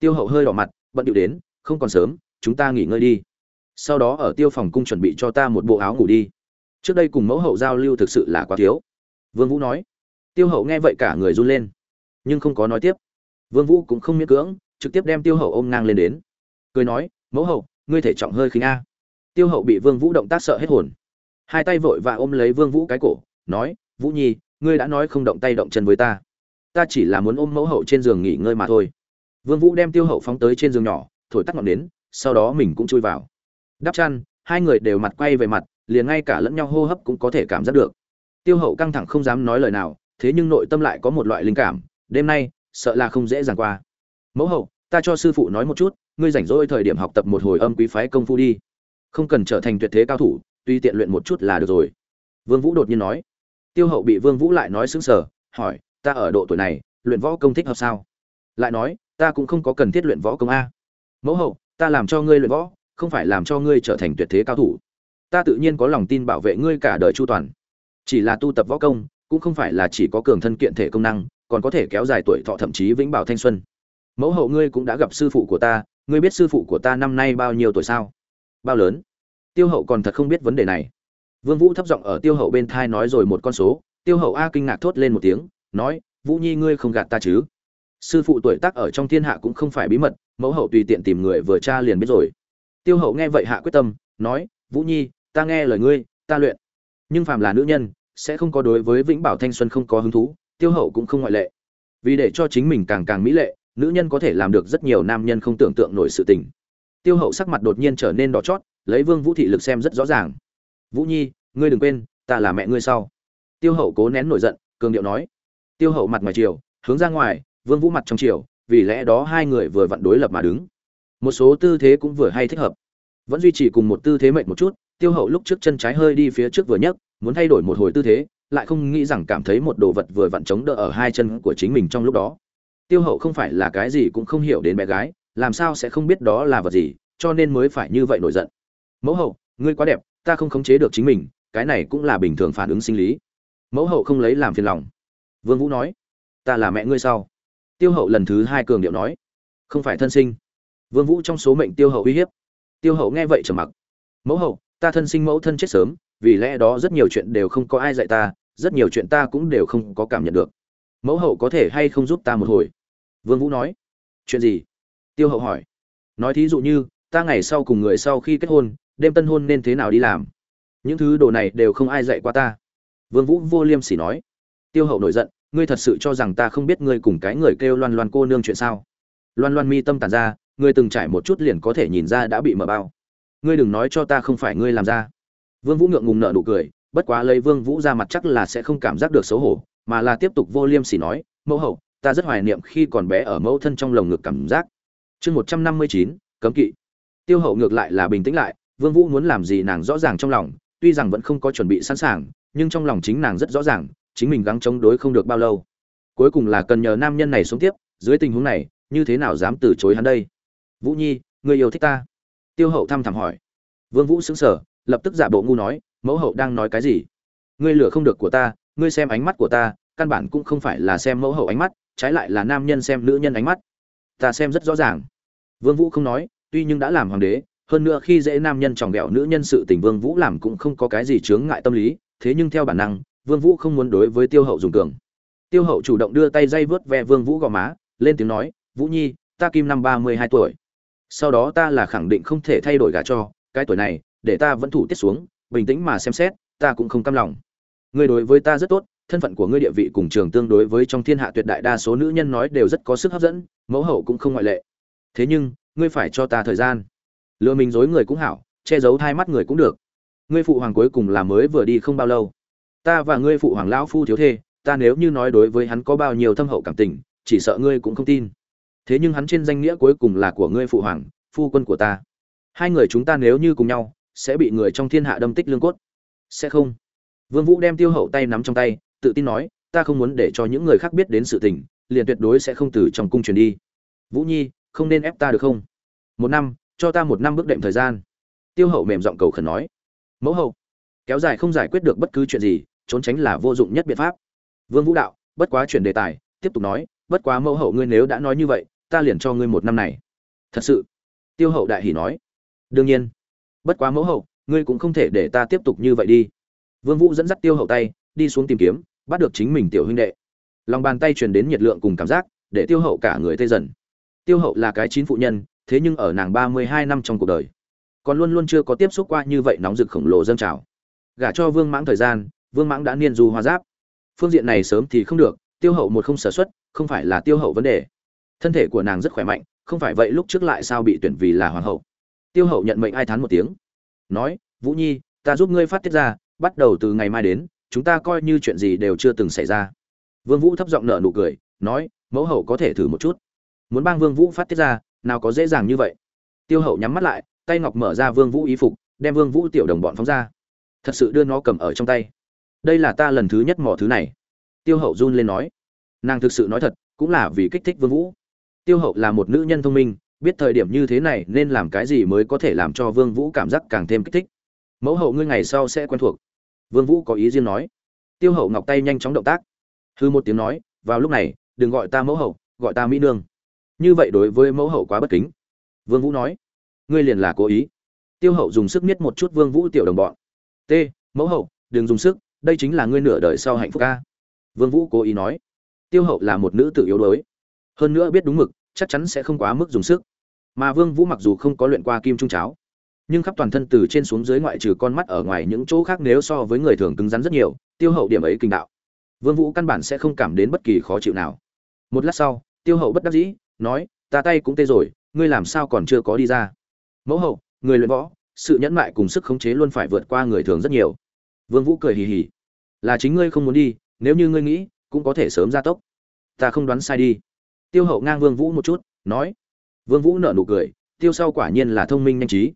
tiêu hậu hơi đỏ mặt, bận điệu đến, không còn sớm, chúng ta nghỉ ngơi đi. Sau đó ở tiêu phòng cung chuẩn bị cho ta một bộ áo ngủ đi. Trước đây cùng mẫu hậu giao lưu thực sự là quá thiếu. Vương vũ nói. Tiêu hậu nghe vậy cả người run lên, nhưng không có nói tiếp. Vương vũ cũng không miễn cưỡng, trực tiếp đem tiêu hậu ôm ngang lên đến. Cười nói, mẫu hậu, ngươi thể trọng hơi khinh a. Tiêu hậu bị vương vũ động tác sợ hết hồn. Hai tay vội và ôm lấy vương vũ cái cổ, nói, vũ nhi, ngươi đã nói không động tay động chân với ta. Ta chỉ là muốn ôm mẫu hậu trên giường nghỉ ngơi mà thôi vương vũ đem tiêu hậu phóng tới trên giường nhỏ, thổi tắt ngọn nến, sau đó mình cũng chui vào. Đắp chăn, hai người đều mặt quay về mặt, liền ngay cả lẫn nhau hô hấp cũng có thể cảm giác được. Tiêu hậu căng thẳng không dám nói lời nào, thế nhưng nội tâm lại có một loại linh cảm, đêm nay, sợ là không dễ dàng qua. Mẫu hậu, ta cho sư phụ nói một chút, ngươi rảnh rỗi thời điểm học tập một hồi âm quý phái công phu đi. Không cần trở thành tuyệt thế cao thủ, tuy tiện luyện một chút là được rồi. Vương vũ đột nhiên nói. Tiêu hậu bị vương vũ lại nói sững sờ, hỏi, ta ở độ tuổi này, luyện võ công thích hợp sao? Lại nói ta cũng không có cần thiết luyện võ công a. Mẫu hậu, ta làm cho ngươi luyện võ, không phải làm cho ngươi trở thành tuyệt thế cao thủ. Ta tự nhiên có lòng tin bảo vệ ngươi cả đời chu toàn. Chỉ là tu tập võ công, cũng không phải là chỉ có cường thân kiện thể công năng, còn có thể kéo dài tuổi thọ thậm chí vĩnh bảo thanh xuân. Mẫu hậu ngươi cũng đã gặp sư phụ của ta, ngươi biết sư phụ của ta năm nay bao nhiêu tuổi sao? Bao lớn? Tiêu hậu còn thật không biết vấn đề này. Vương vũ thấp giọng ở tiêu hậu bên thai nói rồi một con số, tiêu hậu a kinh ngạc thốt lên một tiếng, nói, vũ nhi ngươi không gạt ta chứ? Sư phụ tuổi tác ở trong thiên hạ cũng không phải bí mật, mẫu hậu tùy tiện tìm người vừa tra liền biết rồi. Tiêu hậu nghe vậy hạ quyết tâm, nói, vũ nhi, ta nghe lời ngươi, ta luyện. Nhưng phàm là nữ nhân, sẽ không có đối với vĩnh bảo thanh xuân không có hứng thú, tiêu hậu cũng không ngoại lệ. Vì để cho chính mình càng càng mỹ lệ, nữ nhân có thể làm được rất nhiều nam nhân không tưởng tượng nổi sự tình. Tiêu hậu sắc mặt đột nhiên trở nên đỏ chót, lấy vương vũ thị lực xem rất rõ ràng. Vũ nhi, ngươi đừng quên, ta là mẹ ngươi sau. Tiêu hậu cố nén nổi giận, cường điệu nói. Tiêu hậu mặt ngoài chiều, hướng ra ngoài vương vũ mặt trong chiều vì lẽ đó hai người vừa vặn đối lập mà đứng. Một số tư thế cũng vừa hay thích hợp. Vẫn duy trì cùng một tư thế mệt một chút, tiêu hậu lúc trước chân trái hơi đi phía trước vừa nhấc, muốn thay đổi một hồi tư thế, lại không nghĩ rằng cảm thấy một đồ vật vừa vặn chống đỡ ở hai chân của chính mình trong lúc đó. Tiêu hậu không phải là cái gì cũng không hiểu đến bé gái, làm sao sẽ không biết đó là vật gì, cho nên mới phải như vậy nổi giận. Mẫu hậu, ngươi quá đẹp, ta không khống chế được chính mình, cái này cũng là bình thường phản ứng sinh lý. Mẫu hậu không lấy làm phiền lòng. Vương vũ nói, ta là mẹ ngươi sau tiêu hậu lần thứ hai cường điệu nói, không phải thân sinh. Vương vũ trong số mệnh tiêu hậu uy hiếp. Tiêu hậu nghe vậy trầm mặc. Mẫu hậu, ta thân sinh mẫu thân chết sớm, vì lẽ đó rất nhiều chuyện đều không có ai dạy ta, rất nhiều chuyện ta cũng đều không có cảm nhận được. Mẫu hậu có thể hay không giúp ta một hồi? Vương vũ nói. Chuyện gì? Tiêu hậu hỏi. Nói thí dụ như, ta ngày sau cùng người sau khi kết hôn, đêm tân hôn nên thế nào đi làm? Những thứ đồ này đều không ai dạy qua ta. Vương vũ vô liêm sỉ nói. Tiêu hậu nổi giận ngươi thật sự cho rằng ta không biết ngươi cùng cái người kêu loan loan cô nương chuyện sao? Loan loan mi tâm tàn ra, ngươi từng trải một chút liền có thể nhìn ra đã bị mở bao. Ngươi đừng nói cho ta không phải ngươi làm ra. Vương vũ ngượng ngùng nợ nụ cười, bất quá lấy vương vũ ra mặt chắc là sẽ không cảm giác được xấu hổ, mà là tiếp tục vô liêm sỉ nói, mẫu hậu, ta rất hoài niệm khi còn bé ở mẫu thân trong lồng ngực cảm giác. Chương một trăm năm mươi chín, cấm kỵ. Tiêu hậu ngược lại là bình tĩnh lại, vương vũ muốn làm gì nàng rõ ràng trong lòng, tuy rằng vẫn không có chuẩn bị sẵn sàng, nhưng trong lòng chính nàng rất rõ ràng chính mình gắng chống đối không được bao lâu. Cuối cùng là cần nhờ nam nhân này sống tiếp, dưới tình huống này, như thế nào dám từ chối hắn đây? Vũ nhi, người yêu thích ta. Tiêu hậu thăm thẳm hỏi. Vương vũ sững sờ, lập tức giả bộ ngu nói, mẫu hậu đang nói cái gì? Ngươi lừa không được của ta, ngươi xem ánh mắt của ta, căn bản cũng không phải là xem mẫu hậu ánh mắt, trái lại là nam nhân xem nữ nhân ánh mắt. Ta xem rất rõ ràng. Vương vũ không nói, tuy nhưng đã làm hoàng đế, hơn nữa khi dễ nam nhân tròng ghẹo nữ nhân sự tình vương vũ làm cũng không có cái gì chướng ngại tâm lý, thế nhưng theo bản năng vương vũ không muốn đối với tiêu hậu dùng cường. Tiêu hậu chủ động đưa tay dây vớt ve vương vũ gò má, lên tiếng nói, vũ nhi, ta kim năm ba mươi hai tuổi. Sau đó ta là khẳng định không thể thay đổi gả cho, cái tuổi này, để ta vẫn thủ tiết xuống, bình tĩnh mà xem xét, ta cũng không cam lòng. Ngươi đối với ta rất tốt, thân phận của ngươi địa vị cùng trường tương đối với trong thiên hạ tuyệt đại đa số nữ nhân nói đều rất có sức hấp dẫn, mẫu hậu cũng không ngoại lệ. Thế nhưng, ngươi phải cho ta thời gian. Lừa mình dối người cũng hảo, che giấu hai mắt người cũng được. Ngươi phụ hoàng cuối cùng là mới vừa đi không bao lâu ta và ngươi phụ hoàng lão phu thiếu thê, ta nếu như nói đối với hắn có bao nhiêu thâm hậu cảm tình, chỉ sợ ngươi cũng không tin. Thế nhưng hắn trên danh nghĩa cuối cùng là của ngươi phụ hoàng, phu quân của ta. Hai người chúng ta nếu như cùng nhau, sẽ bị người trong thiên hạ đâm tích lương cốt. Sẽ không. Vương vũ đem tiêu hậu tay nắm trong tay, tự tin nói, ta không muốn để cho những người khác biết đến sự tình, liền tuyệt đối sẽ không từ trong cung truyền đi. Vũ nhi, không nên ép ta được không? Một năm, cho ta một năm bước đệm thời gian. Tiêu hậu mềm giọng cầu khẩn nói. Mẫu hậu, kéo dài không giải quyết được bất cứ chuyện gì trốn tránh là vô dụng nhất biện pháp. Vương vũ đạo, bất quá chuyển đề tài, tiếp tục nói, bất quá mẫu hậu ngươi nếu đã nói như vậy, ta liền cho ngươi một năm này. Thật sự, tiêu hậu đại hỉ nói. Đương nhiên, bất quá mẫu hậu, ngươi cũng không thể để ta tiếp tục như vậy đi. Vương vũ dẫn dắt tiêu hậu tay, đi xuống tìm kiếm, bắt được chính mình tiểu huynh đệ. Lòng bàn tay truyền đến nhiệt lượng cùng cảm giác, để tiêu hậu cả người tê dần. Tiêu hậu là cái chín phụ nhân, thế nhưng ở nàng ba mươi hai năm trong cuộc đời, còn luôn luôn chưa có tiếp xúc qua như vậy nóng rực khổng lồ dâng trào. Gả cho vương mãng thời gian vương mãng đã niên du hoa giáp. Phương diện này sớm thì không được, tiêu hậu một không sở xuất, không phải là tiêu hậu vấn đề. Thân thể của nàng rất khỏe mạnh, không phải vậy lúc trước lại sao bị tuyển vì là hoàng hậu. Tiêu hậu nhận mệnh ai thán một tiếng. Nói, vũ nhi, ta giúp ngươi phát tiết ra, bắt đầu từ ngày mai đến, chúng ta coi như chuyện gì đều chưa từng xảy ra. Vương vũ thấp giọng nở nụ cười, nói, mẫu hậu có thể thử một chút. Muốn bang vương vũ phát tiết ra, nào có dễ dàng như vậy. Tiêu hậu nhắm mắt lại, tay ngọc mở ra vương vũ ý phục, đem vương vũ tiểu đồng bọn phóng ra. Thật sự đưa nó cầm ở trong tay đây là ta lần thứ nhất mò thứ này. Tiêu hậu run lên nói. Nàng thực sự nói thật, cũng là vì kích thích vương vũ. Tiêu hậu là một nữ nhân thông minh, biết thời điểm như thế này nên làm cái gì mới có thể làm cho vương vũ cảm giác càng thêm kích thích. Mẫu hậu ngươi ngày sau sẽ quen thuộc. Vương vũ có ý riêng nói. Tiêu hậu ngọc tay nhanh chóng động tác. Hư một tiếng nói, vào lúc này, đừng gọi ta mẫu hậu, gọi ta mỹ nương. Như vậy đối với mẫu hậu quá bất kính. Vương vũ nói. Ngươi liền là cố ý. Tiêu hậu dùng sức miết một chút vương vũ tiểu đồng bọn. T, mẫu hậu, đừng dùng sức đây chính là ngươi nửa đời sau hạnh phúc ca. Vương vũ cố ý nói. Tiêu hậu là một nữ tự yếu đuối. Hơn nữa biết đúng mực, chắc chắn sẽ không quá mức dùng sức. Mà vương vũ mặc dù không có luyện qua kim trung cháo, nhưng khắp toàn thân từ trên xuống dưới ngoại trừ con mắt ở ngoài những chỗ khác nếu so với người thường cứng rắn rất nhiều, tiêu hậu điểm ấy kinh đạo. Vương vũ căn bản sẽ không cảm đến bất kỳ khó chịu nào. Một lát sau, tiêu hậu bất đắc dĩ, nói, ta tay cũng tê rồi, ngươi làm sao còn chưa có đi ra? Mẫu hậu, người luyện võ, sự nhẫn mại cùng sức khống chế luôn phải vượt qua người thường rất nhiều vương vũ cười hì hì. Là chính ngươi không muốn đi, nếu như ngươi nghĩ, cũng có thể sớm ra tốc. Ta không đoán sai đi. Tiêu hậu ngang vương vũ một chút, nói. Vương vũ nở nụ cười, tiêu sau quả nhiên là thông minh nhanh trí.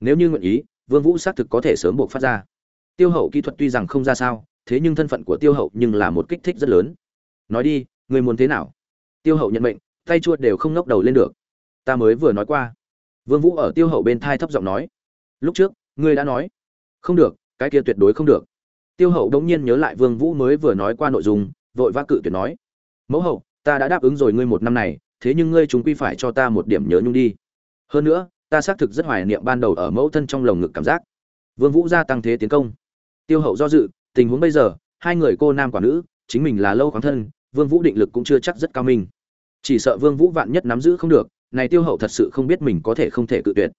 Nếu như nguyện ý, vương vũ xác thực có thể sớm buộc phát ra. Tiêu hậu kỹ thuật tuy rằng không ra sao, thế nhưng thân phận của tiêu hậu nhưng là một kích thích rất lớn. Nói đi, ngươi muốn thế nào? Tiêu hậu nhận mệnh, tay chuột đều không ngóc đầu lên được. Ta mới vừa nói qua. Vương vũ ở tiêu hậu bên thai thấp giọng nói. Lúc trước, ngươi đã nói. Không được cái kia tuyệt đối không được. Tiêu hậu đống nhiên nhớ lại vương vũ mới vừa nói qua nội dung, vội vã cự tuyệt nói, mẫu hậu, ta đã đáp ứng rồi ngươi một năm này, thế nhưng ngươi chúng quy phải cho ta một điểm nhớ nhung đi. Hơn nữa, ta xác thực rất hoài niệm ban đầu ở mẫu thân trong lồng ngực cảm giác. Vương vũ gia tăng thế tiến công. Tiêu hậu do dự, tình huống bây giờ, hai người cô nam quả nữ, chính mình là lâu khoáng thân, vương vũ định lực cũng chưa chắc rất cao minh. Chỉ sợ vương vũ vạn nhất nắm giữ không được, này tiêu hậu thật sự không biết mình có thể không thể cự tuyệt.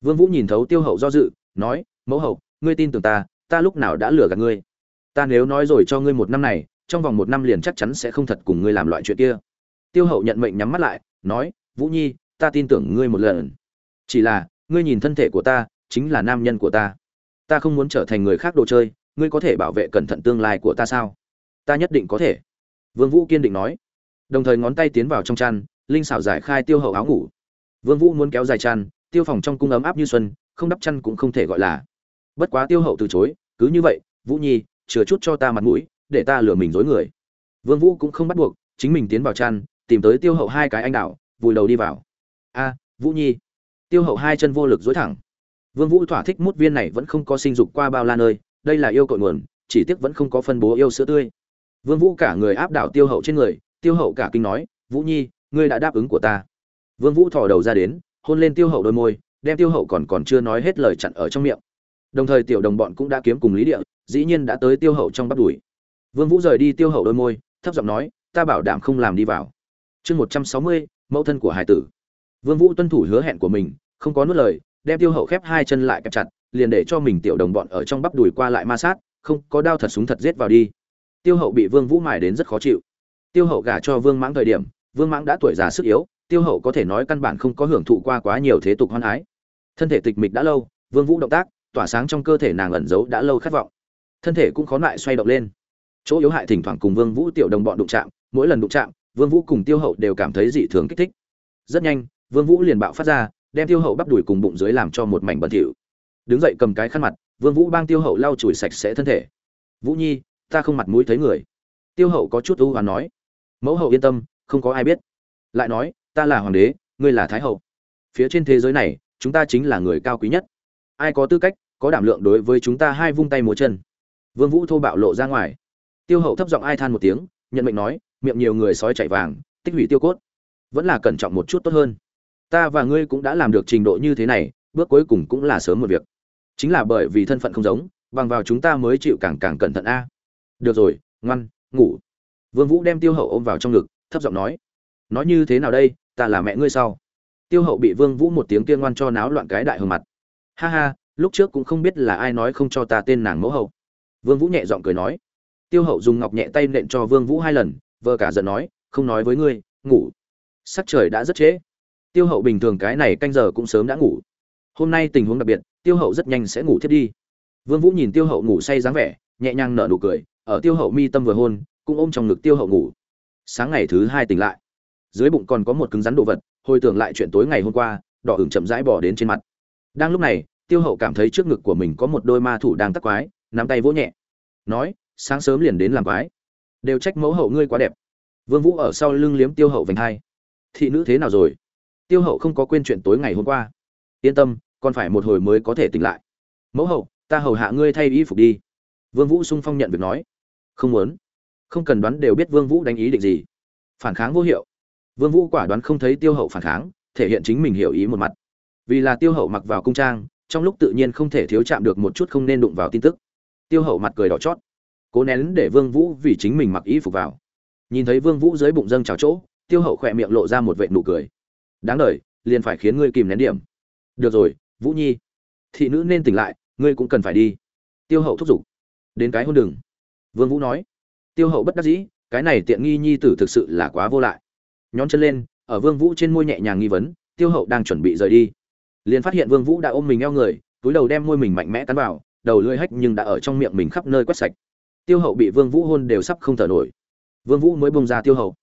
Vương vũ nhìn thấu tiêu hậu do dự, nói, mẫu hậu ngươi tin tưởng ta ta lúc nào đã lừa gạt ngươi. Ta nếu nói rồi cho ngươi một năm này, trong vòng một năm liền chắc chắn sẽ không thật cùng ngươi làm loại chuyện kia. Tiêu hậu nhận mệnh nhắm mắt lại, nói, vũ nhi, ta tin tưởng ngươi một lần. Chỉ là, ngươi nhìn thân thể của ta, chính là nam nhân của ta. Ta không muốn trở thành người khác đồ chơi, ngươi có thể bảo vệ cẩn thận tương lai của ta sao? Ta nhất định có thể. Vương vũ kiên định nói. Đồng thời ngón tay tiến vào trong chăn, linh xảo giải khai tiêu hậu áo ngủ. Vương vũ muốn kéo dài chăn, tiêu phòng trong cung ấm áp như xuân, không đắp chăn cũng không thể gọi là bất quá tiêu hậu từ chối, cứ như vậy, vũ nhi, chừa chút cho ta mặt mũi, để ta lừa mình dối người. Vương vũ cũng không bắt buộc, chính mình tiến vào chăn, tìm tới tiêu hậu hai cái anh đảo vùi đầu đi vào. A, vũ nhi. Tiêu hậu hai chân vô lực dối thẳng. Vương vũ thỏa thích mút viên này vẫn không có sinh dục qua bao la nơi, đây là yêu cội nguồn, chỉ tiếc vẫn không có phân bố yêu sữa tươi. Vương vũ cả người áp đảo tiêu hậu trên người, tiêu hậu cả kinh nói, vũ nhi, ngươi đã đáp ứng của ta. Vương vũ thò đầu ra đến, hôn lên tiêu hậu đôi môi, đem tiêu hậu còn còn chưa nói hết lời chặn ở trong miệng đồng thời tiểu đồng bọn cũng đã kiếm cùng lý địa, dĩ nhiên đã tới tiêu hậu trong bắt đuổi vương vũ rời đi tiêu hậu đôi môi, thấp giọng nói, ta bảo đảm không làm đi vào. Chương một trăm sáu mươi, mẫu thân của hải tử. Vương vũ tuân thủ hứa hẹn của mình, không có nuốt lời, đem tiêu hậu khép hai chân lại kẹp chặt, liền để cho mình tiểu đồng bọn ở trong bắp đùi qua lại ma sát, không có đao thật súng thật giết vào đi. Tiêu hậu bị vương vũ mài đến rất khó chịu. Tiêu hậu gả cho vương mãng thời điểm, vương mãng đã tuổi già sức yếu, tiêu hậu có thể nói căn bản không có hưởng thụ qua quá nhiều thế tục hoan ái. Thân thể tịch mịch đã lâu, vương vũ động tác tỏa sáng trong cơ thể nàng ẩn giấu đã lâu khát vọng. Thân thể cũng khó lại xoay động lên. Chỗ yếu hại thỉnh thoảng cùng vương vũ tiểu đồng bọn đụng chạm, mỗi lần đụng chạm, vương vũ cùng tiêu hậu đều cảm thấy dị thường kích thích. Rất nhanh, vương vũ liền bạo phát ra, đem tiêu hậu bắp đuổi cùng bụng dưới làm cho một mảnh bẩn thỉu. Đứng dậy cầm cái khăn mặt, vương vũ bang tiêu hậu lau chùi sạch sẽ thân thể. Vũ nhi, ta không mặt mũi thấy người. Tiêu hậu có chút ưu hoán nói. Mẫu hậu yên tâm, không có ai biết. Lại nói, ta là hoàng đế, ngươi là thái hậu. Phía trên thế giới này, chúng ta chính là người cao quý nhất ai có tư cách, có đảm lượng đối với chúng ta hai vung tay múa chân. Vương vũ thô bạo lộ ra ngoài. Tiêu hậu thấp giọng ai than một tiếng, nhận mệnh nói, miệng nhiều người sói chạy vàng, tích hủy tiêu cốt. Vẫn là cẩn trọng một chút tốt hơn. Ta và ngươi cũng đã làm được trình độ như thế này, bước cuối cùng cũng là sớm một việc. Chính là bởi vì thân phận không giống, bằng vào chúng ta mới chịu càng càng cẩn thận a. Được rồi, ngoan, ngủ. Vương vũ đem tiêu hậu ôm vào trong ngực, thấp giọng nói. Nói như thế nào đây, ta là mẹ ngươi sau. Tiêu hậu bị vương vũ một tiếng kia ngoan cho náo loạn cái đại hờ mặt ha ha, lúc trước cũng không biết là ai nói không cho ta tên nàng mẫu hậu. Vương vũ nhẹ giọng cười nói. Tiêu hậu dùng ngọc nhẹ tay nện cho vương vũ hai lần vợ cả giận nói, không nói với ngươi, ngủ. Sắc trời đã rất trễ. Tiêu hậu bình thường cái này canh giờ cũng sớm đã ngủ. Hôm nay tình huống đặc biệt, tiêu hậu rất nhanh sẽ ngủ thiết đi. Vương vũ nhìn tiêu hậu ngủ say dáng vẻ, nhẹ nhàng nở nụ cười, ở tiêu hậu mi tâm vừa hôn, cũng ôm trong ngực tiêu hậu ngủ. Sáng ngày thứ hai tỉnh lại. Dưới bụng còn có một cứng rắn đồ vật, hồi tưởng lại chuyện tối ngày hôm qua, đỏ ửng chậm rãi bỏ đến trên mặt. Đang lúc này tiêu hậu cảm thấy trước ngực của mình có một đôi ma thủ đang tắc quái, nắm tay vỗ nhẹ. Nói, sáng sớm liền đến làm quái. Đều trách mẫu hậu ngươi quá đẹp. Vương vũ ở sau lưng liếm tiêu hậu vành hai. Thị nữ thế nào rồi? Tiêu hậu không có quên chuyện tối ngày hôm qua. Yên tâm, còn phải một hồi mới có thể tỉnh lại. Mẫu hậu, ta hầu hạ ngươi thay y phục đi. Vương vũ sung phong nhận việc nói. Không muốn. Không cần đoán đều biết vương vũ đánh ý định gì. Phản kháng vô hiệu. Vương vũ quả đoán không thấy tiêu hậu phản kháng, thể hiện chính mình hiểu ý một mặt. Vì là tiêu hậu mặc vào cung trang trong lúc tự nhiên không thể thiếu chạm được một chút không nên đụng vào tin tức. Tiêu hậu mặt cười đỏ chót. Cố nén để vương vũ vì chính mình mặc y phục vào. Nhìn thấy vương vũ dưới bụng dâng trào chỗ, tiêu hậu khỏe miệng lộ ra một vệt nụ cười. Đáng đời liền phải khiến ngươi kìm nén điểm. Được rồi, vũ nhi. Thị nữ nên tỉnh lại, ngươi cũng cần phải đi. Tiêu hậu thúc giục. Đến cái hôn đừng. Vương vũ nói. Tiêu hậu bất đắc dĩ, cái này tiện nghi nhi tử thực sự là quá vô lại. Nhón chân lên, ở vương vũ trên môi nhẹ nhàng nghi vấn, tiêu hậu đang chuẩn bị rời đi liền phát hiện vương vũ đã ôm mình eo người, túi đầu đem môi mình mạnh mẽ cắn vào, đầu lưỡi hách nhưng đã ở trong miệng mình khắp nơi quét sạch. Tiêu hậu bị vương vũ hôn đều sắp không thở nổi. Vương vũ mới bông ra tiêu hậu.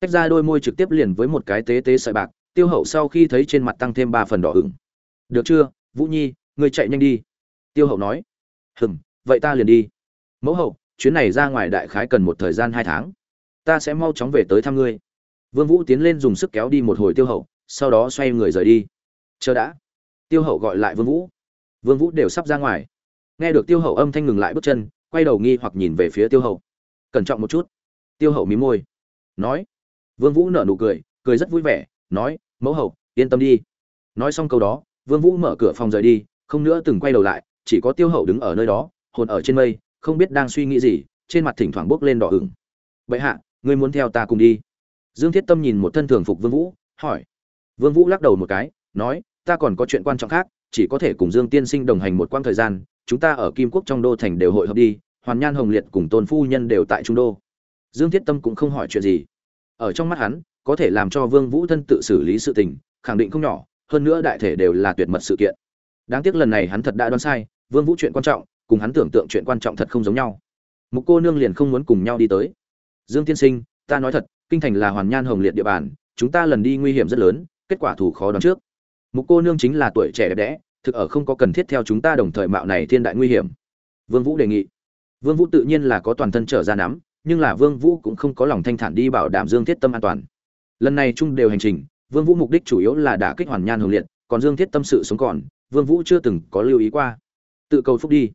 Tách ra đôi môi trực tiếp liền với một cái tế tế sợi bạc, tiêu hậu sau khi thấy trên mặt tăng thêm ba phần đỏ ửng. Được chưa, vũ nhi, ngươi chạy nhanh đi. Tiêu hậu nói. Hừm, vậy ta liền đi. Mẫu hậu, chuyến này ra ngoài đại khái cần một thời gian hai tháng. Ta sẽ mau chóng về tới thăm ngươi. Vương vũ tiến lên dùng sức kéo đi một hồi tiêu hậu, sau đó xoay người rời đi. Chờ đã tiêu hậu gọi lại vương vũ. Vương vũ đều sắp ra ngoài. Nghe được tiêu hậu âm thanh ngừng lại bước chân, quay đầu nghi hoặc nhìn về phía tiêu hậu. Cẩn trọng một chút. Tiêu hậu mí môi. Nói. Vương vũ nở nụ cười cười rất vui vẻ, nói, mẫu hậu, yên tâm đi. Nói xong câu đó, vương vũ mở cửa phòng rời đi, không nữa từng quay đầu lại, chỉ có tiêu hậu đứng ở nơi đó, hồn ở trên mây, không biết đang suy nghĩ gì, trên mặt thỉnh thoảng bốc lên đỏ ửng. Vậy hạ, ngươi muốn theo ta cùng đi? Dương thiết tâm nhìn một thân thường phục vương vũ, hỏi. Vương vũ lắc đầu một cái, nói ta còn có chuyện quan trọng khác, chỉ có thể cùng dương tiên sinh đồng hành một quãng thời gian, chúng ta ở kim quốc trong đô thành đều hội hợp đi, hoàn nhan hồng liệt cùng tôn phu nhân đều tại trung đô. Dương thiết tâm cũng không hỏi chuyện gì. Ở trong mắt hắn, có thể làm cho vương vũ thân tự xử lý sự tình, khẳng định không nhỏ, hơn nữa đại thể đều là tuyệt mật sự kiện. Đáng tiếc lần này hắn thật đã đoán sai, vương vũ chuyện quan trọng, cùng hắn tưởng tượng chuyện quan trọng thật không giống nhau. Một cô nương liền không muốn cùng nhau đi tới. Dương tiên sinh, ta nói thật, kinh thành là hoàn nhan hồng liệt địa bàn, chúng ta lần đi nguy hiểm rất lớn, kết quả thủ khó đoán trước. Mục cô nương chính là tuổi trẻ đẹp đẽ, thực ở không có cần thiết theo chúng ta đồng thời mạo này thiên đại nguy hiểm. Vương vũ đề nghị. Vương vũ tự nhiên là có toàn thân trở ra nắm, nhưng là vương vũ cũng không có lòng thanh thản đi bảo đảm dương thiết tâm an toàn. Lần này chung đều hành trình, vương vũ mục đích chủ yếu là đả kích hoàn nhan hồng liệt, còn dương thiết tâm sự sống còn, vương vũ chưa từng có lưu ý qua. Tự cầu phúc đi.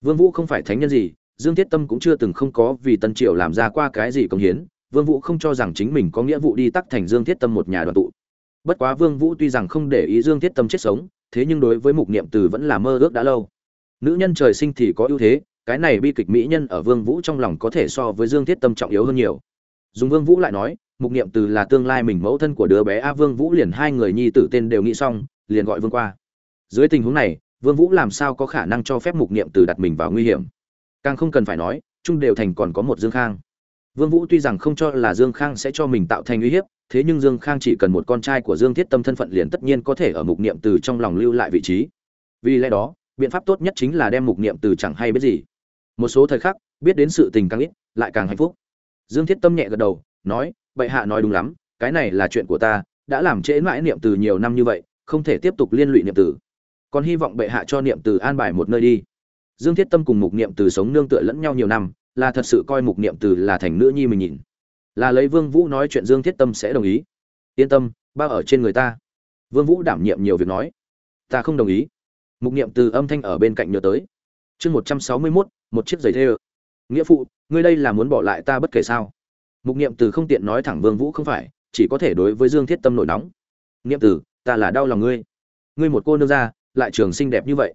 Vương vũ không phải thánh nhân gì, dương thiết tâm cũng chưa từng không có vì tân triều làm ra qua cái gì công hiến, vương vũ không cho rằng chính mình có nghĩa vụ đi tắc thành dương thiết tâm một nhà đoàn tụ bất quá vương vũ tuy rằng không để ý dương thiết tâm chết sống, thế nhưng đối với mục niệm từ vẫn là mơ ước đã lâu. Nữ nhân trời sinh thì có ưu thế, cái này bi kịch mỹ nhân ở vương vũ trong lòng có thể so với dương thiết tâm trọng yếu hơn nhiều. Dùng vương vũ lại nói, mục niệm từ là tương lai mình mẫu thân của đứa bé a, vương vũ liền hai người nhi tử tên đều nghĩ xong, liền gọi vương qua. Dưới tình huống này, vương vũ làm sao có khả năng cho phép mục niệm từ đặt mình vào nguy hiểm? Càng không cần phải nói, Chung đều thành còn có một dương khang. Vương vũ tuy rằng không cho là dương khang sẽ cho mình tạo thành uy hiếp thế nhưng dương khang chỉ cần một con trai của dương thiết tâm thân phận liền tất nhiên có thể ở mục niệm từ trong lòng lưu lại vị trí. Vì lẽ đó, biện pháp tốt nhất chính là đem mục niệm từ chẳng hay biết gì. Một số thời khắc, biết đến sự tình càng ít, lại càng hạnh phúc. Dương thiết tâm nhẹ gật đầu, nói, bệ hạ nói đúng lắm, cái này là chuyện của ta, đã làm trễ mãi niệm từ nhiều năm như vậy, không thể tiếp tục liên lụy niệm từ. Còn hy vọng bệ hạ cho niệm từ an bài một nơi đi. Dương thiết tâm cùng mục niệm từ sống nương tựa lẫn nhau nhiều năm, là thật sự coi mục niệm từ là thành nữ nhi mình nhìn là lấy vương vũ nói chuyện dương thiết tâm sẽ đồng ý. Yên tâm bao ở trên người ta. Vương vũ đảm nhiệm nhiều việc nói. Ta không đồng ý. Mục niệm từ âm thanh ở bên cạnh nhớ tới. Chương một trăm sáu mươi 161, một chiếc giày thê nghĩa phụ ngươi đây là muốn bỏ lại ta bất kể sao? Mục niệm từ không tiện nói thẳng vương vũ không phải chỉ có thể đối với dương thiết tâm nổi nóng. Niệm Từ, ta là đau lòng ngươi. Ngươi một cô nương ra lại trường xinh đẹp như vậy.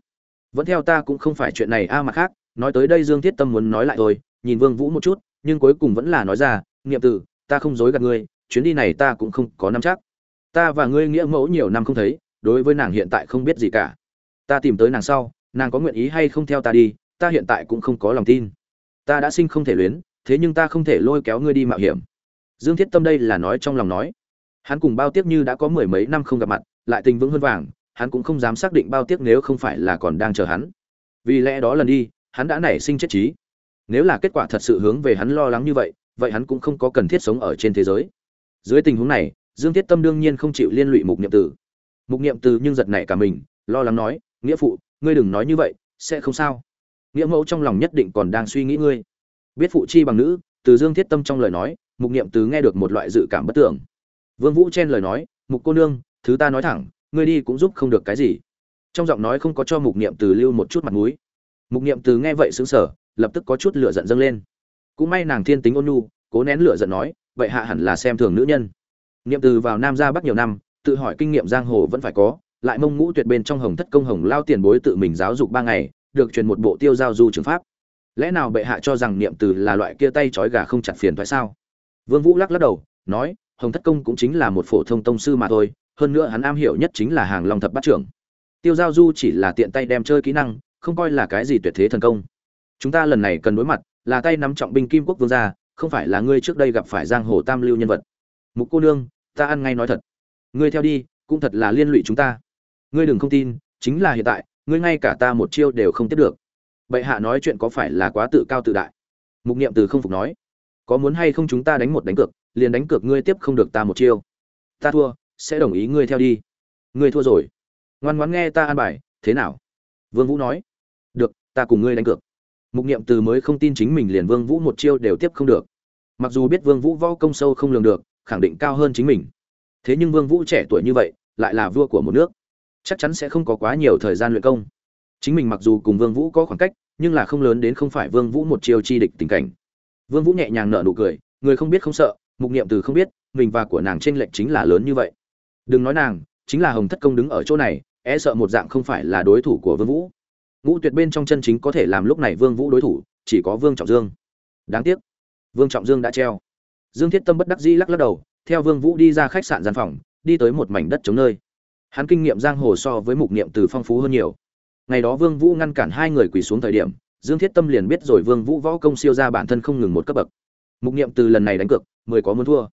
Vẫn theo ta cũng không phải chuyện này a à mà khác nói tới đây dương thiết tâm muốn nói lại thôi nhìn vương vũ một chút nhưng cuối cùng vẫn là nói ra Nghiệm tử, ta không dối gạt ngươi, chuyến đi này ta cũng không có nắm chắc. Ta và ngươi nghĩa mẫu nhiều năm không thấy, đối với nàng hiện tại không biết gì cả. Ta tìm tới nàng sau, nàng có nguyện ý hay không theo ta đi, ta hiện tại cũng không có lòng tin. Ta đã sinh không thể luyến, thế nhưng ta không thể lôi kéo ngươi đi mạo hiểm. Dương thiết tâm đây là nói trong lòng nói. Hắn cùng bao tiếc như đã có mười mấy năm không gặp mặt, lại tình vững hơn vàng, hắn cũng không dám xác định bao tiếc nếu không phải là còn đang chờ hắn. Vì lẽ đó lần đi, hắn đã nảy sinh chết trí. Nếu là kết quả thật sự hướng về hắn lo lắng như vậy vậy hắn cũng không có cần thiết sống ở trên thế giới. Dưới tình huống này, dương thiết tâm đương nhiên không chịu liên lụy mục niệm tử. Mục niệm tử nhưng giật nảy cả mình, lo lắng nói, nghĩa phụ, ngươi đừng nói như vậy, sẽ không sao. Nghĩa mẫu trong lòng nhất định còn đang suy nghĩ ngươi. Biết phụ chi bằng nữ, từ dương thiết tâm trong lời nói, mục niệm từ nghe được một loại dự cảm bất tưởng. Vương vũ chen lời nói, mục cô nương, thứ ta nói thẳng, ngươi đi cũng giúp không được cái gì. Trong giọng nói không có cho mục niệm từ lưu một chút mặt mũi. Mục niệm từ nghe vậy sững sờ, lập tức có chút lửa giận dâng lên cũng may nàng thiên tính ôn nhu, cố nén lửa giận nói, vậy hạ hẳn là xem thường nữ nhân. Niệm từ vào nam ra bắc nhiều năm, tự hỏi kinh nghiệm giang hồ vẫn phải có, lại mông ngũ tuyệt bên trong hồng thất công hồng lao tiền bối tự mình giáo dục ba ngày, được truyền một bộ tiêu giao du trường pháp. Lẽ nào bệ hạ cho rằng niệm từ là loại kia tay trói gà không chặt phiền phải sao? Vương vũ lắc lắc đầu, nói, hồng thất công cũng chính là một phổ thông tông sư mà thôi, hơn nữa hắn am hiểu nhất chính là hàng long thập bát trưởng. Tiêu giao du chỉ là tiện tay đem chơi kỹ năng, không coi là cái gì tuyệt thế thần công. Chúng ta lần này cần đối mặt là tay nắm trọng binh kim quốc vương gia, không phải là ngươi trước đây gặp phải giang hồ tam lưu nhân vật. Mục cô nương, ta ăn ngay nói thật. Ngươi theo đi, cũng thật là liên lụy chúng ta. Ngươi đừng không tin, chính là hiện tại, ngươi ngay cả ta một chiêu đều không tiếp được. Bệ hạ nói chuyện có phải là quá tự cao tự đại? Mục niệm từ không phục nói. Có muốn hay không chúng ta đánh một đánh cược, liền đánh cược ngươi tiếp không được ta một chiêu. Ta thua, sẽ đồng ý ngươi theo đi. Ngươi thua rồi. Ngoan ngoãn nghe ta an bài, thế nào? Vương vũ nói. Được, ta cùng ngươi đánh cược mục niệm từ mới không tin chính mình liền vương vũ một chiêu đều tiếp không được. Mặc dù biết vương vũ võ công sâu không lường được, khẳng định cao hơn chính mình. Thế nhưng vương vũ trẻ tuổi như vậy, lại là vua của một nước. Chắc chắn sẽ không có quá nhiều thời gian luyện công. Chính mình mặc dù cùng vương vũ có khoảng cách, nhưng là không lớn đến không phải vương vũ một chiêu chi địch tình cảnh. Vương vũ nhẹ nhàng nở nụ cười, người không biết không sợ, mục niệm từ không biết, mình và của nàng trên lệnh chính là lớn như vậy. Đừng nói nàng, chính là hồng thất công đứng ở chỗ này e sợ một dạng không phải là đối thủ của vương vũ ngũ tuyệt bên trong chân chính có thể làm lúc này vương vũ đối thủ, chỉ có vương trọng dương. Đáng tiếc, vương trọng dương đã treo. Dương thiết tâm bất đắc dĩ lắc lắc đầu, theo vương vũ đi ra khách sạn gian phòng, đi tới một mảnh đất trống nơi. Hắn kinh nghiệm giang hồ so với mục niệm từ phong phú hơn nhiều. Ngày đó vương vũ ngăn cản hai người quỳ xuống thời điểm, dương thiết tâm liền biết rồi vương vũ võ công siêu ra bản thân không ngừng một cấp bậc. Mục niệm từ lần này đánh cược, mười có muốn thua.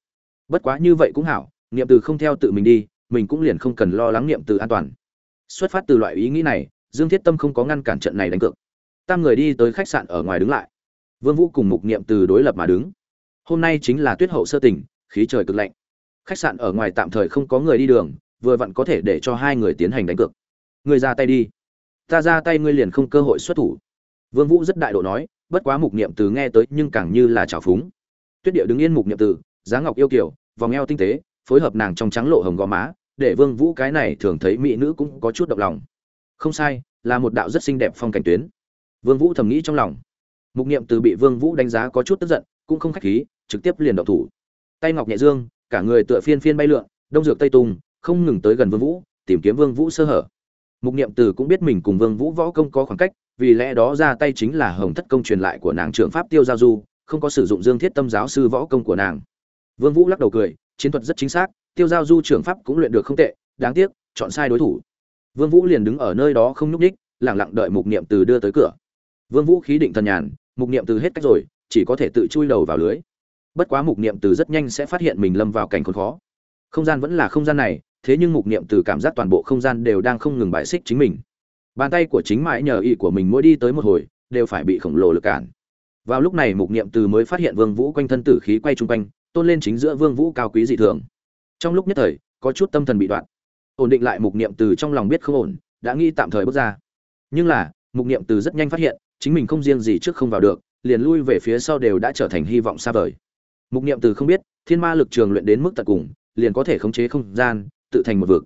Bất quá như vậy cũng hảo, niệm từ không theo tự mình đi, mình cũng liền không cần lo lắng niệm từ an toàn. Xuất phát từ loại ý nghĩ này dương thiết tâm không có ngăn cản trận này đánh cược. Tam người đi tới khách sạn ở ngoài đứng lại. Vương vũ cùng mục niệm từ đối lập mà đứng. Hôm nay chính là tuyết hậu sơ tình, khí trời cực lạnh. Khách sạn ở ngoài tạm thời không có người đi đường vừa vặn có thể để cho hai người tiến hành đánh cược. Người ra tay đi. Ta ra tay ngươi liền không cơ hội xuất thủ. Vương vũ rất đại độ nói bất quá mục niệm từ nghe tới nhưng càng như là trào phúng. Tuyết điệu đứng yên mục niệm từ giá ngọc yêu kiều vòng eo tinh tế phối hợp nàng trong trắng lộ hồng gò má để vương vũ cái này thường thấy mỹ nữ cũng có chút động lòng không sai, là một đạo rất xinh đẹp phong cảnh tuyến. Vương vũ thầm nghĩ trong lòng. Mục niệm từ bị vương vũ đánh giá có chút tức giận, cũng không khách khí, trực tiếp liền động thủ. Tay ngọc nhẹ dương, cả người tựa phiên phiên bay lượn, đông dược tây tung không ngừng tới gần vương vũ, tìm kiếm vương vũ sơ hở. Mục niệm từ cũng biết mình cùng vương vũ võ công có khoảng cách, vì lẽ đó ra tay chính là hồng thất công truyền lại của nàng trưởng pháp tiêu giao du, không có sử dụng dương thiết tâm giáo sư võ công của nàng. Vương vũ lắc đầu cười, chiến thuật rất chính xác, tiêu giao du trưởng pháp cũng luyện được không tệ, đáng tiếc, chọn sai đối thủ vương vũ liền đứng ở nơi đó không nhúc nhích, lặng lặng đợi mục niệm từ đưa tới cửa. Vương vũ khí định thần nhàn, mục niệm từ hết cách rồi, chỉ có thể tự chui đầu vào lưới. Bất quá mục niệm từ rất nhanh sẽ phát hiện mình lâm vào cảnh khốn khó. Không gian vẫn là không gian này, thế nhưng mục niệm từ cảm giác toàn bộ không gian đều đang không ngừng bại xích chính mình. Bàn tay của chính mãi nhờ ý của mình mỗi đi tới một hồi, đều phải bị khổng lồ lực cản. Vào lúc này mục niệm từ mới phát hiện vương vũ quanh thân tử khí quay trung quanh, tôn lên chính giữa vương vũ cao quý dị thường. Trong lúc nhất thời, có chút tâm thần bị đoạn ổn định lại mục niệm từ trong lòng biết không ổn, đã nghĩ tạm thời bước ra. Nhưng là, mục niệm từ rất nhanh phát hiện, chính mình không riêng gì trước không vào được, liền lui về phía sau đều đã trở thành hy vọng xa vời. Mục niệm từ không biết, thiên ma lực trường luyện đến mức tận cùng, liền có thể khống chế không gian, tự thành một vực.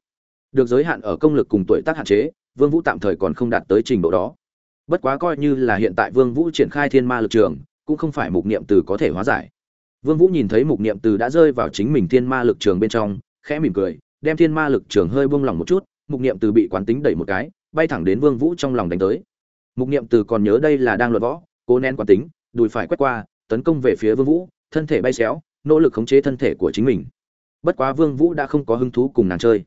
Được giới hạn ở công lực cùng tuổi tác hạn chế, vương vũ tạm thời còn không đạt tới trình độ đó. Bất quá coi như là hiện tại vương vũ triển khai thiên ma lực trường, cũng không phải mục niệm từ có thể hóa giải. Vương vũ nhìn thấy mục niệm từ đã rơi vào chính mình thiên ma lực trường bên trong, khẽ mỉm cười đem thiên ma lực trường hơi buông lỏng một chút, mục niệm từ bị quán tính đẩy một cái, bay thẳng đến vương vũ trong lòng đánh tới. Mục niệm từ còn nhớ đây là đang luận võ, cố nén quán tính, đùi phải quét qua, tấn công về phía vương vũ, thân thể bay xéo, nỗ lực khống chế thân thể của chính mình. Bất quá vương vũ đã không có hứng thú cùng nàng chơi.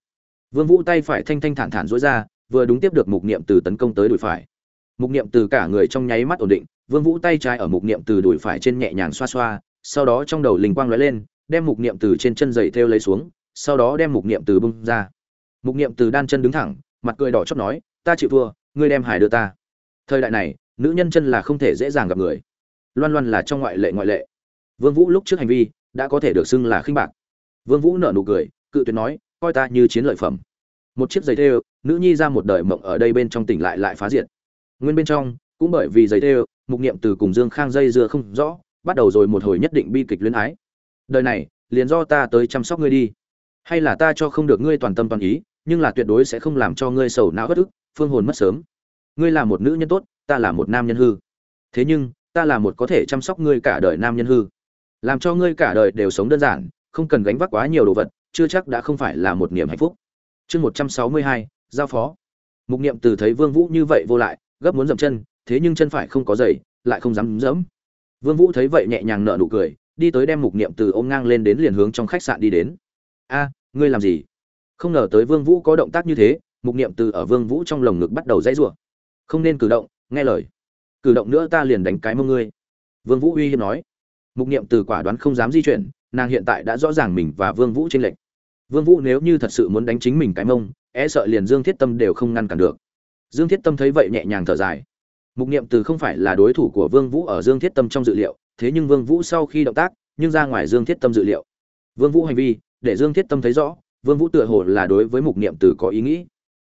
Vương vũ tay phải thanh thanh thản thản duỗi ra, vừa đúng tiếp được mục niệm từ tấn công tới đùi phải. Mục niệm từ cả người trong nháy mắt ổn định, vương vũ tay trái ở mục niệm từ đùi phải trên nhẹ nhàng xoa xoa, sau đó trong đầu linh quang lóe lên, đem mục niệm từ trên chân giày theo lấy xuống sau đó đem mục niệm từ bung ra. Mục niệm từ đan chân đứng thẳng, mặt cười đỏ chót nói, ta chịu thua, ngươi đem hải đưa ta. Thời đại này, nữ nhân chân là không thể dễ dàng gặp người. Loan loan là trong ngoại lệ ngoại lệ. Vương vũ lúc trước hành vi đã có thể được xưng là khinh bạc. Vương vũ nở nụ cười, cự tuyệt nói, coi ta như chiến lợi phẩm. Một chiếc giày thêu, nữ nhi ra một đời mộng ở đây bên trong tỉnh lại lại phá diệt. Nguyên bên trong, cũng bởi vì giày thêu, mục niệm từ cùng dương khang dây dưa không rõ, bắt đầu rồi một hồi nhất định bi kịch luyến ái. Đời này, liền do ta tới chăm sóc ngươi đi hay là ta cho không được ngươi toàn tâm toàn ý, nhưng là tuyệt đối sẽ không làm cho ngươi sầu não bất ức, phương hồn mất sớm. Ngươi là một nữ nhân tốt, ta là một nam nhân hư. Thế nhưng, ta là một có thể chăm sóc ngươi cả đời nam nhân hư. Làm cho ngươi cả đời đều sống đơn giản, không cần gánh vác quá nhiều đồ vật, chưa chắc đã không phải là một niềm hạnh phúc. Chương một trăm sáu mươi hai, giao phó. Mục niệm từ thấy vương vũ như vậy vô lại, gấp muốn dậm chân, thế nhưng chân phải không có giày, lại không dám dẫm. Vương vũ thấy vậy nhẹ nhàng nở nụ cười, đi tới đem mục niệm từ ôm ngang lên đến liền hướng trong khách sạn đi đến a, ngươi làm gì? Không ngờ tới vương vũ có động tác như thế, mục niệm từ ở vương vũ trong lồng ngực bắt đầu dãy rủa. Không nên cử động, nghe lời. Cử động nữa ta liền đánh cái mông ngươi. Vương vũ uy hiếp nói. Mục niệm từ quả đoán không dám di chuyển, nàng hiện tại đã rõ ràng mình và vương vũ trên lệnh vương vũ nếu như thật sự muốn đánh chính mình cái mông e sợ liền dương thiết tâm đều không ngăn cản được. Dương thiết tâm thấy vậy nhẹ nhàng thở dài. Mục niệm từ không phải là đối thủ của vương vũ ở dương thiết tâm trong dự liệu, thế nhưng vương vũ sau khi động tác, nhưng ra ngoài dương thiết tâm dự liệu. Vương vũ hành vi để dương thiết tâm thấy rõ, vương vũ tựa hồ là đối với mục niệm từ có ý nghĩ.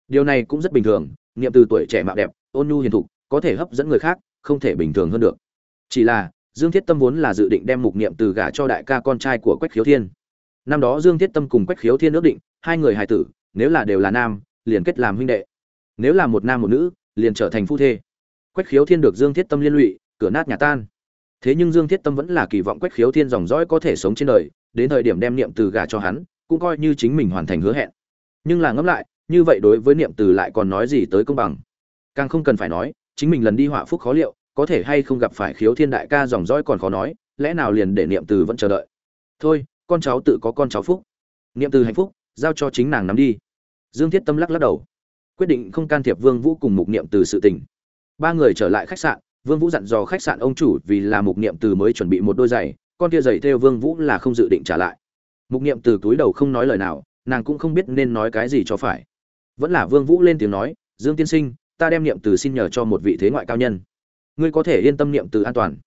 Điều này cũng rất bình thường, niệm từ tuổi trẻ mạo đẹp, ôn nhu hiền thục, có thể hấp dẫn người khác, không thể bình thường hơn được. Chỉ là, dương thiết tâm vốn là dự định đem mục niệm từ gả cho đại ca con trai của quách khiếu thiên. Năm đó dương thiết tâm cùng quách khiếu thiên ước định, hai người hài tử, nếu là đều là nam, liền kết làm huynh đệ. Nếu là một nam một nữ, liền trở thành phu thê. Quách khiếu thiên được dương thiết tâm liên lụy, cửa nát nhà tan. Thế nhưng dương thiết tâm vẫn là kỳ vọng quách khiếu thiên dòng dõi có thể sống trên đời đến thời điểm đem niệm từ gả cho hắn, cũng coi như chính mình hoàn thành hứa hẹn. Nhưng là ngẫm lại, như vậy đối với niệm từ lại còn nói gì tới công bằng? Càng không cần phải nói, chính mình lần đi họa phúc khó liệu, có thể hay không gặp phải khiếu thiên đại ca dòng dõi còn khó nói, lẽ nào liền để niệm từ vẫn chờ đợi? Thôi, con cháu tự có con cháu phúc. Niệm từ hạnh phúc, giao cho chính nàng nắm đi. Dương thiết tâm lắc lắc đầu. Quyết định không can thiệp vương vũ cùng mục niệm từ sự tình. Ba người trở lại khách sạn, vương vũ dặn dò khách sạn ông chủ vì là mục niệm từ mới chuẩn bị một đôi giày con kia giày theo vương vũ là không dự định trả lại. Mục niệm từ túi đầu không nói lời nào, nàng cũng không biết nên nói cái gì cho phải. Vẫn là vương vũ lên tiếng nói, dương tiên sinh, ta đem niệm từ xin nhờ cho một vị thế ngoại cao nhân. Ngươi có thể yên tâm niệm từ an toàn.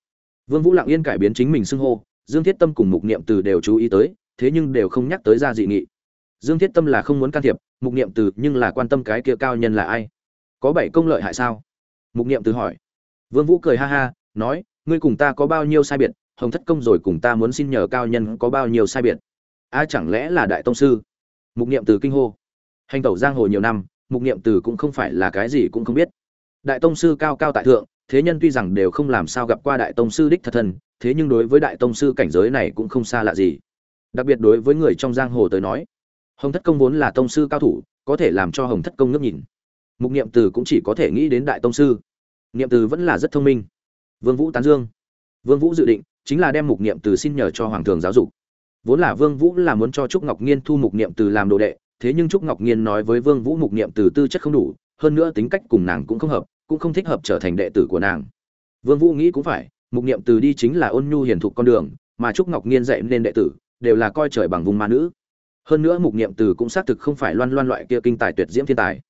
Vương vũ lặng yên cải biến chính mình xưng hô, dương thiết tâm cùng mục niệm từ đều chú ý tới, thế nhưng đều không nhắc tới ra dị nghị. Dương thiết tâm là không muốn can thiệp, mục niệm từ nhưng là quan tâm cái kia cao nhân là ai? Có bảy công lợi hại sao? Mục niệm từ hỏi. Vương vũ cười ha ha, nói, ngươi cùng ta có bao nhiêu sai biệt hồng thất công rồi cùng ta muốn xin nhờ cao nhân có bao nhiêu sai biệt. A, chẳng lẽ là đại tông sư? Mục niệm từ kinh hô. Hành tẩu giang hồ nhiều năm, mục niệm từ cũng không phải là cái gì cũng không biết. Đại tông sư cao cao tại thượng, thế nhân tuy rằng đều không làm sao gặp qua đại tông sư đích thật thân, thế nhưng đối với đại tông sư cảnh giới này cũng không xa lạ gì. Đặc biệt đối với người trong giang hồ tới nói, hồng thất công vốn là tông sư cao thủ, có thể làm cho hồng thất công ngước nhìn. Mục niệm từ cũng chỉ có thể nghĩ đến đại tông sư. Niệm từ vẫn là rất thông minh. Vương vũ tán dương. Vương vũ dự định chính là đem mục niệm từ xin nhờ cho hoàng thường giáo dục. Vốn là vương vũ là muốn cho trúc ngọc nghiên thu mục niệm từ làm đồ đệ, thế nhưng trúc ngọc nghiên nói với vương vũ mục niệm từ tư chất không đủ, hơn nữa tính cách cùng nàng cũng không hợp, cũng không thích hợp trở thành đệ tử của nàng. Vương vũ nghĩ cũng phải, mục niệm từ đi chính là ôn nhu hiền thục con đường, mà trúc ngọc nghiên dạy nên đệ tử, đều là coi trời bằng vùng ma nữ. Hơn nữa mục niệm từ cũng xác thực không phải loan loan loại kia kinh tài tuyệt diễm thiên tài.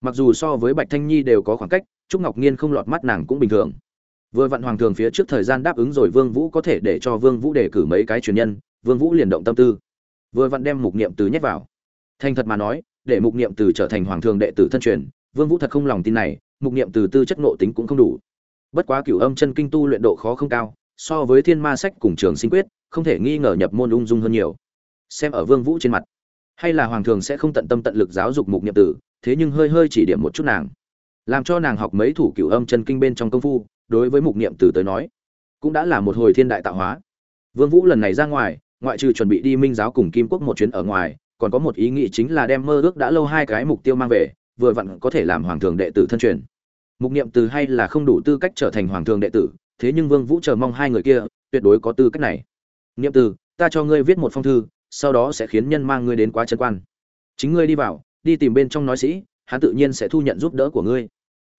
Mặc dù so với bạch thanh nhi đều có khoảng cách, trúc ngọc nghiên không lọt mắt nàng cũng bình thường vừa vặn hoàng thường phía trước thời gian đáp ứng rồi vương vũ có thể để cho vương vũ đề cử mấy cái truyền nhân, vương vũ liền động tâm tư. Vừa vặn đem mục niệm từ nhét vào. Thành thật mà nói, để mục niệm từ trở thành hoàng thường đệ tử thân truyền, vương vũ thật không lòng tin này, mục niệm từ tư chất nộ tính cũng không đủ. Bất quá cửu âm chân kinh tu luyện độ khó không cao, so với thiên ma sách cùng trường sinh quyết, không thể nghi ngờ nhập môn ung dung hơn nhiều. Xem ở vương vũ trên mặt, hay là hoàng thường sẽ không tận tâm tận lực giáo dục mục niệm tử thế nhưng hơi hơi chỉ điểm một chút nàng, làm cho nàng học mấy thủ cửu âm chân kinh bên trong công phu đối với mục niệm tử tới nói, cũng đã là một hồi thiên đại tạo hóa. Vương vũ lần này ra ngoài, ngoại trừ chuẩn bị đi minh giáo cùng kim quốc một chuyến ở ngoài, còn có một ý nghĩ chính là đem mơ ước đã lâu hai cái mục tiêu mang về, vừa vặn có thể làm hoàng thường đệ tử thân truyền. Mục niệm từ hay là không đủ tư cách trở thành hoàng thường đệ tử, thế nhưng vương vũ chờ mong hai người kia, tuyệt đối có tư cách này. Niệm từ, ta cho ngươi viết một phong thư, sau đó sẽ khiến nhân mang ngươi đến quá chân quan. Chính ngươi đi vào, đi tìm bên trong nói sĩ, hắn tự nhiên sẽ thu nhận giúp đỡ của ngươi.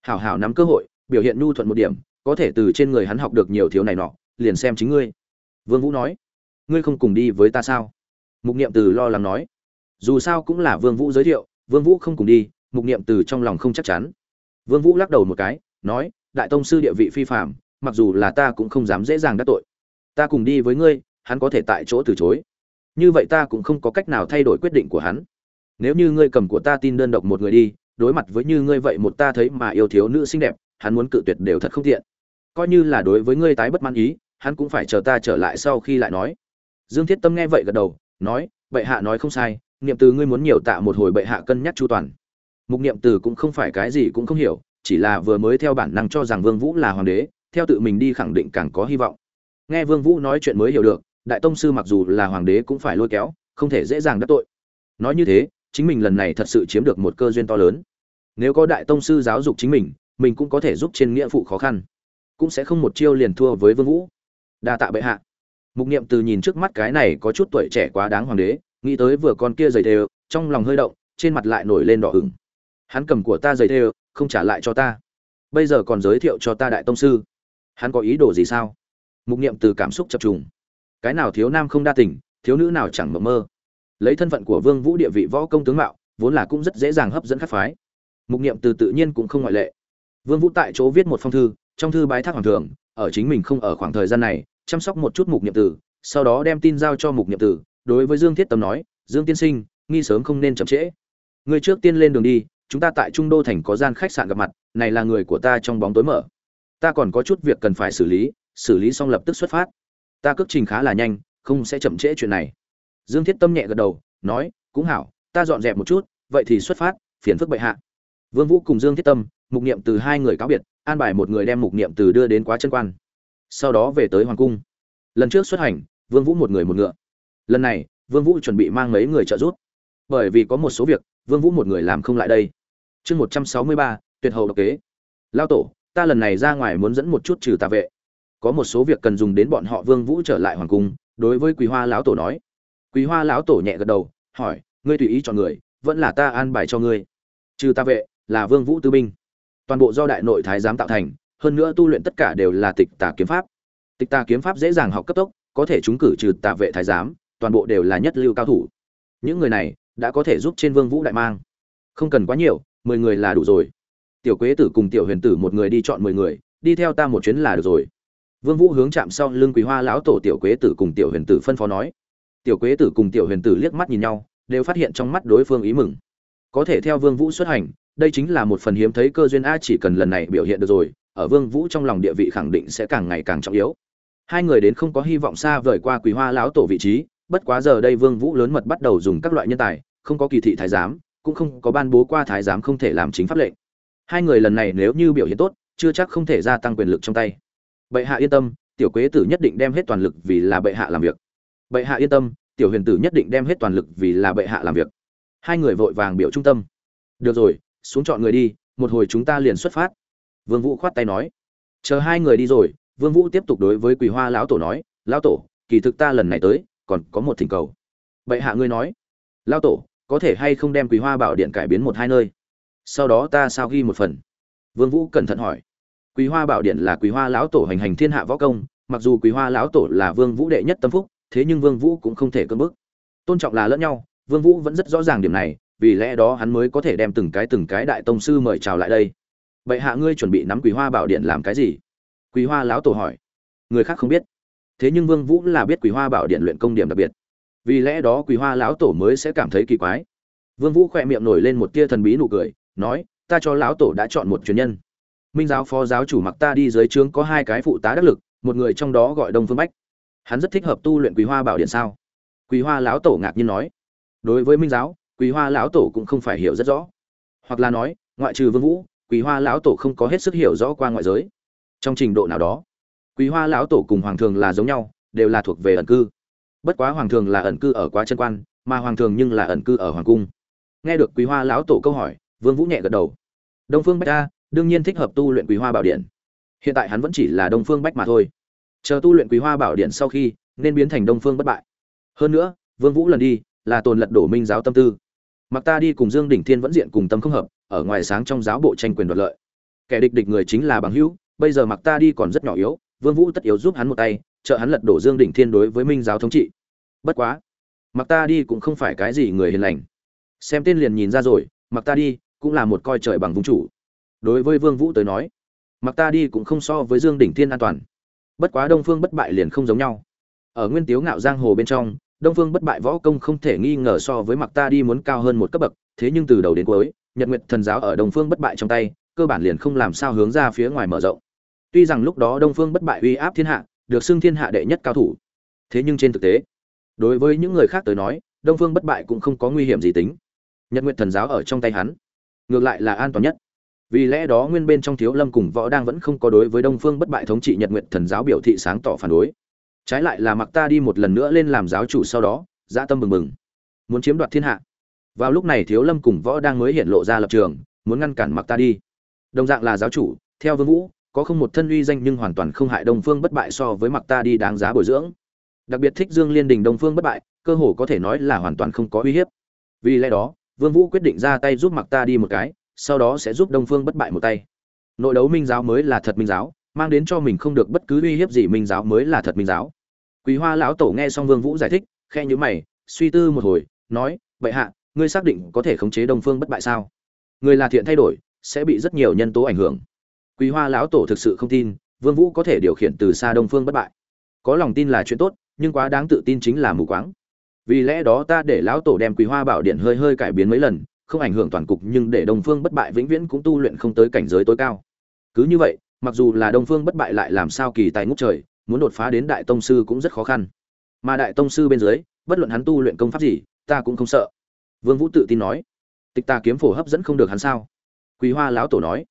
Hảo hảo nắm cơ hội, biểu hiện nhu thuận một điểm có thể từ trên người hắn học được nhiều thiếu này nọ, liền xem chính ngươi. Vương vũ nói. Ngươi không cùng đi với ta sao? Mục niệm từ lo lắng nói. Dù sao cũng là vương vũ giới thiệu, vương vũ không cùng đi, mục niệm từ trong lòng không chắc chắn. Vương vũ lắc đầu một cái, nói, đại tông sư địa vị phi phàm, mặc dù là ta cũng không dám dễ dàng đắc tội. Ta cùng đi với ngươi, hắn có thể tại chỗ từ chối. Như vậy ta cũng không có cách nào thay đổi quyết định của hắn. Nếu như ngươi cầm của ta tin đơn độc một người đi, đối mặt với như ngươi vậy một ta thấy mà yêu thiếu nữ xinh đẹp hắn muốn cự tuyệt đều thật không tiện. Coi như là đối với ngươi tái bất mãn ý, hắn cũng phải chờ ta trở lại sau khi lại nói. Dương thiết tâm nghe vậy gật đầu, nói, bệ hạ nói không sai, niệm từ ngươi muốn nhiều tạ một hồi bệ hạ cân nhắc chu toàn. Mục niệm từ cũng không phải cái gì cũng không hiểu, chỉ là vừa mới theo bản năng cho rằng vương vũ là hoàng đế, theo tự mình đi khẳng định càng có hy vọng. Nghe vương vũ nói chuyện mới hiểu được, đại tông sư mặc dù là hoàng đế cũng phải lôi kéo, không thể dễ dàng đắc tội. Nói như thế, chính mình lần này thật sự chiếm được một cơ duyên to lớn. Nếu có đại tông sư giáo dục chính mình mình cũng có thể giúp trên nghĩa phụ khó khăn. Cũng sẽ không một chiêu liền thua với vương vũ. Đa tạ bệ hạ. Mục niệm từ nhìn trước mắt cái này có chút tuổi trẻ quá đáng hoàng đế, nghĩ tới vừa con kia giày đều, trong lòng hơi động, trên mặt lại nổi lên đỏ ửng. Hắn cầm của ta giày đều, không trả lại cho ta. Bây giờ còn giới thiệu cho ta đại tông sư. Hắn có ý đồ gì sao? Mục niệm từ cảm xúc chập trùng. Cái nào thiếu nam không đa tình, thiếu nữ nào chẳng mộng mơ. Lấy thân phận của vương vũ địa vị võ công tướng mạo, vốn là cũng rất dễ dàng hấp dẫn các phái. Mục niệm từ tự nhiên cũng không ngoại lệ vương vũ tại chỗ viết một phong thư, trong thư bái thác hoàng thượng, ở chính mình không ở khoảng thời gian này, chăm sóc một chút mục niệm tử, sau đó đem tin giao cho mục niệm tử, đối với dương thiết tâm nói, dương tiên sinh, nghi sớm không nên chậm trễ. Người trước tiên lên đường đi, chúng ta tại trung đô thành có gian khách sạn gặp mặt, này là người của ta trong bóng tối mở. Ta còn có chút việc cần phải xử lý xử lý xong lập tức xuất phát. Ta cước trình khá là nhanh, không sẽ chậm trễ chuyện này. Dương thiết tâm nhẹ gật đầu, nói, cũng hảo, ta dọn dẹp một chút, vậy thì xuất phát, phiền phức bệ hạ. Vương vũ cùng dương thiết tâm mục niệm từ hai người cáo biệt, an bài một người đem mục niệm từ đưa đến quá chân quan. Sau đó về tới hoàng cung. Lần trước xuất hành, vương vũ một người một ngựa. Lần này, vương vũ chuẩn bị mang mấy người trợ giúp. Bởi vì có một số việc, vương vũ một người làm không lại đây. Chương một trăm sáu mươi ba, tuyệt hậu độc kế. Lao tổ, ta lần này ra ngoài muốn dẫn một chút trừ tà vệ. Có một số việc cần dùng đến bọn họ vương vũ trở lại hoàng cung, đối với quý hoa lão tổ nói. Quý hoa lão tổ nhẹ gật đầu, hỏi, ngươi tùy ý chọn người, vẫn là ta an bài cho ngươi. Trừ tà vệ là vương vũ tư binh toàn bộ do đại nội thái giám tạo thành, hơn nữa tu luyện tất cả đều là tịch tà kiếm pháp. Tịch tà kiếm pháp dễ dàng học cấp tốc, có thể chúng cử trừ tà vệ thái giám, toàn bộ đều là nhất lưu cao thủ. Những người này đã có thể giúp trên vương vũ đại mang. Không cần quá nhiều, mười người là đủ rồi. Tiểu quế tử cùng tiểu huyền tử một người đi chọn mười người, đi theo ta một chuyến là được rồi. Vương vũ hướng chạm sau lưng quý hoa lão tổ tiểu quế tử cùng tiểu huyền tử phân phó nói. Tiểu quế tử cùng tiểu huyền tử liếc mắt nhìn nhau, đều phát hiện trong mắt đối phương ý mừng. Có thể theo vương vũ xuất hành đây chính là một phần hiếm thấy cơ duyên a, chỉ cần lần này biểu hiện được rồi, ở vương vũ trong lòng địa vị khẳng định sẽ càng ngày càng trọng yếu. Hai người đến không có hy vọng xa vời qua quý hoa lão tổ vị trí, bất quá giờ đây vương vũ lớn mật bắt đầu dùng các loại nhân tài, không có kỳ thị thái giám, cũng không có ban bố qua thái giám không thể làm chính pháp lệnh. Hai người lần này nếu như biểu hiện tốt, chưa chắc không thể gia tăng quyền lực trong tay. Bệ hạ yên tâm, tiểu quế tử nhất định đem hết toàn lực vì là bệ hạ làm việc. Bệ hạ yên tâm, tiểu huyền tử nhất định đem hết toàn lực vì là bệ hạ làm việc. Hai người vội vàng biểu trung tâm. Được rồi xuống chọn người đi, một hồi chúng ta liền xuất phát. Vương vũ khoát tay nói. Chờ hai người đi rồi. Vương vũ tiếp tục đối với quỳ hoa lão tổ nói, lão tổ, kỳ thực ta lần này tới, còn có một thỉnh cầu. Bệ hạ ngươi nói. Lão tổ, có thể hay không đem quỳ hoa bảo điện cải biến một hai nơi? Sau đó ta sao ghi một phần? Vương vũ cẩn thận hỏi. Quỳ hoa bảo điện là quỳ hoa lão tổ hành hành thiên hạ võ công, mặc dù quỳ hoa lão tổ là vương vũ đệ nhất tâm phúc, thế nhưng vương vũ cũng không thể cưỡng bức. Tôn trọng là lẫn nhau, vương vũ vẫn rất rõ ràng điểm này vì lẽ đó hắn mới có thể đem từng cái từng cái đại tông sư mời chào lại đây. Vậy hạ ngươi chuẩn bị nắm quỳ hoa bảo điện làm cái gì? Quỳ hoa lão tổ hỏi. Người khác không biết. Thế nhưng vương vũ là biết quỳ hoa bảo điện luyện công điểm đặc biệt. Vì lẽ đó quỳ hoa lão tổ mới sẽ cảm thấy kỳ quái. Vương vũ khỏe miệng nổi lên một tia thần bí nụ cười, nói, ta cho lão tổ đã chọn một truyền nhân. Minh giáo phó giáo chủ mặc ta đi dưới trướng có hai cái phụ tá đắc lực, một người trong đó gọi đông phương bách. Hắn rất thích hợp tu luyện quỳ hoa bảo điện sao? Quỳ hoa lão tổ ngạc nhiên nói, đối với minh giáo quỳ hoa lão tổ cũng không phải hiểu rất rõ. Hoặc là nói, ngoại trừ vương vũ, quỳ hoa lão tổ không có hết sức hiểu rõ qua ngoại giới. Trong trình độ nào đó, quỳ hoa lão tổ cùng hoàng thường là giống nhau, đều là thuộc về ẩn cư. Bất quá hoàng thường là ẩn cư ở quá chân quan, mà hoàng thường nhưng là ẩn cư ở hoàng cung. Nghe được quý hoa lão tổ câu hỏi, vương vũ nhẹ gật đầu. Đông phương bách Ta đương nhiên thích hợp tu luyện quý hoa bảo điện. Hiện tại hắn vẫn chỉ là đông phương bách mà thôi. Chờ tu luyện quý hoa bảo điện sau khi, nên biến thành đông phương bất bại. Hơn nữa, vương vũ lần đi là tồn lật đổ minh giáo tâm tư mặc ta đi cùng dương đỉnh thiên vẫn diện cùng tâm không hợp, ở ngoài sáng trong giáo bộ tranh quyền đoạt lợi. Kẻ địch địch người chính là bằng hữu, bây giờ mặc ta đi còn rất nhỏ yếu, vương vũ tất yếu giúp hắn một tay, trợ hắn lật đổ dương đỉnh thiên đối với minh giáo thống trị. Bất quá, mặc ta đi cũng không phải cái gì người hiền lành. Xem tên liền nhìn ra rồi, mặc ta đi cũng là một coi trời bằng vùng chủ. Đối với vương vũ tới nói, mặc ta đi cũng không so với dương đỉnh thiên an toàn. Bất quá đông phương bất bại liền không giống nhau. Ở nguyên tiếu ngạo giang hồ bên trong đông phương bất bại võ công không thể nghi ngờ so với mặc ta đi muốn cao hơn một cấp bậc, thế nhưng từ đầu đến cuối, nhật nguyệt thần giáo ở đông phương bất bại trong tay, cơ bản liền không làm sao hướng ra phía ngoài mở rộng. Tuy rằng lúc đó đông phương bất bại uy áp thiên hạ, được xưng thiên hạ đệ nhất cao thủ, thế nhưng trên thực tế, đối với những người khác tới nói, đông phương bất bại cũng không có nguy hiểm gì tính. Nhật nguyệt thần giáo ở trong tay hắn, ngược lại là an toàn nhất. Vì lẽ đó nguyên bên trong thiếu lâm cùng võ đang vẫn không có đối với đông phương bất bại thống trị nhật nguyệt thần giáo biểu thị sáng tỏ phản đối trái lại là mặc ta đi một lần nữa lên làm giáo chủ sau đó, dã tâm mừng mừng muốn chiếm đoạt thiên hạ. Vào lúc này thiếu lâm cùng võ đang mới hiện lộ ra lập trường, muốn ngăn cản mặc ta đi. Đồng dạng là giáo chủ, theo vương vũ, có không một thân uy danh nhưng hoàn toàn không hại đông phương bất bại so với mặc ta đi đáng giá bồi dưỡng. Đặc biệt thích dương liên đình đông phương bất bại, cơ hồ có thể nói là hoàn toàn không có uy hiếp. Vì lẽ đó, vương vũ quyết định ra tay giúp mặc ta đi một cái, sau đó sẽ giúp đông phương bất bại một tay. Nội đấu minh giáo mới là thật minh giáo, mang đến cho mình không được bất cứ uy hiếp gì minh giáo mới là thật minh giáo quý hoa lão tổ nghe xong vương vũ giải thích khe nhíu mày, suy tư một hồi, nói vậy hạ, ngươi xác định có thể khống chế đông phương bất bại sao? Người là thiện thay đổi, sẽ bị rất nhiều nhân tố ảnh hưởng. Quý hoa lão tổ thực sự không tin, vương vũ có thể điều khiển từ xa đông phương bất bại. Có lòng tin là chuyện tốt, nhưng quá đáng tự tin chính là mù quáng. Vì lẽ đó ta để lão tổ đem quý hoa bảo điện hơi hơi cải biến mấy lần, không ảnh hưởng toàn cục nhưng để đông phương bất bại vĩnh viễn cũng tu luyện không tới cảnh giới tối cao. Cứ như vậy, mặc dù là đông phương bất bại lại làm sao kỳ tài ngút trời muốn đột phá đến đại tông sư cũng rất khó khăn. Mà đại tông sư bên dưới, bất luận hắn tu luyện công pháp gì, ta cũng không sợ. Vương vũ tự tin nói. Tịch ta kiếm phổ hấp dẫn không được hắn sao? Quý hoa lão tổ nói.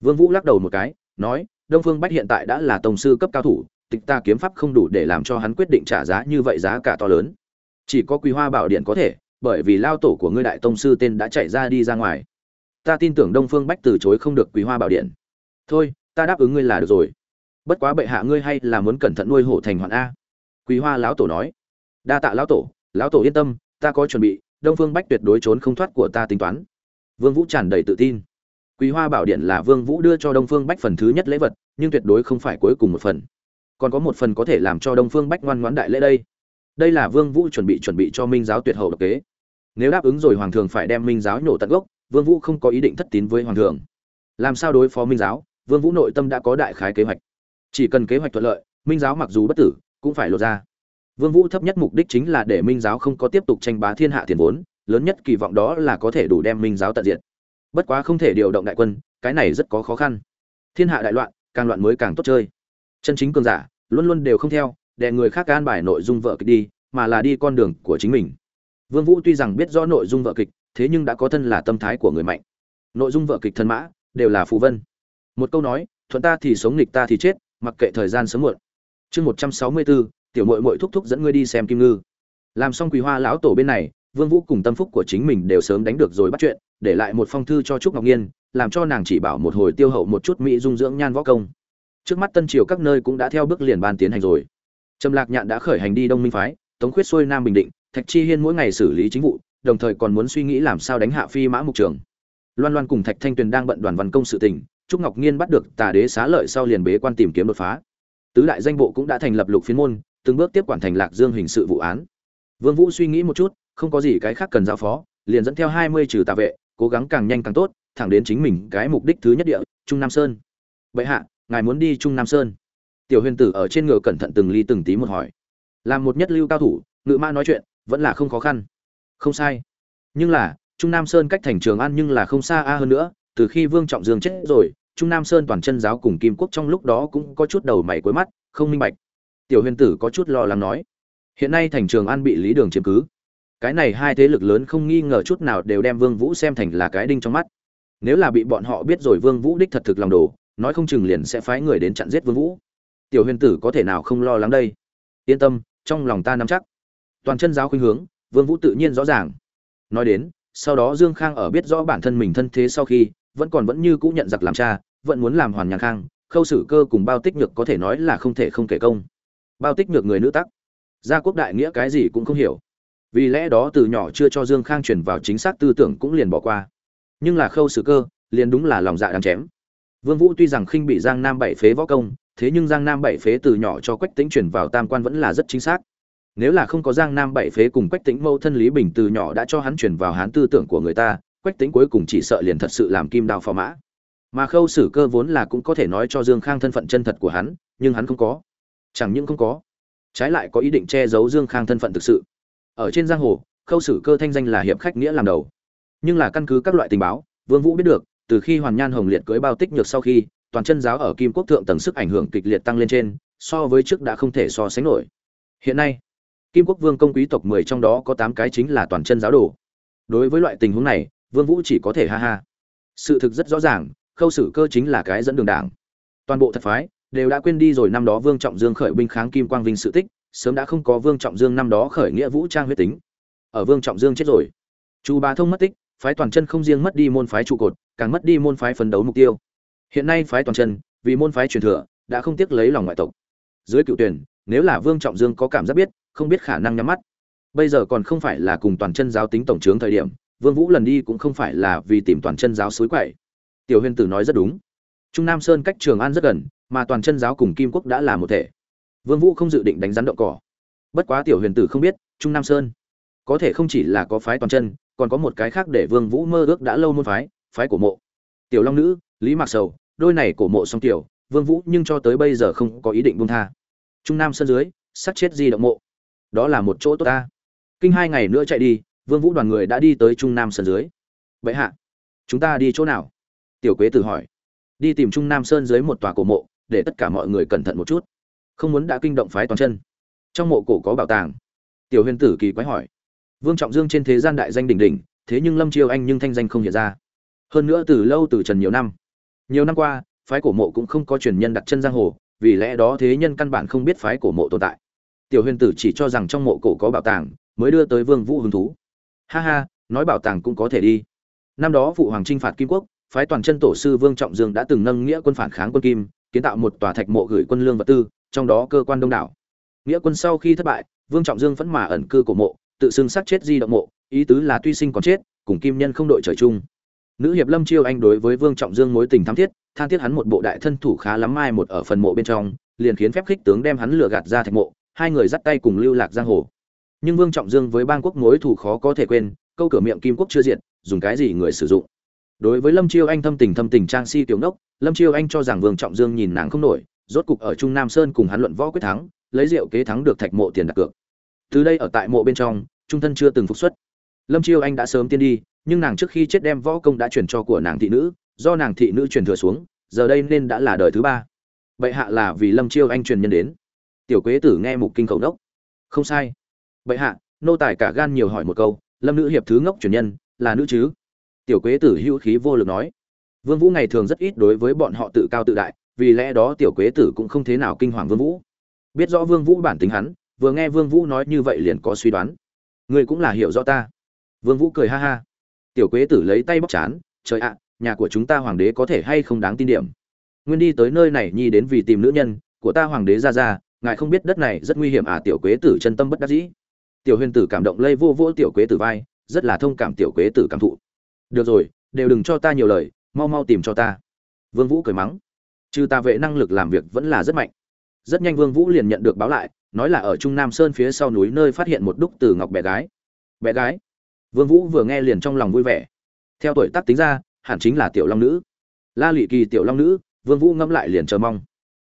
Vương vũ lắc đầu một cái, nói, đông phương bách hiện tại đã là tông sư cấp cao thủ, tịch ta kiếm pháp không đủ để làm cho hắn quyết định trả giá như vậy giá cả to lớn. Chỉ có quý hoa bảo điện có thể, bởi vì lao tổ của ngươi đại tông sư tên đã chạy ra đi ra ngoài. Ta tin tưởng đông phương bách từ chối không được quý hoa bảo điện. Thôi, ta đáp ứng ngươi là được rồi bất quá bệ hạ ngươi hay là muốn cẩn thận nuôi hổ thành hoạn a. Quý hoa lão tổ nói. Đa tạ lão tổ lão tổ yên tâm, ta có chuẩn bị, đông phương bách tuyệt đối trốn không thoát của ta tính toán. Vương vũ tràn đầy tự tin. Quý hoa bảo điện là vương vũ đưa cho đông phương bách phần thứ nhất lễ vật, nhưng tuyệt đối không phải cuối cùng một phần. Còn có một phần có thể làm cho đông phương bách ngoan ngoãn đại lễ đây. Đây là vương vũ chuẩn bị chuẩn bị cho minh giáo tuyệt hậu độc kế. Nếu đáp ứng rồi hoàng Thượng phải đem minh giáo nhổ tận gốc, vương vũ không có ý định thất tín với hoàng Thượng. làm sao đối phó minh giáo? Vương vũ nội tâm đã có đại khái kế hoạch chỉ cần kế hoạch thuận lợi, minh giáo mặc dù bất tử, cũng phải lột ra. Vương vũ thấp nhất mục đích chính là để minh giáo không có tiếp tục tranh bá thiên hạ tiền vốn, lớn nhất kỳ vọng đó là có thể đủ đem minh giáo tận diệt. Bất quá không thể điều động đại quân, cái này rất có khó khăn. Thiên hạ đại loạn, càng loạn mới càng tốt chơi. Chân chính cường giả, luôn luôn đều không theo, để người khác can bài nội dung vợ kịch đi, mà là đi con đường của chính mình. Vương vũ tuy rằng biết rõ nội dung vợ kịch, thế nhưng đã có thân là tâm thái của người mạnh. Nội dung vợ kịch thân mã, đều là phù vân. Một câu nói, thuận ta thì sống, nghịch ta thì chết mặc kệ thời gian sớm muộn. Chương một trăm sáu mươi bốn tiểu mội mội thúc thúc dẫn ngươi đi xem kim ngư. Làm xong quý hoa lão tổ bên này, vương vũ cùng tâm phúc của chính mình đều sớm đánh được rồi bắt chuyện, để lại một phong thư cho trúc ngọc nhiên, làm cho nàng chỉ bảo một hồi tiêu hậu một chút mỹ dung dưỡng nhan võ công. Trước mắt tân triều các nơi cũng đã theo bước liền ban tiến hành rồi. Trầm lạc nhạn đã khởi hành đi đông minh phái, tống khuyết xuôi nam bình định, thạch chi hiên mỗi ngày xử lý chính vụ, đồng thời còn muốn suy nghĩ làm sao đánh hạ phi mã mục trường. Loan loan cùng thạch thanh tuyền đang bận đoàn văn công sự tình trúc ngọc nhiên bắt được tà đế xá lợi sau liền bế quan tìm kiếm đột phá. Tứ đại danh bộ cũng đã thành lập lục phiên môn, từng bước tiếp quản thành lạc dương hình sự vụ án. Vương vũ suy nghĩ một chút, không có gì cái khác cần giao phó, liền dẫn theo hai mươi trừ tà vệ, cố gắng càng nhanh càng tốt, thẳng đến chính mình cái mục đích thứ nhất địa, trung nam sơn. Vậy hạ, ngài muốn đi trung nam sơn? Tiểu huyền tử ở trên ngựa cẩn thận từng ly từng tí một hỏi. Làm một nhất lưu cao thủ, ngự ma nói chuyện, vẫn là không khó khăn. Không sai. Nhưng là, trung nam sơn cách thành trường an nhưng là không xa a hơn nữa từ khi vương trọng dương chết rồi, trung nam sơn toàn chân giáo cùng kim quốc trong lúc đó cũng có chút đầu mày cuối mắt, không minh bạch. Tiểu huyền tử có chút lo lắng nói, hiện nay thành trường an bị lý đường chiếm cứ. Cái này hai thế lực lớn không nghi ngờ chút nào đều đem vương vũ xem thành là cái đinh trong mắt. Nếu là bị bọn họ biết rồi vương vũ đích thật thực lòng đồ, nói không chừng liền sẽ phái người đến chặn giết vương vũ. Tiểu huyền tử có thể nào không lo lắng đây? Yên tâm, trong lòng ta nắm chắc. Toàn chân giáo khuynh hướng, vương vũ tự nhiên rõ ràng. Nói đến, sau đó dương khang ở biết rõ bản thân mình thân thế sau khi vẫn còn vẫn như cũ nhận giặc làm cha, vẫn muốn làm hoàn nhàn khang, khâu xử cơ cùng bao tích nhược có thể nói là không thể không kể công. Bao tích nhược người nữ tắc. Gia quốc đại nghĩa cái gì cũng không hiểu. Vì lẽ đó từ nhỏ chưa cho dương khang chuyển vào chính xác tư tưởng cũng liền bỏ qua. Nhưng là khâu xử cơ, liền đúng là lòng dạ đáng chém. Vương vũ tuy rằng khinh bị giang nam bảy phế võ công, thế nhưng giang nam bảy phế từ nhỏ cho quách tính chuyển vào tam quan vẫn là rất chính xác. Nếu là không có giang nam bảy phế cùng quách tính mâu thân lý bình từ nhỏ đã cho hắn chuyển vào hán tư tưởng của người ta quách tính cuối cùng chỉ sợ liền thật sự làm kim đao phò mã. Mà khâu xử cơ vốn là cũng có thể nói cho dương khang thân phận chân thật của hắn, nhưng hắn không có. Chẳng những không có, trái lại có ý định che giấu dương khang thân phận thực sự. Ở trên giang hồ, khâu xử cơ thanh danh là hiệp khách nghĩa làm đầu. Nhưng là căn cứ các loại tình báo, vương vũ biết được, từ khi hoàn nhan hồng liệt cưới bao tích nhược sau khi, toàn chân giáo ở kim quốc thượng tầng sức ảnh hưởng kịch liệt tăng lên trên, so với trước đã không thể so sánh nổi. Hiện nay, kim quốc vương công quý tộc mười trong đó có tám cái chính là toàn chân giáo đồ. Đối với loại tình huống này vương vũ chỉ có thể ha ha. Sự thực rất rõ ràng, khâu xử cơ chính là cái dẫn đường đảng. Toàn bộ thật phái đều đã quên đi rồi năm đó vương trọng dương khởi binh kháng kim quang vinh sự tích, sớm đã không có vương trọng dương năm đó khởi nghĩa vũ trang huyết tính. Ở vương trọng dương chết rồi, chu bá thông mất tích, phái toàn chân không riêng mất đi môn phái trụ cột, càng mất đi môn phái phấn đấu mục tiêu. Hiện nay phái toàn chân, vì môn phái truyền thừa, đã không tiếc lấy lòng ngoại tộc. Dưới cựu tuyển, nếu là vương trọng dương có cảm giác biết, không biết khả năng nhắm mắt. Bây giờ còn không phải là cùng toàn chân giáo tính tổng trướng thời điểm vương vũ lần đi cũng không phải là vì tìm toàn chân giáo suối quậy. Tiểu huyền tử nói rất đúng. Trung nam sơn cách trường an rất gần, mà toàn chân giáo cùng kim quốc đã là một thể. Vương vũ không dự định đánh rắn động cỏ. Bất quá tiểu huyền tử không biết, trung nam sơn có thể không chỉ là có phái toàn chân, còn có một cái khác để vương vũ mơ ước đã lâu môn phái phái của mộ. Tiểu long nữ, lý mạc sầu, đôi này cổ mộ song tiểu, vương vũ nhưng cho tới bây giờ không có ý định buông tha. Trung nam sơn dưới sát chết di động mộ. Đó là một chỗ tốt ta. Kinh hai ngày nữa chạy đi vương vũ đoàn người đã đi tới trung nam sơn dưới. Vậy hạ, chúng ta đi chỗ nào? Tiểu quế tử hỏi. Đi tìm trung nam sơn dưới một tòa cổ mộ, để tất cả mọi người cẩn thận một chút. Không muốn đã kinh động phái toàn chân. Trong mộ cổ có bảo tàng. Tiểu huyền tử kỳ quái hỏi. Vương trọng dương trên thế gian đại danh đỉnh đỉnh, thế nhưng lâm chiêu anh nhưng thanh danh không hiện ra. Hơn nữa từ lâu từ trần nhiều năm. Nhiều năm qua, phái cổ mộ cũng không có truyền nhân đặt chân giang hồ, vì lẽ đó thế nhân căn bản không biết phái cổ mộ tồn tại. Tiểu huyền tử chỉ cho rằng trong mộ cổ có bảo tàng, mới đưa tới vương vũ hứng thú ha ha, nói bảo tàng cũng có thể đi. Năm đó phụ hoàng trinh phạt kim quốc, phái toàn chân tổ sư vương trọng dương đã từng nâng nghĩa quân phản kháng quân kim, kiến tạo một tòa thạch mộ gửi quân lương vật tư, trong đó cơ quan đông đảo. Nghĩa quân sau khi thất bại, vương trọng dương vẫn mà ẩn cư cổ mộ, tự xưng sát chết di động mộ, ý tứ là tuy sinh còn chết, cùng kim nhân không đội trời chung. Nữ hiệp lâm chiêu anh đối với vương trọng dương mối tình thắm thiết, than thiết hắn một bộ đại thân thủ khá lắm mai một ở phần mộ bên trong, liền khiến phép khích tướng đem hắn lừa gạt ra thạch mộ, hai người dắt tay cùng lưu lạc giang hồ nhưng vương trọng dương với bang quốc mối thủ khó có thể quên câu cửa miệng kim quốc chưa diện, dùng cái gì người sử dụng. Đối với lâm chiêu anh thâm tình thâm tình trang si tiểu nốc lâm chiêu anh cho rằng vương trọng dương nhìn nàng không nổi rốt cục ở trung nam sơn cùng hắn luận võ quyết thắng lấy rượu kế thắng được thạch mộ tiền đặt cược. Từ đây ở tại mộ bên trong trung thân chưa từng phục xuất. Lâm chiêu anh đã sớm tiên đi nhưng nàng trước khi chết đem võ công đã truyền cho của nàng thị nữ do nàng thị nữ truyền thừa xuống giờ đây nên đã là đời thứ ba. Bệ hạ là vì lâm chiêu anh truyền nhân đến. Tiểu quế tử nghe mục kinh cầu đốc không sai bệ hạ, nô tài cả gan nhiều hỏi một câu, lâm nữ hiệp thứ ngốc truyền nhân, là nữ chứ? Tiểu quế tử hữu khí vô lực nói. Vương vũ ngày thường rất ít đối với bọn họ tự cao tự đại, vì lẽ đó tiểu quế tử cũng không thế nào kinh hoàng vương vũ. Biết rõ vương vũ bản tính hắn, vừa nghe vương vũ nói như vậy liền có suy đoán. Ngươi cũng là hiểu rõ ta. Vương vũ cười ha ha. Tiểu quế tử lấy tay bóc chán, trời ạ, nhà của chúng ta hoàng đế có thể hay không đáng tin điểm? Nguyên đi tới nơi này nhi đến vì tìm nữ nhân, của ta hoàng đế ra ra, ngài không biết đất này rất nguy hiểm à tiểu quế tử chân tâm bất đắc dĩ tiểu huyền tử cảm động lây vô vô tiểu quế tử vai, rất là thông cảm tiểu quế tử cảm thụ. Được rồi, đều đừng cho ta nhiều lời, mau mau tìm cho ta. Vương vũ cười mắng. Trừ ta vệ năng lực làm việc vẫn là rất mạnh. Rất nhanh vương vũ liền nhận được báo lại, nói là ở trung nam sơn phía sau núi nơi phát hiện một đúc từ ngọc bé gái. Bé gái? Vương vũ vừa nghe liền trong lòng vui vẻ. Theo tuổi tác tính ra, hẳn chính là tiểu long nữ. La lị kỳ tiểu long nữ, vương vũ ngâm lại liền chờ mong.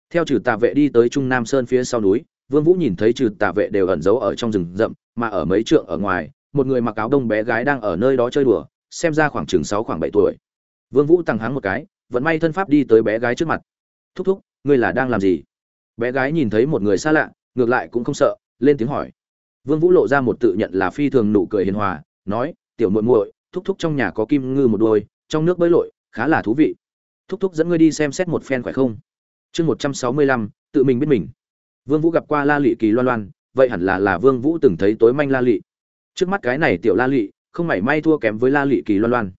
Theo trừ tà vệ đi tới trung nam sơn phía sau núi vương vũ nhìn thấy trừ tà vệ đều ẩn giấu ở trong rừng rậm, mà ở mấy trượng ở ngoài, một người mặc áo đông bé gái đang ở nơi đó chơi đùa, xem ra khoảng chừng sáu, khoảng bảy tuổi. Vương vũ tăng háng một cái vẫn may thân pháp đi tới bé gái trước mặt. Thúc thúc, ngươi là đang làm gì? Bé gái nhìn thấy một người xa lạ, ngược lại cũng không sợ, lên tiếng hỏi. Vương vũ lộ ra một tự nhận là phi thường nụ cười hiền hòa, nói, tiểu muội muội, thúc thúc trong nhà có kim ngư một đôi, trong nước bơi lội, khá là thú vị. Thúc thúc dẫn ngươi đi xem xét một phen khỏe không? Chương một trăm sáu mươi lăm, tự mình biết mình vương vũ gặp qua la lị kỳ loan loan, vậy hẳn là là vương vũ từng thấy tối manh la lị. Trước mắt cái này tiểu la lị, không mảy may thua kém với la lị kỳ loan loan.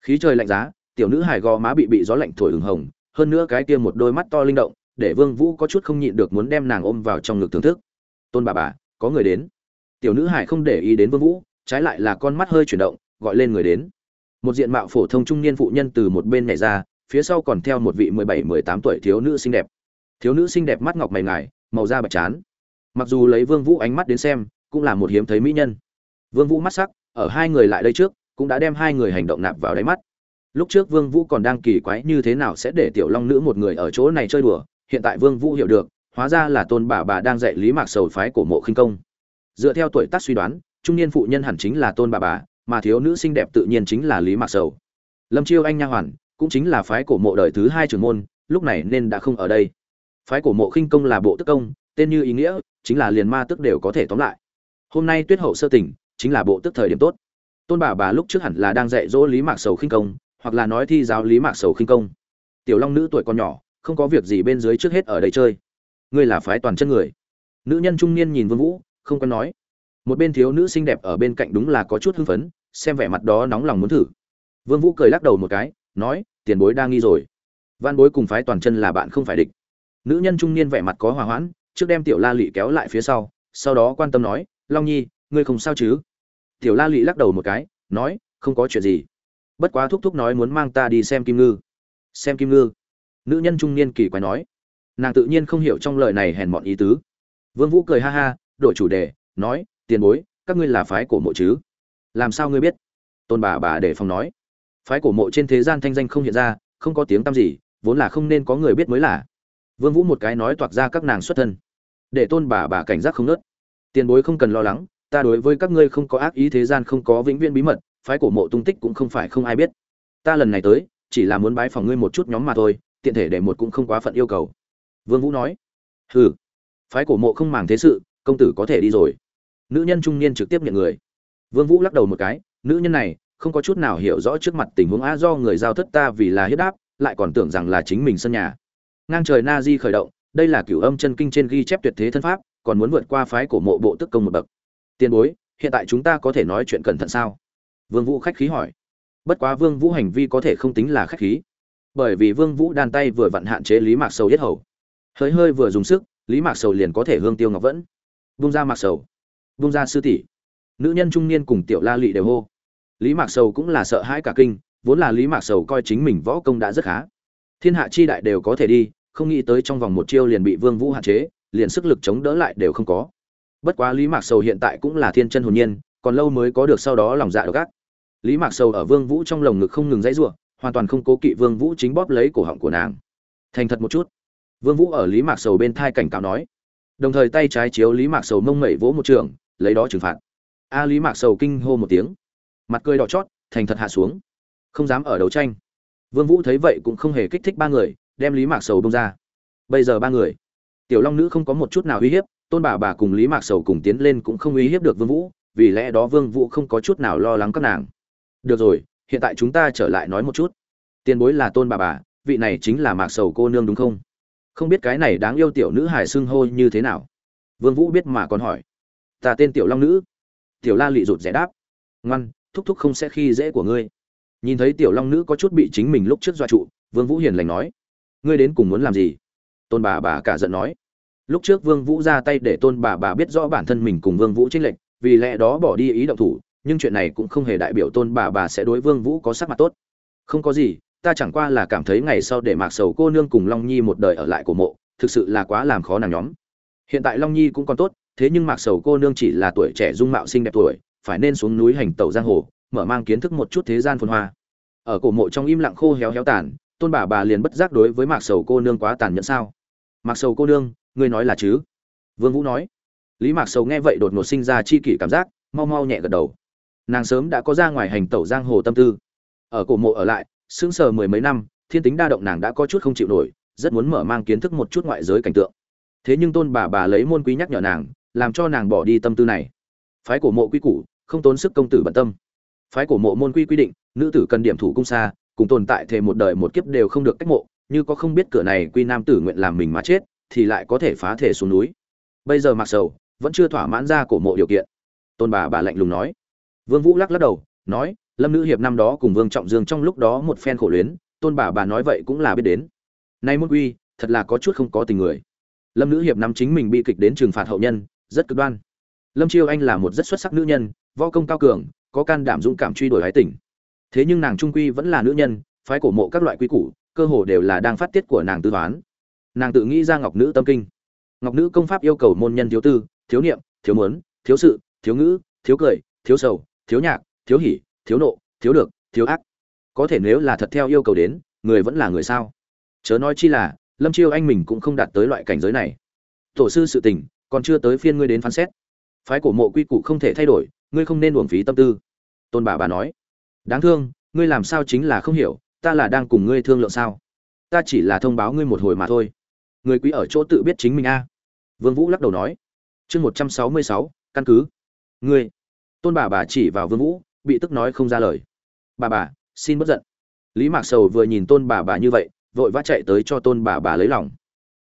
Khí trời lạnh giá, tiểu nữ hài gò má bị bị gió lạnh thổi ửng hồng, hơn nữa cái kia một đôi mắt to linh động, để vương vũ có chút không nhịn được muốn đem nàng ôm vào trong ngực thưởng thức. Tôn bà bà, có người đến. Tiểu nữ hài không để ý đến vương vũ, trái lại là con mắt hơi chuyển động, gọi lên người đến. Một diện mạo phổ thông trung niên phụ nhân từ một bên nhảy ra, phía sau còn theo một vị mười bảy, mười tám tuổi thiếu nữ xinh đẹp. Thiếu nữ xinh đẹp mắt ngọc mày ngài màu da bạch chán. Mặc dù lấy vương vũ ánh mắt đến xem, cũng là một hiếm thấy mỹ nhân. Vương vũ mắt sắc, ở hai người lại đây trước, cũng đã đem hai người hành động nạp vào đáy mắt. Lúc trước vương vũ còn đang kỳ quái như thế nào sẽ để tiểu long nữ một người ở chỗ này chơi đùa, hiện tại vương vũ hiểu được, hóa ra là tôn bà bà đang dạy lý mạc sầu phái của mộ khinh công. Dựa theo tuổi tác suy đoán, trung niên phụ nhân hẳn chính là tôn bà bà, mà thiếu nữ xinh đẹp tự nhiên chính là lý mạc sầu. Lâm chiêu anh nha hoàn, cũng chính là phái cổ mộ đời thứ hai trưởng môn, lúc này nên đã không ở đây phái cổ mộ khinh công là bộ tức công, tên như ý nghĩa, chính là liền ma tức đều có thể tóm lại. Hôm nay tuyết hậu sơ tỉnh, chính là bộ tức thời điểm tốt. Tôn bà bà lúc trước hẳn là đang dạy dỗ lý mạc sầu khinh công, hoặc là nói thi giáo lý mạc sầu khinh công. Tiểu long nữ tuổi còn nhỏ, không có việc gì bên dưới trước hết ở đây chơi. Ngươi là phái toàn chân người. Nữ nhân trung niên nhìn vương vũ, không có nói. Một bên thiếu nữ xinh đẹp ở bên cạnh đúng là có chút hưng phấn, xem vẻ mặt đó nóng lòng muốn thử. Vương vũ cười lắc đầu một cái, nói, tiền bối đang nghi rồi. Văn bối cùng phái toàn chân là bạn không phải địch nữ nhân trung niên vẻ mặt có hòa hoãn, trước đem tiểu la lị kéo lại phía sau sau đó quan tâm nói, long nhi, ngươi không sao chứ? Tiểu la lị lắc đầu một cái, nói, không có chuyện gì. Bất quá thúc thúc nói muốn mang ta đi xem kim ngư. Xem kim ngư? Nữ nhân trung niên kỳ quái nói. Nàng tự nhiên không hiểu trong lời này hèn mọn ý tứ. Vương vũ cười ha ha, đổi chủ đề, nói, tiền bối, các ngươi là phái cổ mộ chứ? Làm sao ngươi biết? Tôn bà bà để phòng nói. Phái cổ mộ trên thế gian thanh danh không hiện ra, không có tiếng tăm gì, vốn là không nên có người biết mới là vương vũ một cái nói toạc ra các nàng xuất thân. Để tôn bà bà cảnh giác không nớt. Tiền bối không cần lo lắng, ta đối với các ngươi không có ác ý thế gian không có vĩnh viễn bí mật, phái cổ mộ tung tích cũng không phải không ai biết. Ta lần này tới, chỉ là muốn bái phòng ngươi một chút nhóm mà thôi, tiện thể để một cũng không quá phận yêu cầu. Vương vũ nói. Hừ, phái cổ mộ không màng thế sự, công tử có thể đi rồi. Nữ nhân trung niên trực tiếp nhận người. Vương vũ lắc đầu một cái, nữ nhân này, không có chút nào hiểu rõ trước mặt tình huống, a, do người giao thất ta vì là hiếp đáp, lại còn tưởng rằng là chính mình sân nhà ngang trời na di khởi động, đây là cửu âm chân kinh trên ghi chép tuyệt thế thân pháp, còn muốn vượt qua phái cổ mộ bộ tức công một bậc. Tiền bối, hiện tại chúng ta có thể nói chuyện cẩn thận sao? Vương vũ khách khí hỏi. Bất quá vương vũ hành vi có thể không tính là khách khí. Bởi vì vương vũ đan tay vừa vặn hạn chế lý mạc sầu yết hầu. Hơi hơi vừa dùng sức, lý mạc sầu liền có thể hương tiêu ngọc vẫn. Vung ra mạc sầu. Vung ra sư tỷ. Nữ nhân trung niên cùng tiểu la lị đều hô. Lý mạc sầu cũng là sợ hãi cả kinh, vốn là lý mạc sầu coi chính mình võ công đã rất khá. Thiên hạ chi đại đều có thể đi không nghĩ tới trong vòng một chiêu liền bị vương vũ hạn chế, liền sức lực chống đỡ lại đều không có. Bất quá lý mạc sầu hiện tại cũng là thiên chân hồn nhiên, còn lâu mới có được sau đó lòng dạ độc ác. Lý mạc sầu ở vương vũ trong lồng ngực không ngừng dãy rủa, hoàn toàn không cố kỵ vương vũ chính bóp lấy cổ họng của nàng. Thành thật một chút. Vương vũ ở lý mạc sầu bên thai cảnh cáo nói. Đồng thời tay trái chiếu lý mạc sầu mông mẩy vỗ một trường, lấy đó trừng phạt. A lý mạc sầu kinh hô một tiếng. Mặt cười đỏ chót, thành thật hạ xuống. Không dám ở đấu tranh. Vương vũ thấy vậy cũng không hề kích thích ba người đem lý mạc sầu bông ra. Bây giờ ba người, tiểu long nữ không có một chút nào uy hiếp, tôn bà bà cùng lý mạc sầu cùng tiến lên cũng không uy hiếp được vương vũ, vì lẽ đó vương vũ không có chút nào lo lắng các nàng. Được rồi, hiện tại chúng ta trở lại nói một chút. Tiền bối là tôn bà bà, vị này chính là mạc sầu cô nương đúng không? Không biết cái này đáng yêu tiểu nữ hải xưng hô như thế nào? Vương vũ biết mà còn hỏi. Ta tên tiểu long nữ. Tiểu la lị rụt rẻ đáp. Ngoan, thúc thúc không sẽ khi dễ của ngươi. Nhìn thấy tiểu long nữ có chút bị chính mình lúc trước dọa trụ, vương vũ hiền lành nói ngươi đến cùng muốn làm gì? Tôn bà bà cả giận nói. Lúc trước vương vũ ra tay để tôn bà bà biết rõ bản thân mình cùng vương vũ tranh lệch, vì lẽ đó bỏ đi ý động thủ, nhưng chuyện này cũng không hề đại biểu tôn bà bà sẽ đối vương vũ có sắc mặt tốt. Không có gì, ta chẳng qua là cảm thấy ngày sau để mạc sầu cô nương cùng long nhi một đời ở lại của mộ, thực sự là quá làm khó nàng nhóm. Hiện tại long nhi cũng còn tốt, thế nhưng mạc sầu cô nương chỉ là tuổi trẻ dung mạo xinh đẹp tuổi, phải nên xuống núi hành tẩu giang hồ, mở mang kiến thức một chút thế gian phồn hoa. Ở cổ mộ trong im lặng khô héo héo tàn tôn bà bà liền bất giác đối với mạc sầu cô nương quá tàn nhẫn sao? Mạc sầu cô nương, ngươi nói là chứ? Vương vũ nói. Lý mạc sầu nghe vậy đột ngột sinh ra chi kỷ cảm giác, mau mau nhẹ gật đầu. Nàng sớm đã có ra ngoài hành tẩu giang hồ tâm tư. Ở cổ mộ ở lại, sững sờ mười mấy năm, thiên tính đa động nàng đã có chút không chịu nổi, rất muốn mở mang kiến thức một chút ngoại giới cảnh tượng. Thế nhưng tôn bà bà lấy môn quý nhắc nhở nàng, làm cho nàng bỏ đi tâm tư này. Phái cổ mộ quy củ, không tốn sức công tử bận tâm. Phái cổ mộ môn quy quy định, nữ tử cần điểm thủ cung xa cùng tồn tại thể một đời một kiếp đều không được cách mộ, như có không biết cửa này quy nam tử nguyện làm mình mà chết, thì lại có thể phá thể xuống núi. Bây giờ mặc sầu vẫn chưa thỏa mãn ra cổ mộ điều kiện. Tôn bà bà lạnh lùng nói. Vương vũ lắc lắc đầu, nói, lâm nữ hiệp năm đó cùng vương trọng dương trong lúc đó một phen khổ luyến, tôn bà bà nói vậy cũng là biết đến. Nay môn quy, thật là có chút không có tình người. Lâm nữ hiệp năm chính mình bị kịch đến trừng phạt hậu nhân, rất cực đoan. Lâm chiêu anh là một rất xuất sắc nữ nhân, võ công cao cường, có can đảm dũng cảm truy đuổi hái tỉnh thế nhưng nàng trung quy vẫn là nữ nhân, phái cổ mộ các loại quy củ, cơ hồ đều là đang phát tiết của nàng tư toán. Nàng tự nghĩ ra ngọc nữ tâm kinh. Ngọc nữ công pháp yêu cầu môn nhân thiếu tư, thiếu niệm, thiếu muốn, thiếu sự, thiếu ngữ, thiếu cười, thiếu sầu, thiếu nhạc, thiếu hỉ, thiếu nộ, thiếu được, thiếu ác. Có thể nếu là thật theo yêu cầu đến, người vẫn là người sao? Chớ nói chi là, lâm chiêu anh mình cũng không đạt tới loại cảnh giới này. Tổ sư sự tình, còn chưa tới phiên ngươi đến phán xét. Phái cổ mộ quy củ không thể thay đổi, ngươi không nên uổng phí tâm tư. Tôn bà bà nói đáng thương, ngươi làm sao chính là không hiểu, ta là đang cùng ngươi thương lượng sao? Ta chỉ là thông báo ngươi một hồi mà thôi. Người quý ở chỗ tự biết chính mình a. Vương vũ lắc đầu nói. Chương một trăm sáu mươi sáu, căn cứ. Ngươi. Tôn bà bà chỉ vào vương vũ, bị tức nói không ra lời. Bà bà, xin bất giận. Lý mạc sầu vừa nhìn tôn bà bà như vậy, vội vã chạy tới cho tôn bà bà lấy lòng.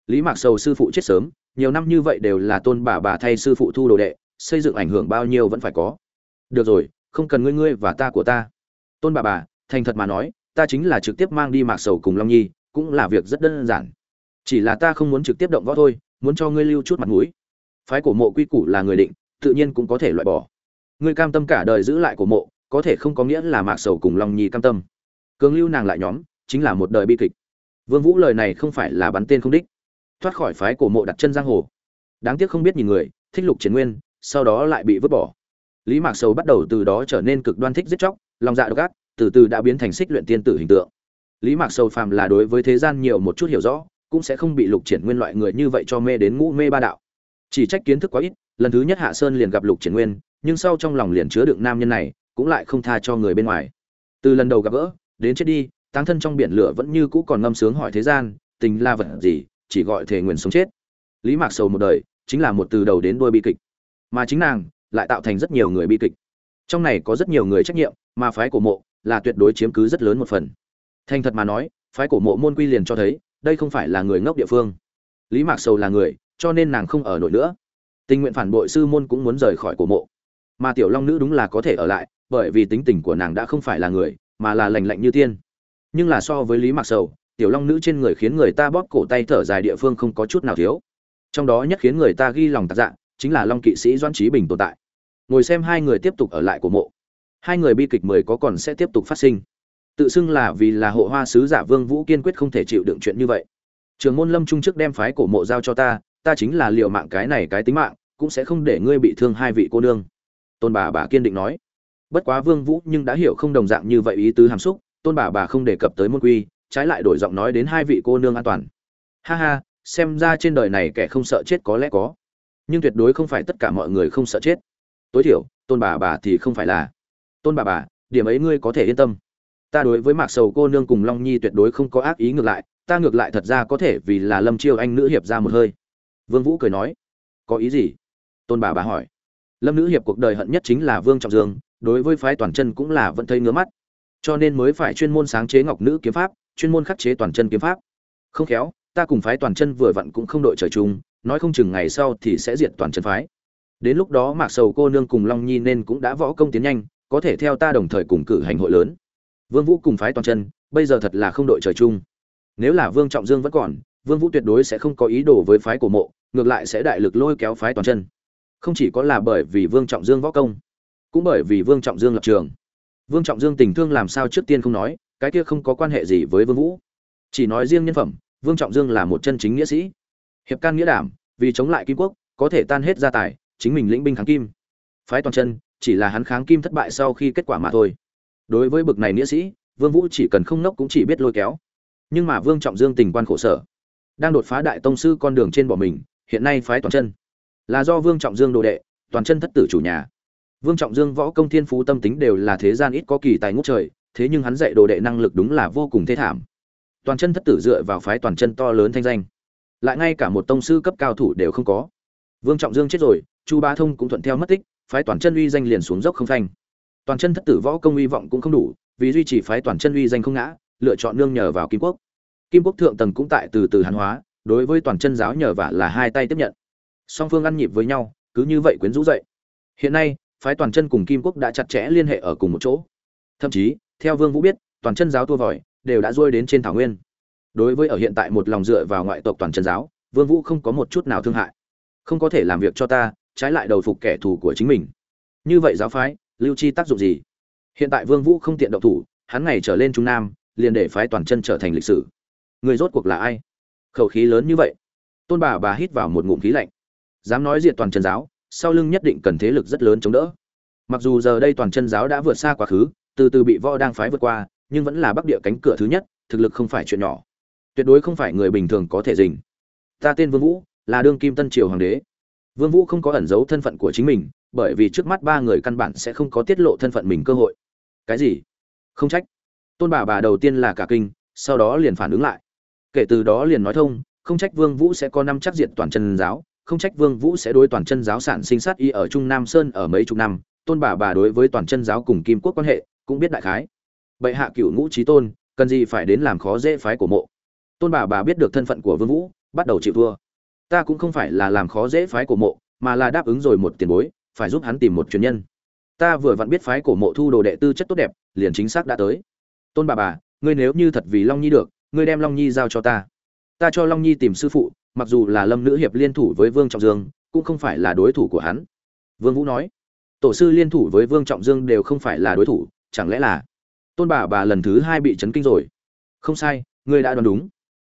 Lý mạc sầu sư phụ chết sớm, nhiều năm như vậy đều là tôn bà bà thay sư phụ thu đồ đệ, xây dựng ảnh hưởng bao nhiêu vẫn phải có. Được rồi, không cần ngươi ngươi và ta của ta tôn bà bà, thành thật mà nói, ta chính là trực tiếp mang đi mạc sầu cùng long nhi, cũng là việc rất đơn giản. Chỉ là ta không muốn trực tiếp động võ thôi, muốn cho ngươi lưu chút mặt mũi. Phái cổ mộ quy củ là người định, tự nhiên cũng có thể loại bỏ. Ngươi cam tâm cả đời giữ lại cổ mộ, có thể không có nghĩa là mạc sầu cùng long nhi cam tâm. Cường lưu nàng lại nhóm, chính là một đời bi kịch. Vương vũ lời này không phải là bắn tên không đích. Thoát khỏi phái cổ mộ đặt chân giang hồ. Đáng tiếc không biết nhìn người, thích lục chiến nguyên, sau đó lại bị vứt bỏ. Lý mạc sầu bắt đầu từ đó trở nên cực đoan thích giết chóc lòng dạ độc ác, từ từ đã biến thành xích luyện tiên tử hình tượng. Lý mạc sầu phàm là đối với thế gian nhiều một chút hiểu rõ, cũng sẽ không bị lục triển nguyên loại người như vậy cho mê đến ngũ mê ba đạo. Chỉ trách kiến thức quá ít, lần thứ nhất hạ sơn liền gặp lục triển nguyên, nhưng sau trong lòng liền chứa đựng nam nhân này, cũng lại không tha cho người bên ngoài. Từ lần đầu gặp gỡ, đến chết đi, táng thân trong biển lửa vẫn như cũ còn ngâm sướng hỏi thế gian, tình la vật gì, chỉ gọi thể nguyện sống chết. Lý mạc sầu một đời, chính là một từ đầu đến đuôi bi kịch. Mà chính nàng, lại tạo thành rất nhiều người bi kịch trong này có rất nhiều người trách nhiệm, mà phái cổ mộ là tuyệt đối chiếm cứ rất lớn một phần. Thành thật mà nói, phái cổ mộ môn quy liền cho thấy, đây không phải là người ngốc địa phương. Lý mạc sầu là người, cho nên nàng không ở nổi nữa. Tình nguyện phản bội sư môn cũng muốn rời khỏi cổ mộ. Mà tiểu long nữ đúng là có thể ở lại, bởi vì tính tình của nàng đã không phải là người, mà là lành lạnh như tiên. Nhưng là so với lý mạc sầu, tiểu long nữ trên người khiến người ta bóp cổ tay thở dài địa phương không có chút nào thiếu. Trong đó nhất khiến người ta ghi lòng tạc dạ chính là long kỵ sĩ doan trí bình tồn tại ngồi xem hai người tiếp tục ở lại của mộ. Hai người bi kịch mười có còn sẽ tiếp tục phát sinh. Tự xưng là vì là hộ hoa sứ giả vương vũ kiên quyết không thể chịu đựng chuyện như vậy. Trường môn lâm trung trước đem phái cổ mộ giao cho ta ta chính là liều mạng cái này cái tính mạng, cũng sẽ không để ngươi bị thương hai vị cô nương. Tôn bà bà kiên định nói. Bất quá vương vũ nhưng đã hiểu không đồng dạng như vậy ý tứ hàm xúc, tôn bà bà không đề cập tới môn quy, trái lại đổi giọng nói đến hai vị cô nương an toàn. Ha ha, xem ra trên đời này kẻ không sợ chết có lẽ có. Nhưng tuyệt đối không phải tất cả mọi người không sợ chết tối thiểu, tôn bà bà thì không phải là. Tôn bà bà, điểm ấy ngươi có thể yên tâm. Ta đối với mạc sầu cô nương cùng long nhi tuyệt đối không có ác ý ngược lại, ta ngược lại thật ra có thể vì là lâm chiêu anh nữ hiệp ra một hơi. Vương vũ cười nói, có ý gì? Tôn bà bà hỏi. Lâm nữ hiệp cuộc đời hận nhất chính là vương trọng dương, đối với phái toàn chân cũng là vẫn thấy ngứa mắt. Cho nên mới phải chuyên môn sáng chế ngọc nữ kiếm pháp, chuyên môn khắc chế toàn chân kiếm pháp. Không khéo, ta cùng phái toàn chân vừa vặn cũng không đội trời chung, nói không chừng ngày sau thì sẽ diệt toàn chân phái đến lúc đó mạc sầu cô nương cùng long nhi nên cũng đã võ công tiến nhanh, có thể theo ta đồng thời cùng cử hành hội lớn. Vương vũ cùng phái toàn chân, bây giờ thật là không đội trời chung. Nếu là vương trọng dương vẫn còn, vương vũ tuyệt đối sẽ không có ý đồ với phái cổ mộ, ngược lại sẽ đại lực lôi kéo phái toàn chân. Không chỉ có là bởi vì vương trọng dương võ công, cũng bởi vì vương trọng dương lập trường. Vương trọng dương tình thương làm sao trước tiên không nói, cái kia không có quan hệ gì với vương vũ. Chỉ nói riêng nhân phẩm, vương trọng dương là một chân chính nghĩa sĩ. Hiệp can nghĩa đảm, vì chống lại kim quốc, có thể tan hết gia tài chính mình lĩnh binh kháng kim. Phái toàn chân, chỉ là hắn kháng kim thất bại sau khi kết quả mà thôi. Đối với bực này nghĩa sĩ, vương vũ chỉ cần không nốc cũng chỉ biết lôi kéo. Nhưng mà vương trọng dương tình quan khổ sở. Đang đột phá đại tông sư con đường trên bỏ mình, hiện nay phái toàn chân. Là do vương trọng dương đồ đệ, toàn chân thất tử chủ nhà. Vương trọng dương võ công thiên phú tâm tính đều là thế gian ít có kỳ tài ngút trời, thế nhưng hắn dạy đồ đệ năng lực đúng là vô cùng thế thảm. Toàn chân thất tử dựa vào phái toàn chân to lớn thanh danh. Lại ngay cả một tông sư cấp cao thủ đều không có vương trọng dương chết rồi, chu ba thông cũng thuận theo mất tích, phái toàn chân uy danh liền xuống dốc không phanh. Toàn chân thất tử võ công uy vọng cũng không đủ, vì duy trì phái toàn chân uy danh không ngã, lựa chọn nương nhờ vào kim quốc. Kim quốc thượng tầng cũng tại từ từ hàn hóa, đối với toàn chân giáo nhờ vả là hai tay tiếp nhận. Song phương ăn nhịp với nhau, cứ như vậy quyến rũ dậy. Hiện nay, phái toàn chân cùng kim quốc đã chặt chẽ liên hệ ở cùng một chỗ. Thậm chí, theo vương vũ biết, toàn chân giáo tua vòi đều đã rơi đến trên thảo nguyên. Đối với ở hiện tại một lòng dựa vào ngoại tộc toàn chân giáo, vương vũ không có một chút nào thương hại không có thể làm việc cho ta, trái lại đầu phục kẻ thù của chính mình. Như vậy giáo phái, lưu chi tác dụng gì? Hiện tại vương vũ không tiện động thủ, hắn ngày trở lên trung nam, liền để phái toàn chân trở thành lịch sử. Người rốt cuộc là ai? Khẩu khí lớn như vậy. Tôn bà bà hít vào một ngụm khí lạnh. Dám nói diệt toàn chân giáo, sau lưng nhất định cần thế lực rất lớn chống đỡ. Mặc dù giờ đây toàn chân giáo đã vượt xa quá khứ, từ từ bị võ đang phái vượt qua, nhưng vẫn là bắc địa cánh cửa thứ nhất, thực lực không phải chuyện nhỏ. Tuyệt đối không phải người bình thường có thể dình ta tên vương vũ là đương kim tân triều hoàng đế. Vương vũ không có ẩn giấu thân phận của chính mình, bởi vì trước mắt ba người căn bản sẽ không có tiết lộ thân phận mình cơ hội. Cái gì? Không trách. Tôn bà bà đầu tiên là cả kinh, sau đó liền phản ứng lại. Kể từ đó liền nói thông, không trách vương vũ sẽ có năm chắc diện toàn chân giáo, không trách vương vũ sẽ đối toàn chân giáo sản sinh sát y ở trung nam sơn ở mấy chục năm, tôn bà bà đối với toàn chân giáo cùng kim quốc quan hệ cũng biết đại khái. Bệ hạ cửu ngũ trí tôn, cần gì phải đến làm khó dễ phái của mộ. Tôn bà bà biết được thân phận của vương vũ, bắt đầu chịu thua ta cũng không phải là làm khó dễ phái cổ mộ, mà là đáp ứng rồi một tiền bối, phải giúp hắn tìm một truyền nhân. Ta vừa vặn biết phái cổ mộ thu đồ đệ tư chất tốt đẹp, liền chính xác đã tới. Tôn bà bà, ngươi nếu như thật vì long nhi được, ngươi đem long nhi giao cho ta. Ta cho long nhi tìm sư phụ, mặc dù là lâm nữ hiệp liên thủ với vương trọng dương, cũng không phải là đối thủ của hắn. Vương vũ nói, tổ sư liên thủ với vương trọng dương đều không phải là đối thủ, chẳng lẽ là tôn bà bà lần thứ hai bị chấn kinh rồi. Không sai, ngươi đã đoán đúng.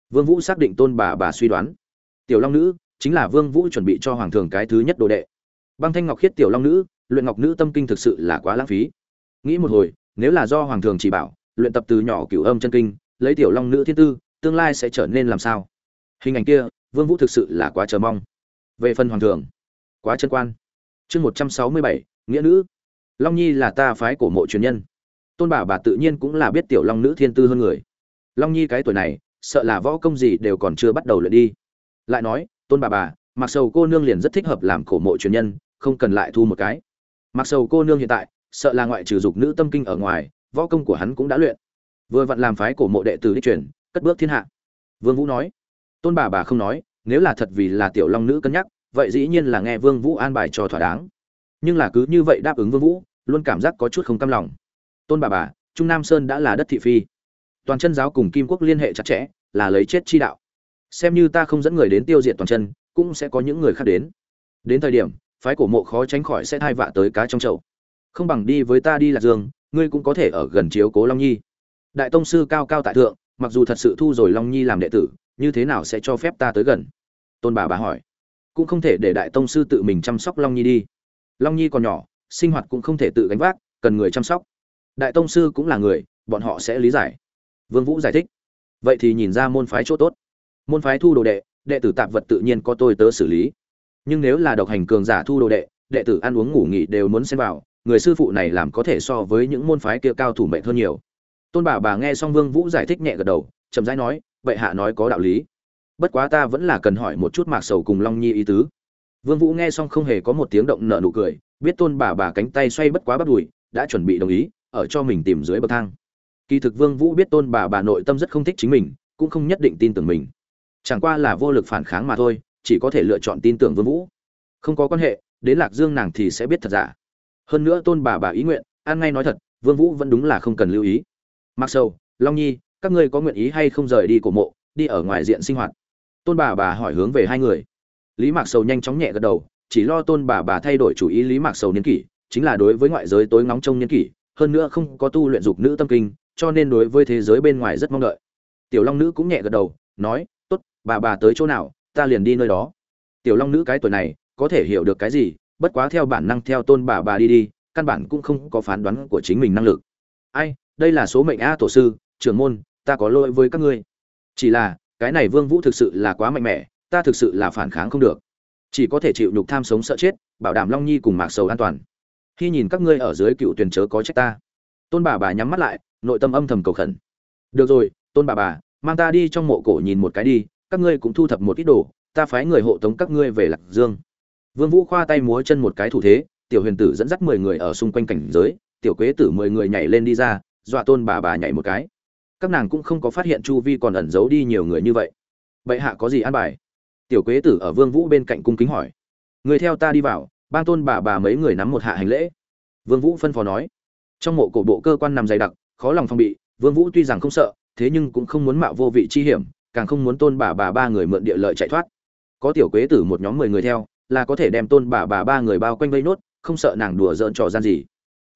Vương vũ xác định tôn bà bà suy đoán tiểu long nữ chính là vương vũ chuẩn bị cho hoàng thường cái thứ nhất đồ đệ. Băng thanh ngọc khiết tiểu long nữ, luyện ngọc nữ tâm kinh thực sự là quá lãng phí. Nghĩ một hồi, nếu là do hoàng thường chỉ bảo, luyện tập từ nhỏ cửu âm chân kinh, lấy tiểu long nữ thiên tư, tương lai sẽ trở nên làm sao? Hình ảnh kia, vương vũ thực sự là quá chờ mong. Về phần hoàng thường quá chân quan. Chương một trăm sáu mươi bảy, nghĩa nữ. Long nhi là ta phái cổ mộ truyền nhân. Tôn bà bà tự nhiên cũng là biết tiểu long nữ thiên tư hơn người. Long nhi cái tuổi này, sợ là võ công gì đều còn chưa bắt đầu luyện đi lại nói, tôn bà bà, mặc sầu cô nương liền rất thích hợp làm cổ mộ truyền nhân, không cần lại thu một cái. Mặc sầu cô nương hiện tại, sợ là ngoại trừ dục nữ tâm kinh ở ngoài, võ công của hắn cũng đã luyện. Vừa vặn làm phái cổ mộ đệ tử đi truyền, cất bước thiên hạ. Vương vũ nói. Tôn bà bà không nói, nếu là thật vì là tiểu long nữ cân nhắc, vậy dĩ nhiên là nghe vương vũ an bài cho thỏa đáng. Nhưng là cứ như vậy đáp ứng vương vũ, luôn cảm giác có chút không cam lòng. Tôn bà bà, trung nam sơn đã là đất thị phi. Toàn chân giáo cùng kim quốc liên hệ chặt chẽ, là lấy chết chi đạo xem như ta không dẫn người đến tiêu diệt toàn chân, cũng sẽ có những người khác đến. Đến thời điểm, phái cổ mộ khó tránh khỏi sẽ thai vạ tới cá trong chậu. Không bằng đi với ta đi lạc dương, ngươi cũng có thể ở gần chiếu cố long nhi. Đại tông sư cao cao tại thượng, mặc dù thật sự thu rồi long nhi làm đệ tử, như thế nào sẽ cho phép ta tới gần? Tôn bà bà hỏi. Cũng không thể để đại tông sư tự mình chăm sóc long nhi đi. Long nhi còn nhỏ, sinh hoạt cũng không thể tự gánh vác, cần người chăm sóc. Đại tông sư cũng là người, bọn họ sẽ lý giải. Vương vũ giải thích. Vậy thì nhìn ra môn phái chỗ tốt môn phái thu đồ đệ đệ tử tạp vật tự nhiên có tôi tớ xử lý. Nhưng nếu là độc hành cường giả thu đồ đệ đệ tử ăn uống ngủ nghỉ đều muốn xem vào, người sư phụ này làm có thể so với những môn phái kia cao thủ mệnh hơn nhiều. Tôn bà bà nghe xong vương vũ giải thích nhẹ gật đầu, chậm rãi nói vậy hạ nói có đạo lý. Bất quá ta vẫn là cần hỏi một chút mạc sầu cùng long nhi ý tứ. Vương vũ nghe xong không hề có một tiếng động nở nụ cười, biết tôn bà bà cánh tay xoay bất quá bắt đùi, đã chuẩn bị đồng ý, ở cho mình tìm dưới bậc thang. Kỳ thực vương vũ biết tôn bà bà nội tâm rất không thích chính mình, cũng không nhất định tin tưởng mình chẳng qua là vô lực phản kháng mà thôi, chỉ có thể lựa chọn tin tưởng vương vũ. Không có quan hệ, đến lạc dương nàng thì sẽ biết thật giả. Hơn nữa tôn bà bà ý nguyện, an ngay nói thật, vương vũ vẫn đúng là không cần lưu ý. Mặc sầu, long nhi, các ngươi có nguyện ý hay không rời đi cổ mộ, đi ở ngoài diện sinh hoạt? Tôn bà bà hỏi hướng về hai người. Lý mạc sầu nhanh chóng nhẹ gật đầu, chỉ lo tôn bà bà thay đổi chủ ý lý mạc sầu niên kỷ, chính là đối với ngoại giới tối ngóng trông niên kỷ, hơn nữa không có tu luyện dục nữ tâm kinh, cho nên đối với thế giới bên ngoài rất mong đợi. Tiểu long nữ cũng nhẹ gật đầu, nói bà bà tới chỗ nào, ta liền đi nơi đó. Tiểu long nữ cái tuổi này, có thể hiểu được cái gì, bất quá theo bản năng theo tôn bà bà đi đi, căn bản cũng không có phán đoán của chính mình năng lực. Ai, đây là số mệnh a tổ sư, trưởng môn, ta có lỗi với các ngươi. Chỉ là, cái này vương vũ thực sự là quá mạnh mẽ, ta thực sự là phản kháng không được. Chỉ có thể chịu nhục tham sống sợ chết, bảo đảm long nhi cùng mạc sầu an toàn. Khi nhìn các ngươi ở dưới cựu tuyển chớ có trách ta. Tôn bà bà nhắm mắt lại, nội tâm âm thầm cầu khẩn. Được rồi, tôn bà bà, mang ta đi trong mộ cổ nhìn một cái đi các ngươi cũng thu thập một ít đồ, ta phái người hộ tống các ngươi về lạc dương. Vương vũ khoa tay múa chân một cái thủ thế, tiểu huyền tử dẫn dắt mười người ở xung quanh cảnh giới, tiểu quế tử mười người nhảy lên đi ra, dọa tôn bà bà nhảy một cái. Các nàng cũng không có phát hiện chu vi còn ẩn giấu đi nhiều người như vậy. Bệ hạ có gì an bài? Tiểu quế tử ở vương vũ bên cạnh cung kính hỏi. Người theo ta đi vào bang tôn bà bà mấy người nắm một hạ hành lễ. Vương vũ phân phó nói. Trong mộ cổ bộ cơ quan nằm dày đặc, khó lòng phòng bị, vương vũ tuy rằng không sợ, thế nhưng cũng không muốn mạo vô vị chi hiểm càng không muốn tôn bà bà ba người mượn địa lợi chạy thoát. Có tiểu quế tử một nhóm mười người theo, là có thể đem tôn bà bà ba người bao quanh vây nốt, không sợ nàng đùa giỡn trò gian gì.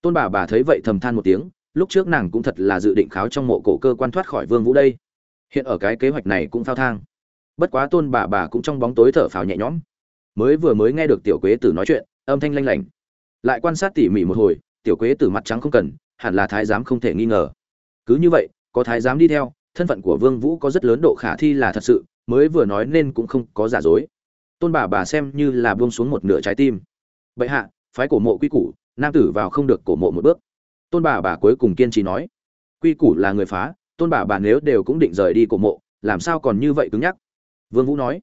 Tôn bà bà thấy vậy thầm than một tiếng, lúc trước nàng cũng thật là dự định kháo trong mộ cổ cơ quan thoát khỏi vương vũ đây. Hiện ở cái kế hoạch này cũng phao thang. Bất quá tôn bà bà cũng trong bóng tối thở phào nhẹ nhõm. Mới vừa mới nghe được tiểu quế tử nói chuyện, âm thanh lanh lảnh. Lại quan sát tỉ mỉ một hồi, tiểu quế tử mặt trắng không cần, hẳn là thái giám không thể nghi ngờ. Cứ như vậy, có thái giám đi theo thân phận của vương vũ có rất lớn độ khả thi là thật sự, mới vừa nói nên cũng không có giả dối. Tôn bà bà xem như là buông xuống một nửa trái tim. Bệ hạ, phái cổ mộ quy củ, nam tử vào không được cổ mộ một bước. Tôn bà bà cuối cùng kiên trì nói. Quy củ là người phá, tôn bà bà nếu đều cũng định rời đi cổ mộ, làm sao còn như vậy cứng nhắc? Vương vũ nói.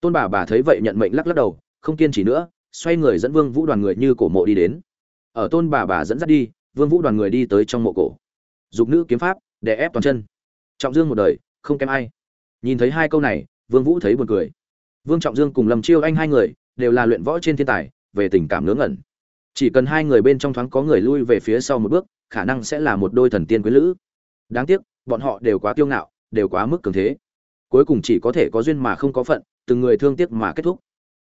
Tôn bà bà thấy vậy nhận mệnh lắc lắc đầu, không kiên trì nữa, xoay người dẫn vương vũ đoàn người như cổ mộ đi đến. Ở tôn bà bà dẫn dắt đi, vương vũ đoàn người đi tới trong mộ cổ. Dục nữ kiếm pháp, đè ép toàn chân trọng dương một đời, không kém ai. Nhìn thấy hai câu này, vương vũ thấy buồn cười. Vương trọng dương cùng lâm chiêu anh hai người đều là luyện võ trên thiên tài, về tình cảm ngớ ngẩn. Chỉ cần hai người bên trong thoáng có người lui về phía sau một bước, khả năng sẽ là một đôi thần tiên quyến lữ. Đáng tiếc, bọn họ đều quá kiêu ngạo, đều quá mức cường thế. Cuối cùng chỉ có thể có duyên mà không có phận, từng người thương tiếc mà kết thúc.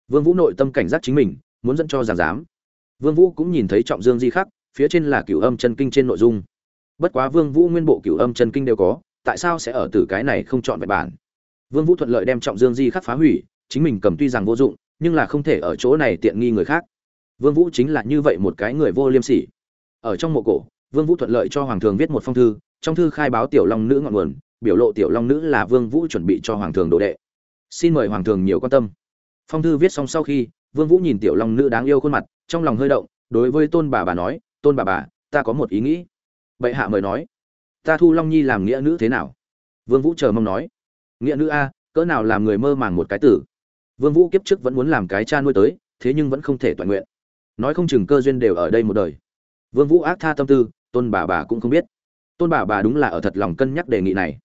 Vương vũ nội tâm cảnh giác chính mình, muốn dẫn cho giảng dám vương vũ cũng nhìn thấy trọng dương di khắc, phía trên là cửu âm chân kinh trên nội dung. Bất quá vương vũ nguyên bộ cửu âm chân kinh đều có tại sao sẽ ở từ cái này không chọn vẹn bản? Vương vũ thuận lợi đem trọng dương di khắc phá hủy, chính mình cầm tuy rằng vô dụng, nhưng là không thể ở chỗ này tiện nghi người khác. Vương vũ chính là như vậy một cái người vô liêm sỉ. Ở trong mộ cổ, vương vũ thuận lợi cho hoàng thường viết một phong thư, trong thư khai báo tiểu long nữ ngọn nguồn, biểu lộ tiểu long nữ là vương vũ chuẩn bị cho hoàng thường đồ đệ. Xin mời hoàng thường nhiều quan tâm. Phong thư viết xong sau khi, vương vũ nhìn tiểu long nữ đáng yêu khuôn mặt, trong lòng hơi động, đối với tôn bà bà nói, tôn bà bà, ta có một ý nghĩ. Bệ hạ mời nói ta thu long nhi làm nghĩa nữ thế nào? Vương vũ chờ mong nói. Nghĩa nữ a, cỡ nào làm người mơ màng một cái tử? Vương vũ kiếp trước vẫn muốn làm cái cha nuôi tới, thế nhưng vẫn không thể toàn nguyện. Nói không chừng cơ duyên đều ở đây một đời. Vương vũ ác tha tâm tư, tôn bà bà cũng không biết. Tôn bà bà đúng là ở thật lòng cân nhắc đề nghị này.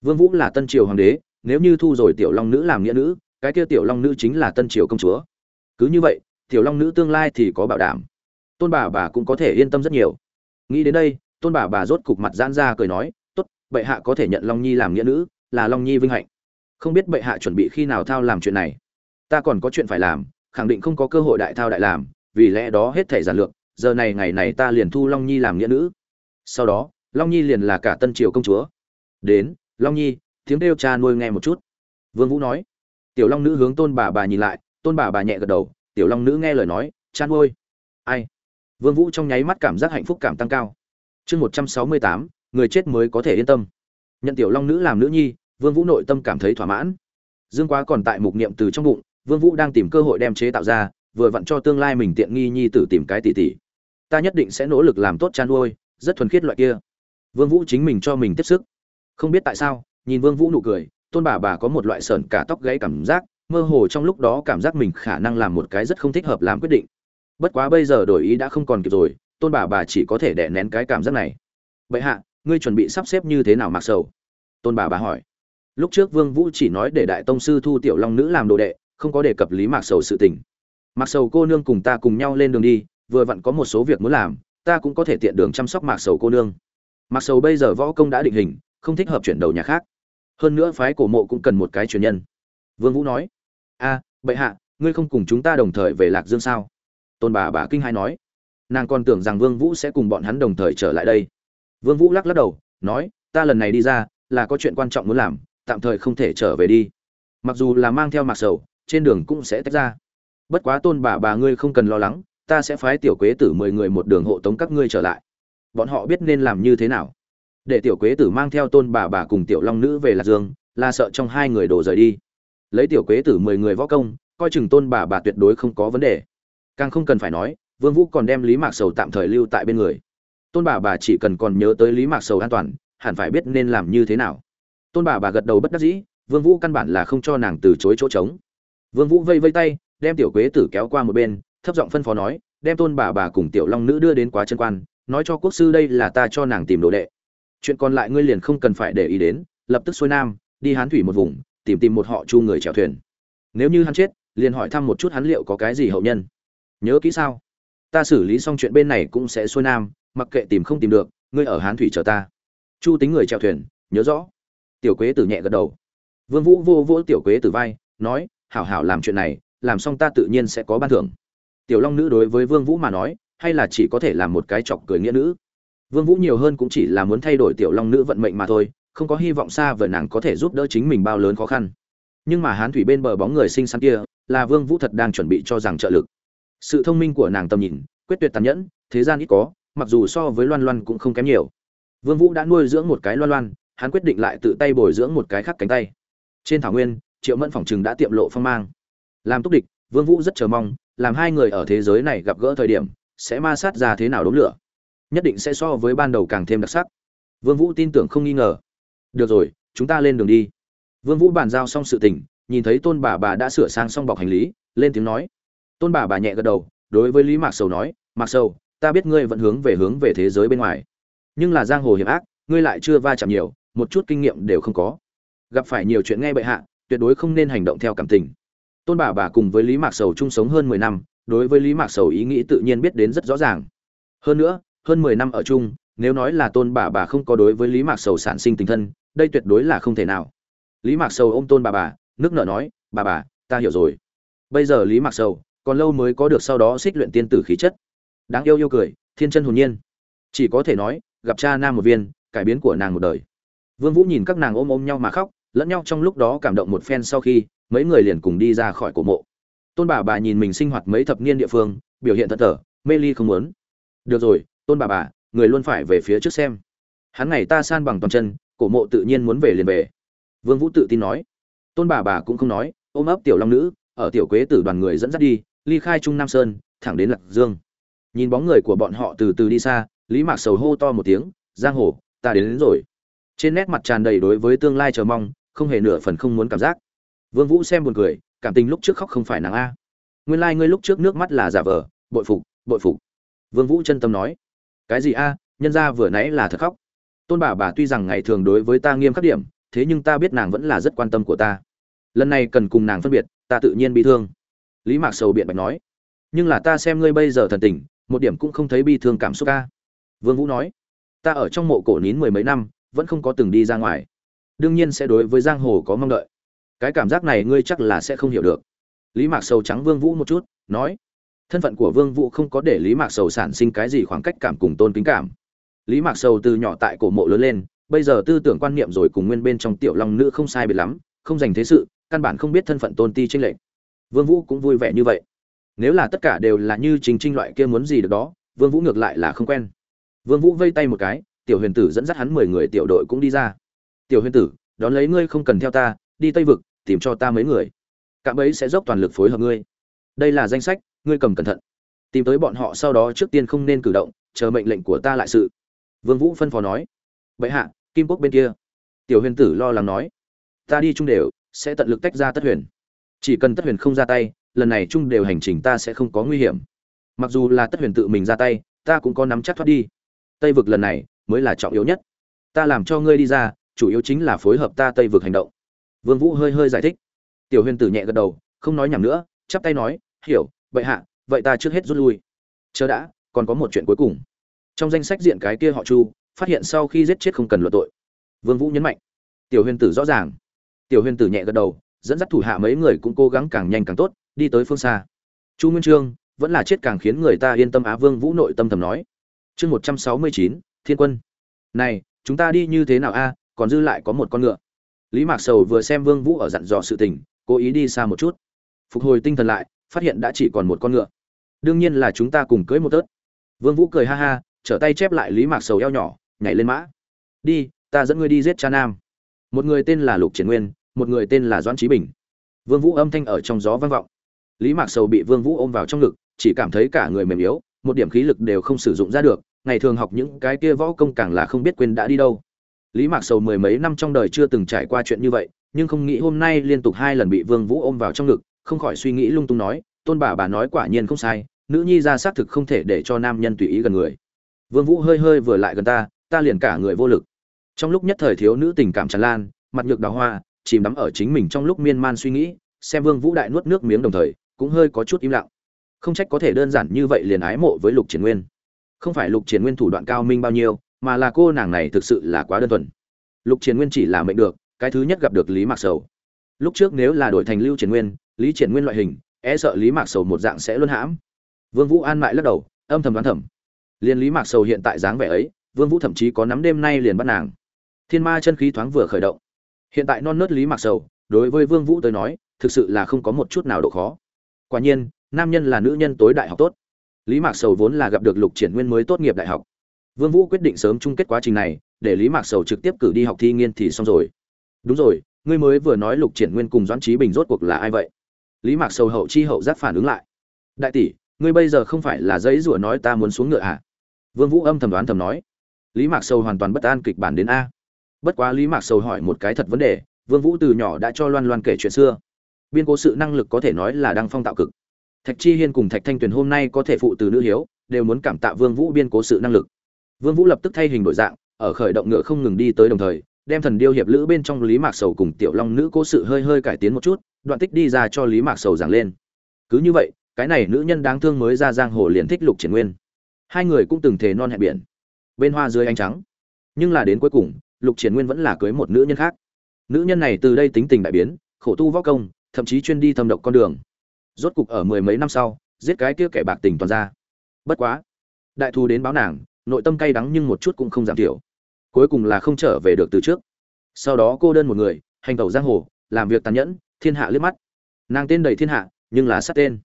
Vương vũ là tân triều hoàng đế, nếu như thu rồi tiểu long nữ làm nghĩa nữ, cái kia tiểu long nữ chính là tân triều công chúa. Cứ như vậy, tiểu long nữ tương lai thì có bảo đảm. Tôn bà bà cũng có thể yên tâm rất nhiều. Nghĩ đến đây tôn bà bà rốt cục mặt giãn ra cười nói, tốt, bệ hạ có thể nhận long nhi làm nghĩa nữ, là long nhi vinh hạnh. Không biết bệ hạ chuẩn bị khi nào thao làm chuyện này? Ta còn có chuyện phải làm, khẳng định không có cơ hội đại thao đại làm, vì lẽ đó hết thể giản lược, giờ này ngày này ta liền thu long nhi làm nghĩa nữ. Sau đó, long nhi liền là cả tân triều công chúa. Đến, long nhi, tiếng kêu cha nuôi nghe một chút. Vương vũ nói, tiểu long nữ hướng tôn bà bà nhìn lại, tôn bà bà nhẹ gật đầu, tiểu long nữ nghe lời nói, cha nuôi. Ai? Vương vũ trong nháy mắt cảm giác hạnh phúc cảm tăng cao chương một trăm sáu mươi tám, người chết mới có thể yên tâm. Nhận tiểu long nữ làm nữ nhi, vương vũ nội tâm cảm thấy thỏa mãn. Dương quá còn tại mục niệm từ trong bụng, vương vũ đang tìm cơ hội đem chế tạo ra, vừa vặn cho tương lai mình tiện nghi nhi tử tìm cái tỷ tỷ ta nhất định sẽ nỗ lực làm tốt chăn nuôi, rất thuần khiết loại kia. Vương vũ chính mình cho mình tiếp sức. Không biết tại sao, nhìn vương vũ nụ cười, tôn bà bà có một loại sờn cả tóc gãy cảm giác, mơ hồ trong lúc đó cảm giác mình khả năng làm một cái rất không thích hợp làm quyết định. Bất quá bây giờ đổi ý đã không còn kịp rồi tôn bà bà chỉ có thể đè nén cái cảm giác này. Vậy hạ, ngươi chuẩn bị sắp xếp như thế nào mặc sầu? Tôn bà bà hỏi. Lúc trước vương vũ chỉ nói để đại tông sư thu tiểu long nữ làm đồ đệ, không có đề cập lý mạc sầu sự tình. Mạc sầu cô nương cùng ta cùng nhau lên đường đi, vừa vặn có một số việc muốn làm, ta cũng có thể tiện đường chăm sóc mạc sầu cô nương. Mạc sầu bây giờ võ công đã định hình, không thích hợp chuyển đầu nhà khác. Hơn nữa phái cổ mộ cũng cần một cái truyền nhân. Vương vũ nói. A bệ hạ, ngươi không cùng chúng ta đồng thời về lạc dương sao? Tôn bà bà kinh hai nói nàng còn tưởng rằng vương vũ sẽ cùng bọn hắn đồng thời trở lại đây. Vương vũ lắc lắc đầu, nói, ta lần này đi ra, là có chuyện quan trọng muốn làm, tạm thời không thể trở về đi. Mặc dù là mang theo mạc sầu, trên đường cũng sẽ tách ra. Bất quá tôn bà bà ngươi không cần lo lắng, ta sẽ phái tiểu quế tử mười người một đường hộ tống các ngươi trở lại. Bọn họ biết nên làm như thế nào. Để tiểu quế tử mang theo tôn bà bà cùng tiểu long nữ về lạc dương, là sợ trong hai người đổ rời đi. Lấy tiểu quế tử mười người võ công, coi chừng tôn bà bà tuyệt đối không có vấn đề. Càng không cần phải nói vương vũ còn đem lý mạc sầu tạm thời lưu tại bên người. Tôn bà bà chỉ cần còn nhớ tới lý mạc sầu an toàn, hẳn phải biết nên làm như thế nào. Tôn bà bà gật đầu bất đắc dĩ, vương vũ căn bản là không cho nàng từ chối chỗ trống. Vương vũ vây vây tay, đem tiểu quế tử kéo qua một bên, thấp giọng phân phó nói, đem tôn bà bà cùng tiểu long nữ đưa đến quá chân quan, nói cho quốc sư đây là ta cho nàng tìm đồ đệ. Chuyện còn lại ngươi liền không cần phải để ý đến, lập tức xuôi nam, đi hán thủy một vùng, tìm tìm một họ chu người chèo thuyền. Nếu như hắn chết, liền hỏi thăm một chút hắn liệu có cái gì hậu nhân. Nhớ kỹ sao? Ta xử lý xong chuyện bên này cũng sẽ xuôi nam, mặc kệ tìm không tìm được, ngươi ở hán thủy chờ ta. Chu tính người chèo thuyền, nhớ rõ. Tiểu quế tử nhẹ gật đầu. Vương vũ vô vỗ tiểu quế tử vai, nói, hảo hảo làm chuyện này, làm xong ta tự nhiên sẽ có ban thưởng. Tiểu long nữ đối với vương vũ mà nói, hay là chỉ có thể làm một cái chọc cười nghĩa nữ. Vương vũ nhiều hơn cũng chỉ là muốn thay đổi tiểu long nữ vận mệnh mà thôi, không có hy vọng xa vời nàng có thể giúp đỡ chính mình bao lớn khó khăn. Nhưng mà hán thủy bên bờ bóng người xinh xắn kia, là vương vũ thật đang chuẩn bị cho rằng trợ lực sự thông minh của nàng tầm nhìn, quyết tuyệt tàn nhẫn, thế gian ít có, mặc dù so với loan loan cũng không kém nhiều. Vương vũ đã nuôi dưỡng một cái loan loan, hắn quyết định lại tự tay bồi dưỡng một cái khác cánh tay. Trên thảo nguyên, triệu mẫn phỏng chừng đã tiệm lộ phong mang. Làm túc địch, vương vũ rất chờ mong, làm hai người ở thế giới này gặp gỡ thời điểm, sẽ ma sát ra thế nào đốm lửa. Nhất định sẽ so với ban đầu càng thêm đặc sắc. Vương vũ tin tưởng không nghi ngờ. Được rồi, chúng ta lên đường đi. Vương vũ bàn giao xong sự tình, nhìn thấy tôn bà bà đã sửa sang xong bọc hành lý, lên tiếng nói tôn bà bà nhẹ gật đầu, đối với lý mạc sầu nói, mạc sầu, ta biết ngươi vẫn hướng về hướng về thế giới bên ngoài. Nhưng là giang hồ hiểm ác, ngươi lại chưa va chạm nhiều, một chút kinh nghiệm đều không có. Gặp phải nhiều chuyện nghe bệ hạ, tuyệt đối không nên hành động theo cảm tình. Tôn bà bà cùng với lý mạc sầu chung sống hơn mười năm, đối với lý mạc sầu ý nghĩ tự nhiên biết đến rất rõ ràng. Hơn nữa, hơn mười năm ở chung, nếu nói là tôn bà bà không có đối với lý mạc sầu sản sinh tình thân, đây tuyệt đối là không thể nào. Lý mạc sầu ôm tôn bà bà, nước nợ nói, bà bà, ta hiểu rồi. Bây giờ lý mạc sầu còn lâu mới có được sau đó xích luyện tiên tử khí chất. Đáng yêu yêu cười, thiên chân hồn nhiên. Chỉ có thể nói, gặp cha nam một viên, cải biến của nàng một đời. Vương vũ nhìn các nàng ôm ôm nhau mà khóc, lẫn nhau trong lúc đó cảm động một phen sau khi, mấy người liền cùng đi ra khỏi cổ mộ. Tôn bà bà nhìn mình sinh hoạt mấy thập niên địa phương, biểu hiện thật thở mê ly không muốn. Được rồi, tôn bà bà, người luôn phải về phía trước xem. Hắn ngày ta san bằng toàn chân, cổ mộ tự nhiên muốn về liền về. Vương vũ tự tin nói. Tôn bà bà cũng không nói, ôm ấp tiểu long nữ, ở tiểu quế tử đoàn người dẫn dắt đi ly khai trung nam sơn thẳng đến lạc dương. Nhìn bóng người của bọn họ từ từ đi xa lý mạc sầu hô to một tiếng giang hồ ta đến, đến rồi. Trên nét mặt tràn đầy đối với tương lai chờ mong không hề nửa phần không muốn cảm giác. Vương vũ xem buồn cười cảm tình lúc trước khóc không phải nàng a. Nguyên lai like ngươi lúc trước nước mắt là giả vờ bội phục bội phục. Vương vũ chân tâm nói cái gì a nhân gia vừa nãy là thật khóc. Tôn bà bà tuy rằng ngày thường đối với ta nghiêm khắc điểm thế nhưng ta biết nàng vẫn là rất quan tâm của ta. Lần này cần cùng nàng phân biệt ta tự nhiên bị thương lý mạc sầu biện bạch nói, nhưng là ta xem ngươi bây giờ thần tình, một điểm cũng không thấy bi thương cảm xúc ca. Vương vũ nói, ta ở trong mộ cổ nín mười mấy năm, vẫn không có từng đi ra ngoài. Đương nhiên sẽ đối với giang hồ có mong đợi. Cái cảm giác này ngươi chắc là sẽ không hiểu được. Lý mạc sầu trắng vương vũ một chút, nói, thân phận của vương vũ không có để lý mạc sầu sản sinh cái gì khoảng cách cảm cùng tôn kính cảm. Lý mạc sầu từ nhỏ tại cổ mộ lớn lên, bây giờ tư tưởng quan niệm rồi cùng nguyên bên trong tiểu long nữ không sai biệt lắm, không dành thế sự, căn bản không biết thân phận tôn ti tranh lệch vương vũ cũng vui vẻ như vậy. Nếu là tất cả đều là như trình trinh loại kia muốn gì được đó, vương vũ ngược lại là không quen. Vương vũ vây tay một cái, tiểu huyền tử dẫn dắt hắn mười người tiểu đội cũng đi ra. Tiểu huyền tử, đón lấy ngươi không cần theo ta, đi tây vực, tìm cho ta mấy người. Cạm ấy sẽ dốc toàn lực phối hợp ngươi. Đây là danh sách, ngươi cầm cẩn thận. Tìm tới bọn họ sau đó trước tiên không nên cử động, chờ mệnh lệnh của ta lại sự. Vương vũ phân phó nói. Vậy hạ, kim quốc bên kia. Tiểu huyền tử lo lắng nói. Ta đi chung đều, sẽ tận lực tách ra tất huyền chỉ cần tất huyền không ra tay, lần này chung đều hành trình ta sẽ không có nguy hiểm. Mặc dù là tất huyền tự mình ra tay, ta cũng có nắm chắc thoát đi. Tây vực lần này mới là trọng yếu nhất. Ta làm cho ngươi đi ra, chủ yếu chính là phối hợp ta tây vực hành động. Vương vũ hơi hơi giải thích. Tiểu huyền tử nhẹ gật đầu, không nói nhảm nữa, chắp tay nói, hiểu vậy hạ, vậy ta trước hết rút lui. Chờ đã, còn có một chuyện cuối cùng. Trong danh sách diện cái kia họ chu, phát hiện sau khi giết chết không cần luận tội. Vương vũ nhấn mạnh. Tiểu huyền tử rõ ràng. Tiểu huyền tử nhẹ gật đầu dẫn dắt thủ hạ mấy người cũng cố gắng càng nhanh càng tốt, đi tới phương xa. Chu nguyên trương vẫn là chết càng khiến người ta yên tâm á vương vũ nội tâm thầm nói. Chương một trăm sáu mươi chín, thiên quân. Này, chúng ta đi như thế nào a? Còn dư lại có một con ngựa. Lý mạc sầu vừa xem vương vũ ở dặn dò sự tình, cố ý đi xa một chút. Phục hồi tinh thần lại, phát hiện đã chỉ còn một con ngựa. Đương nhiên là chúng ta cùng cưới một tớt. Vương vũ cười ha ha, trở tay chép lại lý mạc sầu eo nhỏ, nhảy lên mã. Đi, ta dẫn ngươi đi giết cha nam. Một người tên là lục triển nguyên một người tên là doãn trí bình. Vương vũ âm thanh ở trong gió vang vọng. Lý mạc sầu bị vương vũ ôm vào trong ngực, chỉ cảm thấy cả người mềm yếu, một điểm khí lực đều không sử dụng ra được, ngày thường học những cái kia võ công càng là không biết quên đã đi đâu. Lý mạc sầu mười mấy năm trong đời chưa từng trải qua chuyện như vậy, nhưng không nghĩ hôm nay liên tục hai lần bị vương vũ ôm vào trong ngực, không khỏi suy nghĩ lung tung nói, tôn bà bà nói quả nhiên không sai, nữ nhi ra xác thực không thể để cho nam nhân tùy ý gần người. Vương vũ hơi hơi vừa lại gần ta ta liền cả người vô lực. Trong lúc nhất thời thiếu nữ tình cảm tràn lan, mặt nhược đào hoa chìm đắm ở chính mình trong lúc miên man suy nghĩ, xem vương vũ đại nuốt nước miếng đồng thời, cũng hơi có chút im lặng. Không trách có thể đơn giản như vậy liền ái mộ với lục triển nguyên. Không phải lục triển nguyên thủ đoạn cao minh bao nhiêu, mà là cô nàng này thực sự là quá đơn thuần. Lục triển nguyên chỉ là mệnh được, cái thứ nhất gặp được lý mạc sầu. Lúc trước nếu là đổi thành lưu triển nguyên, lý triển nguyên loại hình e sợ lý mạc sầu một dạng sẽ luân hãm. Vương vũ an mại lắc đầu, âm thầm đoán thầm. Liên lý mạc sầu hiện tại dáng vẻ ấy, vương vũ thậm chí có nắm đêm nay liền bắt nàng. Thiên ma chân khí thoáng vừa khởi động hiện tại non nớt lý mạc sầu, đối với vương vũ tới nói, thực sự là không có một chút nào độ khó. Quả nhiên, nam nhân là nữ nhân tối đại học tốt. Lý mạc sầu vốn là gặp được lục triển nguyên mới tốt nghiệp đại học. Vương vũ quyết định sớm chung kết quá trình này, để lý mạc sầu trực tiếp cử đi học thi nghiên thì xong rồi. Đúng rồi, ngươi mới vừa nói lục triển nguyên cùng doãn trí bình rốt cuộc là ai vậy? Lý mạc sầu hậu chi hậu giác phản ứng lại. Đại tỷ, ngươi bây giờ không phải là giấy rủa nói ta muốn xuống ngựa à? Vương vũ âm thầm đoán thầm nói. Lý mạc sầu hoàn toàn bất an kịch bản đến a bất quá lý mạc sầu hỏi một cái thật vấn đề, vương vũ từ nhỏ đã cho loan loan kể chuyện xưa. Biên cố sự năng lực có thể nói là đang phong tạo cực. Thạch chi hiên cùng thạch thanh tuyền hôm nay có thể phụ từ nữ hiếu, đều muốn cảm tạ vương vũ biên cố sự năng lực. Vương vũ lập tức thay hình đổi dạng, ở khởi động ngựa không ngừng đi tới đồng thời, đem thần điêu hiệp lữ bên trong lý mạc sầu cùng tiểu long nữ cố sự hơi hơi cải tiến một chút, đoạn tích đi ra cho lý mạc sầu giảng lên. Cứ như vậy, cái này nữ nhân đáng thương mới ra giang hồ liền thích lục triển nguyên. Hai người cũng từng thề non hẹn biển. Bên hoa dưới ánh trắng. Nhưng là đến cuối cùng lục triển nguyên vẫn là cưới một nữ nhân khác. Nữ nhân này từ đây tính tình đại biến, khổ tu võ công, thậm chí chuyên đi thâm độc con đường. Rốt cục ở mười mấy năm sau, giết cái kia kẻ bạc tình toàn ra. Bất quá, đại thù đến báo nàng, nội tâm cay đắng nhưng một chút cũng không giảm thiểu. Cuối cùng là không trở về được từ trước. Sau đó cô đơn một người, hành tẩu giang hồ, làm việc tàn nhẫn, thiên hạ liếc mắt. Nàng tên đầy thiên hạ, nhưng là sát tên.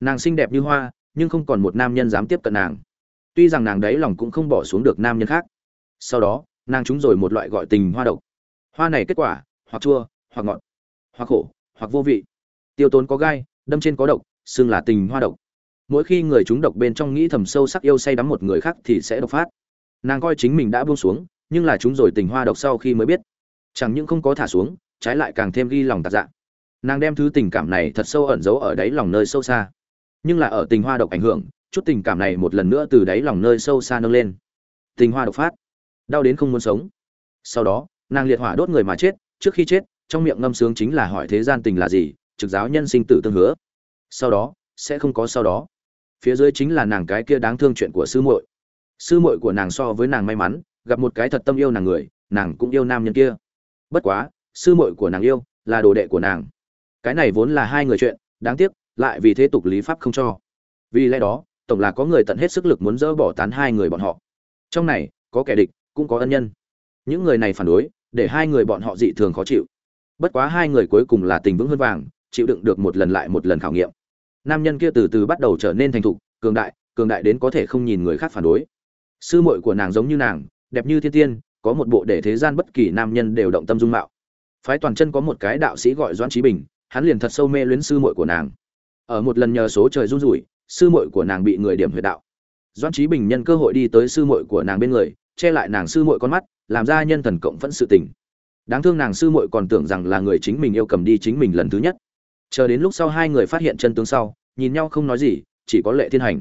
Nàng xinh đẹp như hoa, nhưng không còn một nam nhân dám tiếp cận nàng. Tuy rằng nàng đấy lòng cũng không bỏ xuống được nam nhân khác. Sau đó nàng trúng rồi một loại gọi tình hoa độc. Hoa này kết quả, hoặc chua, hoặc ngọt, hoặc khổ, hoặc vô vị. Tiêu tốn có gai, đâm trên có độc, xưng là tình hoa độc. Mỗi khi người chúng độc bên trong nghĩ thầm sâu sắc yêu say đắm một người khác thì sẽ độc phát. Nàng coi chính mình đã buông xuống, nhưng là chúng rồi tình hoa độc sau khi mới biết. Chẳng những không có thả xuống, trái lại càng thêm ghi lòng tạc dạ. Nàng đem thứ tình cảm này thật sâu ẩn giấu ở đáy lòng nơi sâu xa. Nhưng là ở tình hoa độc ảnh hưởng, chút tình cảm này một lần nữa từ đáy lòng nơi sâu xa nâng lên. Tình hoa độc phát đau đến không muốn sống. Sau đó, nàng liệt hỏa đốt người mà chết, trước khi chết, trong miệng ngâm sướng chính là hỏi thế gian tình là gì, trực giáo nhân sinh tử tương hứa. Sau đó, sẽ không có sau đó. Phía dưới chính là nàng cái kia đáng thương chuyện của sư muội. Sư muội của nàng so với nàng may mắn, gặp một cái thật tâm yêu nàng người, nàng cũng yêu nam nhân kia. Bất quá, sư muội của nàng yêu là đồ đệ của nàng. Cái này vốn là hai người chuyện, đáng tiếc, lại vì thế tục lý pháp không cho. Vì lẽ đó, tổng là có người tận hết sức lực muốn dỡ bỏ tán hai người bọn họ. Trong này, có kẻ địch cũng có ân nhân. Những người này phản đối, để hai người bọn họ dị thường khó chịu. Bất quá hai người cuối cùng là tình vững hơn vàng, chịu đựng được một lần lại một lần khảo nghiệm. Nam nhân kia từ từ bắt đầu trở nên thành thục, cường đại cường đại đến có thể không nhìn người khác phản đối. Sư muội của nàng giống như nàng, đẹp như thiên tiên, có một bộ để thế gian bất kỳ nam nhân đều động tâm dung mạo. Phái toàn chân có một cái đạo sĩ gọi doãn trí bình, hắn liền thật sâu mê luyến sư muội của nàng. Ở một lần nhờ số trời run rủi, sư muội của nàng bị người điểm huyệt đạo. Doãn trí bình nhân cơ hội đi tới sư muội của nàng bên người che lại nàng sư muội con mắt, làm ra nhân thần cộng phẫn sự tình. Đáng thương nàng sư muội còn tưởng rằng là người chính mình yêu cầm đi chính mình lần thứ nhất. Chờ đến lúc sau hai người phát hiện chân tướng sau, nhìn nhau không nói gì, chỉ có lệ thiên hành.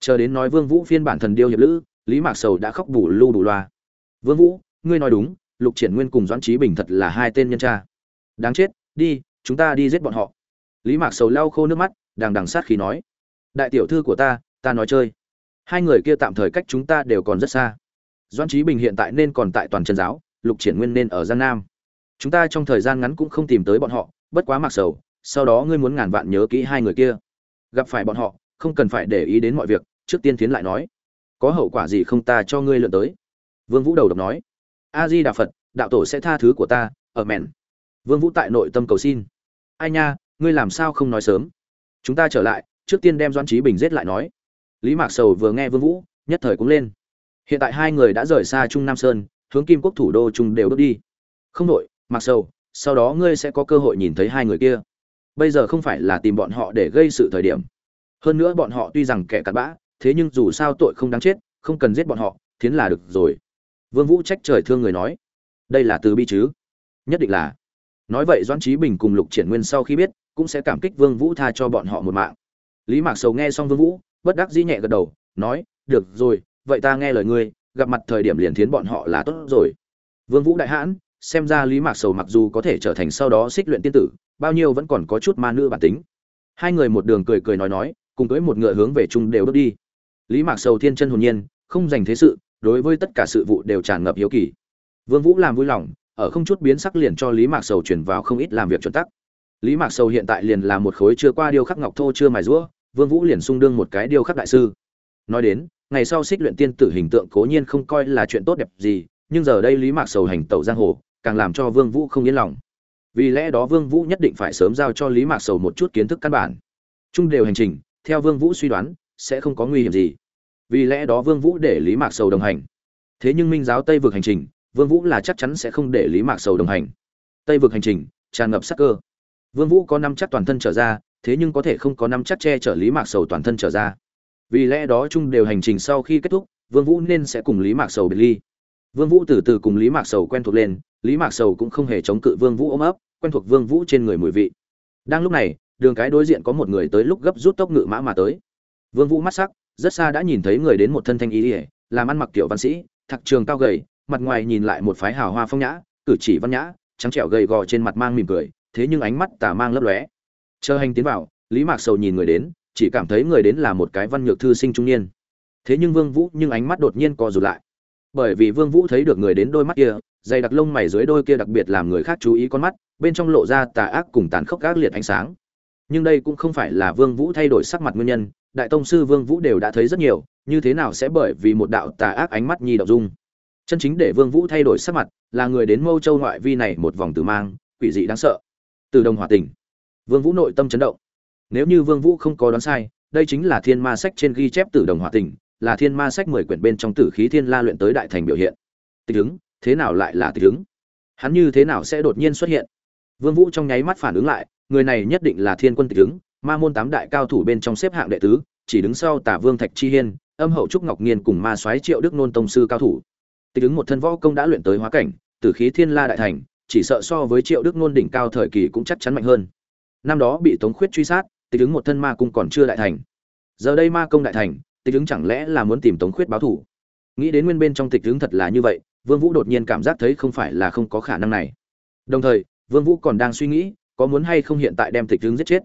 Chờ đến nói vương vũ phiên bản thần điêu hiệp lữ, lý mạc sầu đã khóc bù lu đủ loa. Vương vũ, ngươi nói đúng, lục triển nguyên cùng doãn trí bình thật là hai tên nhân tra đáng chết, đi, chúng ta đi giết bọn họ. Lý mạc sầu lau khô nước mắt đàng đằng sát khí nói. Đại tiểu thư của ta ta nói chơi. Hai người kia tạm thời cách chúng ta đều còn rất xa doãn trí bình hiện tại nên còn tại toàn chân giáo, lục triển nguyên nên ở giang nam. Chúng ta trong thời gian ngắn cũng không tìm tới bọn họ, bất quá mặc sầu, sau đó ngươi muốn ngàn vạn nhớ kỹ hai người kia. Gặp phải bọn họ, không cần phải để ý đến mọi việc, trước tiên tiến lại nói. Có hậu quả gì không ta cho ngươi lượn tới? Vương vũ đầu độc nói. A di đà phật, đạo tổ sẽ tha thứ của ta ở mẹn vương vũ tại nội tâm cầu xin. Ai nha, ngươi làm sao không nói sớm? Chúng ta trở lại, trước tiên đem doan trí bình giết lại nói. Lý mạc sầu vừa nghe vương vũ, nhất thời cũng lên hiện tại hai người đã rời xa trung nam sơn, hướng kim quốc thủ đô trung đều bước đi. Không nội Mặc sầu, sau đó ngươi sẽ có cơ hội nhìn thấy hai người kia. Bây giờ không phải là tìm bọn họ để gây sự thời điểm. Hơn nữa bọn họ tuy rằng kẻ cặn bã, thế nhưng dù sao tội không đáng chết, không cần giết bọn họ, thiến là được rồi. Vương vũ trách trời thương người nói. Đây là từ bi chứ? Nhất định là. Nói vậy doãn trí bình cùng lục triển nguyên sau khi biết, cũng sẽ cảm kích vương vũ tha cho bọn họ một mạng. Lý mạc sầu nghe xong vương vũ, bất đắc dĩ nhẹ gật đầu, nói, được rồi vậy ta nghe lời ngươi, gặp mặt thời điểm liền thiến bọn họ là tốt rồi. Vương vũ đại hãn, xem ra lý mạc sầu mặc dù có thể trở thành sau đó xích luyện tiên tử, bao nhiêu vẫn còn có chút ma nữ bản tính. Hai người một đường cười cười nói nói, cùng cưới một ngựa hướng về chung đều bước đi. Lý mạc sầu thiên chân hồn nhiên, không dành thế sự, đối với tất cả sự vụ đều tràn ngập hiếu kỳ. Vương vũ làm vui lòng, ở không chút biến sắc liền cho lý mạc sầu chuyển vào không ít làm việc chuẩn tắc. Lý mạc sầu hiện tại liền là một khối chưa qua điêu khắc ngọc thô chưa mài rũa, vương vũ liền sung đương một cái điêu khắc đại sư. Nói đến ngày sau xích luyện tiên tử hình tượng cố nhiên không coi là chuyện tốt đẹp gì, nhưng giờ đây lý mạc sầu hành tẩu giang hồ, càng làm cho vương vũ không yên lòng. Vì lẽ đó vương vũ nhất định phải sớm giao cho lý mạc sầu một chút kiến thức căn bản. Chung đều hành trình, theo vương vũ suy đoán, sẽ không có nguy hiểm gì. Vì lẽ đó vương vũ để lý mạc sầu đồng hành. Thế nhưng minh giáo tây vực hành trình, vương vũ là chắc chắn sẽ không để lý mạc sầu đồng hành. Tây vực hành trình, tràn ngập sắc cơ. Vương vũ có năm chắc toàn thân trở ra, thế nhưng có thể không có năm chắc che chở lý mạc sầu toàn thân trở ra vì lẽ đó chung đều hành trình sau khi kết thúc, vương vũ nên sẽ cùng lý mạc sầu biệt ly. Vương vũ từ từ cùng lý mạc sầu quen thuộc lên, lý mạc sầu cũng không hề chống cự vương vũ ôm ấp, quen thuộc vương vũ trên người mùi vị. Đang lúc này, đường cái đối diện có một người tới lúc gấp rút tốc ngự mã mà tới. Vương vũ mắt sắc, rất xa đã nhìn thấy người đến một thân thanh ý ỉa làm ăn mặc tiểu văn sĩ, thạc trường cao gầy, mặt ngoài nhìn lại một phái hào hoa phong nhã, cử chỉ văn nhã, trắng trẻo gầy gò trên mặt mang mỉm cười, thế nhưng ánh mắt tà mang lấp lóe. Chờ hành tiến vào, lý mạc sầu nhìn người đến chỉ cảm thấy người đến là một cái văn nhược thư sinh trung niên. Thế nhưng vương vũ nhưng ánh mắt đột nhiên co rụt lại. Bởi vì vương vũ thấy được người đến đôi mắt kia, dày đặc lông mày dưới đôi kia đặc biệt làm người khác chú ý con mắt, bên trong lộ ra tà ác cùng tàn khốc ác liệt ánh sáng. Nhưng đây cũng không phải là vương vũ thay đổi sắc mặt nguyên nhân, đại tông sư vương vũ đều đã thấy rất nhiều, như thế nào sẽ bởi vì một đạo tà ác ánh mắt nhi động dung. Chân chính để vương vũ thay đổi sắc mặt, là người đến mâu châu ngoại vi này một vòng tử mang, quỷ dị đáng sợ. Từ đồng hỏa tình vương vũ nội tâm chấn động nếu như vương vũ không có đoán sai, đây chính là thiên ma sách trên ghi chép tử đồng hỏa tình, là thiên ma sách mười quyển bên trong tử khí thiên la luyện tới đại thành biểu hiện. Tịch ứng, thế nào lại là tịch ứng? Hắn như thế nào sẽ đột nhiên xuất hiện? Vương vũ trong nháy mắt phản ứng lại, người này nhất định là thiên quân tịch ứng, ma môn tám đại cao thủ bên trong xếp hạng đệ tứ, chỉ đứng sau tả vương thạch chi hiên, âm hậu trúc ngọc nghiên cùng ma soái triệu đức nôn tông sư cao thủ. Tịch ứng một thân võ công đã luyện tới hóa cảnh, tử khí thiên la đại thành, chỉ sợ so với triệu đức nôn đỉnh cao thời kỳ cũng chắc chắn mạnh hơn. Năm đó bị tống khuyết truy sát tịch ứng một thân ma cung còn chưa đại thành. Giờ đây ma công đại thành, tịch ứng chẳng lẽ là muốn tìm tống khuyết báo thủ nghĩ đến nguyên bên trong tịch ứng thật là như vậy, vương vũ đột nhiên cảm giác thấy không phải là không có khả năng này. Đồng thời, vương vũ còn đang suy nghĩ, có muốn hay không hiện tại đem tịch ứng giết chết.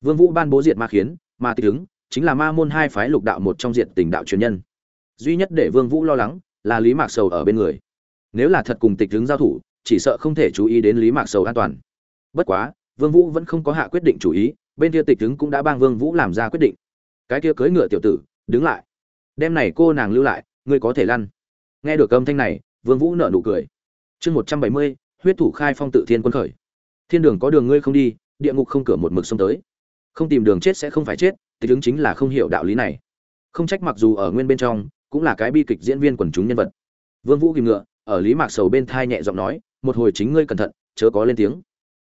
Vương vũ ban bố diệt ma khiến mà tịch ứng chính là ma môn hai phái lục đạo một trong diện tình đạo truyền nhân. Duy nhất để vương vũ lo lắng là lý mạc sầu ở bên người. Nếu là thật cùng tịch ứng giao thủ, chỉ sợ không thể chú ý đến lý mạc sầu an toàn. Bất quá, vương vũ vẫn không có hạ quyết định chủ ý bên kia tịch ứng cũng đã bang vương vũ làm ra quyết định. Cái kia cưỡi ngựa tiểu tử, đứng lại. Đem này cô nàng lưu lại, ngươi có thể lăn. Nghe được âm thanh này, vương vũ nở nụ cười. Chương một trăm bảy mươi, huyết thủ khai phong tự thiên quân khởi. Thiên đường có đường ngươi không đi, địa ngục không cửa một mực xông tới. Không tìm đường chết sẽ không phải chết, tịch ứng chính là không hiểu đạo lý này. Không trách mặc dù ở nguyên bên trong, cũng là cái bi kịch diễn viên quần chúng nhân vật. Vương vũ kìm ngựa, ở lý mạc sầu bên thai nhẹ giọng nói, một hồi chính ngươi cẩn thận, chớ có lên tiếng.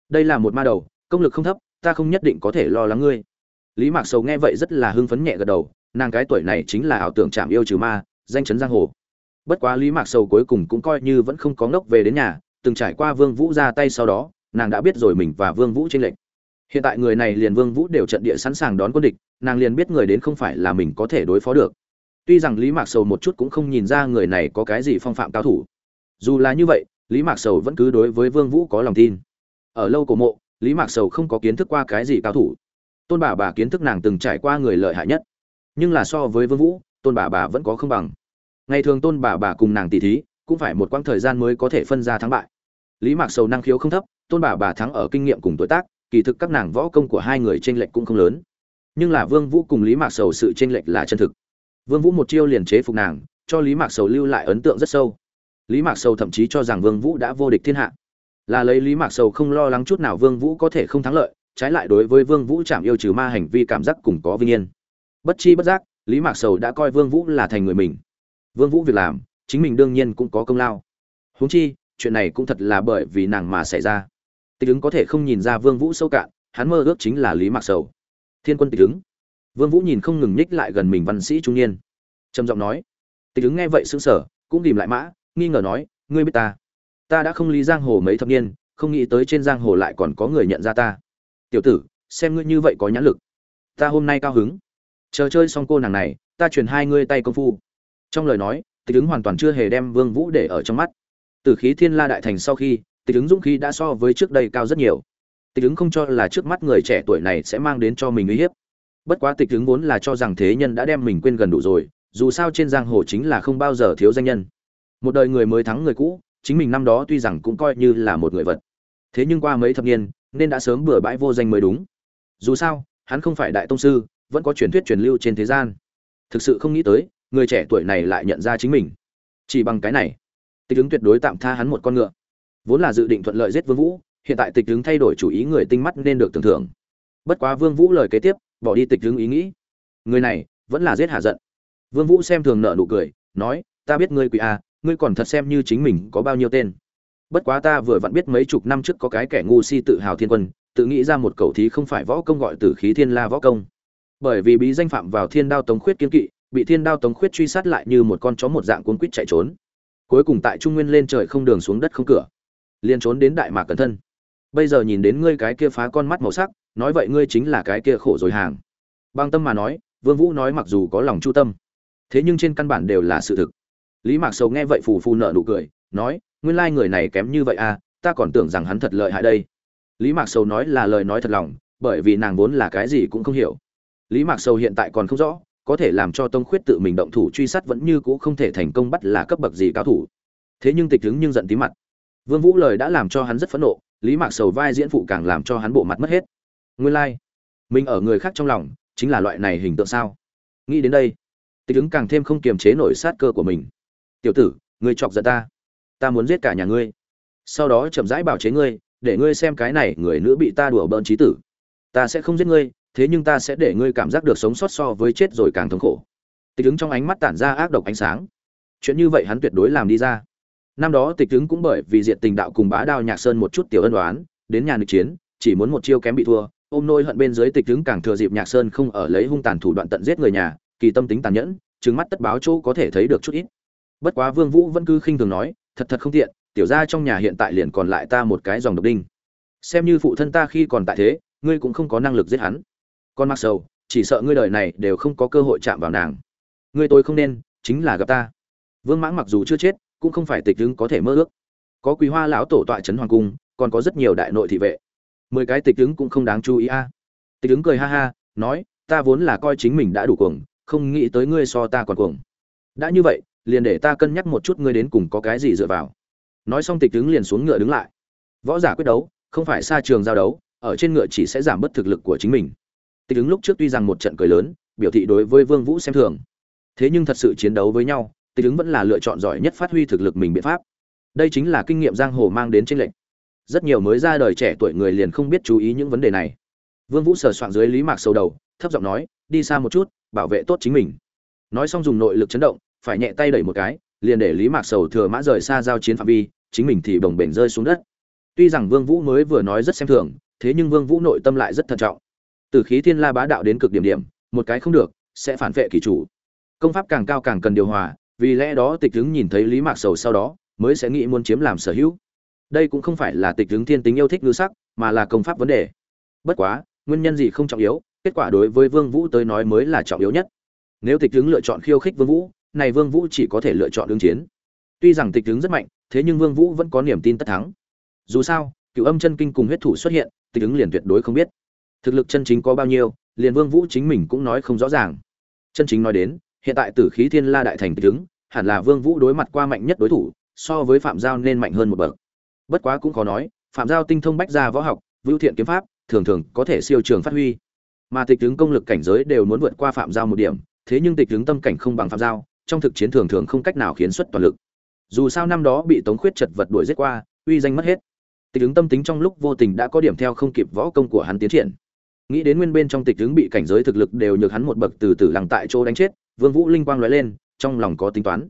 Đây là một ma đầu, công lực không thấp ta không nhất định có thể lo lắng ngươi. Lý mạc sầu nghe vậy rất là hưng phấn nhẹ gật đầu, nàng cái tuổi này chính là ảo tưởng chạm yêu trừ ma, danh chấn giang hồ. Bất quá lý mạc sầu cuối cùng cũng coi như vẫn không có ngốc về đến nhà, từng trải qua vương vũ ra tay sau đó, nàng đã biết rồi mình và vương vũ tranh lệch. Hiện tại người này liền vương vũ đều trận địa sẵn sàng đón quân địch, nàng liền biết người đến không phải là mình có thể đối phó được. Tuy rằng lý mạc sầu một chút cũng không nhìn ra người này có cái gì phong phạm cao thủ. Dù là như vậy, lý mạc sầu vẫn cứ đối với vương vũ có lòng tin. Ở lâu cổ mộ lý mạc sầu không có kiến thức qua cái gì cao thủ. Tôn bà bà kiến thức nàng từng trải qua người lợi hại nhất. Nhưng là so với vương vũ, tôn bà bà vẫn có không bằng. Ngày thường tôn bà bà cùng nàng tỷ thí, cũng phải một quãng thời gian mới có thể phân ra thắng bại. Lý mạc sầu năng khiếu không thấp, tôn bà bà thắng ở kinh nghiệm cùng tuổi tác, kỳ thực các nàng võ công của hai người tranh lệch cũng không lớn. Nhưng là vương vũ cùng lý mạc sầu sự tranh lệch là chân thực. Vương vũ một chiêu liền chế phục nàng, cho lý mạc sầu lưu lại ấn tượng rất sâu. Lý mạc sầu thậm chí cho rằng vương vũ đã vô địch thiên hạ là lấy lý mạc sầu không lo lắng chút nào vương vũ có thể không thắng lợi, trái lại đối với vương vũ chạm yêu trừ ma hành vi cảm giác cùng có vinh yên. Bất chi bất giác, lý mạc sầu đã coi vương vũ là thành người mình. Vương vũ việc làm, chính mình đương nhiên cũng có công lao. Huống chi, chuyện này cũng thật là bởi vì nàng mà xảy ra. Tịch ứng có thể không nhìn ra vương vũ sâu cạn, hắn mơ ước chính là lý mạc sầu. Thiên quân tịch ứng. Vương vũ nhìn không ngừng nhích lại gần mình văn sĩ trung niên. Trầm giọng nói. Tịch ứng nghe vậy sững sờ, cũng tìm lại mã, nghi ngờ nói, ngươi biết ta? Ta đã không lý giang hồ mấy thập niên, không nghĩ tới trên giang hồ lại còn có người nhận ra ta. Tiểu tử, xem ngươi như vậy có nhãn lực. Ta hôm nay cao hứng. Chờ chơi xong cô nàng này, ta truyền hai ngươi tay công phu. Trong lời nói, tịch ứng hoàn toàn chưa hề đem vương vũ để ở trong mắt. Từ khí thiên la đại thành sau khi, tịch ứng dũng khí đã so với trước đây cao rất nhiều. Tịch ứng không cho là trước mắt người trẻ tuổi này sẽ mang đến cho mình uy hiếp. Bất quá tịch ứng vốn là cho rằng thế nhân đã đem mình quên gần đủ rồi, dù sao trên giang hồ chính là không bao giờ thiếu danh nhân. Một đời người mới thắng người cũ chính mình năm đó tuy rằng cũng coi như là một người vật, thế nhưng qua mấy thập niên, nên đã sớm bừa bãi vô danh mới đúng. Dù sao, hắn không phải đại tông sư, vẫn có truyền thuyết truyền lưu trên thế gian. Thực sự không nghĩ tới, người trẻ tuổi này lại nhận ra chính mình. Chỉ bằng cái này, tịch ứng tuyệt đối tạm tha hắn một con ngựa. Vốn là dự định thuận lợi giết vương vũ, hiện tại tịch ứng thay đổi chủ ý người tinh mắt nên được tưởng thưởng. Bất quá vương vũ lời kế tiếp, bỏ đi tịch ứng ý nghĩ. Người này, vẫn là giết hạ giận. Vương vũ xem thường nợ nụ cười, nói, ta biết ngươi quỷ a ngươi còn thật xem như chính mình có bao nhiêu tên. Bất quá ta vừa vặn biết mấy chục năm trước có cái kẻ ngu si tự hào thiên quân, tự nghĩ ra một cầu thí không phải võ công gọi tử khí thiên la võ công. Bởi vì bí danh phạm vào thiên đao tống khuyết kiên kỵ, bị thiên đao tống khuyết truy sát lại như một con chó một dạng cuốn quýt chạy trốn. Cuối cùng tại trung nguyên lên trời không đường xuống đất không cửa, liền trốn đến đại mạc cẩn thân. Bây giờ nhìn đến ngươi cái kia phá con mắt màu sắc, nói vậy ngươi chính là cái kia khổ rồi hàng. Bang tâm mà nói, vương vũ nói mặc dù có lòng chu tâm, thế nhưng trên căn bản đều là sự thực lý mạc sầu nghe vậy phù phù nợ nụ cười, nói, nguyên lai người này kém như vậy à ta còn tưởng rằng hắn thật lợi hại đây. Lý mạc sầu nói là lời nói thật lòng, bởi vì nàng vốn là cái gì cũng không hiểu. Lý mạc sầu hiện tại còn không rõ, có thể làm cho tông khuyết tự mình động thủ truy sát vẫn như cũ không thể thành công bắt là cấp bậc gì cao thủ. Thế nhưng tịch đứng nhưng giận tí mặt. Vương vũ lời đã làm cho hắn rất phẫn nộ, lý mạc sầu vai diễn phụ càng làm cho hắn bộ mặt mất hết. Nguyên lai like. mình ở người khác trong lòng, chính là loại này hình tượng sao? Nghĩ đến đây, tịch ứng càng thêm không kiềm chế nổi sát cơ của mình tiểu tử, ngươi chọc giận ta. Ta muốn giết cả nhà ngươi. Sau đó chậm rãi bảo chế ngươi, để ngươi xem cái này người nữ bị ta đùa bỡn trí tử. Ta sẽ không giết ngươi, thế nhưng ta sẽ để ngươi cảm giác được sống sót so với chết rồi càng thống khổ. Tịch ứng trong ánh mắt tản ra ác độc ánh sáng. Chuyện như vậy hắn tuyệt đối làm đi ra. Năm đó tịch ứng cũng bởi vì diện tình đạo cùng bá đao nhạc sơn một chút tiểu ân đoán đến nhà nghịch chiến, chỉ muốn một chiêu kém bị thua, ôm nôi hận bên dưới tịch ứng càng thừa dịp nhạc sơn không ở lấy hung tàn thủ đoạn tận giết người nhà, kỳ tâm tính tàn nhẫn trứng mắt tất báo chỗ có thể thấy được chút ít bất quá vương vũ vẫn cứ khinh thường nói, thật thật không tiện, tiểu gia trong nhà hiện tại liền còn lại ta một cái dòng độc đinh. Xem như phụ thân ta khi còn tại thế, ngươi cũng không có năng lực giết hắn. Con mắc sầu, chỉ sợ ngươi đời này đều không có cơ hội chạm vào nàng. Ngươi tôi không nên, chính là gặp ta. Vương mãng mặc dù chưa chết, cũng không phải tịch đứng có thể mơ ước. Có quý hoa lão tổ tọa trấn hoàng cung, còn có rất nhiều đại nội thị vệ. Mười cái tịch đứng cũng không đáng chú ý a. Tịch đứng cười ha ha, nói, ta vốn là coi chính mình đã đủ cuồng, không nghĩ tới ngươi so ta còn cuồng. Đã như vậy liền để ta cân nhắc một chút ngươi đến cùng có cái gì dựa vào. Nói xong tịch ứng liền xuống ngựa đứng lại. Võ giả quyết đấu, không phải xa trường giao đấu, ở trên ngựa chỉ sẽ giảm bớt thực lực của chính mình. Tịch ứng lúc trước tuy rằng một trận cười lớn, biểu thị đối với vương vũ xem thường. Thế nhưng thật sự chiến đấu với nhau, tịch ứng vẫn là lựa chọn giỏi nhất phát huy thực lực mình biện pháp. Đây chính là kinh nghiệm giang hồ mang đến tranh lệnh rất nhiều mới ra đời trẻ tuổi người liền không biết chú ý những vấn đề này. Vương vũ sờ soạn dưới lý mạc sâu đầu, thấp giọng nói, đi xa một chút, bảo vệ tốt chính mình. Nói xong dùng nội lực chấn động phải nhẹ tay đẩy một cái, liền để lý mạc sầu thừa mã rời xa giao chiến phạm vi, chính mình thì bồng bềnh rơi xuống đất. Tuy rằng vương vũ mới vừa nói rất xem thường, thế nhưng vương vũ nội tâm lại rất thận trọng. Từ khí thiên la bá đạo đến cực điểm điểm, một cái không được, sẽ phản vệ kỳ chủ. Công pháp càng cao càng cần điều hòa, vì lẽ đó tịch tướng nhìn thấy lý mạc sầu sau đó, mới sẽ nghĩ muốn chiếm làm sở hữu. Đây cũng không phải là tịch tướng thiên tính yêu thích ngư sắc, mà là công pháp vấn đề. Bất quá, nguyên nhân gì không trọng yếu, kết quả đối với vương vũ tới nói mới là trọng yếu nhất. Nếu tịch tướng lựa chọn khiêu khích vương vũ này vương vũ chỉ có thể lựa chọn ứng chiến. Tuy rằng tịch tướng rất mạnh, thế nhưng vương vũ vẫn có niềm tin tất thắng. Dù sao cựu âm chân kinh cùng huyết thủ xuất hiện, tịch tướng liền tuyệt đối không biết. Thực lực chân chính có bao nhiêu, liền vương vũ chính mình cũng nói không rõ ràng. Chân chính nói đến, hiện tại tử khí thiên la đại thành tịch tướng, hẳn là vương vũ đối mặt qua mạnh nhất đối thủ, so với phạm giao nên mạnh hơn một bậc. Bất quá cũng khó nói, phạm giao tinh thông bách gia võ học, vưu thiện kiếm pháp, thường thường có thể siêu trường phát huy. Mà tịch tướng công lực cảnh giới đều muốn vượt qua phạm giao một điểm, thế nhưng tịch tướng tâm cảnh không bằng phạm giao trong thực chiến thường thường không cách nào khiến xuất toàn lực. Dù sao năm đó bị tống khuyết chật vật đuổi giết qua, uy danh mất hết. Tịch ứng tâm tính trong lúc vô tình đã có điểm theo không kịp võ công của hắn tiến triển. Nghĩ đến nguyên bên trong tịch ứng bị cảnh giới thực lực đều nhược hắn một bậc từ từ lằng tại chỗ đánh chết, vương vũ linh quang lóe lên, trong lòng có tính toán.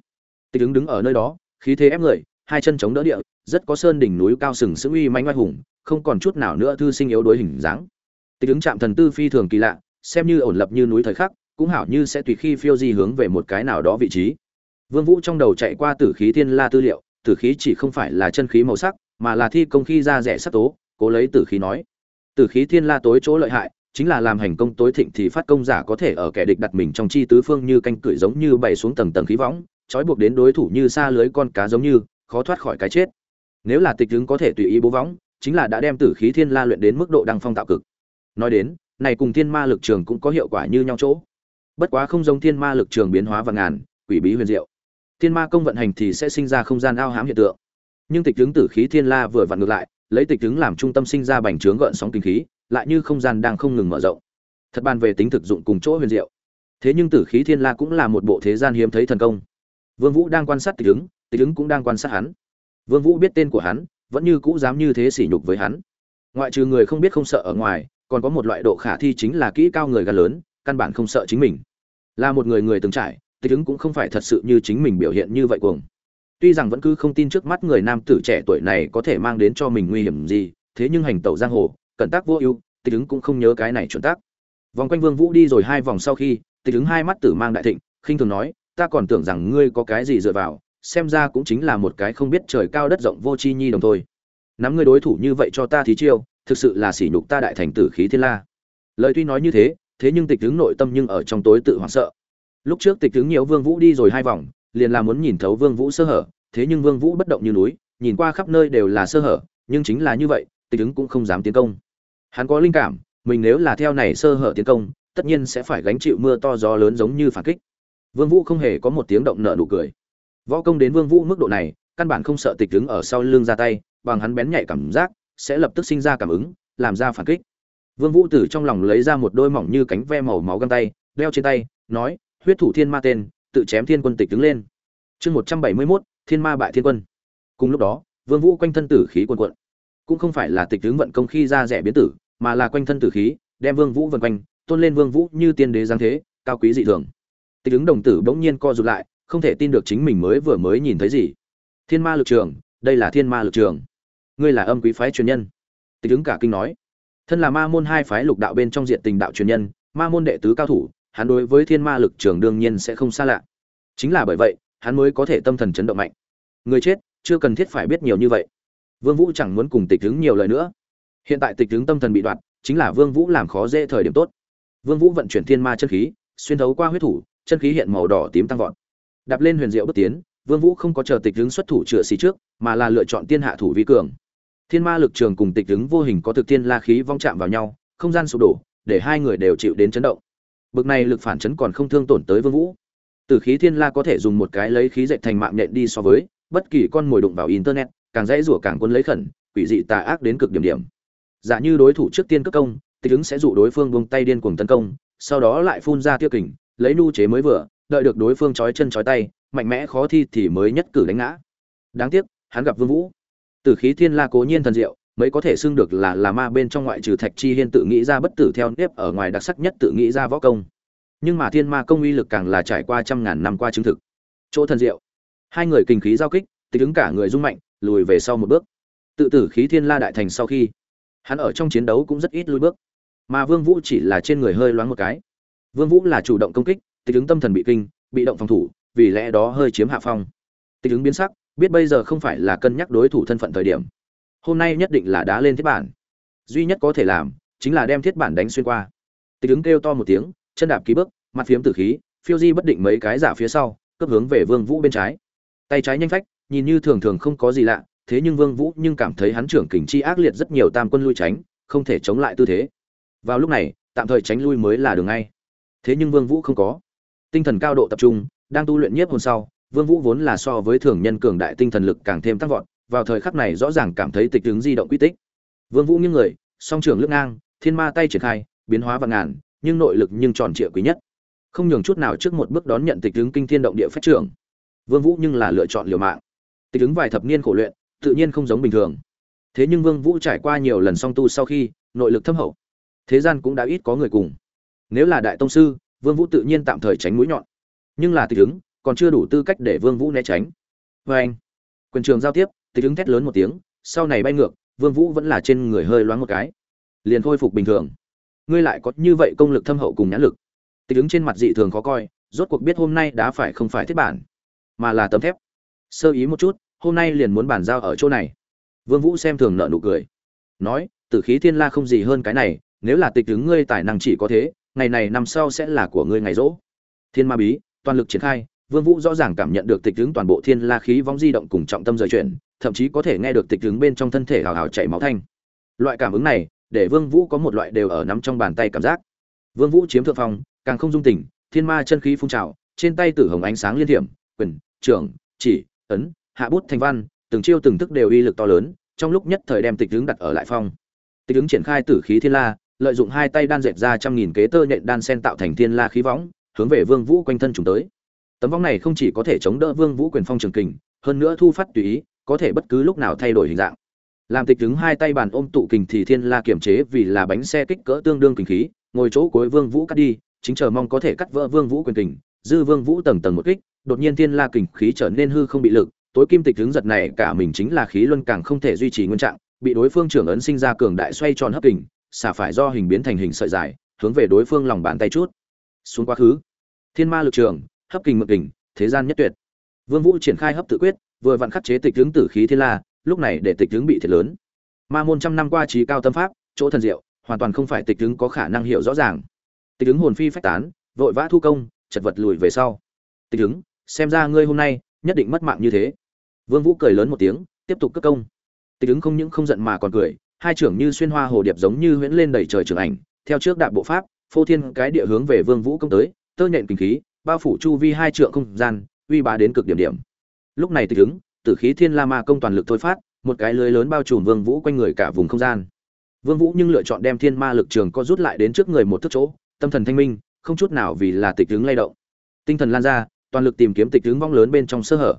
Tịch ứng đứng ở nơi đó, khí thế ép người, hai chân chống đỡ địa, rất có sơn đỉnh núi cao sừng sững uy manh oai hùng, không còn chút nào nữa thư sinh yếu đối hình dáng. Tịch ứng chạm thần tư phi thường kỳ lạ, xem như ổn lập như núi thời khắc cũng hảo như sẽ tùy khi phiêu di hướng về một cái nào đó vị trí. Vương vũ trong đầu chạy qua tử khí thiên la tư liệu, tử khí chỉ không phải là chân khí màu sắc, mà là thi công khi ra rẻ sắc tố, cố lấy tử khí nói. Tử khí thiên la tối chỗ lợi hại, chính là làm hành công tối thịnh thì phát công giả có thể ở kẻ địch đặt mình trong chi tứ phương như canh cửi giống như bày xuống tầng tầng khí võng, trói buộc đến đối thủ như xa lưới con cá giống như, khó thoát khỏi cái chết. Nếu là tịch tướng có thể tùy ý bố võng, chính là đã đem tử khí thiên la luyện đến mức độ đăng phong tạo cực. Nói đến, này cùng thiên ma lực trường cũng có hiệu quả như nhau chỗ bất quá không giống thiên ma lực trường biến hóa và ngàn, quỷ bí huyền diệu. Thiên ma công vận hành thì sẽ sinh ra không gian ao hám hiện tượng. Nhưng tịch tướng tử khí thiên la vừa vặn ngược lại, lấy tịch tướng làm trung tâm sinh ra bành trướng gợn sóng kinh khí, lại như không gian đang không ngừng mở rộng. Thật bàn về tính thực dụng cùng chỗ huyền diệu. Thế nhưng tử khí thiên la cũng là một bộ thế gian hiếm thấy thần công. Vương vũ đang quan sát tịch tướng tịch tướng cũng đang quan sát hắn. Vương vũ biết tên của hắn, vẫn như cũ dám như thế sỉ nhục với hắn. Ngoại trừ người không biết không sợ ở ngoài, còn có một loại độ khả thi chính là kỹ cao người gan lớn, căn bản không sợ chính mình là một người người từng trải, tịch ứng cũng không phải thật sự như chính mình biểu hiện như vậy cuồng. Tuy rằng vẫn cứ không tin trước mắt người nam tử trẻ tuổi này có thể mang đến cho mình nguy hiểm gì, thế nhưng hành tẩu giang hồ, cẩn tác vô ưu, tịch ứng cũng không nhớ cái này chuẩn tác. Vòng quanh vương vũ đi rồi hai vòng sau khi, tịch ứng hai mắt tử mang đại thịnh, khinh thường nói, ta còn tưởng rằng ngươi có cái gì dựa vào, xem ra cũng chính là một cái không biết trời cao đất rộng vô chi nhi đồng thôi. Nắm ngươi đối thủ như vậy cho ta thí chiêu, thực sự là sỉ nhục ta đại thành tử khí thiên la. Lời tuy nói như thế thế nhưng tịch tướng nội tâm nhưng ở trong tối tự hoảng sợ. Lúc trước tịch tướng nhiều vương vũ đi rồi hai vòng, liền là muốn nhìn thấu vương vũ sơ hở, thế nhưng vương vũ bất động như núi, nhìn qua khắp nơi đều là sơ hở, nhưng chính là như vậy, tịch tướng cũng không dám tiến công. Hắn có linh cảm, mình nếu là theo này sơ hở tiến công, tất nhiên sẽ phải gánh chịu mưa to gió lớn giống như phản kích. Vương vũ không hề có một tiếng động nợ nụ cười. Võ công đến vương vũ mức độ này, căn bản không sợ tịch tướng ở sau lưng ra tay, bằng hắn bén nhạy cảm giác, sẽ lập tức sinh ra cảm ứng, làm ra phản kích vương vũ từ trong lòng lấy ra một đôi mỏng như cánh ve màu máu găng tay đeo trên tay nói huyết thủ thiên ma tên tự chém thiên quân tịch đứng lên. Chương một trăm bảy mươi 171, thiên ma bại thiên quân. Cùng lúc đó vương vũ quanh thân tử khí cuồn cuộn. Cũng không phải là tịch tướng vận công khi ra rẻ biến tử mà là quanh thân tử khí đem vương vũ vần quanh tôn lên vương vũ như tiên đế giáng thế cao quý dị thường. Tịch ứng đồng tử bỗng nhiên co rụt lại không thể tin được chính mình mới vừa mới nhìn thấy gì. Thiên ma lực trường đây là thiên ma lực trường. Ngươi là âm quý phái truyền nhân. Tịch ứng cả kinh nói thân là ma môn hai phái lục đạo bên trong diện tình đạo truyền nhân, ma môn đệ tứ cao thủ, hắn đối với thiên ma lực trường đương nhiên sẽ không xa lạ. Chính là bởi vậy, hắn mới có thể tâm thần chấn động mạnh. Người chết, chưa cần thiết phải biết nhiều như vậy. Vương vũ chẳng muốn cùng tịch ứng nhiều lời nữa. Hiện tại tịch ứng tâm thần bị đoạt chính là vương vũ làm khó dễ thời điểm tốt. Vương vũ vận chuyển thiên ma chân khí, xuyên thấu qua huyết thủ, chân khí hiện màu đỏ tím tăng vọt. Đạp lên huyền diệu bước tiến, vương vũ không có chờ tịch ứng xuất thủ chữa xì trước, mà là lựa chọn tiên hạ thủ vi cường thiên ma lực trường cùng tịch ứng vô hình có thực thiên la khí vong chạm vào nhau, không gian sụp đổ, để hai người đều chịu đến chấn động. Bực này lực phản chấn còn không thương tổn tới vương vũ. Từ khí thiên la có thể dùng một cái lấy khí dệt thành mạng nhện đi so với, bất kỳ con mồi đụng vào internet, càng dễ rủa càng quân lấy khẩn, quỷ dị tà ác đến cực điểm điểm. Giả như đối thủ trước tiên cấp công, tịch ứng sẽ dụ đối phương buông tay điên cuồng tấn công, sau đó lại phun ra tiêu kình, lấy nu chế mới vừa, đợi được đối phương chói chân chói tay, mạnh mẽ khó thi thì mới nhất cử đánh ngã. Đáng tiếc, hắn gặp vương vũ. Tử khí thiên la cố nhiên thần diệu, mới có thể xưng được là là ma bên trong ngoại trừ Thạch Chi Hiên tự nghĩ ra bất tử theo nếp ở ngoài đặc sắc nhất tự nghĩ ra võ công. Nhưng mà thiên ma công uy lực càng là trải qua trăm ngàn năm qua chứng thực. Chỗ thần diệu. Hai người kinh khí giao kích, tịch ứng cả người rung mạnh, lùi về sau một bước. Tự tử khí thiên la đại thành sau khi, hắn ở trong chiến đấu cũng rất ít lùi bước. Mà Vương Vũ chỉ là trên người hơi loáng một cái. Vương Vũ là chủ động công kích, tịch ứng tâm thần bị kinh, bị động phòng thủ, vì lẽ đó hơi chiếm hạ phong. Tịch ứng biến sắc, biết bây giờ không phải là cân nhắc đối thủ thân phận thời điểm. Hôm nay nhất định là đá lên thiết bản. Duy nhất có thể làm chính là đem thiết bản đánh xuyên qua. Tịch ứng kêu to một tiếng, chân đạp ký bước, mặt phiếm tử khí, phiêu di bất định mấy cái giả phía sau cấp hướng về vương vũ bên trái. Tay trái nhanh phách, nhìn như thường thường không có gì lạ, thế nhưng vương vũ nhưng cảm thấy hắn trưởng kình chi ác liệt rất nhiều tam quân lui tránh, không thể chống lại tư thế. Vào lúc này, tạm thời tránh lui mới là đường ngay. Thế nhưng vương vũ không có. Tinh thần cao độ tập trung, đang tu luyện nhiếp hồn sau Vương Vũ vốn là so với thường nhân cường đại tinh thần lực càng thêm tăng vọt, vào thời khắc này rõ ràng cảm thấy tịch ứng di động quy tích. Vương Vũ nghiêng người, song trường lướt ngang, thiên ma tay triển khai, biến hóa vạn ngàn, nhưng nội lực nhưng tròn trịa quý nhất. Không nhường chút nào trước một bước đón nhận tịch ứng kinh thiên động địa phách trưởng. Vương Vũ nhưng là lựa chọn liều mạng. Tịch ứng vài thập niên khổ luyện, tự nhiên không giống bình thường. Thế nhưng Vương Vũ trải qua nhiều lần song tu sau khi, nội lực thâm hậu. Thế gian cũng đã ít có người cùng. Nếu là đại tông sư, Vương Vũ tự nhiên tạm thời tránh mũi nhọn. Nhưng là tịch ứng, còn chưa đủ tư cách để Vương Vũ né tránh. Và anh, quyền trường giao tiếp, tịch ứng thét lớn một tiếng, sau này bay ngược, Vương Vũ vẫn là trên người hơi loáng một cái, liền khôi phục bình thường. Ngươi lại có như vậy công lực thâm hậu cùng nhãn lực. Tịch ứng trên mặt dị thường khó coi, rốt cuộc biết hôm nay đã phải không phải thiết bản, mà là tấm thép. Sơ ý một chút, hôm nay liền muốn bàn giao ở chỗ này. Vương Vũ xem thường nợ nụ cười, nói, Tử khí thiên la không gì hơn cái này, nếu là tịch ứng ngươi tài năng chỉ có thế, ngày này năm sau sẽ là của ngươi ngày rỗ. Thiên ma bí, toàn lực triển khai, Vương Vũ rõ ràng cảm nhận được tịch ứng toàn bộ thiên la khí vong di động cùng trọng tâm rời chuyển, thậm chí có thể nghe được tịch ứng bên trong thân thể hào hào chảy máu thanh. Loại cảm ứng này, để Vương Vũ có một loại đều ở nắm trong bàn tay cảm giác. Vương Vũ chiếm thượng phong, càng không dung tình, thiên ma chân khí phun trào, trên tay tử hồng ánh sáng liên thiểm, quyền, trưởng, chỉ, ấn, hạ bút thành văn, từng chiêu từng thức đều uy lực to lớn, trong lúc nhất thời đem tịch ứng đặt ở lại phong. Tịch ứng triển khai tử khí thiên la, lợi dụng hai tay đan dệt ra trăm nghìn kế tơ nhện đan sen tạo thành thiên la khí võng, hướng về Vương Vũ quanh thân trùng tới. Tấm vong này không chỉ có thể chống đỡ Vương Vũ quyền phong trường kình, hơn nữa thu phát tùy ý, có thể bất cứ lúc nào thay đổi hình dạng. Làm tịch đứng hai tay bàn ôm tụ kình thì thiên la kiểm chế vì là bánh xe kích cỡ tương đương kình khí, ngồi chỗ cuối Vương Vũ cắt đi, chính chờ mong có thể cắt vỡ Vương Vũ quyền kình, dư Vương Vũ tầng tầng một kích, đột nhiên thiên la kình khí trở nên hư không bị lực, tối kim tịch đứng giật này cả mình chính là khí luân càng không thể duy trì nguyên trạng, bị đối phương trưởng ấn sinh ra cường đại xoay tròn hấp kình, xả phải do hình biến thành hình sợi dài, hướng về đối phương lòng bàn tay chút. Xuống quá khứ. Thiên ma lực trường, hấp kình mực kình, thế gian nhất tuyệt. Vương Vũ triển khai hấp tự quyết, vừa vặn khắc chế tịch tướng tử khí thiên la, lúc này để tịch tướng bị thiệt lớn. Ma môn trăm năm qua trí cao tâm pháp, chỗ thần diệu, hoàn toàn không phải tịch tướng có khả năng hiểu rõ ràng. Tịch tướng hồn phi phách tán, vội vã thu công, chật vật lùi về sau. Tịch tướng, xem ra ngươi hôm nay nhất định mất mạng như thế. Vương Vũ cười lớn một tiếng, tiếp tục cất công. Tịch tướng không những không giận mà còn cười, hai trưởng như xuyên hoa hồ điệp giống như huyễn lên đầy trời trường ảnh, theo trước đạp bộ pháp, phô thiên cái địa hướng về Vương Vũ công tới, tơ nhện kinh khí, bao phủ chu vi hai trượng không gian, uy bá đến cực điểm điểm. Lúc này tịch ứng, tử khí thiên la ma công toàn lực thôi phát, một cái lưới lớn bao trùm Vương Vũ quanh người cả vùng không gian. Vương Vũ nhưng lựa chọn đem thiên ma lực trường co rút lại đến trước người một thước chỗ, tâm thần thanh minh, không chút nào vì là tịch ứng lay động. Tinh thần lan ra, toàn lực tìm kiếm tịch ứng vong lớn bên trong sơ hở.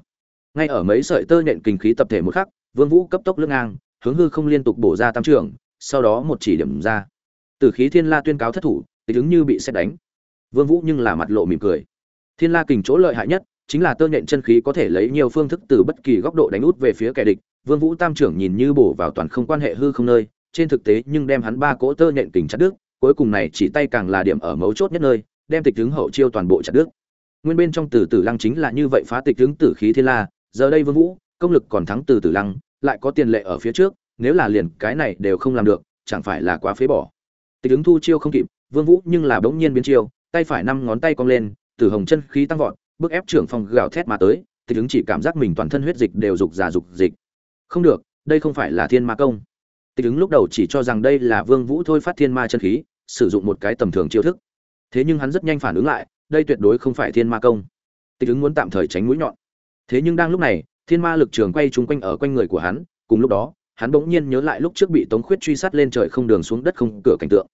Ngay ở mấy sợi tơ nhện kinh khí tập thể một khắc, Vương Vũ cấp tốc lưng ngang, hướng hư không liên tục bổ ra tam trường, sau đó một chỉ điểm ra. Tử khí thiên la tuyên cáo thất thủ, tịch ứng như bị xét đánh. Vương Vũ nhưng là mặt lộ mỉm cười. Thiên La kình chỗ lợi hại nhất chính là tơ nhện chân khí có thể lấy nhiều phương thức từ bất kỳ góc độ đánh út về phía kẻ địch. Vương Vũ Tam trưởng nhìn như bổ vào toàn không quan hệ hư không nơi, trên thực tế nhưng đem hắn ba cỗ tơ nhện kình chặt đứt, cuối cùng này chỉ tay càng là điểm ở mấu chốt nhất nơi, đem tịch tướng hậu chiêu toàn bộ chặt đứt. Nguyên bên trong Tử Tử Lăng chính là như vậy phá tịch tướng tử khí thiên la, giờ đây Vương Vũ, công lực còn thắng Tử Tử Lăng, lại có tiền lệ ở phía trước, nếu là liền cái này đều không làm được, chẳng phải là quá phế bỏ. Tịch tướng thu chiêu không kịp, Vương Vũ nhưng là bỗng nhiên biến chiêu, tay phải năm ngón tay cong lên, tử hồng chân khí tăng vọt, bước ép trưởng phong gào thét mà tới, Tịch ứng chỉ cảm giác mình toàn thân huyết dịch đều dục giả dục dịch. Không được, đây không phải là thiên ma công. Tịch ứng lúc đầu chỉ cho rằng đây là Vương Vũ thôi phát thiên ma chân khí, sử dụng một cái tầm thường chiêu thức. Thế nhưng hắn rất nhanh phản ứng lại, đây tuyệt đối không phải thiên ma công. Tịch ứng muốn tạm thời tránh mũi nhọn. Thế nhưng đang lúc này, thiên ma lực trường quay trung quanh ở quanh người của hắn, cùng lúc đó, hắn bỗng nhiên nhớ lại lúc trước bị Tống Khuyết truy sát lên trời không đường xuống đất không cửa cảnh tượng.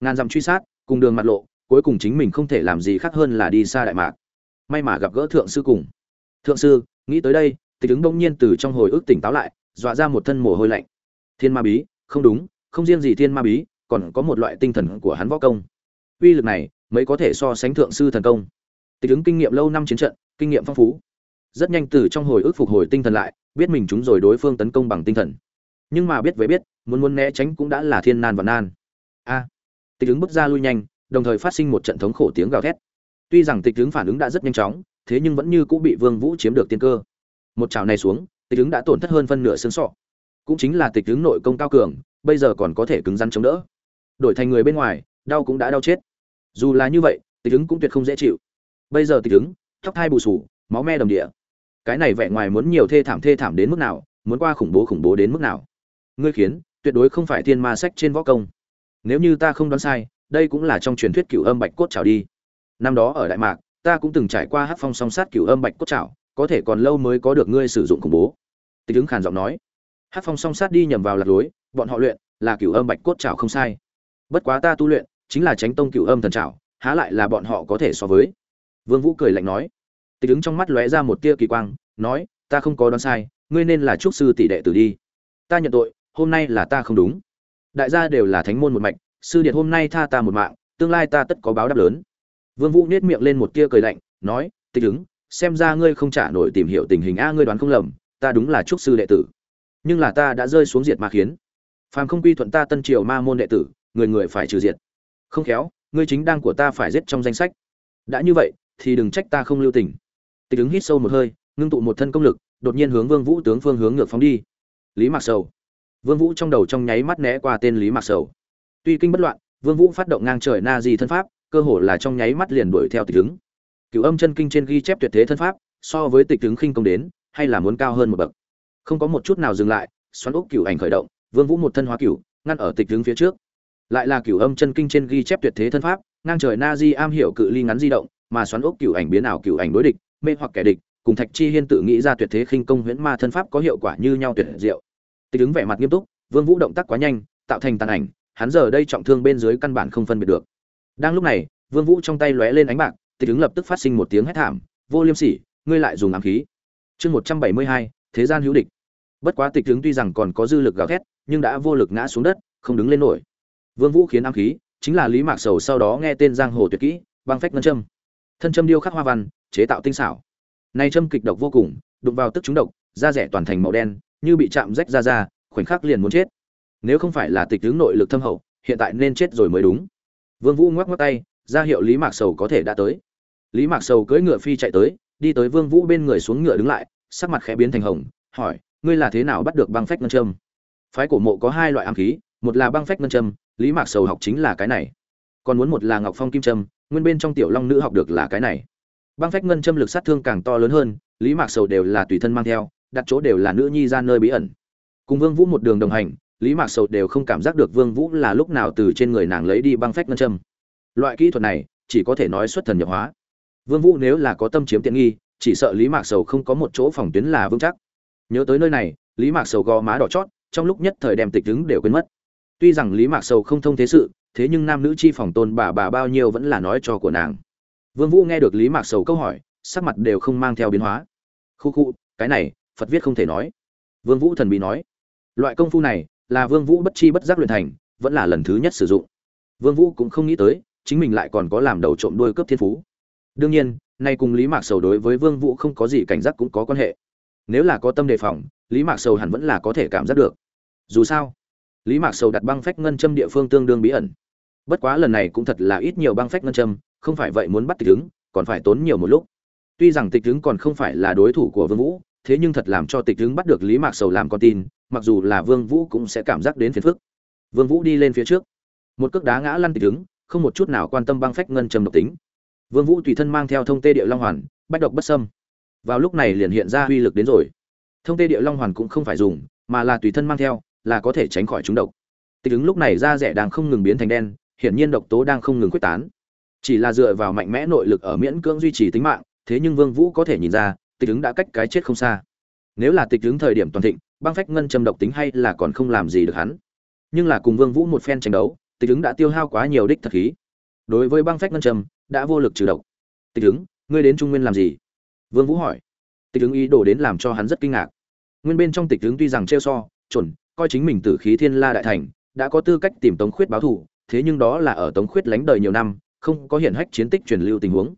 Ngàn dặm truy sát, cùng đường mặt lộ, cuối cùng chính mình không thể làm gì khác hơn là đi xa đại mạc. May mà gặp gỡ thượng sư cùng. Thượng sư, nghĩ tới đây, tịch ứng bỗng nhiên từ trong hồi ức tỉnh táo lại, dọa ra một thân mồ hôi lạnh. Thiên ma bí, không đúng, không riêng gì thiên ma bí, còn có một loại tinh thần của hắn võ công. Uy lực này, mới có thể so sánh thượng sư thần công. Tịch ứng kinh nghiệm lâu năm chiến trận, kinh nghiệm phong phú. Rất nhanh từ trong hồi ức phục hồi tinh thần lại, biết mình chúng rồi đối phương tấn công bằng tinh thần. Nhưng mà biết với biết, muốn muốn né tránh cũng đã là thiên nan và nan. A. Tịch ứng bước ra lui nhanh đồng thời phát sinh một trận thống khổ tiếng gào thét. Tuy rằng tịch tướng phản ứng đã rất nhanh chóng thế nhưng vẫn như cũng bị vương vũ chiếm được tiên cơ. Một chảo này xuống tịch tướng đã tổn thất hơn phân nửa xương sọ. Cũng chính là tịch tướng nội công cao cường bây giờ còn có thể cứng rắn chống đỡ. Đổi thành người bên ngoài đau cũng đã đau chết. Dù là như vậy tịch tướng cũng tuyệt không dễ chịu. Bây giờ tịch tướng, tóc thai bù sù máu me đồng địa. Cái này vẻ ngoài muốn nhiều thê thảm thê thảm đến mức nào muốn qua khủng bố khủng bố đến mức nào. Ngươi khiến tuyệt đối không phải thiên ma sách trên võ công. Nếu như ta không đoán sai đây cũng là trong truyền thuyết cửu âm bạch cốt trảo đi. Năm đó ở đại mạc, ta cũng từng trải qua hát phong song sát cửu âm bạch cốt trảo có thể còn lâu mới có được ngươi sử dụng khủng bố. Tịch ứng khàn giọng nói. Hát phong song sát đi nhầm vào lạc lối, bọn họ luyện là cửu âm bạch cốt trảo không sai. Bất quá ta tu luyện chính là tránh tông cửu âm thần trảo, há lại là bọn họ có thể so với. Vương vũ cười lạnh nói. Tịch ứng trong mắt lóe ra một tia kỳ quang, nói, ta không có đoán sai, ngươi nên là trúc sư tỷ đệ tử đi. Ta nhận tội, hôm nay là ta không đúng. Đại gia đều là thánh môn một mạch sư điệt hôm nay tha ta một mạng, tương lai ta tất có báo đáp lớn. Vương vũ nét miệng lên một tia cười lạnh, nói, tịch ứng xem ra ngươi không trả nổi tìm hiểu tình hình a, ngươi đoán không lầm, ta đúng là trúc sư đệ tử. Nhưng là ta đã rơi xuống diệt ma khiến. Phàm không quy thuận ta tân triều ma môn đệ tử, người người phải trừ diệt. Không khéo, ngươi chính đang của ta phải giết trong danh sách. Đã như vậy, thì đừng trách ta không lưu tình. Tịch ứng hít sâu một hơi, ngưng tụ một thân công lực, đột nhiên hướng vương vũ tướng phương hướng ngược phóng đi. Lý mạc sầu. Vương vũ trong đầu trong nháy mắt né qua tên lý mạc sầu. Tuy kinh bất loạn, Vương Vũ phát động ngang trời na di thân pháp, cơ hồ là trong nháy mắt liền đuổi theo tịch tướng. cửu âm chân kinh trên ghi chép tuyệt thế thân pháp so với tịch tướng khinh công đến hay là muốn cao hơn một bậc. Không có một chút nào dừng lại xoắn ốc cửu ảnh khởi động vương vũ một thân hóa cửu, ngăn ở tịch tướng phía trước. Lại là cửu âm chân kinh trên ghi chép tuyệt thế thân pháp ngang trời na di am hiểu cự ly ngắn di động mà xoắn ốc cửu ảnh biến ảo cửu ảnh đối địch mê hoặc kẻ địch cùng thạch chi hiên tự nghĩ ra tuyệt thế khinh công huyễn ma thân pháp có hiệu quả như nhau tuyệt diệu. Tịch tướng vẻ mặt nghiêm túc vương vũ động tác quá nhanh tạo thành tàn ảnh hắn giờ đây trọng thương bên dưới căn bản không phân biệt được. Đang lúc này, vương vũ trong tay lóe lên ánh bạc, tịch ứng lập tức phát sinh một tiếng hét thảm, vô liêm sỉ, ngươi lại dùng ám khí. Chương một trăm bảy mươi hai, thế gian hữu địch. Bất quá tịch ứng tuy rằng còn có dư lực gào thét, nhưng đã vô lực ngã xuống đất, không đứng lên nổi. Vương vũ khiến ám khí, chính là lý mạc sầu sau đó nghe tên giang hồ tuyệt kỹ, băng phách ngân châm. Thân châm điêu khắc hoa văn, chế tạo tinh xảo. Này châm kịch độc vô cùng, đụng vào tức chúng độc, da rẻ toàn thành màu đen, như bị chạm rách ra ra khoảnh khắc liền muốn chết nếu không phải là tịch tướng nội lực thâm hậu, hiện tại nên chết rồi mới đúng. Vương vũ ngoắc ngoắc tay, ra hiệu lý mạc sầu có thể đã tới. Lý mạc sầu cưỡi ngựa phi chạy tới, đi tới vương vũ bên người xuống ngựa đứng lại, sắc mặt khẽ biến thành hồng, hỏi, ngươi là thế nào bắt được băng phách ngân châm? Phái cổ mộ có hai loại ám khí, một là băng phách ngân châm, lý mạc sầu học chính là cái này. Còn muốn một là ngọc phong kim châm, nguyên bên trong tiểu long nữ học được là cái này. Băng phách ngân châm lực sát thương càng to lớn hơn, lý mạc sầu đều là tùy thân mang theo, đặt chỗ đều là nữ nhi ra nơi bí ẩn. Cùng vương vũ một đường đồng hành lý mạc sầu đều không cảm giác được vương vũ là lúc nào từ trên người nàng lấy đi băng phách ngân châm. Loại kỹ thuật này, chỉ có thể nói xuất thần nhập hóa. Vương vũ nếu là có tâm chiếm tiện nghi, chỉ sợ lý mạc sầu không có một chỗ phòng tuyến là vững chắc. Nhớ tới nơi này, lý mạc sầu gò má đỏ chót, trong lúc nhất thời đem tịch đứng đều quên mất. Tuy rằng lý mạc sầu không thông thế sự, thế nhưng nam nữ chi phòng tôn bà bà bao nhiêu vẫn là nói cho của nàng. Vương vũ nghe được lý mạc sầu câu hỏi, sắc mặt đều không mang theo biến hóa. Khu khu, cái này, phật viết không thể nói. Vương vũ thần bí nói, loại công phu này là vương vũ bất chi bất giác luyện thành, vẫn là lần thứ nhất sử dụng. Vương vũ cũng không nghĩ tới, chính mình lại còn có làm đầu trộm đuôi cướp thiên phú. Đương nhiên, nay cùng lý mạc sầu đối với vương vũ không có gì cảnh giác cũng có quan hệ. Nếu là có tâm đề phòng, lý mạc sầu hẳn vẫn là có thể cảm giác được. Dù sao, lý mạc sầu đặt băng phách ngân châm địa phương tương đương bí ẩn. Bất quá lần này cũng thật là ít nhiều băng phách ngân châm, không phải vậy muốn bắt tịch ứng còn phải tốn nhiều một lúc. Tuy rằng tịch ứng còn không phải là đối thủ của vương vũ thế nhưng thật làm cho tịch ứng bắt được lý mạc sầu làm con tin, mặc dù là vương vũ cũng sẽ cảm giác đến phiền phức. Vương vũ đi lên phía trước. Một cước đá ngã lăn tịch ứng không một chút nào quan tâm băng phách ngân trầm độc tính. Vương vũ tùy thân mang theo thông tê địa long hoàn, bách độc bất sâm vào lúc này liền hiện ra uy lực đến rồi. Thông tê địa long hoàn cũng không phải dùng, mà là tùy thân mang theo, là có thể tránh khỏi chúng độc. Tịch ứng lúc này da rẻ đang không ngừng biến thành đen, hiển nhiên độc tố đang không ngừng quyết tán. Chỉ là dựa vào mạnh mẽ nội lực ở miễn cưỡng duy trì tính mạng, thế nhưng vương vũ có thể nhìn ra tịch ứng đã cách cái chết không xa. Nếu là tịch ứng thời điểm toàn thịnh, băng phách ngân châm độc tính hay là còn không làm gì được hắn. Nhưng là cùng vương vũ một phen tranh đấu, tịch ứng đã tiêu hao quá nhiều đích thật khí. Đối với băng phách ngân châm, đã vô lực trừ độc. Tịch ứng ngươi đến trung nguyên làm gì? Vương vũ hỏi. Tịch ứng ý đồ đến làm cho hắn rất kinh ngạc. Nguyên bên trong tịch ứng tuy rằng treo so, chuẩn, coi chính mình tử khí thiên la đại thành, đã có tư cách tìm tống khuyết báo thù, thế nhưng đó là ở tống khuyết lánh đời nhiều năm, không có hiện hách chiến tích truyền lưu tình huống.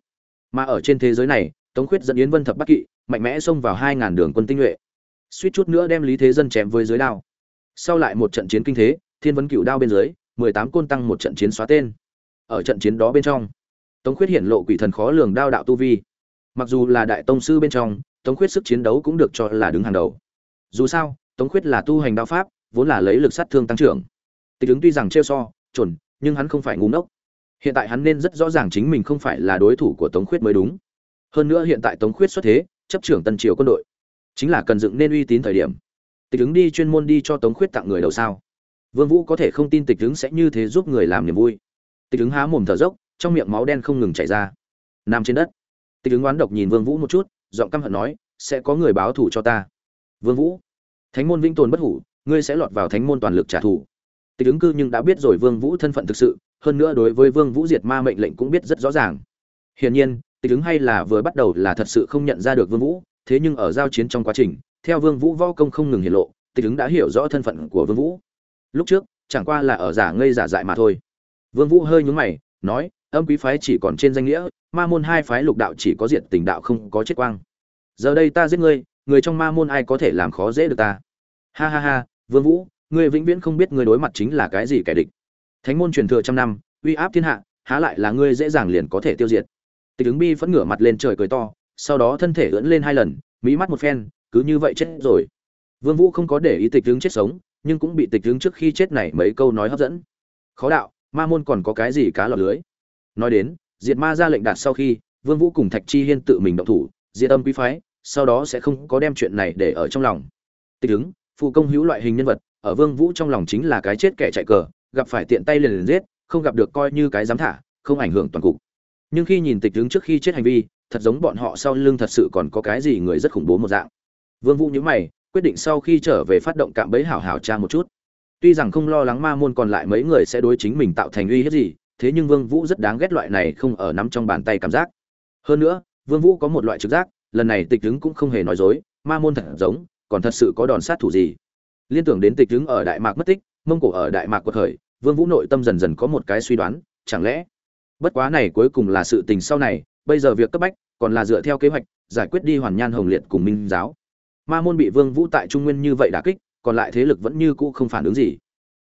Mà ở trên thế giới này, tống khuyết dẫn yến vân thập bắc kỵ mạnh mẽ xông vào hai ngàn đường quân tinh nhuệ. Suýt chút nữa đem lý thế dân chém với dưới đao. Sau lại một trận chiến kinh thế, thiên vấn cựu đao bên dưới, mười tám côn tăng một trận chiến xóa tên. Ở trận chiến đó bên trong, tống khuyết hiển lộ quỷ thần khó lường đao đạo tu vi. Mặc dù là đại tông sư bên trong, tống khuyết sức chiến đấu cũng được cho là đứng hàng đầu. Dù sao, tống khuyết là tu hành đao pháp, vốn là lấy lực sát thương tăng trưởng. Tịch ứng tuy rằng trêu so, chuẩn, nhưng hắn không phải ngu ngốc. Hiện tại hắn nên rất rõ ràng chính mình không phải là đối thủ của tống khuyết mới đúng. Hơn nữa hiện tại tống khuyết xuất thế chấp trưởng tân triều quân đội. Chính là cần dựng nên uy tín thời điểm. Tịch ứng đi chuyên môn đi cho tống khuyết tặng người đầu sao? Vương vũ có thể không tin tịch ứng sẽ như thế giúp người làm niềm vui. Tịch ứng há mồm thở dốc, trong miệng máu đen không ngừng chảy ra. Nằm trên đất. Tịch ứng oán độc nhìn vương vũ một chút, giọng căm hận nói, sẽ có người báo thù cho ta. Vương vũ, thánh môn vĩnh tồn bất hủ, ngươi sẽ lọt vào thánh môn toàn lực trả thù. Tịch ứng cư nhưng đã biết rồi vương vũ thân phận thực sự, hơn nữa đối với vương vũ diệt ma mệnh lệnh cũng biết rất rõ ràng. Hiển nhiên tịch ứng hay là vừa bắt đầu là thật sự không nhận ra được vương vũ, thế nhưng ở giao chiến trong quá trình, theo vương vũ võ công không ngừng hiện lộ, tịch ứng đã hiểu rõ thân phận của vương vũ. Lúc trước, chẳng qua là ở giả ngây giả dại mà thôi. Vương vũ hơi nhướng mày, nói, âm quý phái chỉ còn trên danh nghĩa, ma môn hai phái lục đạo chỉ có diện tình đạo không có chết quang. Giờ đây ta giết ngươi, người trong ma môn ai có thể làm khó dễ được ta? Ha ha ha, vương vũ, ngươi vĩnh viễn không biết ngươi đối mặt chính là cái gì kẻ địch. Thánh môn truyền thừa trăm năm, uy áp thiên hạ, há lại là ngươi dễ dàng liền có thể tiêu diệt tịch ứng bi phẫn ngửa mặt lên trời cười to, sau đó thân thể ưỡn lên hai lần mỹ mắt một phen, cứ như vậy chết rồi. Vương vũ không có để ý tịch ứng chết sống, nhưng cũng bị tịch ứng trước khi chết này mấy câu nói hấp dẫn. Khó đạo, ma môn còn có cái gì cá lọt lưới? Nói đến, diệt ma ra lệnh đạt sau khi, vương vũ cùng thạch chi hiên tự mình động thủ, diệt âm quý phái, sau đó sẽ không có đem chuyện này để ở trong lòng. Tịch ứng phụ công hữu loại hình nhân vật, ở vương vũ trong lòng chính là cái chết kẻ chạy cờ, gặp phải tiện tay liền liền giết, không gặp được coi như cái dám thả, không ảnh hưởng toàn cục nhưng khi nhìn tịch ứng trước khi chết hành vi, thật giống bọn họ sau lưng thật sự còn có cái gì người rất khủng bố một dạng. Vương vũ nhíu mày, quyết định sau khi trở về phát động cạm bẫy hảo hảo tra một chút. Tuy rằng không lo lắng ma môn còn lại mấy người sẽ đối chính mình tạo thành uy hiếp gì, thế nhưng vương vũ rất đáng ghét loại này không ở nắm trong bàn tay cảm giác. Hơn nữa, vương vũ có một loại trực giác, lần này tịch ứng cũng không hề nói dối, ma môn thật giống, còn thật sự có đòn sát thủ gì. Liên tưởng đến tịch ứng ở đại mạc mất tích, mông cổ ở đại mạc quật khởi, vương vũ nội tâm dần dần có một cái suy đoán, chẳng lẽ bất quá này cuối cùng là sự tình sau này, bây giờ việc cấp bách, còn là dựa theo kế hoạch, giải quyết đi hoàn nhan hồng liệt cùng minh giáo. Ma môn bị vương vũ tại trung nguyên như vậy đả kích, còn lại thế lực vẫn như cũ không phản ứng gì.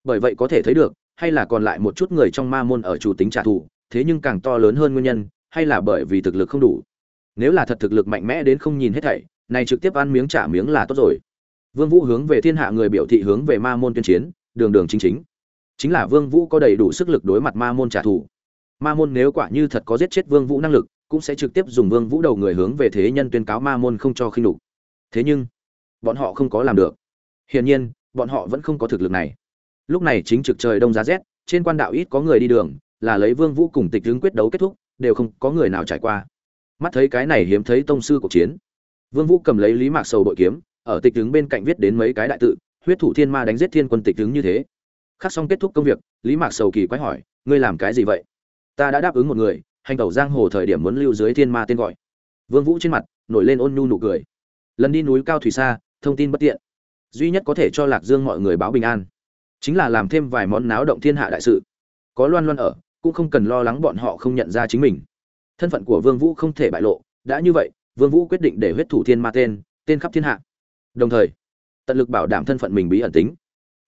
Bởi vậy có thể thấy được, hay là còn lại một chút người trong ma môn ở chủ tính trả thù, thế nhưng càng to lớn hơn nguyên nhân, hay là bởi vì thực lực không đủ. Nếu là thật thực lực mạnh mẽ đến không nhìn hết thảy, này trực tiếp ăn miếng trả miếng là tốt rồi. Vương vũ hướng về thiên hạ người biểu thị hướng về ma môn tuyên chiến, đường đường chính chính. Chính là vương vũ có đầy đủ sức lực đối mặt ma môn trả thù ma môn nếu quả như thật có giết chết vương vũ năng lực, cũng sẽ trực tiếp dùng vương vũ đầu người hướng về thế nhân tuyên cáo ma môn không cho khinh đủ. thế nhưng, bọn họ không có làm được. Hiển nhiên, bọn họ vẫn không có thực lực này. Lúc này chính trực trời đông giá rét, trên quan đạo ít có người đi đường, là lấy vương vũ cùng tịch tướng quyết đấu kết thúc, đều không có người nào trải qua. Mắt thấy cái này hiếm thấy tông sư cuộc chiến. Vương vũ cầm lấy lý mạc sầu bội kiếm, ở tịch tướng bên cạnh viết đến mấy cái đại tự, huyết thủ thiên ma đánh giết thiên quân tịch tướng như thế. Khắc xong kết thúc công việc, lý mạc sầu kỳ quái hỏi, ngươi làm cái gì vậy? Ta đã đáp ứng một người, hành tẩu giang hồ thời điểm muốn lưu dưới thiên ma tên gọi. Vương vũ trên mặt nổi lên ôn nhu nụ cười. Lần đi núi cao thủy xa, thông tin bất tiện. Duy nhất có thể cho lạc dương mọi người báo bình an, chính là làm thêm vài món náo động thiên hạ đại sự. Có loan loan ở, cũng không cần lo lắng bọn họ không nhận ra chính mình. Thân phận của vương vũ không thể bại lộ, đã như vậy, vương vũ quyết định để huyết thủ thiên ma tên tên khắp thiên hạ. Đồng thời, tận lực bảo đảm thân phận mình bí ẩn tính.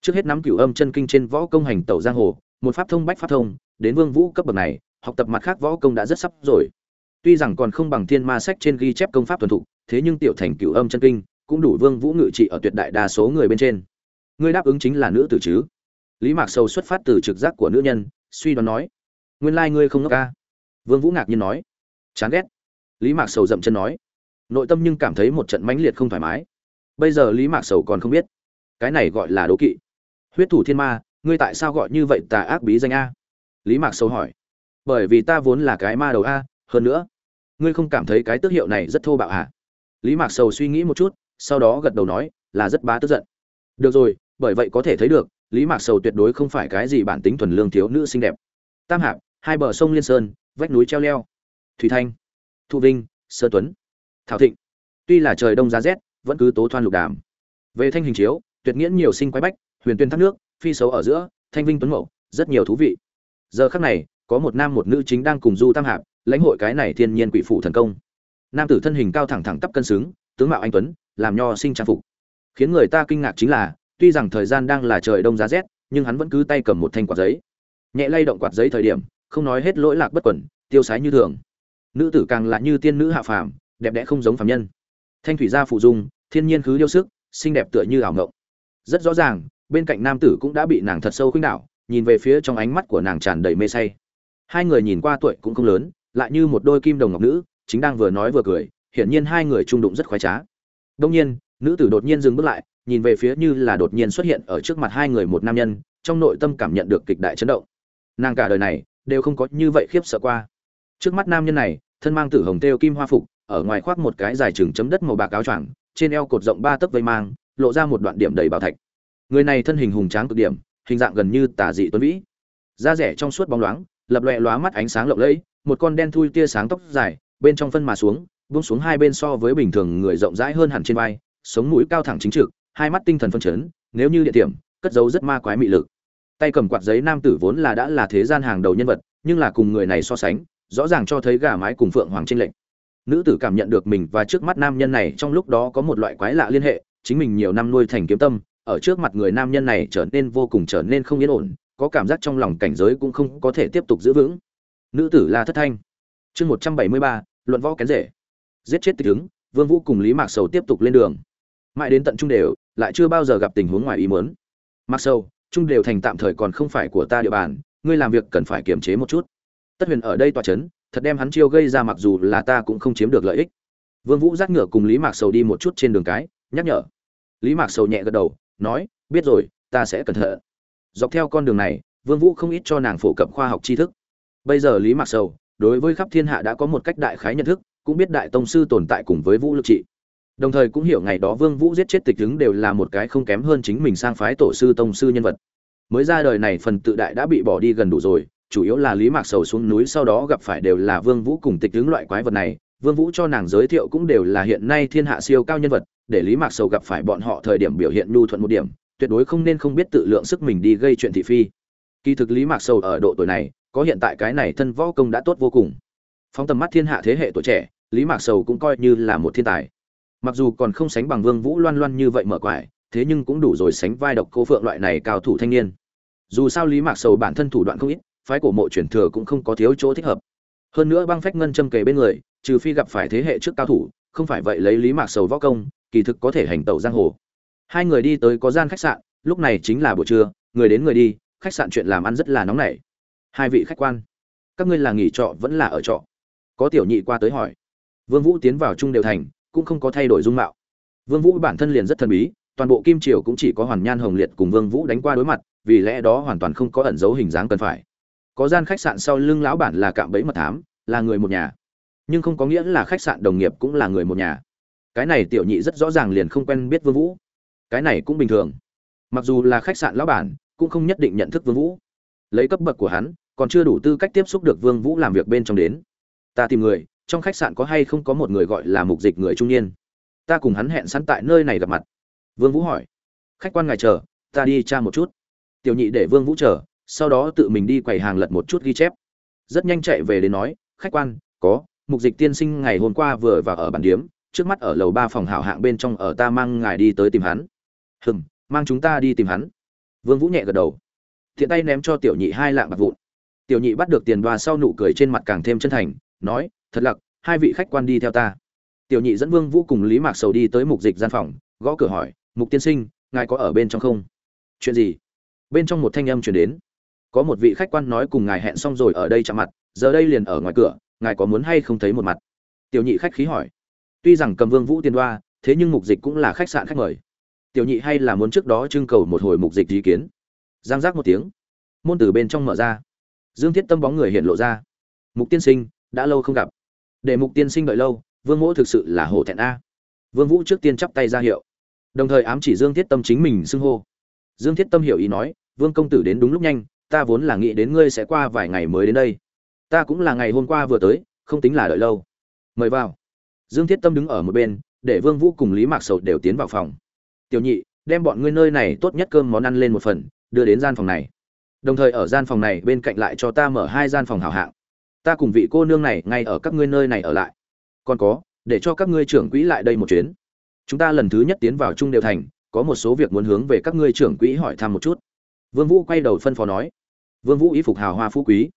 Trước hết nắm cửu âm chân kinh trên võ công hành tẩu giang hồ một pháp thông bách pháp thông, đến vương vũ cấp bậc này, học tập mặt khác võ công đã rất sắp rồi. Tuy rằng còn không bằng thiên ma sách trên ghi chép công pháp thuần thục, thế nhưng tiểu thành cửu âm chân kinh cũng đủ vương vũ ngự trị ở tuyệt đại đa số người bên trên. Người đáp ứng chính là nữ tử chứ? Lý mạc sầu xuất phát từ trực giác của nữ nhân, suy đoán nói, nguyên lai ngươi không ngốc ca. Vương vũ ngạc nhiên nói, chán ghét. Lý mạc sầu dậm chân nói, nội tâm nhưng cảm thấy một trận mãnh liệt không thoải mái. Bây giờ lý mạc sầu còn không biết, cái này gọi là đố kỵ. Huyết thủ thiên ma ngươi tại sao gọi như vậy tà ác bí danh a? Lý mạc sầu hỏi. Bởi vì ta vốn là cái ma đầu a, hơn nữa, ngươi không cảm thấy cái tước hiệu này rất thô bạo hả lý mạc sầu suy nghĩ một chút, sau đó gật đầu nói, là rất bá tức giận. Được rồi, bởi vậy có thể thấy được, lý mạc sầu tuyệt đối không phải cái gì bản tính thuần lương thiếu nữ xinh đẹp. Tam hạp, hai bờ sông liên sơn, vách núi treo leo. Thủy thanh thu vinh, sơ tuấn, thảo thịnh. Tuy là trời đông giá rét, vẫn cứ tố thoan lục đàm. Về thanh hình chiếu, tuyệt nghiễn nhiều sinh quái bách, huyền tuyên thác nước phi xấu ở giữa, thanh vinh tuấn mậu, rất nhiều thú vị. Giờ khắc này, có một nam một nữ chính đang cùng du tam hạp lãnh hội cái này thiên nhiên quỷ phụ thần công. Nam tử thân hình cao thẳng thẳng tắp cân xứng, tướng mạo anh tuấn, làm nho sinh trang phục. Khiến người ta kinh ngạc chính là, tuy rằng thời gian đang là trời đông giá rét, nhưng hắn vẫn cứ tay cầm một thanh quạt giấy. Nhẹ lay động quạt giấy thời điểm, không nói hết lỗi lạc bất quẩn, tiêu sái như thường. Nữ tử càng là như tiên nữ hạ phàm, đẹp đẽ không giống phàm nhân. Thanh thủy gia phụ dung, thiên nhiên khứ yêu sức, xinh đẹp tựa như ảo ngộng. Rất rõ ràng bên cạnh nam tử cũng đã bị nàng thật sâu khuynh đảo, nhìn về phía trong ánh mắt của nàng tràn đầy mê say. Hai người nhìn qua tuổi cũng không lớn, lại như một đôi kim đồng ngọc nữ, chính đang vừa nói vừa cười, hiển nhiên hai người chung đụng rất khoái trá. Đông nhiên, nữ tử đột nhiên dừng bước lại, nhìn về phía như là đột nhiên xuất hiện ở trước mặt hai người một nam nhân, trong nội tâm cảm nhận được kịch đại chấn động. Nàng cả đời này đều không có như vậy khiếp sợ qua. Trước mắt nam nhân này, thân mang tử hồng tiêu kim hoa phục, ở ngoài khoác một cái dài chừng chấm đất màu bạc áo choàng, trên eo cột rộng ba tấc vây mang, lộ ra một đoạn điểm đầy bảo thạch người này thân hình hùng tráng cực điểm, hình dạng gần như tả dị tuấn vĩ da rẻ trong suốt bóng loáng, lập loẹ lóa mắt ánh sáng lộng lẫy, một con đen thui tia sáng tóc dài, bên trong phân mà xuống, buông xuống hai bên so với bình thường người rộng rãi hơn hẳn trên vai, sống mũi cao thẳng chính trực, hai mắt tinh thần phân chấn, nếu như địa điểm, cất giấu rất ma quái mị lực. Tay cầm quạt giấy nam tử vốn là đã là thế gian hàng đầu nhân vật, nhưng là cùng người này so sánh, rõ ràng cho thấy gà mái cùng phượng hoàng tranh lệnh nữ tử cảm nhận được mình và trước mắt nam nhân này trong lúc đó có một loại quái lạ liên hệ, chính mình nhiều năm nuôi thành kiếm tâm ở trước mặt người nam nhân này trở nên vô cùng trở nên không yên ổn, có cảm giác trong lòng cảnh giới cũng không có thể tiếp tục giữ vững. Nữ tử là thất thanh. Chương một trăm bảy mươi ba, luận võ kén rể. Giết chết tịch ứng, vương vũ cùng lý mạc sầu tiếp tục lên đường. Mãi đến tận trung đều, lại chưa bao giờ gặp tình huống ngoài ý muốn. Mặc sâu trung đều thành tạm thời còn không phải của ta địa bàn, ngươi làm việc cần phải kiềm chế một chút. Tất huyền ở đây tòa chấn, thật đem hắn chiêu gây ra mặc dù là ta cũng không chiếm được lợi ích. Vương vũ dắt ngựa cùng lý mạc sầu đi một chút trên đường cái, nhắc nhở. Lý mạc sầu nhẹ gật đầu nói, biết rồi, ta sẽ cẩn thận. Dọc theo con đường này, vương vũ không ít cho nàng phổ cập khoa học tri thức. Bây giờ lý mạc sầu, đối với khắp thiên hạ đã có một cách đại khái nhận thức, cũng biết đại tông sư tồn tại cùng với vũ lực trị. Đồng thời cũng hiểu ngày đó vương vũ giết chết tịch tướng đều là một cái không kém hơn chính mình sang phái tổ sư tông sư nhân vật. Mới ra đời này phần tự đại đã bị bỏ đi gần đủ rồi, chủ yếu là lý mạc sầu xuống núi sau đó gặp phải đều là vương vũ cùng tịch tướng loại quái vật này vương vũ cho nàng giới thiệu cũng đều là hiện nay thiên hạ siêu cao nhân vật, để lý mạc sầu gặp phải bọn họ thời điểm biểu hiện nhu thuận một điểm, tuyệt đối không nên không biết tự lượng sức mình đi gây chuyện thị phi. Kỳ thực lý mạc sầu ở độ tuổi này, có hiện tại cái này thân võ công đã tốt vô cùng. Phóng tầm mắt thiên hạ thế hệ tuổi trẻ, lý mạc sầu cũng coi như là một thiên tài. Mặc dù còn không sánh bằng vương vũ loan loan như vậy mở quải, thế nhưng cũng đủ rồi sánh vai độc cô phượng loại này cao thủ thanh niên. Dù sao lý mạc sầu bản thân thủ đoạn không ít, phái cổ mộ truyền thừa cũng không có thiếu chỗ thích hợp hơn nữa băng phách ngân châm kề bên người, trừ phi gặp phải thế hệ trước cao thủ, không phải vậy lấy lý mạc sầu võ công, kỳ thực có thể hành tẩu giang hồ. Hai người đi tới có gian khách sạn, lúc này chính là buổi trưa, người đến người đi, khách sạn chuyện làm ăn rất là nóng nảy. Hai vị khách quan, các ngươi là nghỉ trọ vẫn là ở trọ? Có tiểu nhị qua tới hỏi. Vương vũ tiến vào trung đều thành, cũng không có thay đổi dung mạo. Vương vũ bản thân liền rất thần bí, toàn bộ kim triều cũng chỉ có hoàn nhan hồng liệt cùng vương vũ đánh qua đối mặt, vì lẽ đó hoàn toàn không có ẩn dấu hình dáng cần phải có gian khách sạn sau lưng lão bản là cạm bẫy mật thám, là người một nhà. Nhưng không có nghĩa là khách sạn đồng nghiệp cũng là người một nhà. Cái này tiểu nhị rất rõ ràng liền không quen biết vương vũ. Cái này cũng bình thường. Mặc dù là khách sạn lão bản, cũng không nhất định nhận thức vương vũ. Lấy cấp bậc của hắn, còn chưa đủ tư cách tiếp xúc được vương vũ làm việc bên trong đến. Ta tìm người, trong khách sạn có hay không có một người gọi là mục dịch người trung niên? Ta cùng hắn hẹn sẵn tại nơi này gặp mặt. Vương vũ hỏi. Khách quan ngài chờ, ta đi tra một chút. Tiểu nhị để vương vũ chờ sau đó tự mình đi quầy hàng lật một chút ghi chép. Rất nhanh chạy về đến nói, khách quan, có, mục dịch tiên sinh ngày hôm qua vừa vào ở bản điếm trước mắt ở lầu ba phòng hảo hạng bên trong ở ta mang ngài đi tới tìm hắn. Hừm, mang chúng ta đi tìm hắn. Vương vũ nhẹ gật đầu. Thiện tay ném cho tiểu nhị hai lạng bạc vụn. Tiểu nhị bắt được tiền đoa sau nụ cười trên mặt càng thêm chân thành, nói, thật lặc, hai vị khách quan đi theo ta. Tiểu nhị dẫn vương vũ cùng lý mạc sầu đi tới mục dịch gian phòng, gõ cửa hỏi, mục tiên sinh, ngài có ở bên trong không? Chuyện gì? Bên trong một thanh âm truyền đến có một vị khách quan nói cùng ngài hẹn xong rồi ở đây chạm mặt, giờ đây liền ở ngoài cửa, ngài có muốn hay không thấy một mặt? Tiểu nhị khách khí hỏi. Tuy rằng cầm vương vũ tiền đoa, thế nhưng mục dịch cũng là khách sạn khách mời. Tiểu nhị hay là muốn trước đó trưng cầu một hồi mục dịch ý kiến? Giang giác một tiếng. Môn từ bên trong mở ra. Dương thiết tâm bóng người hiện lộ ra. Mục tiên sinh, đã lâu không gặp. Để mục tiên sinh đợi lâu, vương mỗ thực sự là hổ thẹn a. Vương vũ trước tiên chắp tay ra hiệu. Đồng thời ám chỉ dương thiết tâm chính mình xưng hô. Dương thiết tâm hiểu ý nói, vương công tử đến đúng lúc nhanh ta vốn là nghĩ đến ngươi sẽ qua vài ngày mới đến đây. Ta cũng là ngày hôm qua vừa tới, không tính là đợi lâu. Mời vào. Dương thiết tâm đứng ở một bên, để vương vũ cùng lý mạc sầu đều tiến vào phòng. Tiểu nhị, đem bọn ngươi nơi này tốt nhất cơm món ăn lên một phần, đưa đến gian phòng này. Đồng thời ở gian phòng này bên cạnh lại cho ta mở hai gian phòng hảo hạng. Ta cùng vị cô nương này ngay ở các ngươi nơi này ở lại. Còn có, để cho các ngươi trưởng quỹ lại đây một chuyến. Chúng ta lần thứ nhất tiến vào trung đều thành, có một số việc muốn hướng về các ngươi trưởng quỹ hỏi thăm một chút vương vũ quay đầu phân phó nói. Vương vũ ý phục hào hoa phú quý.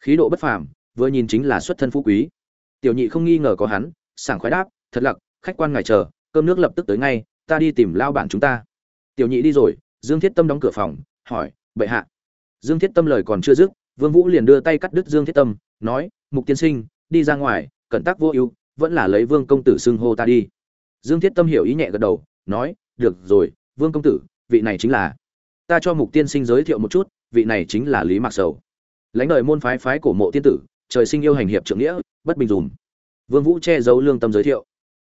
Khí độ bất phàm, vừa nhìn chính là xuất thân phú quý. Tiểu nhị không nghi ngờ có hắn, sảng khoái đáp, thật lặc, khách quan ngài chờ, cơm nước lập tức tới ngay, ta đi tìm lao bản chúng ta. Tiểu nhị đi rồi, dương thiết tâm đóng cửa phòng, hỏi, bệ hạ. Dương thiết tâm lời còn chưa dứt, vương vũ liền đưa tay cắt đứt dương thiết tâm, nói, mục tiên sinh, đi ra ngoài, cẩn tác vô ưu, vẫn là lấy vương công tử xưng hô ta đi. Dương thiết tâm hiểu ý nhẹ gật đầu, nói, được rồi, vương công tử, vị này chính là ta cho mục tiên sinh giới thiệu một chút, vị này chính là lý mạc sầu. Lãnh đời môn phái phái cổ mộ tiên tử, trời sinh yêu hành hiệp trưởng nghĩa, bất bình dùm. Vương vũ che giấu lương tâm giới thiệu.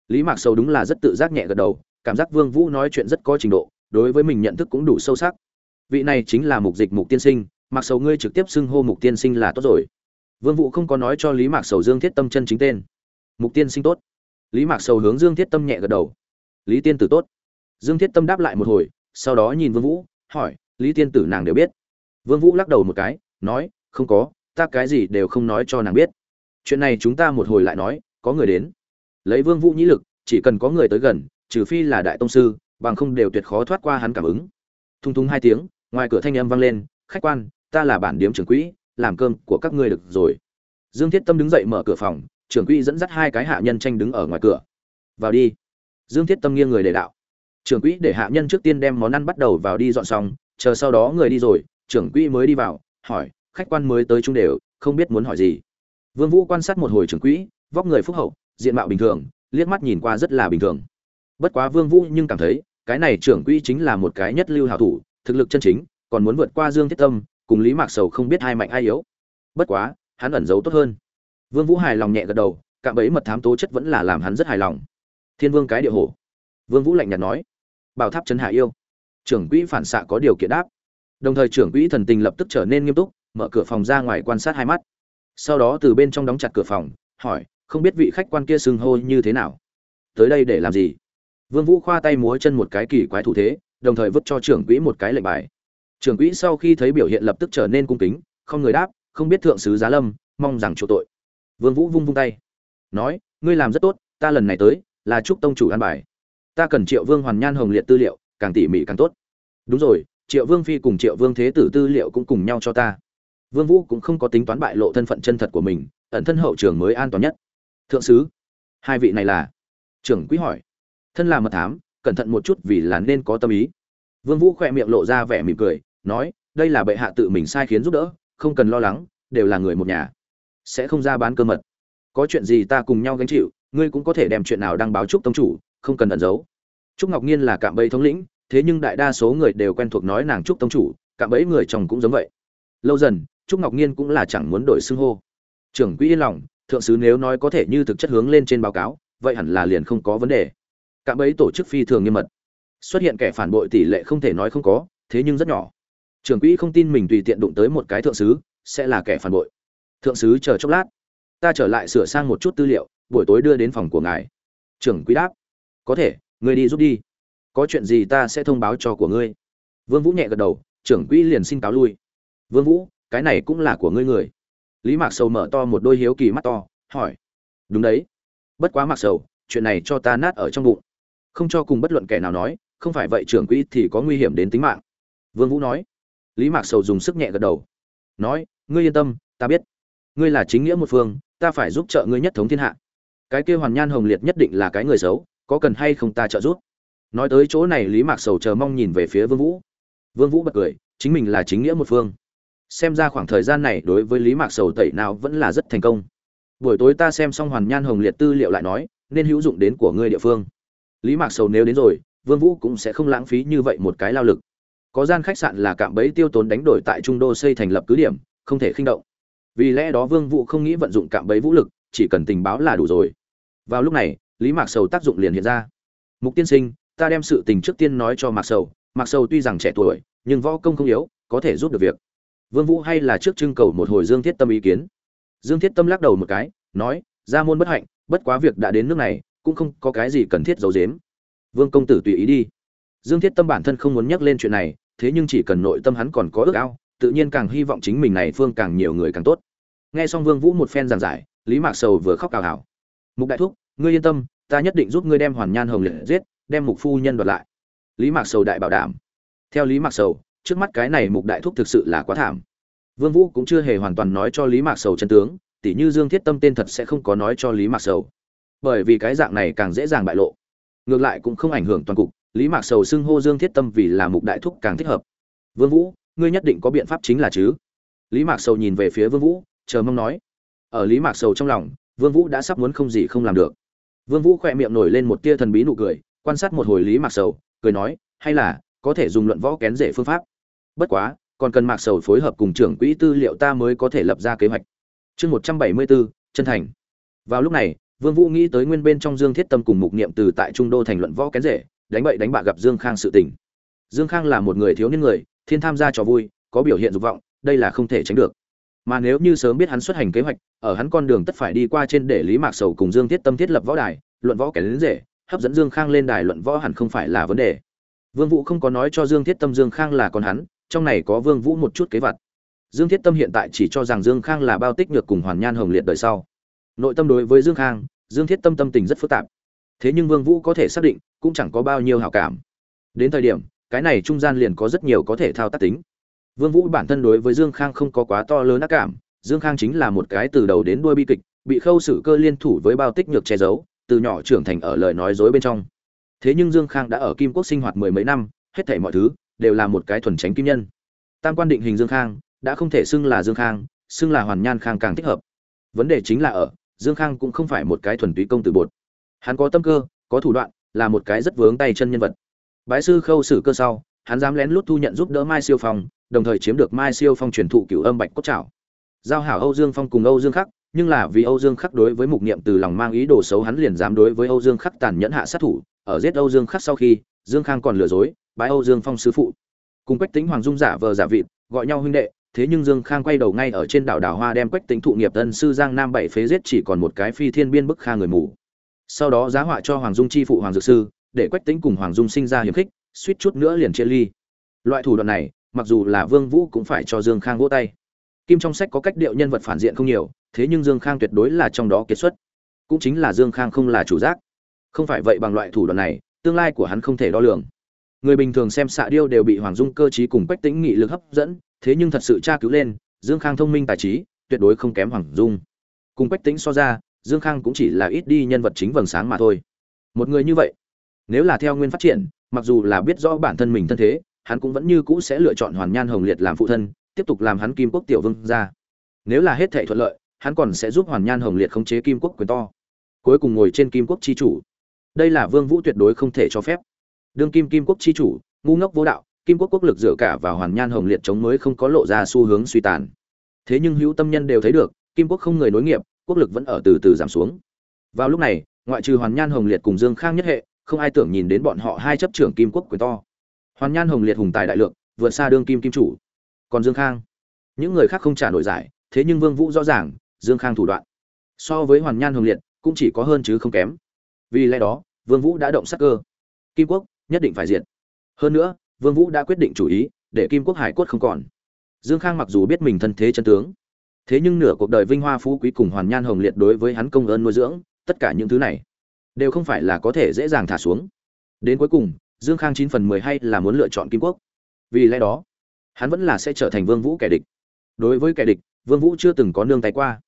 Lý mạc sầu đúng là rất tự giác nhẹ gật đầu, cảm giác vương vũ nói chuyện rất có trình độ, đối với mình nhận thức cũng đủ sâu sắc. Vị này chính là mục dịch mục tiên sinh mặc sầu ngươi trực tiếp xưng hô mục tiên sinh là tốt rồi. Vương vũ không có nói cho lý mạc sầu dương thiết tâm chân chính tên. Mục tiên sinh tốt. Lý mạc sầu hướng dương thiết tâm nhẹ gật đầu. Lý tiên tử tốt. Dương thiết tâm đáp lại một hồi, sau đó nhìn vương vũ hỏi, lý tiên tử nàng đều biết? Vương vũ lắc đầu một cái, nói, không có, ta cái gì đều không nói cho nàng biết. Chuyện này chúng ta một hồi lại nói, có người đến. Lấy vương vũ nhĩ lực, chỉ cần có người tới gần, trừ phi là đại tông sư, bằng không đều tuyệt khó thoát qua hắn cảm ứng. Thung thung hai tiếng, ngoài cửa thanh âm vang lên, khách quan, ta là bản điếm trưởng quỹ, làm cơm của các ngươi được rồi. Dương thiết tâm đứng dậy mở cửa phòng, trưởng quỹ dẫn dắt hai cái hạ nhân tranh đứng ở ngoài cửa. Vào đi. Dương thiết tâm nghiêng người để đạo trưởng quỹ để hạ nhân trước tiên đem món ăn bắt đầu vào đi dọn xong, chờ sau đó người đi rồi, trưởng quỹ mới đi vào, hỏi, khách quan mới tới trung đều, không biết muốn hỏi gì? Vương vũ quan sát một hồi trưởng quỹ, vóc người phúc hậu, diện mạo bình thường, liếc mắt nhìn qua rất là bình thường. Bất quá vương vũ nhưng cảm thấy, cái này trưởng quỹ chính là một cái nhất lưu hảo thủ, thực lực chân chính, còn muốn vượt qua dương thiết tâm, cùng lý mạc sầu không biết hai mạnh ai yếu. Bất quá, hắn ẩn giấu tốt hơn. Vương vũ hài lòng nhẹ gật đầu, cạm bẫy mật thám tố chất vẫn là làm hắn rất hài lòng. Thiên vương cái địa hổ. Vương vũ lạnh nhạt nói bảo tháp trấn hạ yêu. Trưởng quỹ phản xạ có điều kiện đáp. Đồng thời trưởng quỹ thần tình lập tức trở nên nghiêm túc, mở cửa phòng ra ngoài quan sát hai mắt. Sau đó từ bên trong đóng chặt cửa phòng, hỏi, không biết vị khách quan kia xưng hô như thế nào? Tới đây để làm gì? Vương vũ khoa tay múa chân một cái kỳ quái thủ thế, đồng thời vứt cho trưởng quỹ một cái lệnh bài. Trưởng quỹ sau khi thấy biểu hiện lập tức trở nên cung kính, không người đáp, không biết thượng sứ giá lâm, mong rằng chỗ tội. Vương vũ vung vung tay. Nói, ngươi làm rất tốt, ta lần này tới là chúc tông chủ an bài ta cần triệu vương hoàn nhan hồng liệt tư liệu, càng tỉ mỉ càng tốt. Đúng rồi, triệu vương phi cùng triệu vương thế tử tư liệu cũng cùng nhau cho ta. Vương vũ cũng không có tính toán bại lộ thân phận chân thật của mình, ẩn thân hậu trường mới an toàn nhất. Thượng sứ, hai vị này là? Trưởng quý hỏi. Thân là mật thám, cẩn thận một chút vì là nên có tâm ý. Vương vũ khỏe miệng lộ ra vẻ mỉm cười, nói, đây là bệ hạ tự mình sai khiến giúp đỡ, không cần lo lắng, đều là người một nhà. Sẽ không ra bán cơ mật. Có chuyện gì ta cùng nhau gánh chịu, ngươi cũng có thể đem chuyện nào đăng báo chúc tông chủ không cần ẩn giấu. Trúc ngọc nhiên là cạm bẫy thống lĩnh, thế nhưng đại đa số người đều quen thuộc nói nàng trúc tông chủ, cạm bẫy người chồng cũng giống vậy. Lâu dần, trúc ngọc nhiên cũng là chẳng muốn đổi xưng hô. Trưởng quỹ yên lòng, thượng sứ nếu nói có thể như thực chất hướng lên trên báo cáo, vậy hẳn là liền không có vấn đề. Cạm bẫy tổ chức phi thường nghiêm mật. Xuất hiện kẻ phản bội tỷ lệ không thể nói không có, thế nhưng rất nhỏ. Trưởng quỹ không tin mình tùy tiện đụng tới một cái thượng sứ, sẽ là kẻ phản bội. Thượng sứ chờ chốc lát. Ta trở lại sửa sang một chút tư liệu, buổi tối đưa đến phòng của ngài. Trưởng quỹ đáp có thể, ngươi đi giúp đi. Có chuyện gì ta sẽ thông báo cho của ngươi. Vương vũ nhẹ gật đầu, trưởng quỹ liền xin cáo lui. Vương vũ, cái này cũng là của ngươi người. Lý mạc sầu mở to một đôi hiếu kỳ mắt to, hỏi. Đúng đấy. Bất quá mạc sầu, chuyện này cho ta nát ở trong bụng. Không cho cùng bất luận kẻ nào nói, không phải vậy trưởng quỹ thì có nguy hiểm đến tính mạng. Vương vũ nói. Lý mạc sầu dùng sức nhẹ gật đầu. Nói, ngươi yên tâm, ta biết. Ngươi là chính nghĩa một phương, ta phải giúp trợ ngươi nhất thống thiên hạ. Cái kia hoàn nhan hồng liệt nhất định là cái người xấu có cần hay không ta trợ giúp? Nói tới chỗ này, lý mạc sầu chờ mong nhìn về phía vương vũ. Vương vũ bật cười, chính mình là chính nghĩa một phương. Xem ra khoảng thời gian này đối với lý mạc sầu tẩy nào vẫn là rất thành công. Buổi tối ta xem xong hoàn nhan hồng liệt tư liệu lại nói, nên hữu dụng đến của ngươi địa phương. Lý mạc sầu nếu đến rồi, vương vũ cũng sẽ không lãng phí như vậy một cái lao lực. Có gian khách sạn là cạm bẫy tiêu tốn đánh đổi tại trung đô xây thành lập cứ điểm, không thể khinh động. Vì lẽ đó vương vũ không nghĩ vận dụng cạm bẫy vũ lực, chỉ cần tình báo là đủ rồi. Vào lúc này lý mạc sầu tác dụng liền hiện ra. Mục tiên sinh, ta đem sự tình trước tiên nói cho mạc sầu. Mạc sầu tuy rằng trẻ tuổi, nhưng võ công không yếu, có thể giúp được việc. Vương vũ hay là trước trưng cầu một hồi dương thiết tâm ý kiến. Dương thiết tâm lắc đầu một cái, nói, ra môn bất hạnh, bất quá việc đã đến nước này, cũng không có cái gì cần thiết giấu giếm. Vương công tử tùy ý đi. Dương thiết tâm bản thân không muốn nhắc lên chuyện này, thế nhưng chỉ cần nội tâm hắn còn có ước ao, tự nhiên càng hy vọng chính mình này phương càng nhiều người càng tốt. Nghe xong vương vũ một phen giảng giải, lý mạc sầu vừa khóc cào hảo mục đại thúc ngươi yên tâm, ta nhất định giúp ngươi đem hoàn nhan hồng liệt giết, đem mục phu nhân đoạt lại. Lý mạc sầu đại bảo đảm. Theo lý mạc sầu, trước mắt cái này mục đại thúc thực sự là quá thảm. Vương vũ cũng chưa hề hoàn toàn nói cho lý mạc sầu chân tướng, tỉ như dương thiết tâm tên thật sẽ không có nói cho lý mạc sầu. Bởi vì cái dạng này càng dễ dàng bại lộ. Ngược lại cũng không ảnh hưởng toàn cục, lý mạc sầu xưng hô dương thiết tâm vì là mục đại thúc càng thích hợp. Vương vũ, ngươi nhất định có biện pháp chính là chứ? Lý mạc sầu nhìn về phía vương vũ, chờ mong nói. Ở lý mạc sầu trong lòng, vương vũ đã sắp muốn không gì không làm được vương vũ khỏe miệng nổi lên một tia thần bí nụ cười, quan sát một hồi lý mạc sầu, cười nói, hay là, có thể dùng luận võ kén rể phương pháp. Bất quá, còn cần mạc sầu phối hợp cùng trưởng quỹ tư liệu ta mới có thể lập ra kế hoạch. Chương một trăm bảy mươi bốn, chân thành. Vào lúc này, vương vũ nghĩ tới nguyên bên trong dương thiết tâm cùng mục niệm từ tại trung đô thành luận võ kén rể, đánh bậy đánh bạ gặp dương khang sự tình. Dương khang là một người thiếu niên người, thiên tham gia trò vui, có biểu hiện dục vọng, đây là không thể tránh được mà nếu như sớm biết hắn xuất hành kế hoạch, ở hắn con đường tất phải đi qua trên để lý mạc sầu cùng dương thiết tâm thiết lập võ đài, luận võ kẻ lính rể, hấp dẫn dương khang lên đài luận võ hẳn không phải là vấn đề. Vương vũ không có nói cho dương thiết tâm dương khang là con hắn, trong này có vương vũ một chút kế vật dương thiết tâm hiện tại chỉ cho rằng dương khang là bao tích nhược cùng hoàn nhan hồng liệt đời sau. Nội tâm đối với dương khang, dương thiết tâm tâm tình rất phức tạp. Thế nhưng vương vũ có thể xác định, cũng chẳng có bao nhiêu hảo cảm. Đến thời điểm, cái này trung gian liền có rất nhiều có thể thao tác tính vương vũ bản thân đối với dương khang không có quá to lớn ác cảm, dương khang chính là một cái từ đầu đến đuôi bi kịch, bị khâu xử cơ liên thủ với bao tích nhược che giấu, từ nhỏ trưởng thành ở lời nói dối bên trong. Thế nhưng dương khang đã ở kim quốc sinh hoạt mười mấy năm, hết thảy mọi thứ đều là một cái thuần tránh kim nhân. Tam quan định hình dương khang, đã không thể xưng là dương khang, xưng là hoàn nhan khang càng thích hợp. Vấn đề chính là ở, dương khang cũng không phải một cái thuần túy công tử bột. Hắn có tâm cơ, có thủ đoạn, là một cái rất vướng tay chân nhân vật. Bái sư khâu xử cơ sau, hắn dám lén lút thu nhận giúp đỡ mai siêu phong đồng thời chiếm được mai siêu phong truyền thụ cửu âm bạch cốt trảo. Giao hảo âu dương phong cùng âu dương khắc, nhưng là vì âu dương khắc đối với mục niệm từ lòng mang ý đồ xấu hắn liền dám đối với âu dương khắc tàn nhẫn hạ sát thủ, ở giết âu dương khắc sau khi, dương khang còn lừa dối, bái âu dương phong sư phụ. Cùng quách tính hoàng dung giả vờ giả vịt, gọi nhau huynh đệ, thế nhưng dương khang quay đầu ngay ở trên đảo đào hoa đem quách tính thụ nghiệp tân sư giang nam bảy phế giết chỉ còn một cái phi thiên biên bức kha người mù. Sau đó giá họa cho hoàng dung chi phụ hoàng dược sư, để quách tính cùng hoàng dung sinh ra hiểm khích, suýt chút nữa liền chia ly. Loại thủ đoạn này mặc dù là vương vũ cũng phải cho dương khang vỗ tay. Kim trong sách có cách điệu nhân vật phản diện không nhiều, thế nhưng dương khang tuyệt đối là trong đó kiệt xuất. Cũng chính là dương khang không là chủ giác. Không phải vậy bằng loại thủ đoạn này, tương lai của hắn không thể đo lường. Người bình thường xem xạ điêu đều bị hoàng dung cơ trí cùng quách tĩnh nghị lực hấp dẫn, thế nhưng thật sự tra cứu lên, dương khang thông minh tài trí, tuyệt đối không kém hoàng dung. Cùng quách tĩnh so ra, dương khang cũng chỉ là ít đi nhân vật chính vầng sáng mà thôi. Một người như vậy, nếu là theo nguyên phát triển, mặc dù là biết rõ bản thân mình thân thế hắn cũng vẫn như cũ sẽ lựa chọn hoàn nhan hồng liệt làm phụ thân, tiếp tục làm hắn kim quốc tiểu vương ra nếu là hết thể thuận lợi, hắn còn sẽ giúp hoàn nhan hồng liệt khống chế kim quốc quyền to. Cuối cùng ngồi trên kim quốc chi chủ. Đây là vương vũ tuyệt đối không thể cho phép. Đương kim kim quốc chi chủ, ngu ngốc vô đạo, kim quốc quốc lực dựa cả vào hoàn nhan hồng liệt chống mới không có lộ ra xu hướng suy tàn. Thế nhưng hữu tâm nhân đều thấy được, kim quốc không người nối nghiệp, quốc lực vẫn ở từ từ giảm xuống. Vào lúc này, ngoại trừ hoàn nhan hồng liệt cùng dương khang nhất hệ, không ai tưởng nhìn đến bọn họ hai chấp trưởng kim quốc quyền to hoàn nhan hồng liệt hùng tài đại lượng, vượt xa đương kim kim chủ. Còn dương khang? Những người khác không trả nổi giải, thế nhưng vương vũ rõ ràng, dương khang thủ đoạn. So với hoàn nhan hồng liệt, cũng chỉ có hơn chứ không kém. Vì lẽ đó, vương vũ đã động sắc cơ. Kim quốc nhất định phải diệt. Hơn nữa, vương vũ đã quyết định chủ ý, để kim quốc hải cốt không còn. Dương khang mặc dù biết mình thân thế chân tướng, thế nhưng nửa cuộc đời vinh hoa phú quý cùng hoàn nhan hồng liệt đối với hắn công ơn nuôi dưỡng, tất cả những thứ này đều không phải là có thể dễ dàng thả xuống. Đến cuối cùng dương khang chín phần mười hay là muốn lựa chọn kim quốc? Vì lẽ đó, hắn vẫn là sẽ trở thành vương vũ kẻ địch. Đối với kẻ địch, vương vũ chưa từng có nương tay qua.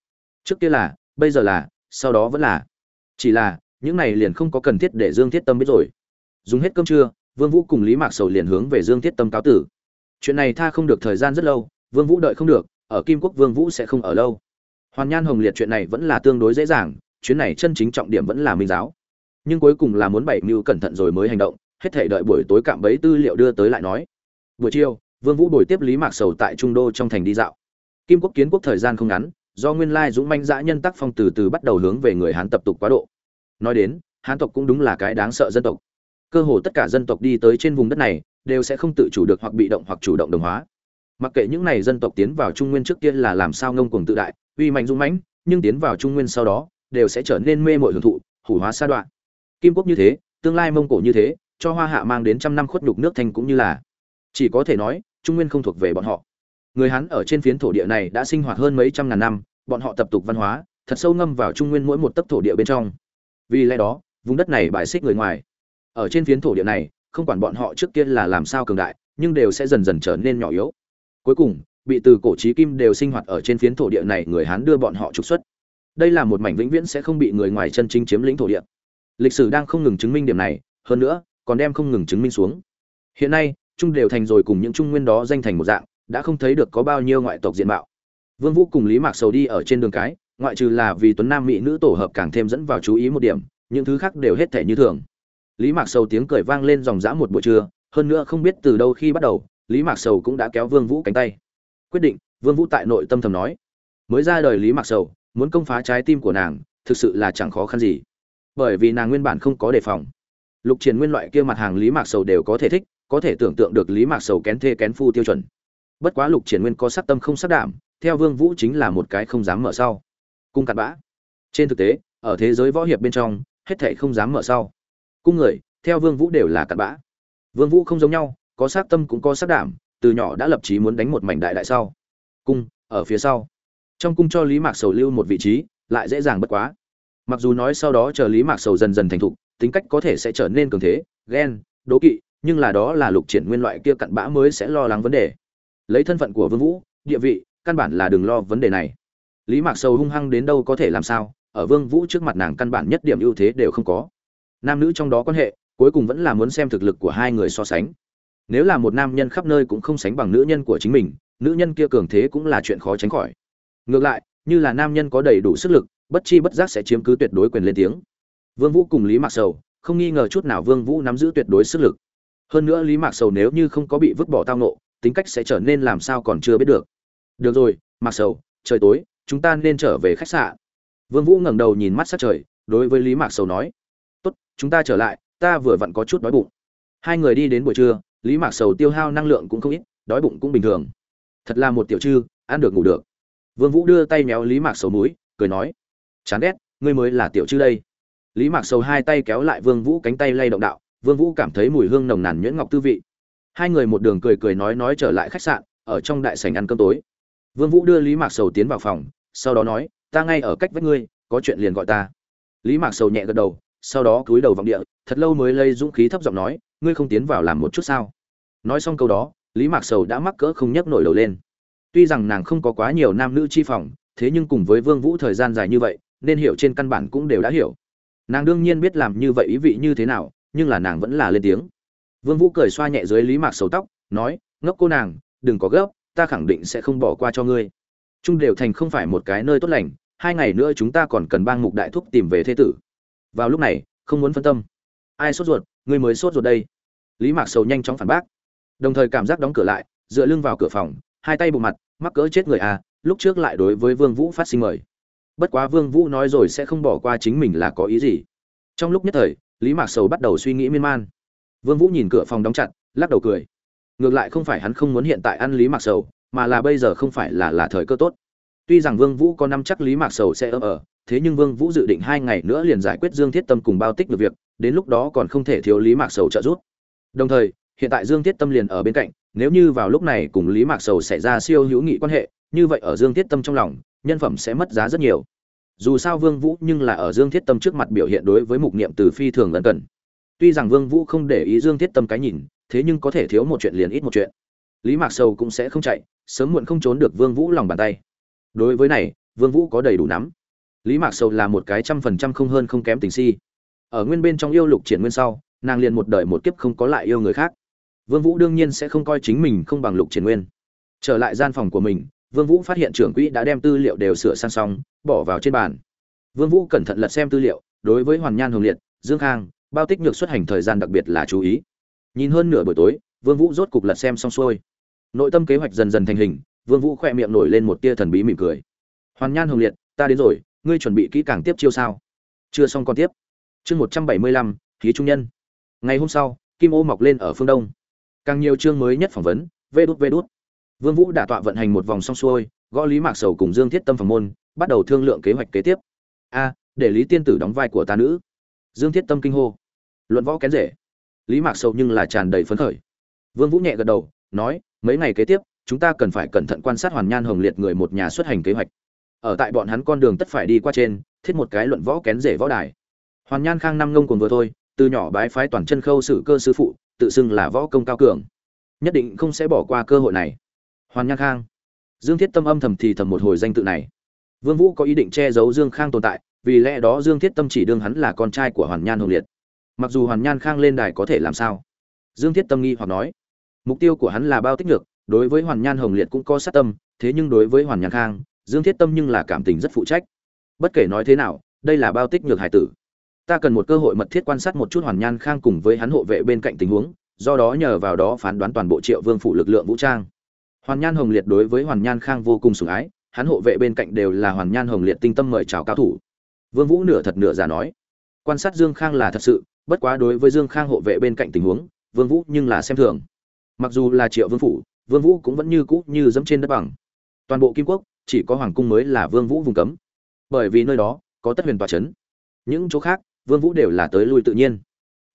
Trước kia là, bây giờ là, sau đó vẫn là. Chỉ là, những này liền không có cần thiết để dương thiết tâm biết rồi. Dùng hết cơm trưa, vương vũ cùng lý mạc sầu liền hướng về dương thiết tâm cáo tử. Chuyện này tha không được thời gian rất lâu, vương vũ đợi không được, ở kim quốc vương vũ sẽ không ở lâu. Hoàn nhan hồng liệt chuyện này vẫn là tương đối dễ dàng, chuyến này chân chính trọng điểm vẫn là minh giáo. Nhưng cuối cùng là muốn bảy mưu cẩn thận rồi mới hành động hết thể đợi buổi tối cạm bấy tư liệu đưa tới lại nói. Buổi chiều, vương vũ đổi tiếp lý mạc sầu tại trung đô trong thành đi dạo. Kim quốc kiến quốc thời gian không ngắn, do nguyên lai dũng manh dã nhân tác phong từ từ bắt đầu hướng về người hán tập tục quá độ. Nói đến, hán tộc cũng đúng là cái đáng sợ dân tộc. Cơ hồ tất cả dân tộc đi tới trên vùng đất này, đều sẽ không tự chủ được hoặc bị động hoặc chủ động đồng hóa. Mặc kệ những này dân tộc tiến vào trung nguyên trước tiên là làm sao ngông cuồng tự đại, uy mạnh dũng mãnh, nhưng tiến vào trung nguyên sau đó, đều sẽ trở nên mê mội hưởng thụ, hủ hóa sa đoạn. Kim quốc như thế, tương lai mông cổ như thế cho hoa hạ mang đến trăm năm khuất nhục nước thanh cũng như là. Chỉ có thể nói, trung nguyên không thuộc về bọn họ. Người hán ở trên phiến thổ địa này đã sinh hoạt hơn mấy trăm ngàn năm, bọn họ tập tục văn hóa, thật sâu ngâm vào trung nguyên mỗi một tấc thổ địa bên trong. Vì lẽ đó, vùng đất này bài xích người ngoài. Ở trên phiến thổ địa này, không quản bọn họ trước kia là làm sao cường đại, nhưng đều sẽ dần dần trở nên nhỏ yếu. Cuối cùng, bị từ cổ trí kim đều sinh hoạt ở trên phiến thổ địa này người hán đưa bọn họ trục xuất. Đây là một mảnh vĩnh viễn sẽ không bị người ngoài chân chính chiếm lĩnh thổ địa. Lịch sử đang không ngừng chứng minh điểm này, hơn nữa còn đem không ngừng chứng minh xuống. Hiện nay trung đều thành rồi cùng những trung nguyên đó danh thành một dạng, đã không thấy được có bao nhiêu ngoại tộc diện mạo. Vương vũ cùng lý mạc sầu đi ở trên đường cái, ngoại trừ là vì tuấn nam mỹ nữ tổ hợp càng thêm dẫn vào chú ý một điểm, những thứ khác đều hết thể như thường. Lý mạc sầu tiếng cười vang lên dòng dã một buổi trưa, hơn nữa không biết từ đâu khi bắt đầu, lý mạc sầu cũng đã kéo vương vũ cánh tay. Quyết định, vương vũ tại nội tâm thầm nói, mới ra đời lý mạc sầu, muốn công phá trái tim của nàng, thực sự là chẳng khó khăn gì, bởi vì nàng nguyên bản không có đề phòng lục triển nguyên loại kia mặt hàng lý mạc sầu đều có thể thích, có thể tưởng tượng được lý mạc sầu kén thê kén phu tiêu chuẩn. Bất quá lục triển nguyên có sắc tâm không sắc đảm, theo vương vũ chính là một cái không dám mở sau. Cung cặn bã. Trên thực tế, ở thế giới võ hiệp bên trong, hết thảy không dám mở sau. Cung người, theo vương vũ đều là cặn bã. Vương vũ không giống nhau, có sắc tâm cũng có sắc đảm, từ nhỏ đã lập chí muốn đánh một mảnh đại đại sau. Cung, ở phía sau. Trong cung cho lý mạc sầu lưu một vị trí, lại dễ dàng bất quá. Mặc dù nói sau đó chờ lý mạc sầu dần dần thành thục tính cách có thể sẽ trở nên cường thế, ghen, đố kỵ, nhưng là đó là lục triển nguyên loại kia cặn bã mới sẽ lo lắng vấn đề. Lấy thân phận của vương vũ, địa vị, căn bản là đừng lo vấn đề này. Lý mạc sầu hung hăng đến đâu có thể làm sao, ở vương vũ trước mặt nàng căn bản nhất điểm ưu thế đều không có. Nam nữ trong đó quan hệ, cuối cùng vẫn là muốn xem thực lực của hai người so sánh. Nếu là một nam nhân khắp nơi cũng không sánh bằng nữ nhân của chính mình, nữ nhân kia cường thế cũng là chuyện khó tránh khỏi. Ngược lại, như là nam nhân có đầy đủ sức lực, bất chi bất giác sẽ chiếm cứ tuyệt đối quyền lên tiếng vương vũ cùng lý mạc sầu không nghi ngờ chút nào vương vũ nắm giữ tuyệt đối sức lực. Hơn nữa lý mạc sầu nếu như không có bị vứt bỏ tao ngộ, tính cách sẽ trở nên làm sao còn chưa biết được. Được rồi mạc sầu trời tối chúng ta nên trở về khách sạn. Vương vũ ngẩng đầu nhìn mắt sát trời đối với lý mạc sầu nói. Tốt chúng ta trở lại ta vừa vặn có chút đói bụng. Hai người đi đến buổi trưa lý mạc sầu tiêu hao năng lượng cũng không ít đói bụng cũng bình thường. Thật là một tiểu trư ăn được ngủ được. Vương vũ đưa tay méo lý mạc sầu mũi cười nói. Chán ghét ngươi mới là tiểu trư đây lý mạc sầu hai tay kéo lại vương vũ cánh tay lay động đạo, vương vũ cảm thấy mùi hương nồng nàn nhuyễn ngọc tư vị. Hai người một đường cười cười nói nói trở lại khách sạn, ở trong đại sảnh ăn cơm tối. Vương vũ đưa lý mạc sầu tiến vào phòng, sau đó nói, ta ngay ở cách với ngươi, có chuyện liền gọi ta. Lý mạc sầu nhẹ gật đầu, sau đó cúi đầu vọng địa, thật lâu mới lây dũng khí thấp giọng nói, ngươi không tiến vào làm một chút sao? Nói xong câu đó, lý mạc sầu đã mắc cỡ không nhấc nổi đầu lên. Tuy rằng nàng không có quá nhiều nam nữ chi phòng, thế nhưng cùng với vương vũ thời gian dài như vậy, nên hiểu trên căn bản cũng đều đã hiểu nàng đương nhiên biết làm như vậy ý vị như thế nào, nhưng là nàng vẫn là lên tiếng. Vương vũ cười xoa nhẹ dưới lý mạc sầu tóc, nói, ngốc cô nàng, đừng có gấp, ta khẳng định sẽ không bỏ qua cho ngươi. Trung đều thành không phải một cái nơi tốt lành, hai ngày nữa chúng ta còn cần bang mục đại thúc tìm về thế tử. Vào lúc này, không muốn phân tâm. Ai sốt ruột, ngươi mới sốt ruột đây? Lý mạc sầu nhanh chóng phản bác. Đồng thời cảm giác đóng cửa lại, dựa lưng vào cửa phòng, hai tay bụng mặt, mắc cỡ chết người à lúc trước lại đối với vương vũ phát sinh mời bất quá vương vũ nói rồi sẽ không bỏ qua chính mình là có ý gì. Trong lúc nhất thời, lý mạc sầu bắt đầu suy nghĩ miên man. Vương vũ nhìn cửa phòng đóng chặt, lắc đầu cười. Ngược lại không phải hắn không muốn hiện tại ăn lý mạc sầu, mà là bây giờ không phải là là thời cơ tốt. Tuy rằng vương vũ có năm chắc lý mạc sầu sẽ ở ở, thế nhưng vương vũ dự định hai ngày nữa liền giải quyết dương thiết tâm cùng bao tích được việc, đến lúc đó còn không thể thiếu lý mạc sầu trợ giúp. Đồng thời, hiện tại dương thiết tâm liền ở bên cạnh, nếu như vào lúc này cùng lý mạc sầu xảy ra siêu hữu nghị quan hệ, như vậy ở dương thiết tâm trong lòng nhân phẩm sẽ mất giá rất nhiều. Dù sao vương vũ nhưng là ở dương thiết tâm trước mặt biểu hiện đối với mục niệm từ phi thường lân cần. Tuy rằng vương vũ không để ý dương thiết tâm cái nhìn, thế nhưng có thể thiếu một chuyện liền ít một chuyện. Lý mạc sầu cũng sẽ không chạy, sớm muộn không trốn được vương vũ lòng bàn tay. Đối với này, vương vũ có đầy đủ nắm. Lý mạc sầu là một cái trăm phần trăm không hơn không kém tình si. Ở nguyên bên trong yêu lục triển nguyên sau, nàng liền một đời một kiếp không có lại yêu người khác. Vương vũ đương nhiên sẽ không coi chính mình không bằng lục triển nguyên. Trở lại gian phòng của mình vương vũ phát hiện trưởng quỹ đã đem tư liệu đều sửa sang xong, bỏ vào trên bàn. Vương vũ cẩn thận lật xem tư liệu, đối với hoàn nhan hồng liệt, dương khang, bao tích nhược xuất hành thời gian đặc biệt là chú ý. Nhìn hơn nửa buổi tối, vương vũ rốt cục lật xem xong xuôi. Nội tâm kế hoạch dần dần thành hình, vương vũ khỏe miệng nổi lên một tia thần bí mỉm cười. Hoàn nhan hồng liệt, ta đến rồi, ngươi chuẩn bị kỹ càng tiếp chiêu sao? Chưa xong còn tiếp. Chương một trăm bảy mươi lăm khí trung nhân. Ngày hôm sau, kim ô mọc lên ở phương đông. Càng nhiều chương mới nhất phỏng vấn, vê đút vê đút vương vũ đã tọa vận hành một vòng xong xuôi, gõ lý mạc sầu cùng dương thiết tâm phòng môn, bắt đầu thương lượng kế hoạch kế tiếp. A, để lý tiên tử đóng vai của ta nữ. Dương thiết tâm kinh hô. Luận võ kén rể. Lý mạc sầu nhưng là tràn đầy phấn khởi. Vương vũ nhẹ gật đầu, nói, mấy ngày kế tiếp, chúng ta cần phải cẩn thận quan sát hoàn nhan hồng liệt người một nhà xuất hành kế hoạch. Ở tại bọn hắn con đường tất phải đi qua trên, thiết một cái luận võ kén rể võ đài. Hoàn nhan khang năm ngông cùng vừa thôi, từ nhỏ bái phái toàn chân khâu sử cơ sư phụ, tự xưng là võ công cao cường. Nhất định không sẽ bỏ qua cơ hội này hoàn nhan khang. Dương thiết tâm âm thầm thì thầm một hồi danh tự này. Vương vũ có ý định che giấu dương khang tồn tại, vì lẽ đó dương thiết tâm chỉ đương hắn là con trai của hoàn nhan hồng liệt. Mặc dù hoàn nhan khang lên đài có thể làm sao? Dương thiết tâm nghi hoặc nói, mục tiêu của hắn là bao tích được đối với hoàn nhan hồng liệt cũng có sát tâm, thế nhưng đối với hoàn nhan khang, dương thiết tâm nhưng là cảm tình rất phụ trách. Bất kể nói thế nào, đây là bao tích nhược hải tử. Ta cần một cơ hội mật thiết quan sát một chút hoàn nhan khang cùng với hắn hộ vệ bên cạnh tình huống, do đó nhờ vào đó phán đoán toàn bộ triệu vương phủ lực lượng vũ trang hoàn nhan hồng liệt đối với hoàn nhan khang vô cùng sủng ái, hắn hộ vệ bên cạnh đều là hoàn nhan hồng liệt tinh tâm mời chào cao thủ. Vương vũ nửa thật nửa giả nói, quan sát dương khang là thật sự, bất quá đối với dương khang hộ vệ bên cạnh tình huống, vương vũ nhưng là xem thường. Mặc dù là triệu vương phủ, vương vũ cũng vẫn như cũ như dẫm trên đất bằng. Toàn bộ kim quốc, chỉ có hoàng cung mới là vương vũ vùng cấm. Bởi vì nơi đó, có tất huyền tòa chấn. Những chỗ khác, vương vũ đều là tới lui tự nhiên.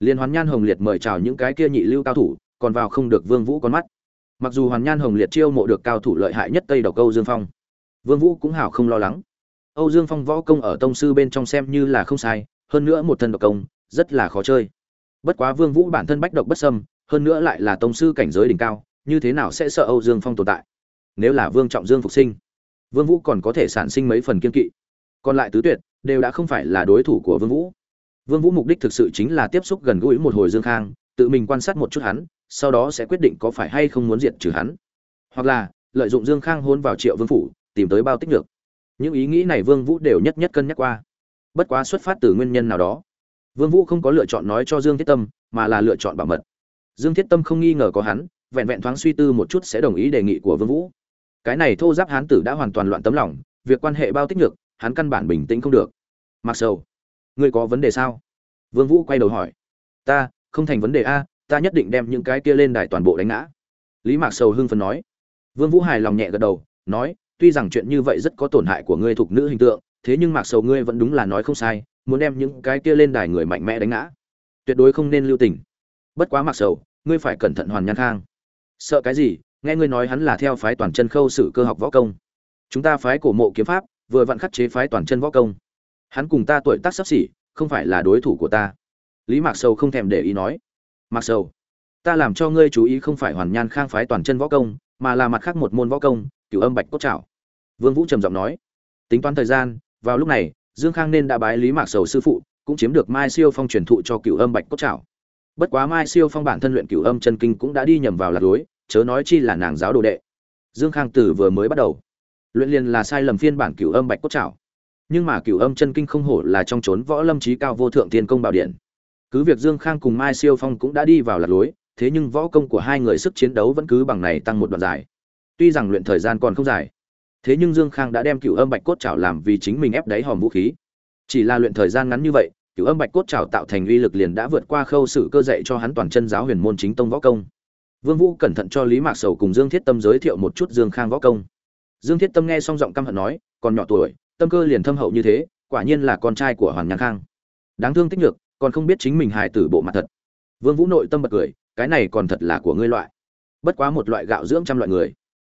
Liên hoàn nhan hồng liệt mời chào những cái kia nhị lưu cao thủ, còn vào không được vương vũ con mắt mặc dù hoàn nhan hồng liệt chiêu mộ được cao thủ lợi hại nhất tây độc câu dương phong, vương vũ cũng hảo không lo lắng. Âu dương phong võ công ở tông sư bên trong xem như là không sai, hơn nữa một thân độc công, rất là khó chơi. Bất quá vương vũ bản thân bách độc bất sâm hơn nữa lại là tông sư cảnh giới đỉnh cao, như thế nào sẽ sợ âu dương phong tồn tại? Nếu là vương trọng dương phục sinh, vương vũ còn có thể sản sinh mấy phần kiên kỵ. Còn lại tứ tuyệt, đều đã không phải là đối thủ của vương vũ. Vương vũ mục đích thực sự chính là tiếp xúc gần gũi một hồi dương khang, tự mình quan sát một chút hắn sau đó sẽ quyết định có phải hay không muốn diệt trừ hắn. Hoặc là, lợi dụng dương khang hôn vào triệu vương phủ, tìm tới bao tích được những ý nghĩ này vương vũ đều nhất nhất cân nhắc qua. Bất quá xuất phát từ nguyên nhân nào đó, vương vũ không có lựa chọn nói cho dương thiết tâm, mà là lựa chọn bảo mật. Dương thiết tâm không nghi ngờ có hắn, vẹn vẹn thoáng suy tư một chút sẽ đồng ý đề nghị của vương vũ. Cái này thô giáp hán tử đã hoàn toàn loạn tấm lòng, việc quan hệ bao tích nhược, hắn căn bản bình tĩnh không được. Mặc sầu, ngươi có vấn đề sao? Vương vũ quay đầu hỏi, ta, không thành vấn đề a ta nhất định đem những cái kia lên đài toàn bộ đánh ngã. Lý mạc sầu hưng phấn nói. Vương vũ hài lòng nhẹ gật đầu, nói, tuy rằng chuyện như vậy rất có tổn hại của ngươi thuộc nữ hình tượng, thế nhưng mạc sầu ngươi vẫn đúng là nói không sai, muốn đem những cái kia lên đài người mạnh mẽ đánh ngã. Tuyệt đối không nên lưu tình. Bất quá mạc sầu, ngươi phải cẩn thận hoàn nhan khang. Sợ cái gì? Nghe ngươi nói hắn là theo phái toàn chân khâu sử cơ học võ công. Chúng ta phái cổ mộ kiếm pháp, vừa vặn khắc chế phái toàn chân võ công. Hắn cùng ta tuổi tác sắp xỉ, không phải là đối thủ của ta. Lý mạc sầu không thèm để ý nói mạc sầu. Ta làm cho ngươi chú ý không phải hoàn nhan khang phái toàn chân võ công, mà là mặt khác một môn võ công, cửu âm bạch cốt trảo. Vương vũ trầm giọng nói. Tính toán thời gian, vào lúc này, dương khang nên đã bái lý mạc sầu sư phụ, cũng chiếm được mai siêu phong truyền thụ cho cửu âm bạch cốt trảo. Bất quá mai siêu phong bản thân luyện cửu âm chân kinh cũng đã đi nhầm vào lạc lối chớ nói chi là nàng giáo đồ đệ. Dương khang tử vừa mới bắt đầu. Luyện liền là sai lầm phiên bản cửu âm bạch cốt trảo. Nhưng mà cửu âm chân kinh không hổ là trong chốn võ lâm trí cao vô thượng tiên công bảo điện cứ việc dương khang cùng mai siêu phong cũng đã đi vào lạc lối, thế nhưng võ công của hai người sức chiến đấu vẫn cứ bằng này tăng một đoạn dài. Tuy rằng luyện thời gian còn không dài, thế nhưng dương khang đã đem cửu âm bạch cốt trảo làm vì chính mình ép đáy hòm vũ khí. Chỉ là luyện thời gian ngắn như vậy, cửu âm bạch cốt trảo tạo thành uy lực liền đã vượt qua khâu sự cơ dạy cho hắn toàn chân giáo huyền môn chính tông võ công. Vương vũ cẩn thận cho lý mạc sầu cùng dương thiết tâm giới thiệu một chút dương khang võ công. Dương thiết tâm nghe xong giọng căm hận nói, còn nhỏ tuổi, tâm cơ liền thâm hậu như thế, quả nhiên là con trai của hoàng nhàn khang. Đáng thương tích nhược còn không biết chính mình hài tử bộ mặt thật. Vương vũ nội tâm bật cười, cái này còn thật là của ngươi loại. Bất quá một loại gạo dưỡng trăm loại người.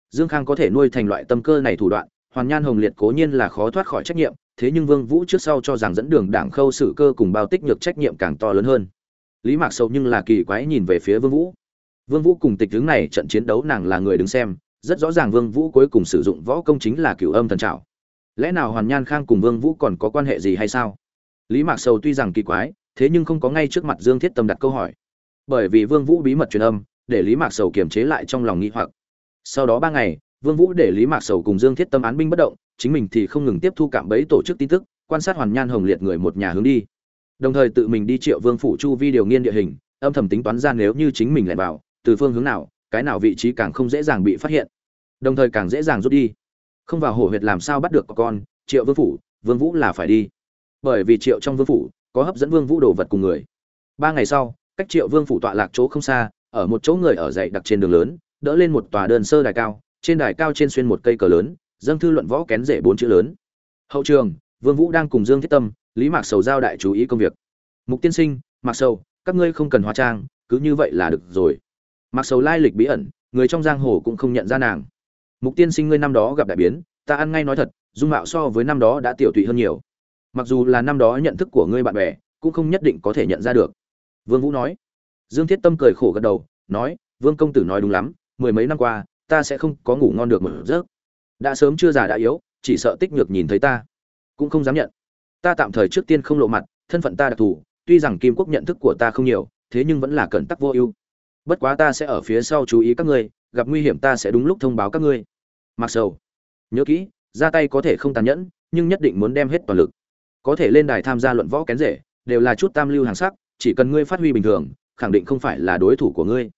Dương khang có thể nuôi thành loại tâm cơ này thủ đoạn, hoàn nhan hồng liệt cố nhiên là khó thoát khỏi trách nhiệm, thế nhưng vương vũ trước sau cho rằng dẫn đường đảng khâu xử cơ cùng bao tích nhược trách nhiệm càng to lớn hơn. Lý mạc sâu nhưng là kỳ quái nhìn về phía vương vũ. Vương vũ cùng tịch tướng này trận chiến đấu nàng là người đứng xem, rất rõ ràng vương vũ cuối cùng sử dụng võ công chính là cửu âm thần trảo. Lẽ nào hoàn nhan khang cùng vương vũ còn có quan hệ gì hay sao? Lý mạc sầu tuy rằng kỳ quái thế nhưng không có ngay trước mặt dương thiết tâm đặt câu hỏi. Bởi vì vương vũ bí mật truyền âm, để lý mạc sầu kiềm chế lại trong lòng nghi hoặc. Sau đó ba ngày, vương vũ để lý mạc sầu cùng dương thiết tâm án binh bất động, chính mình thì không ngừng tiếp thu cảm bấy tổ chức tin tức, quan sát hoàn nhan hồng liệt người một nhà hướng đi. Đồng thời tự mình đi triệu vương phủ chu vi điều nghiên địa hình, âm thầm tính toán ra nếu như chính mình lẻn vào, từ phương hướng nào, cái nào vị trí càng không dễ dàng bị phát hiện. Đồng thời càng dễ dàng rút đi. Không vào hổ huyệt làm sao bắt được con, triệu vương phủ, vương vũ là phải đi. Bởi vì triệu trong vương phủ có hấp dẫn vương vũ đồ vật cùng người. Ba ngày sau, cách triệu vương phủ tọa lạc chỗ không xa, ở một chỗ người ở dậy đặc trên đường lớn, đỡ lên một tòa đơn sơ đài cao, trên đài cao trên xuyên một cây cờ lớn, dâng thư luận võ kén rể bốn chữ lớn. Hậu trường, vương vũ đang cùng dương thiết tâm, lý mạc sầu giao đại chú ý công việc. Mục tiên sinh, mạc sầu, các ngươi không cần hóa trang, cứ như vậy là được rồi. Mạc sầu lai lịch bí ẩn, người trong giang hồ cũng không nhận ra nàng. Mục tiên sinh ngươi năm đó gặp đại biến, ta ăn ngay nói thật, dung mạo so với năm đó đã tiểu tụy hơn nhiều mặc dù là năm đó nhận thức của ngươi bạn bè, cũng không nhất định có thể nhận ra được. Vương vũ nói. Dương thiết tâm cười khổ gật đầu, nói, vương công tử nói đúng lắm, mười mấy năm qua, ta sẽ không có ngủ ngon được một giấc. Đã sớm chưa già đã yếu, chỉ sợ tích nhược nhìn thấy ta. Cũng không dám nhận. Ta tạm thời trước tiên không lộ mặt, thân phận ta đặc thù, tuy rằng kim quốc nhận thức của ta không nhiều, thế nhưng vẫn là cẩn tắc vô ưu. Bất quá ta sẽ ở phía sau chú ý các ngươi, gặp nguy hiểm ta sẽ đúng lúc thông báo các ngươi. Mặc sầu. Nhớ kỹ, ra tay có thể không tàn nhẫn, nhưng nhất định muốn đem hết toàn lực có thể lên đài tham gia luận võ kén rể, đều là chút tam lưu hàng sắc, chỉ cần ngươi phát huy bình thường, khẳng định không phải là đối thủ của ngươi.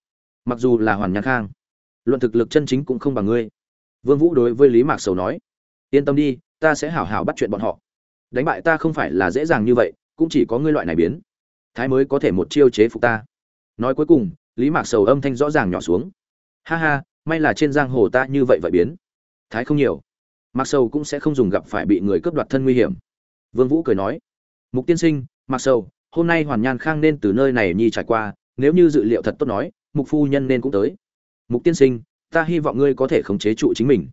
Mặc dù là hoàn nhạc khang, luận thực lực chân chính cũng không bằng ngươi. Vương vũ đối với lý mạc sầu nói, yên tâm đi, ta sẽ hảo hảo bắt chuyện bọn họ. Đánh bại ta không phải là dễ dàng như vậy, cũng chỉ có ngươi loại này biến. Thái mới có thể một chiêu chế phục ta. Nói cuối cùng, lý mạc sầu âm thanh rõ ràng nhỏ xuống. Ha ha, may là trên giang hồ ta như vậy vậy biến. Thái không nhiều. Mạc sầu cũng sẽ không dùng gặp phải bị người cướp đoạt thân nguy hiểm vương vũ cười nói, mục tiên sinh mạc sầu, hôm nay hoàn nhan khang nên từ nơi này nhi trải qua, nếu như dự liệu thật tốt nói, mục phu nhân nên cũng tới. Mục tiên sinh, ta hy vọng ngươi có thể khống chế trụ chính mình.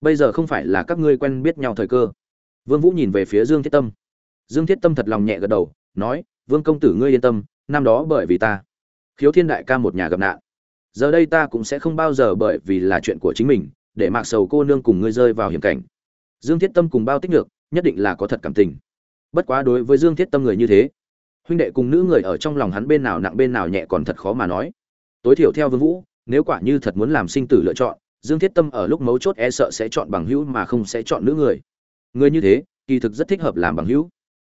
Bây giờ không phải là các ngươi quen biết nhau thời cơ. Vương vũ nhìn về phía dương thiết tâm. Dương thiết tâm thật lòng nhẹ gật đầu, nói, vương công tử ngươi yên tâm, năm đó bởi vì ta, khiếu thiên đại ca một nhà gặp nạn. Giờ đây ta cũng sẽ không bao giờ bởi vì là chuyện của chính mình, để mạc sầu cô nương cùng ngươi rơi vào hiểm cảnh. Dương thiết tâm cùng bao tích ngược nhất định là có thật cảm tình. Bất quá đối với dương thiết tâm người như thế, huynh đệ cùng nữ người ở trong lòng hắn bên nào nặng bên nào nhẹ còn thật khó mà nói. Tối thiểu theo vương vũ, nếu quả như thật muốn làm sinh tử lựa chọn, dương thiết tâm ở lúc mấu chốt e sợ sẽ chọn bằng hữu mà không sẽ chọn nữ người. Người như thế, kỳ thực rất thích hợp làm bằng hữu.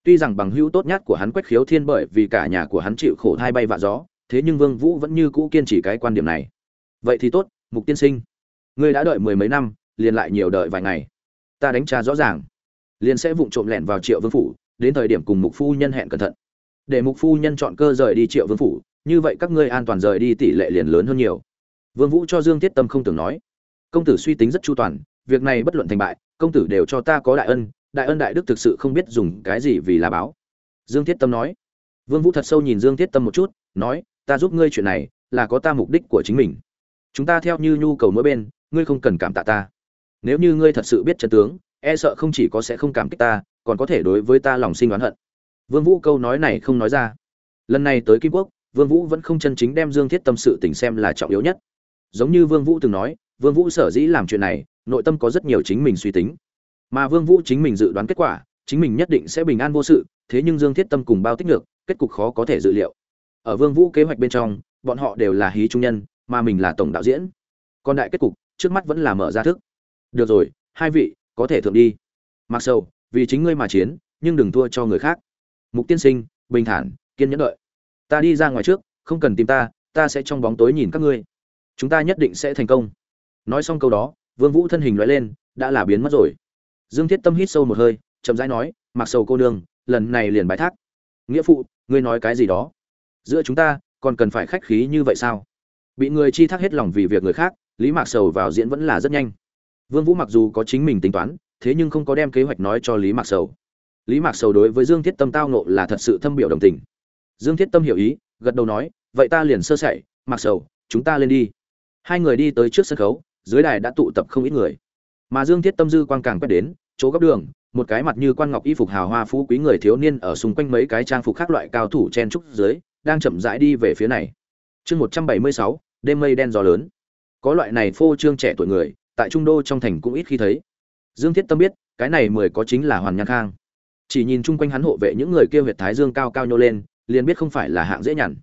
Tuy rằng bằng hữu tốt nhất của hắn quách khiếu thiên bởi vì cả nhà của hắn chịu khổ thai bay vạ gió, thế nhưng vương vũ vẫn như cũ kiên trì cái quan điểm này. Vậy thì tốt, mục tiên sinh, ngươi đã đợi mười mấy năm, liền lại nhiều đợi vài ngày. Ta đánh tra rõ ràng liền sẽ vụng trộm lẻn vào triệu vương phủ, đến thời điểm cùng mục phu nhân hẹn cẩn thận. Để mục phu nhân chọn cơ rời đi triệu vương phủ, như vậy các ngươi an toàn rời đi tỷ lệ liền lớn hơn nhiều. Vương vũ cho dương thiết tâm không tưởng nói. Công tử suy tính rất chu toàn, việc này bất luận thành bại, công tử đều cho ta có đại ân đại ân đại đức thực sự không biết dùng cái gì vì là báo. Dương thiết tâm nói. Vương vũ thật sâu nhìn dương thiết tâm một chút, nói, ta giúp ngươi chuyện này, là có ta mục đích của chính mình. Chúng ta theo như nhu cầu mỗi bên, ngươi không cần cảm tạ ta. Nếu như ngươi thật sự biết chân tướng e sợ không chỉ có sẽ không cảm kích ta, còn có thể đối với ta lòng sinh oán hận. Vương vũ câu nói này không nói ra. Lần này tới kim quốc, vương vũ vẫn không chân chính đem dương thiết tâm sự tình xem là trọng yếu nhất. Giống như vương vũ từng nói, vương vũ sở dĩ làm chuyện này, nội tâm có rất nhiều chính mình suy tính. Mà vương vũ chính mình dự đoán kết quả, chính mình nhất định sẽ bình an vô sự, thế nhưng dương thiết tâm cùng bao tích được kết cục khó có thể dự liệu. Ở vương vũ kế hoạch bên trong, bọn họ đều là hí trung nhân, mà mình là tổng đạo diễn. Còn đại kết cục, trước mắt vẫn là mở ra thức. Được rồi, hai vị có thể thượng đi. Mặc Sầu, vì chính ngươi mà chiến nhưng đừng thua cho người khác. Mục tiên sinh bình thản kiên nhẫn đợi. Ta đi ra ngoài trước không cần tìm ta ta sẽ trong bóng tối nhìn các ngươi. Chúng ta nhất định sẽ thành công. Nói xong câu đó vương vũ thân hình lóe lên đã là biến mất rồi. Dương thiết tâm hít sâu một hơi chậm rãi nói mặc sầu cô nương lần này liền bài thác. Nghĩa phụ ngươi nói cái gì đó? Giữa chúng ta còn cần phải khách khí như vậy sao? Bị người chi thác hết lòng vì việc người khác lý mạc sầu vào diễn vẫn là rất nhanh vương vũ mặc dù có chính mình tính toán, thế nhưng không có đem kế hoạch nói cho lý mạc sầu. Lý mạc sầu đối với dương thiết tâm tao nộ là thật sự thâm biểu đồng tình. Dương thiết tâm hiểu ý, gật đầu nói, vậy ta liền sơ sẩy, mạc sầu, chúng ta lên đi. Hai người đi tới trước sân khấu, dưới đài đã tụ tập không ít người. Mà dương thiết tâm dư quang càng quét đến, chỗ góc đường, một cái mặt như quan ngọc y phục hào hoa phú quý người thiếu niên ở xung quanh mấy cái trang phục khác loại cao thủ chen trúc dưới, đang chậm rãi đi về phía này. Chương một trăm bảy mươi sáu, đêm mây đen gió lớn. Có loại này phô trương trẻ tuổi người tại trung đô trong thành cũng ít khi thấy. Dương thiết tâm biết, cái này mười có chính là hoàn nhan khang. Chỉ nhìn chung quanh hắn hộ vệ những người kia huyệt thái dương cao cao nhô lên, liền biết không phải là hạng dễ nhằn.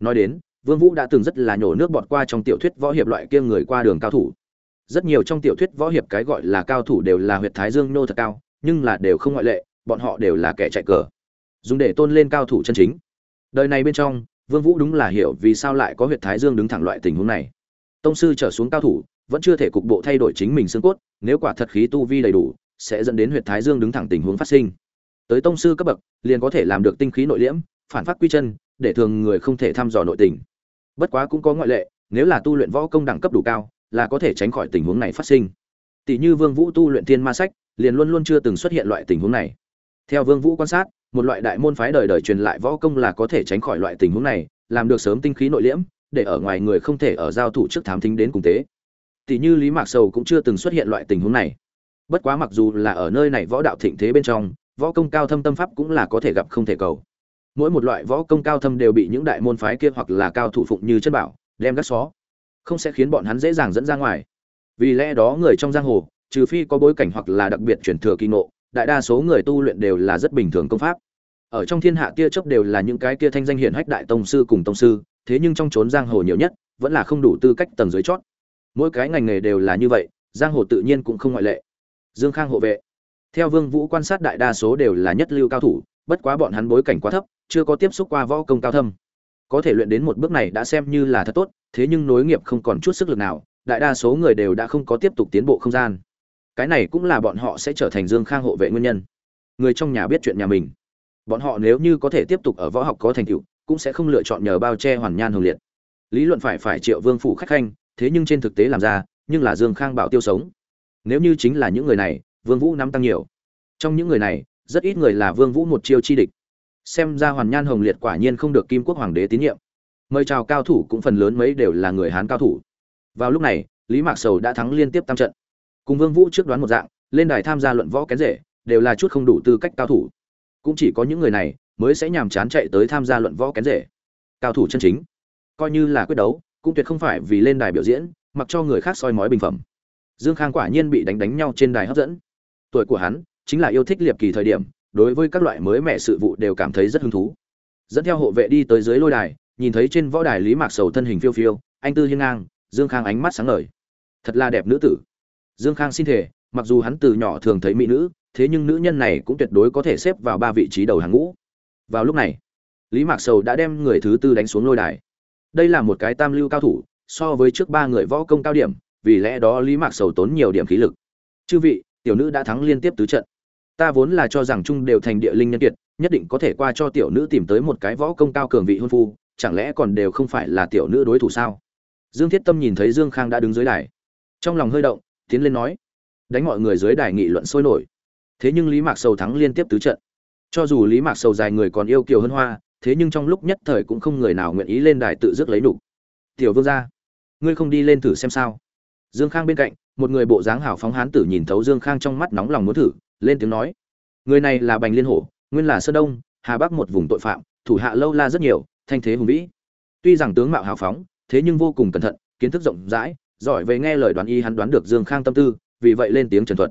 Nói đến, vương vũ đã từng rất là nhổ nước bọt qua trong tiểu thuyết võ hiệp loại kia người qua đường cao thủ. Rất nhiều trong tiểu thuyết võ hiệp cái gọi là cao thủ đều là huyệt thái dương nô thật cao, nhưng là đều không ngoại lệ, bọn họ đều là kẻ chạy cờ. Dùng để tôn lên cao thủ chân chính. Đời này bên trong, vương vũ đúng là hiểu vì sao lại có huyệt thái dương đứng thẳng loại tình huống này. Tông sư trở xuống cao thủ vẫn chưa thể cục bộ thay đổi chính mình xương cốt, nếu quả thật khí tu vi đầy đủ, sẽ dẫn đến huyệt thái dương đứng thẳng tình huống phát sinh. Tới tông sư cấp bậc, liền có thể làm được tinh khí nội liễm, phản phát quy chân, để thường người không thể thăm dò nội tình. Bất quá cũng có ngoại lệ, nếu là tu luyện võ công đẳng cấp đủ cao, là có thể tránh khỏi tình huống này phát sinh. Tỷ như vương vũ tu luyện thiên ma sách, liền luôn luôn chưa từng xuất hiện loại tình huống này. Theo vương vũ quan sát, một loại đại môn phái đời đời truyền lại võ công là có thể tránh khỏi loại tình huống này, làm được sớm tinh khí nội liễm, để ở ngoài người không thể ở giao thủ trước thám thính đến cùng tế tỷ như lý mạc sầu cũng chưa từng xuất hiện loại tình huống này. Bất quá mặc dù là ở nơi này võ đạo thịnh thế bên trong, võ công cao thâm tâm pháp cũng là có thể gặp không thể cầu. Mỗi một loại võ công cao thâm đều bị những đại môn phái kia hoặc là cao thủ phụng như chân bảo, đem gác xó. Không sẽ khiến bọn hắn dễ dàng dẫn ra ngoài. Vì lẽ đó người trong giang hồ, trừ phi có bối cảnh hoặc là đặc biệt chuyển thừa kỳ ngộ, đại đa số người tu luyện đều là rất bình thường công pháp. Ở trong thiên hạ tia chớp đều là những cái kia thanh danh hiển hách đại tông sư cùng tông sư, thế nhưng trong chốn giang hồ nhiều nhất, vẫn là không đủ tư cách tầng dưới chót mỗi cái ngành nghề đều là như vậy, giang hồ tự nhiên cũng không ngoại lệ. Dương khang hộ vệ. Theo vương vũ quan sát đại đa số đều là nhất lưu cao thủ, bất quá bọn hắn bối cảnh quá thấp, chưa có tiếp xúc qua võ công cao thâm. Có thể luyện đến một bước này đã xem như là thật tốt, thế nhưng nối nghiệp không còn chút sức lực nào, đại đa số người đều đã không có tiếp tục tiến bộ không gian. Cái này cũng là bọn họ sẽ trở thành dương khang hộ vệ nguyên nhân. Người trong nhà biết chuyện nhà mình. Bọn họ nếu như có thể tiếp tục ở võ học có thành tựu, cũng sẽ không lựa chọn nhờ bao che hoàn nhan hồng liệt. Lý luận phải phải triệu vương phủ khách khanh thế nhưng trên thực tế làm ra, nhưng là dương khang bảo tiêu sống. Nếu như chính là những người này, vương vũ nắm tăng nhiều. Trong những người này, rất ít người là vương vũ một chiêu chi địch. Xem ra hoàn nhan hồng liệt quả nhiên không được kim quốc hoàng đế tín nhiệm. Mời chào cao thủ cũng phần lớn mấy đều là người hán cao thủ. Vào lúc này, lý mạc sầu đã thắng liên tiếp tam trận. Cùng vương vũ trước đoán một dạng, lên đài tham gia luận võ kén rể, đều là chút không đủ tư cách cao thủ. Cũng chỉ có những người này, mới sẽ nhàm chán chạy tới tham gia luận võ kén rể. Cao thủ chân chính, coi như là quyết đấu cũng tuyệt không phải vì lên đài biểu diễn, mặc cho người khác soi mói bình phẩm. Dương khang quả nhiên bị đánh đánh nhau trên đài hấp dẫn. Tuổi của hắn chính là yêu thích liệp kỳ thời điểm, đối với các loại mới mẻ sự vụ đều cảm thấy rất hứng thú. Dẫn theo hộ vệ đi tới dưới lôi đài, nhìn thấy trên võ đài lý mạc sầu thân hình phiêu phiêu, anh tư hiên ngang, dương khang ánh mắt sáng ngời. Thật là đẹp nữ tử. Dương khang xin thể mặc dù hắn từ nhỏ thường thấy mỹ nữ, thế nhưng nữ nhân này cũng tuyệt đối có thể xếp vào ba vị trí đầu hàng ngũ. Vào lúc này, lý mạc sầu đã đem người thứ tư đánh xuống lôi đài đây là một cái tam lưu cao thủ, so với trước ba người võ công cao điểm, vì lẽ đó lý mạc sầu tốn nhiều điểm khí lực. Chư vị, tiểu nữ đã thắng liên tiếp tứ trận. Ta vốn là cho rằng chung đều thành địa linh nhân kiệt, nhất định có thể qua cho tiểu nữ tìm tới một cái võ công cao cường vị hôn phu, chẳng lẽ còn đều không phải là tiểu nữ đối thủ sao? Dương thiết tâm nhìn thấy dương khang đã đứng dưới đài. Trong lòng hơi động, tiến lên nói, đánh mọi người dưới đài nghị luận sôi nổi. Thế nhưng lý mạc sầu thắng liên tiếp tứ trận. Cho dù lý mạc sầu dài người còn yêu kiều hơn hoa thế nhưng trong lúc nhất thời cũng không người nào nguyện ý lên đài tự dứt lấy đủ. tiểu vương gia, ngươi không đi lên thử xem sao. Dương khang bên cạnh, một người bộ dáng hảo phóng hán tử nhìn thấu dương khang trong mắt nóng lòng muốn thử, lên tiếng nói. Người này là bành liên hổ, nguyên là sơn đông, hà bắc một vùng tội phạm, thủ hạ lâu la rất nhiều, thanh thế hùng vĩ. Tuy rằng tướng mạo hào phóng, thế nhưng vô cùng cẩn thận, kiến thức rộng rãi, giỏi về nghe lời đoán y hắn đoán được dương khang tâm tư, vì vậy lên tiếng trần thuật.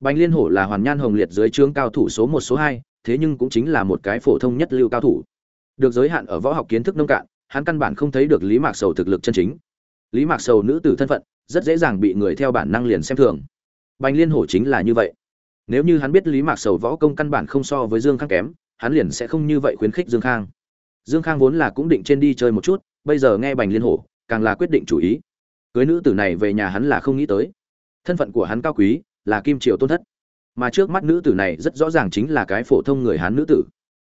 Bành liên hổ là hoàn nhan hồng liệt dưới trướng cao thủ số một, số hai, thế nhưng cũng chính là một cái phổ thông nhất lưu cao thủ được giới hạn ở võ học kiến thức nông cạn, hắn căn bản không thấy được lý mạc sầu thực lực chân chính. Lý mạc sầu nữ tử thân phận, rất dễ dàng bị người theo bản năng liền xem thường. Bành liên hổ chính là như vậy. Nếu như hắn biết lý mạc sầu võ công căn bản không so với dương khang kém, hắn liền sẽ không như vậy khuyến khích dương khang. Dương khang vốn là cũng định trên đi chơi một chút, bây giờ nghe bành liên hổ, càng là quyết định chủ ý. Cưới nữ tử này về nhà hắn là không nghĩ tới. Thân phận của hắn cao quý, là kim triều tôn thất. Mà trước mắt nữ tử này rất rõ ràng chính là cái phổ thông người hán nữ tử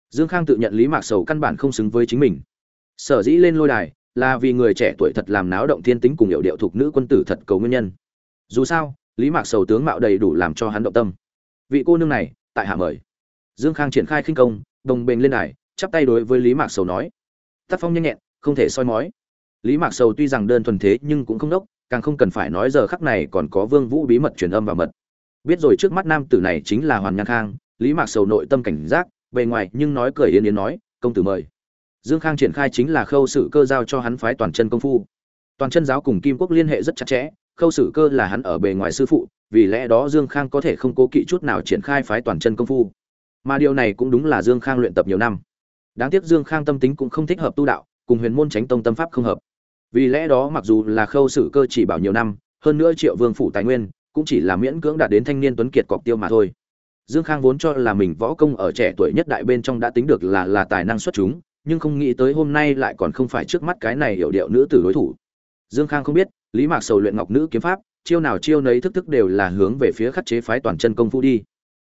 dương khang tự nhận lý mạc sầu căn bản không xứng với chính mình. Sở dĩ lên lôi đài là vì người trẻ tuổi thật làm náo động thiên tính cùng hiệu điệu thuộc nữ quân tử thật cầu nguyên nhân. Dù sao, lý mạc sầu tướng mạo đầy đủ làm cho hắn động tâm. Vị cô nương này, tại hạ mời. Dương khang triển khai khinh công, đồng bền lên đài, chắp tay đối với lý mạc sầu nói. Tác phong nhanh nhẹn, không thể soi mói. Lý mạc sầu tuy rằng đơn thuần thế nhưng cũng không đốc, càng không cần phải nói giờ khắc này còn có vương vũ bí mật truyền âm và mật. Biết rồi trước mắt nam tử này chính là hoàn nhan khang, lý mạc sầu nội tâm cảnh giác bề ngoài nhưng nói cười yên yến nói, công tử mời. Dương khang triển khai chính là khâu sự cơ giao cho hắn phái toàn chân công phu. Toàn chân giáo cùng kim quốc liên hệ rất chặt chẽ, khâu sử cơ là hắn ở bề ngoài sư phụ, vì lẽ đó dương khang có thể không cố kỵ chút nào triển khai phái toàn chân công phu. Mà điều này cũng đúng là dương khang luyện tập nhiều năm. Đáng tiếc dương khang tâm tính cũng không thích hợp tu đạo, cùng huyền môn tránh tông tâm pháp không hợp. Vì lẽ đó mặc dù là khâu sử cơ chỉ bảo nhiều năm, hơn nữa triệu vương phủ tài nguyên cũng chỉ là miễn cưỡng đạt đến thanh niên tuấn kiệt cọc tiêu mà thôi dương khang vốn cho là mình võ công ở trẻ tuổi nhất đại bên trong đã tính được là là tài năng xuất chúng, nhưng không nghĩ tới hôm nay lại còn không phải trước mắt cái này hiểu điệu nữ tử đối thủ. Dương khang không biết, lý mạc sầu luyện ngọc nữ kiếm pháp, chiêu nào chiêu nấy thức thức đều là hướng về phía khắc chế phái toàn chân công phu đi.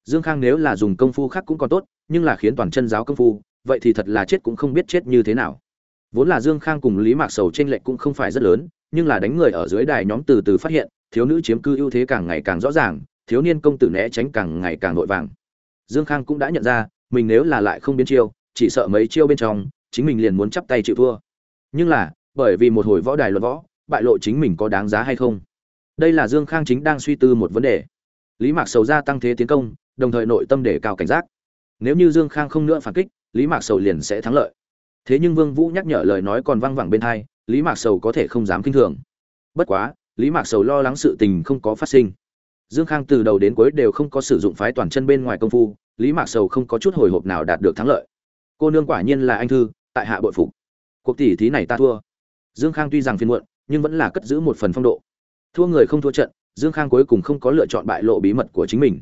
Dương khang nếu là dùng công phu khác cũng còn tốt, nhưng là khiến toàn chân giáo công phu, vậy thì thật là chết cũng không biết chết như thế nào. Vốn là dương khang cùng lý mạc sầu t lệch cũng không phải rất lớn, nhưng là đánh người ở dưới đài nhóm từ từ phát hiện, thiếu nữ chiếm cư ưu thế càng ngày càng rõ ràng thiếu niên công tử né tránh càng ngày càng vội vàng. Dương khang cũng đã nhận ra, mình nếu là lại không biến chiêu, chỉ sợ mấy chiêu bên trong, chính mình liền muốn chắp tay chịu thua. Nhưng là, bởi vì một hồi võ đài luận võ, bại lộ chính mình có đáng giá hay không? Đây là dương khang chính đang suy tư một vấn đề. Lý mạc sầu gia tăng thế tiến công, đồng thời nội tâm để cao cảnh giác. Nếu như dương khang không nữa phản kích, lý mạc sầu liền sẽ thắng lợi. Thế nhưng vương vũ nhắc nhở lời nói còn vang vẳng bên thai lý mạc sầu có thể không dám kinh thường. Bất quá, lý mạc sầu lo lắng sự tình không có phát sinh dương khang từ đầu đến cuối đều không có sử dụng phái toàn chân bên ngoài công phu, lý mạc sầu không có chút hồi hộp nào đạt được thắng lợi. Cô nương quả nhiên là anh thư, tại hạ bội phục. Cuộc tỷ thí này ta thua. Dương khang tuy rằng phiền muộn, nhưng vẫn là cất giữ một phần phong độ. Thua người không thua trận, dương khang cuối cùng không có lựa chọn bại lộ bí mật của chính mình.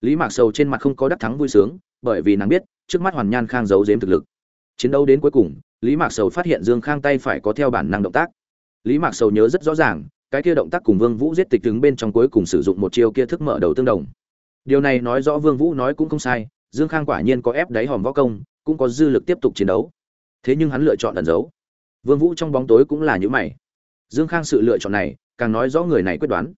Lý mạc sầu trên mặt không có đắc thắng vui sướng, bởi vì nàng biết, trước mắt hoàn nhan khang giấu giếm thực lực. Chiến đấu đến cuối cùng, lý mạc sầu phát hiện dương khang tay phải có theo bản năng động tác. Lý mạc sầu nhớ rất rõ ràng cái kia động tác cùng vương vũ giết tịch đứng bên trong cuối cùng sử dụng một chiêu kia thức mở đầu tương đồng. Điều này nói rõ vương vũ nói cũng không sai, dương khang quả nhiên có ép đáy hòm võ công, cũng có dư lực tiếp tục chiến đấu. Thế nhưng hắn lựa chọn ẩn giấu. Vương vũ trong bóng tối cũng là như mày. Dương khang sự lựa chọn này, càng nói rõ người này quyết đoán.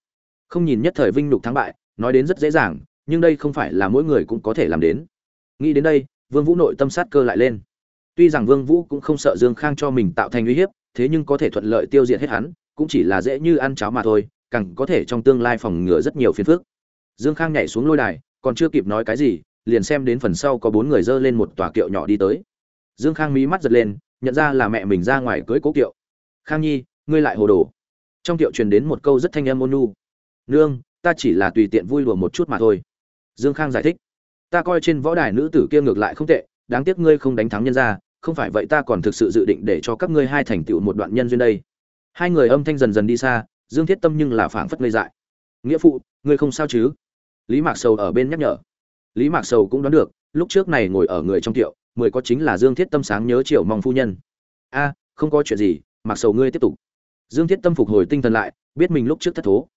Không nhìn nhất thời vinh nhục thắng bại, nói đến rất dễ dàng, nhưng đây không phải là mỗi người cũng có thể làm đến. Nghĩ đến đây, vương vũ nội tâm sát cơ lại lên. Tuy rằng vương vũ cũng không sợ dương khang cho mình tạo thành uy hiếp, thế nhưng có thể thuận lợi tiêu diệt hết hắn cũng chỉ là dễ như ăn cháo mà thôi, càng có thể trong tương lai phòng ngừa rất nhiều phiền phức. Dương khang nhảy xuống lôi đài, còn chưa kịp nói cái gì, liền xem đến phần sau có bốn người dơ lên một tòa kiệu nhỏ đi tới. Dương khang mí mắt giật lên, nhận ra là mẹ mình ra ngoài cưới cố kiệu. Khang nhi, ngươi lại hồ đồ. Trong kiệu truyền đến một câu rất thanh âm ôn nhu. Nương, ta chỉ là tùy tiện vui đùa một chút mà thôi. Dương khang giải thích. Ta coi trên võ đài nữ tử kia ngược lại không tệ, đáng tiếc ngươi không đánh thắng nhân ra không phải vậy ta còn thực sự dự định để cho các ngươi hai thành tựu một đoạn nhân duyên đây hai người âm thanh dần dần đi xa, dương thiết tâm nhưng là phảng phất ngây dại. Nghĩa phụ, ngươi không sao chứ? Lý mạc sầu ở bên nhắc nhở. Lý mạc sầu cũng đoán được, lúc trước này ngồi ở người trong tiệu, mười có chính là dương thiết tâm sáng nhớ triệu mong phu nhân. A, không có chuyện gì Mặc sầu ngươi tiếp tục. Dương thiết tâm phục hồi tinh thần lại, biết mình lúc trước thất thố.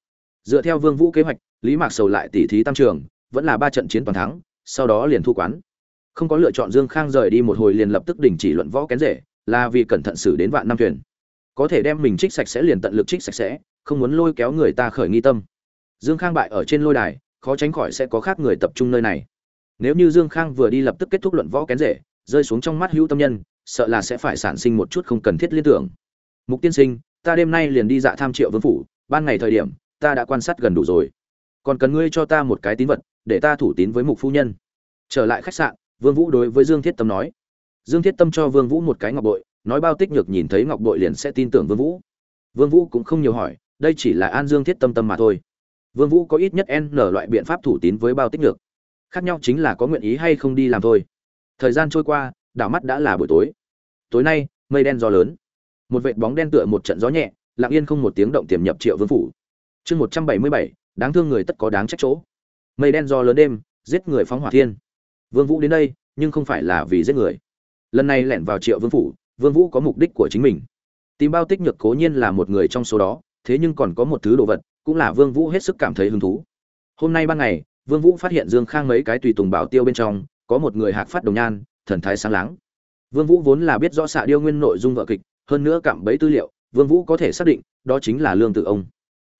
Dựa theo vương vũ kế hoạch, lý mạc sầu lại tỉ thí tam trường, vẫn là ba trận chiến toàn thắng, sau đó liền thu quán. Không có lựa chọn dương khang rời đi một hồi liền lập tức đình chỉ luận võ kén rể, là vì cẩn thận xử đến vạn năm thuyền có thể đem mình trích sạch sẽ liền tận lực trích sạch sẽ, không muốn lôi kéo người ta khởi nghi tâm. Dương khang bại ở trên lôi đài, khó tránh khỏi sẽ có khác người tập trung nơi này. Nếu như dương khang vừa đi lập tức kết thúc luận võ kén rể, rơi xuống trong mắt hữu tâm nhân, sợ là sẽ phải sản sinh một chút không cần thiết liên tưởng. Mục tiên sinh, ta đêm nay liền đi dạ tham triệu vương phủ, ban ngày thời điểm, ta đã quan sát gần đủ rồi. Còn cần ngươi cho ta một cái tín vật, để ta thủ tín với mục phu nhân. Trở lại khách sạn, vương vũ đối với dương thiết tâm nói. Dương thiết tâm cho vương vũ một cái ngọc bội nói bao tích nhược nhìn thấy ngọc bội liền sẽ tin tưởng vương vũ. Vương vũ cũng không nhiều hỏi, đây chỉ là an dương thiết tâm tâm mà thôi. Vương vũ có ít nhất n loại biện pháp thủ tín với bao tích nhược. Khác nhau chính là có nguyện ý hay không đi làm thôi. Thời gian trôi qua, đảo mắt đã là buổi tối. Tối nay, mây đen gió lớn. Một vệt bóng đen tựa một trận gió nhẹ, lặng yên không một tiếng động tiềm nhập triệu vương phủ. Chương một trăm bảy mươi bảy, đáng thương người tất có đáng trách chỗ. Mây đen gió lớn đêm, giết người phóng hỏa thiên. Vương vũ đến đây, nhưng không phải là vì giết người. Lần này lẻn vào triệu vương phủ vương vũ có mục đích của chính mình. Tìm bao tích nhược cố nhiên là một người trong số đó, thế nhưng còn có một thứ đồ vật, cũng là vương vũ hết sức cảm thấy hứng thú. Hôm nay ban ngày, vương vũ phát hiện dương khang mấy cái tùy tùng bảo tiêu bên trong, có một người hạc phát đồng nhan, thần thái sáng láng. Vương vũ vốn là biết rõ xạ điêu nguyên nội dung vợ kịch, hơn nữa cảm bấy tư liệu, vương vũ có thể xác định, đó chính là lương tử ông.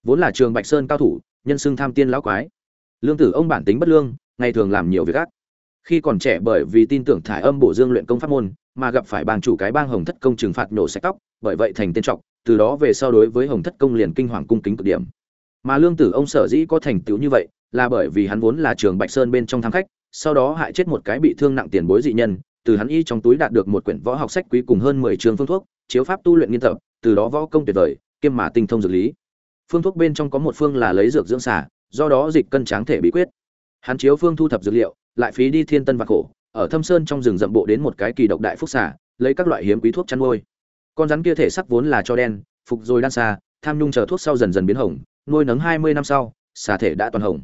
Vốn là trường bạch sơn cao thủ, nhân xưng tham tiên lão quái. Lương tử ông bản tính bất lương, ngày thường làm nhiều việc ác khi còn trẻ bởi vì tin tưởng thải âm bổ dương luyện công pháp môn, mà gặp phải bang chủ cái bang hồng thất công trừng phạt nổ sạch tóc, bởi vậy thành tên trọng từ đó về sau đối với hồng thất công liền kinh hoàng cung kính cực điểm. Mà lương tử ông sở dĩ có thành tựu như vậy, là bởi vì hắn vốn là trường bạch sơn bên trong thám khách, sau đó hại chết một cái bị thương nặng tiền bối dị nhân, từ hắn y trong túi đạt được một quyển võ học sách quý cùng hơn mười trường phương thuốc, chiếu pháp tu luyện nghiên tập, từ đó võ công tuyệt vời, kiêm mà tinh thông dược lý. Phương thuốc bên trong có một phương là lấy dược dưỡng xả do đó dịch cân tráng thể bí quyết hắn chiếu phương thu thập dữ liệu, lại phí đi thiên tân và khổ, ở thâm sơn trong rừng rậm bộ đến một cái kỳ độc đại phúc xả lấy các loại hiếm quý thuốc chăn nuôi. Con rắn kia thể sắc vốn là cho đen, phục rồi đan xa tham nhung chờ thuốc sau dần dần biến hồng, nuôi nấng hai mươi năm sau, xà thể đã toàn hồng.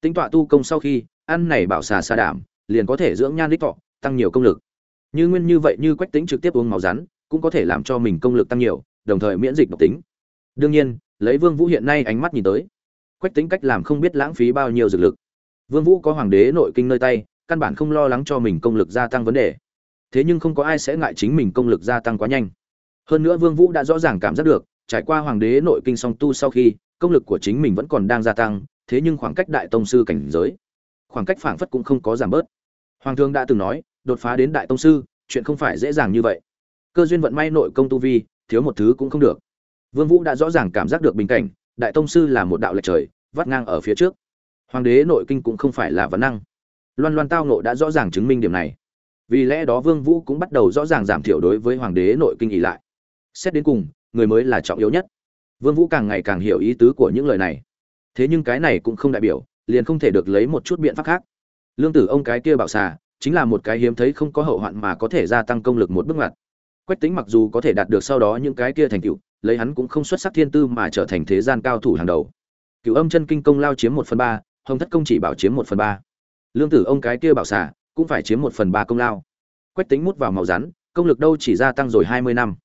Tính tọa tu công sau khi, ăn này bảo xà xà đảm, liền có thể dưỡng nhan đích thọ, tăng nhiều công lực. Như nguyên như vậy như quách tính trực tiếp uống máu rắn, cũng có thể làm cho mình công lực tăng nhiều, đồng thời miễn dịch độc tính. Đương nhiên, lấy vương vũ hiện nay ánh mắt nhìn tới, quách tính cách làm không biết lãng phí bao nhiêu dược lực vương vũ có hoàng đế nội kinh nơi tay, căn bản không lo lắng cho mình công lực gia tăng vấn đề. Thế nhưng không có ai sẽ ngại chính mình công lực gia tăng quá nhanh. Hơn nữa vương vũ đã rõ ràng cảm giác được, trải qua hoàng đế nội kinh song tu sau khi, công lực của chính mình vẫn còn đang gia tăng, thế nhưng khoảng cách đại tông sư cảnh giới, khoảng cách phảng phất cũng không có giảm bớt. Hoàng thương đã từng nói, đột phá đến đại tông sư, chuyện không phải dễ dàng như vậy. Cơ duyên vận may nội công tu vi, thiếu một thứ cũng không được. Vương vũ đã rõ ràng cảm giác được bình cảnh, đại tông sư là một đạo lệch trời, vắt ngang ở phía trước hoàng đế nội kinh cũng không phải là vấn năng. Loan loan tao nộ đã rõ ràng chứng minh điểm này. Vì lẽ đó vương vũ cũng bắt đầu rõ ràng giảm thiểu đối với hoàng đế nội kinh ỉ lại. Xét đến cùng, người mới là trọng yếu nhất. Vương vũ càng ngày càng hiểu ý tứ của những lời này. Thế nhưng cái này cũng không đại biểu, liền không thể được lấy một chút biện pháp khác. Lương tử ông cái kia bảo xà, chính là một cái hiếm thấy không có hậu hoạn mà có thể gia tăng công lực một bước ngoặt. Quách tính mặc dù có thể đạt được sau đó những cái kia thành tựu, lấy hắn cũng không xuất sắc thiên tư mà trở thành thế gian cao thủ hàng đầu. Cựu âm chân kinh công lao chiếm một phần ba hồng thất công chỉ bảo chiếm một phần ba. Lương tử ông cái kia bảo xả, cũng phải chiếm một phần ba công lao. Quách tính mút vào máu rắn, công lực đâu chỉ gia tăng rồi hai mươi năm.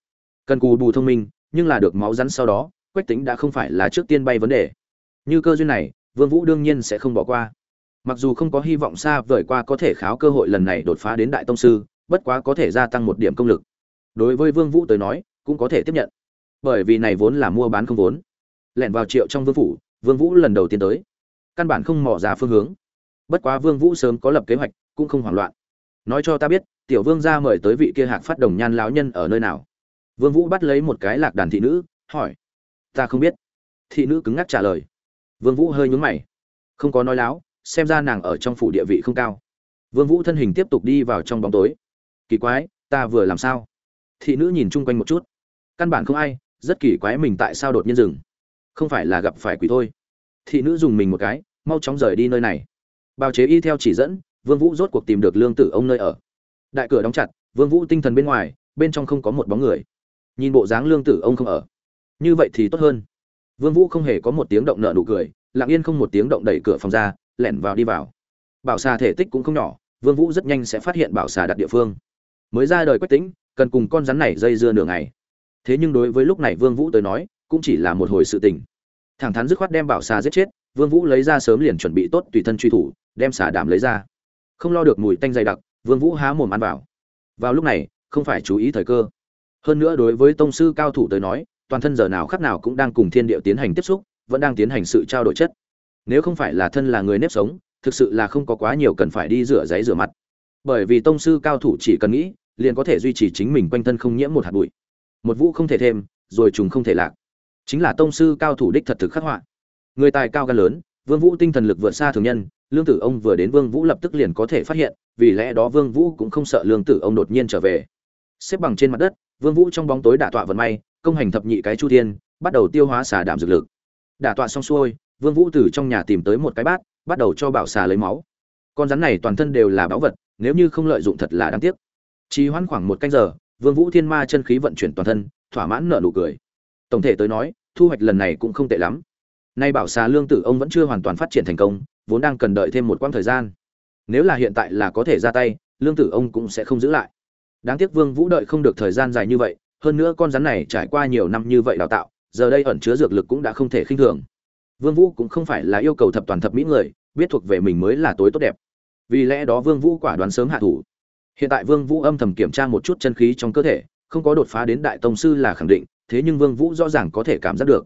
Cần cù bù thông minh, nhưng là được máu rắn sau đó, quách tính đã không phải là trước tiên bay vấn đề. Như cơ duyên này, vương vũ đương nhiên sẽ không bỏ qua. Mặc dù không có hy vọng xa vời qua có thể kháo cơ hội lần này đột phá đến đại tông sư, bất quá có thể gia tăng một điểm công lực. Đối với vương vũ tới nói, cũng có thể tiếp nhận. Bởi vì này vốn là mua bán không vốn. Lẻn vào triệu trong vương phủ, vương vũ lần đầu tiên tới căn bản không mò ra phương hướng. Bất quá vương vũ sớm có lập kế hoạch, cũng không hoảng loạn. Nói cho ta biết, tiểu vương gia mời tới vị kia hạc phát đồng nhan lão nhân ở nơi nào? Vương vũ bắt lấy một cái lạc đàn thị nữ, hỏi. Ta không biết. Thị nữ cứng ngắc trả lời. Vương vũ hơi nhướng mày. Không có nói láo, xem ra nàng ở trong phủ địa vị không cao. Vương vũ thân hình tiếp tục đi vào trong bóng tối. Kỳ quái, ta vừa làm sao? Thị nữ nhìn chung quanh một chút. Căn bản không ai, rất kỳ quái mình tại sao đột nhiên dừng. Không phải là gặp phải quỷ thôi. Thị nữ dùng mình một cái mau chóng rời đi nơi này. Bào chế y theo chỉ dẫn, vương vũ rốt cuộc tìm được lương tử ông nơi ở. Đại cửa đóng chặt, vương vũ tinh thần bên ngoài, bên trong không có một bóng người. Nhìn bộ dáng lương tử ông không ở. Như vậy thì tốt hơn. Vương vũ không hề có một tiếng động nợ nụ cười, lặng yên không một tiếng động đẩy cửa phòng ra, lẻn vào đi vào. Bảo xà thể tích cũng không nhỏ, vương vũ rất nhanh sẽ phát hiện bảo xà đặt địa phương. Mới ra đời quách tính, cần cùng con rắn này dây dưa nửa ngày. Thế nhưng đối với lúc này vương vũ tới nói, cũng chỉ là một hồi sự tình. Thẳng thắn dứt khoát đem bảo xà giết chết vương vũ lấy ra sớm liền chuẩn bị tốt tùy thân truy thủ, đem xả đảm lấy ra. Không lo được mùi tanh dày đặc, vương vũ há mồm ăn vào. Vào lúc này, không phải chú ý thời cơ. Hơn nữa đối với tông sư cao thủ tới nói, toàn thân giờ nào khắc nào cũng đang cùng thiên địa tiến hành tiếp xúc, vẫn đang tiến hành sự trao đổi chất. Nếu không phải là thân là người nếp sống, thực sự là không có quá nhiều cần phải đi rửa giấy rửa mặt. Bởi vì tông sư cao thủ chỉ cần nghĩ, liền có thể duy trì chính mình quanh thân không nhiễm một hạt bụi. Một vũ không thể thêm, rồi trùng không thể lạc. Chính là tông sư cao thủ đích thật thực khắc họa người tài cao gan lớn, vương vũ tinh thần lực vượt xa thường nhân, lương tử ông vừa đến vương vũ lập tức liền có thể phát hiện, vì lẽ đó vương vũ cũng không sợ lương tử ông đột nhiên trở về. Xếp bằng trên mặt đất, vương vũ trong bóng tối đả tọa vận may, công hành thập nhị cái chu thiên, bắt đầu tiêu hóa xà đảm dược lực. Đả tọa xong xuôi, vương vũ từ trong nhà tìm tới một cái bát, bắt đầu cho bảo xà lấy máu. Con rắn này toàn thân đều là báu vật, nếu như không lợi dụng thật là đáng tiếc. Chỉ hoãn khoảng một canh giờ, vương vũ thiên ma chân khí vận chuyển toàn thân, thỏa mãn nở nụ cười. Tổng thể tới nói, thu hoạch lần này cũng không tệ lắm nay bảo xà lương tử ông vẫn chưa hoàn toàn phát triển thành công, vốn đang cần đợi thêm một quãng thời gian. Nếu là hiện tại là có thể ra tay, lương tử ông cũng sẽ không giữ lại. Đáng tiếc vương vũ đợi không được thời gian dài như vậy, hơn nữa con rắn này trải qua nhiều năm như vậy đào tạo, giờ đây ẩn chứa dược lực cũng đã không thể khinh thường. Vương vũ cũng không phải là yêu cầu thập toàn thập mỹ người, biết thuộc về mình mới là tối tốt đẹp. Vì lẽ đó vương vũ quả đoán sớm hạ thủ. Hiện tại vương vũ âm thầm kiểm tra một chút chân khí trong cơ thể, không có đột phá đến đại tông sư là khẳng định, thế nhưng vương vũ rõ ràng có thể cảm giác được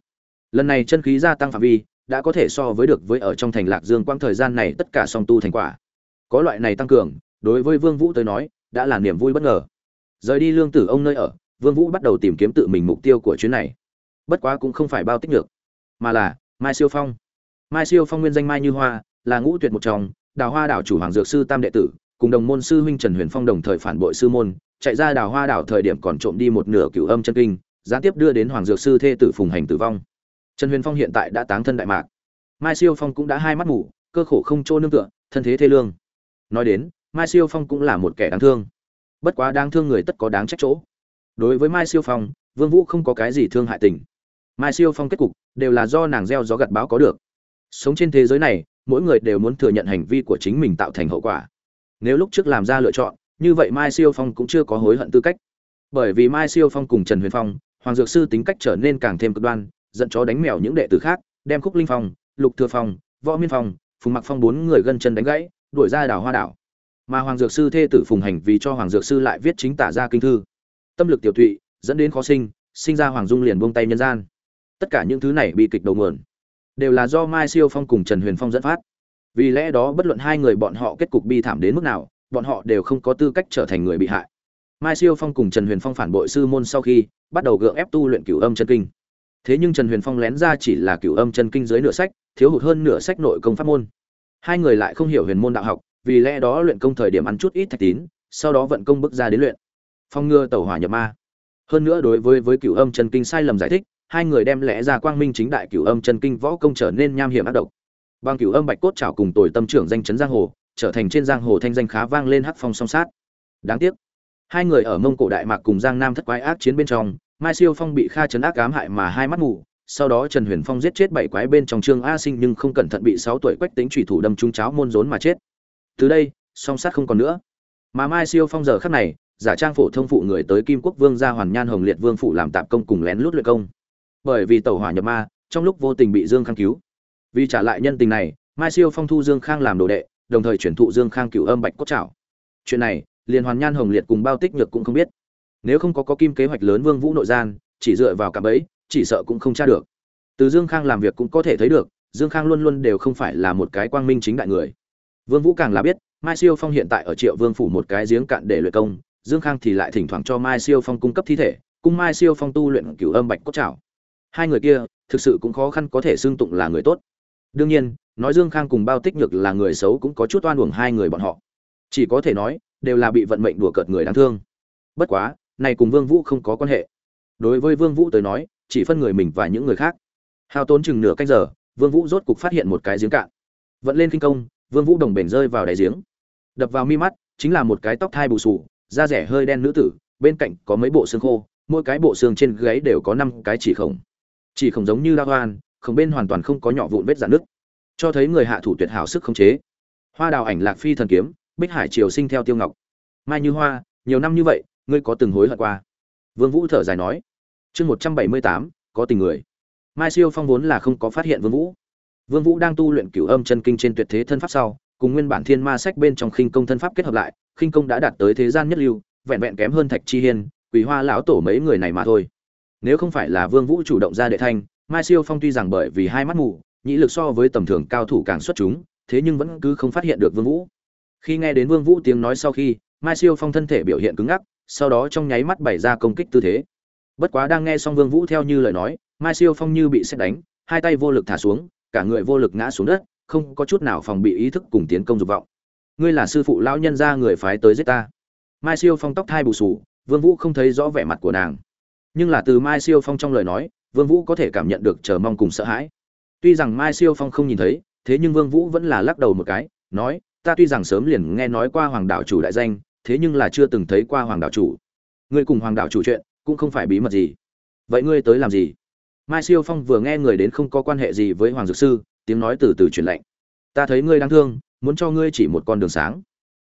lần này chân khí gia tăng phạm vi, đã có thể so với được với ở trong thành lạc dương quang thời gian này tất cả song tu thành quả. Có loại này tăng cường, đối với vương vũ tới nói, đã là niềm vui bất ngờ. Rời đi lương tử ông nơi ở, vương vũ bắt đầu tìm kiếm tự mình mục tiêu của chuyến này. Bất quá cũng không phải bao tích được mà là mai siêu phong. Mai siêu phong nguyên danh mai như hoa, là ngũ tuyệt một trong, đào hoa đảo chủ hoàng dược sư tam đệ tử, cùng đồng môn sư huynh trần huyền phong đồng thời phản bội sư môn, chạy ra đào hoa đảo thời điểm còn trộm đi một nửa cửu âm chân kinh, gián tiếp đưa đến hoàng dược sư thê tử phùng hành tử vong trần huyền phong hiện tại đã táng thân đại mạc. Mai siêu phong cũng đã hai mắt mù, cơ khổ không chỗ nương tựa, thân thế thê lương. Nói đến, mai siêu phong cũng là một kẻ đáng thương. Bất quá đáng thương người tất có đáng trách chỗ. Đối với mai siêu phong, vương vũ không có cái gì thương hại tình. Mai siêu phong kết cục đều là do nàng gieo gió gặt báo có được. Sống trên thế giới này, mỗi người đều muốn thừa nhận hành vi của chính mình tạo thành hậu quả. Nếu lúc trước làm ra lựa chọn, như vậy mai siêu phong cũng chưa có hối hận tư cách. Bởi vì mai siêu phong cùng trần huyền phong, hoàng dược sư tính cách trở nên càng thêm cực đoan dẫn chó đánh mèo những đệ tử khác, đem khúc linh phong, lục thừa phong, võ miên phong, phùng mặc phong bốn người gân chân đánh gãy, đuổi ra đảo hoa đảo. Mà hoàng dược sư thê tử phùng hành vì cho hoàng dược sư lại viết chính tả ra kinh thư. Tâm lực tiểu tụy dẫn đến khó sinh sinh ra hoàng dung liền buông tay nhân gian. Tất cả những thứ này bị kịch đầu nguồn, đều là do mai siêu phong cùng trần huyền phong dẫn phát. Vì lẽ đó bất luận hai người bọn họ kết cục bi thảm đến mức nào, bọn họ đều không có tư cách trở thành người bị hại. Mai siêu phong cùng trần huyền phong phản bội sư môn sau khi bắt đầu gượng ép tu luyện cửu âm chân kinh thế nhưng trần huyền phong lén ra chỉ là cửu âm chân kinh dưới nửa sách, thiếu hụt hơn nửa sách nội công pháp môn. Hai người lại không hiểu huyền môn đạo học, vì lẽ đó luyện công thời điểm ăn chút ít thạch tín, sau đó vận công bước ra đến luyện. Phong ngừa tẩu hỏa nhập ma. Hơn nữa đối với với cửu âm chân kinh sai lầm giải thích, hai người đem lẽ ra quang minh chính đại cửu âm chân kinh võ công trở nên nham hiểm ác độc. Bằng cửu âm bạch cốt trảo cùng tồi tâm trưởng danh chấn giang hồ, trở thành trên giang hồ thanh danh khá vang lên hắc phong song sát. Đáng tiếc, hai người ở mông cổ đại mạc cùng giang nam thất quái ác chiến bên trong mai siêu phong bị kha chấn ác ám hại mà hai mắt mù, sau đó trần huyền phong giết chết bảy quái bên trong trương a sinh nhưng không cẩn thận bị sáu tuổi quách tính chủy thủ đâm trúng cháo môn rốn mà chết. Từ đây, song sát không còn nữa. Mà mai siêu phong giờ khắc này, giả trang phổ thông phụ người tới kim quốc vương gia hoàn nhan hồng liệt vương phụ làm tạp công cùng lén lút luyện công. Bởi vì tàu hỏa nhập ma, trong lúc vô tình bị dương khang cứu. Vì trả lại nhân tình này, mai siêu phong thu dương khang làm đồ đệ, đồng thời chuyển thụ dương khang cửu âm bạch cốt trảo. Chuyện này, liền hoàn nhan hồng liệt cùng bao tích nhược cũng không biết nếu không có có kim kế hoạch lớn vương vũ nội gian, chỉ dựa vào cả bấy chỉ sợ cũng không tra được. Từ dương khang làm việc cũng có thể thấy được, dương khang luôn luôn đều không phải là một cái quang minh chính đại người. Vương vũ càng là biết, mai siêu phong hiện tại ở triệu vương phủ một cái giếng cạn để luyện công, dương khang thì lại thỉnh thoảng cho mai siêu phong cung cấp thi thể, cung mai siêu phong tu luyện cửu âm bạch cốt trảo. Hai người kia, thực sự cũng khó khăn có thể xưng tụng là người tốt. Đương nhiên, nói dương khang cùng bao tích nhược là người xấu cũng có chút oan uổng hai người bọn họ. Chỉ có thể nói, đều là bị vận mệnh đùa cợt người đáng thương. Bất quá này cùng vương vũ không có quan hệ. Đối với vương vũ tới nói chỉ phân người mình và những người khác. Hao tốn chừng nửa canh giờ vương vũ rốt cục phát hiện một cái giếng cạn. Vận lên kinh công vương vũ đồng bền rơi vào đáy giếng. Đập vào mi mắt chính là một cái tóc thai bù xù, da rẻ hơi đen nữ tử bên cạnh có mấy bộ xương khô mỗi cái bộ xương trên gáy đều có năm cái chỉ khổng. Chỉ khổng giống như la hoan không bên hoàn toàn không có nhỏ vụn vết rạn nước cho thấy người hạ thủ tuyệt hảo sức khống chế. Hoa đào ảnh lạc phi thần kiếm bích hải triều sinh theo tiêu ngọc. Mai như hoa nhiều năm như vậy ngươi có từng hối hận qua? Vương vũ thở dài nói. Chương một trăm bảy mươi tám, có tình người. Mai siêu phong vốn là không có phát hiện vương vũ. Vương vũ đang tu luyện cửu âm chân kinh trên tuyệt thế thân pháp sau, cùng nguyên bản thiên ma sách bên trong khinh công thân pháp kết hợp lại, khinh công đã đạt tới thế gian nhất lưu, vẹn vẹn kém hơn thạch chi hiên, quỷ hoa lão tổ mấy người này mà thôi. Nếu không phải là vương vũ chủ động ra đệ thanh, mai siêu phong tuy rằng bởi vì hai mắt mù, nhĩ lực so với tầm thường cao thủ càng xuất chúng, thế nhưng vẫn cứ không phát hiện được vương vũ. Khi nghe đến vương vũ tiếng nói sau khi, mai siêu phong thân thể biểu hiện cứng ngắc sau đó trong nháy mắt bày ra công kích tư thế. Bất quá đang nghe xong vương vũ theo như lời nói, mai siêu phong như bị xét đánh, hai tay vô lực thả xuống, cả người vô lực ngã xuống đất, không có chút nào phòng bị ý thức cùng tiến công dục vọng. Ngươi là sư phụ lão nhân gia người phái tới giết ta. Mai siêu phong tóc thai bù sù vương vũ không thấy rõ vẻ mặt của nàng. Nhưng là từ mai siêu phong trong lời nói, vương vũ có thể cảm nhận được chờ mong cùng sợ hãi. Tuy rằng mai siêu phong không nhìn thấy, thế nhưng vương vũ vẫn là lắc đầu một cái, nói, ta tuy rằng sớm liền nghe nói qua hoàng đạo chủ đại danh thế nhưng là chưa từng thấy qua hoàng đạo chủ. Ngươi cùng hoàng đạo chủ chuyện, cũng không phải bí mật gì. Vậy ngươi tới làm gì? Mai siêu phong vừa nghe người đến không có quan hệ gì với hoàng dược sư, tiếng nói từ từ truyền lệnh ta thấy ngươi đáng thương, muốn cho ngươi chỉ một con đường sáng.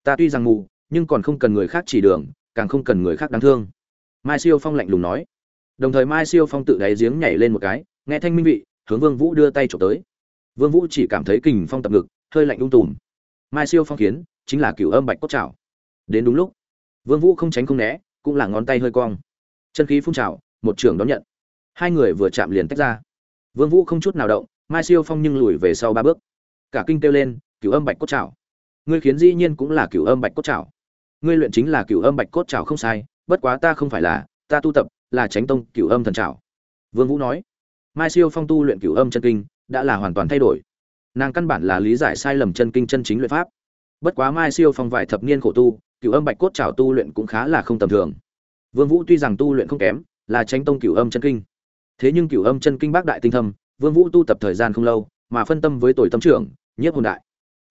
Ta tuy rằng mù, nhưng còn không cần người khác chỉ đường, càng không cần người khác đáng thương. Mai siêu phong lạnh lùng nói. Đồng thời mai siêu phong tự đáy giếng nhảy lên một cái, nghe thanh minh vị, hướng vương vũ đưa tay trộm tới. Vương vũ chỉ cảm thấy kình phong tập ngực, hơi lạnh ung tùm. Mai siêu phong kiến, chính là cửu âm bạch cốt trảo đến đúng lúc. Vương vũ không tránh không né, cũng là ngón tay hơi cong. Chân khí phun trào, một trường đón nhận. Hai người vừa chạm liền tách ra. Vương vũ không chút nào động, mai siêu phong nhưng lùi về sau ba bước. Cả kinh kêu lên, cửu âm bạch cốt trảo. Ngươi khiến dĩ nhiên cũng là cửu âm bạch cốt trảo. Ngươi luyện chính là cửu âm bạch cốt trảo không sai, bất quá ta không phải là, ta tu tập là tránh tông cửu âm thần trảo. Vương vũ nói. Mai siêu phong tu luyện cửu âm chân kinh, đã là hoàn toàn thay đổi. Nàng căn bản là lý giải sai lầm chân kinh chân chính luyện pháp. Bất quá mai siêu phong vài thập niên khổ tu cửu âm bạch cốt trảo tu luyện cũng khá là không tầm thường. Vương vũ tuy rằng tu luyện không kém, là tránh tông cửu âm chân kinh. Thế nhưng cửu âm chân kinh bác đại tinh thâm, vương vũ tu tập thời gian không lâu, mà phân tâm với tuổi tâm trưởng, nhiếp hồn đại.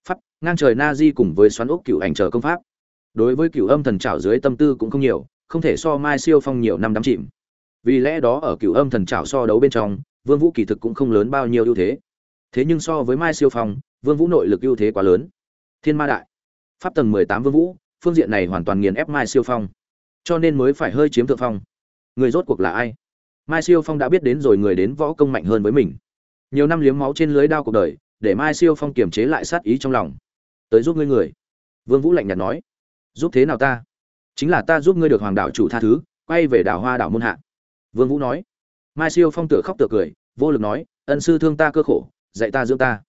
Pháp, ngang trời na di cùng với xoắn ốc cửu ảnh chờ công pháp. Đối với cửu âm thần trảo dưới tâm tư cũng không nhiều, không thể so mai siêu phong nhiều năm đắm chìm. Vì lẽ đó ở cửu âm thần trảo so đấu bên trong, vương vũ kỳ thực cũng không lớn bao nhiêu ưu thế. Thế nhưng so với mai siêu phong, vương vũ nội lực ưu thế quá lớn. Thiên ma đại. Pháp tầng 18 vương vũ phương diện này hoàn toàn nghiền ép mai siêu phong. Cho nên mới phải hơi chiếm thượng phong. Người rốt cuộc là ai? Mai siêu phong đã biết đến rồi người đến võ công mạnh hơn với mình. Nhiều năm liếm máu trên lưới đao cuộc đời, để mai siêu phong kiềm chế lại sát ý trong lòng. Tới giúp ngươi người. Vương vũ lạnh nhạt nói. Giúp thế nào ta? Chính là ta giúp ngươi được hoàng đạo chủ tha thứ, quay về đảo hoa đảo môn hạ. Vương vũ nói. Mai siêu phong tựa khóc tựa cười, vô lực nói, ân sư thương ta cơ khổ, dạy ta dưỡng ta.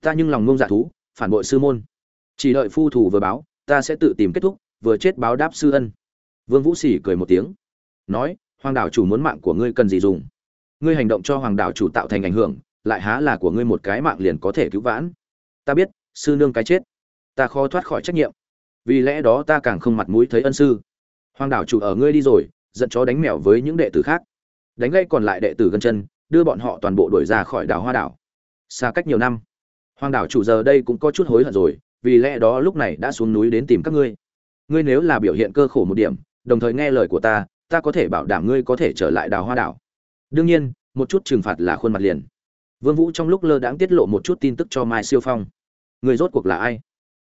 Ta nhưng lòng ngông dạ thú, phản bội sư môn. Chỉ đợi phu thủ vừa báo ta sẽ tự tìm kết thúc, vừa chết báo đáp sư ân. Vương vũ sỉ cười một tiếng, nói, hoàng đảo chủ muốn mạng của ngươi cần gì dùng? Ngươi hành động cho hoàng đảo chủ tạo thành ảnh hưởng, lại há là của ngươi một cái mạng liền có thể cứu vãn. Ta biết, sư nương cái chết, ta khó thoát khỏi trách nhiệm. Vì lẽ đó ta càng không mặt mũi thấy ân sư. Hoàng đảo chủ ở ngươi đi rồi, giận chó đánh mèo với những đệ tử khác. Đánh gây còn lại đệ tử gần chân, đưa bọn họ toàn bộ đuổi ra khỏi đảo hoa đảo. Xa cách nhiều năm, hoàng đảo chủ giờ đây cũng có chút hối hận rồi vì lẽ đó lúc này đã xuống núi đến tìm các ngươi. Ngươi nếu là biểu hiện cơ khổ một điểm, đồng thời nghe lời của ta ta có thể bảo đảm ngươi có thể trở lại đào hoa đảo. Đương nhiên, một chút trừng phạt là khuôn mặt liền. Vương vũ trong lúc lơ đãng tiết lộ một chút tin tức cho mai siêu phong. Người rốt cuộc là ai?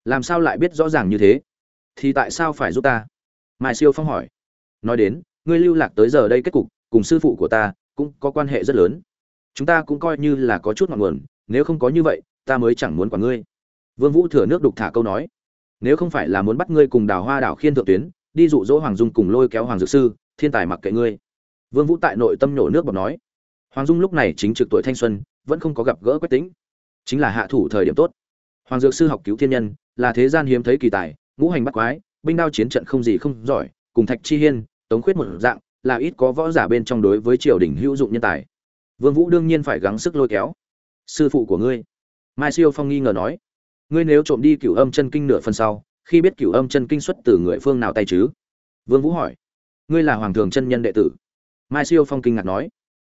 Làm sao lại biết rõ ràng như thế? Thì tại sao phải giúp ta? Mai siêu phong hỏi. Nói đến, ngươi lưu lạc tới giờ đây kết cục, cùng sư phụ của ta cũng có quan hệ rất lớn. Chúng ta cũng coi như là có chút ngọn nguồn, nếu không có như vậy, ta mới chẳng muốn quản ngươi vương vũ thừa nước đục thả câu nói, nếu không phải là muốn bắt ngươi cùng đào hoa đảo khiên thượng tuyến, đi dụ dỗ hoàng dung cùng lôi kéo hoàng dược sư, thiên tài mặc kệ ngươi. Vương vũ tại nội tâm nhổ nước bọt nói, hoàng dung lúc này chính trực tuổi thanh xuân, vẫn không có gặp gỡ quách tính. Chính là hạ thủ thời điểm tốt. Hoàng dược sư học cứu thiên nhân, là thế gian hiếm thấy kỳ tài, ngũ hành bắt quái, binh đao chiến trận không gì không giỏi, cùng thạch chi hiên, tống khuyết một dạng, là ít có võ giả bên trong đối với triều đình hữu dụng nhân tài. Vương vũ đương nhiên phải gắng sức lôi kéo. Sư phụ của ngươi. Mai siêu phong nghi ngờ nói ngươi nếu trộm đi cửu âm chân kinh nửa phần sau, khi biết cửu âm chân kinh xuất từ người phương nào tay chứ? Vương vũ hỏi. Ngươi là hoàng thường chân nhân đệ tử. Mai siêu phong kinh ngạc nói.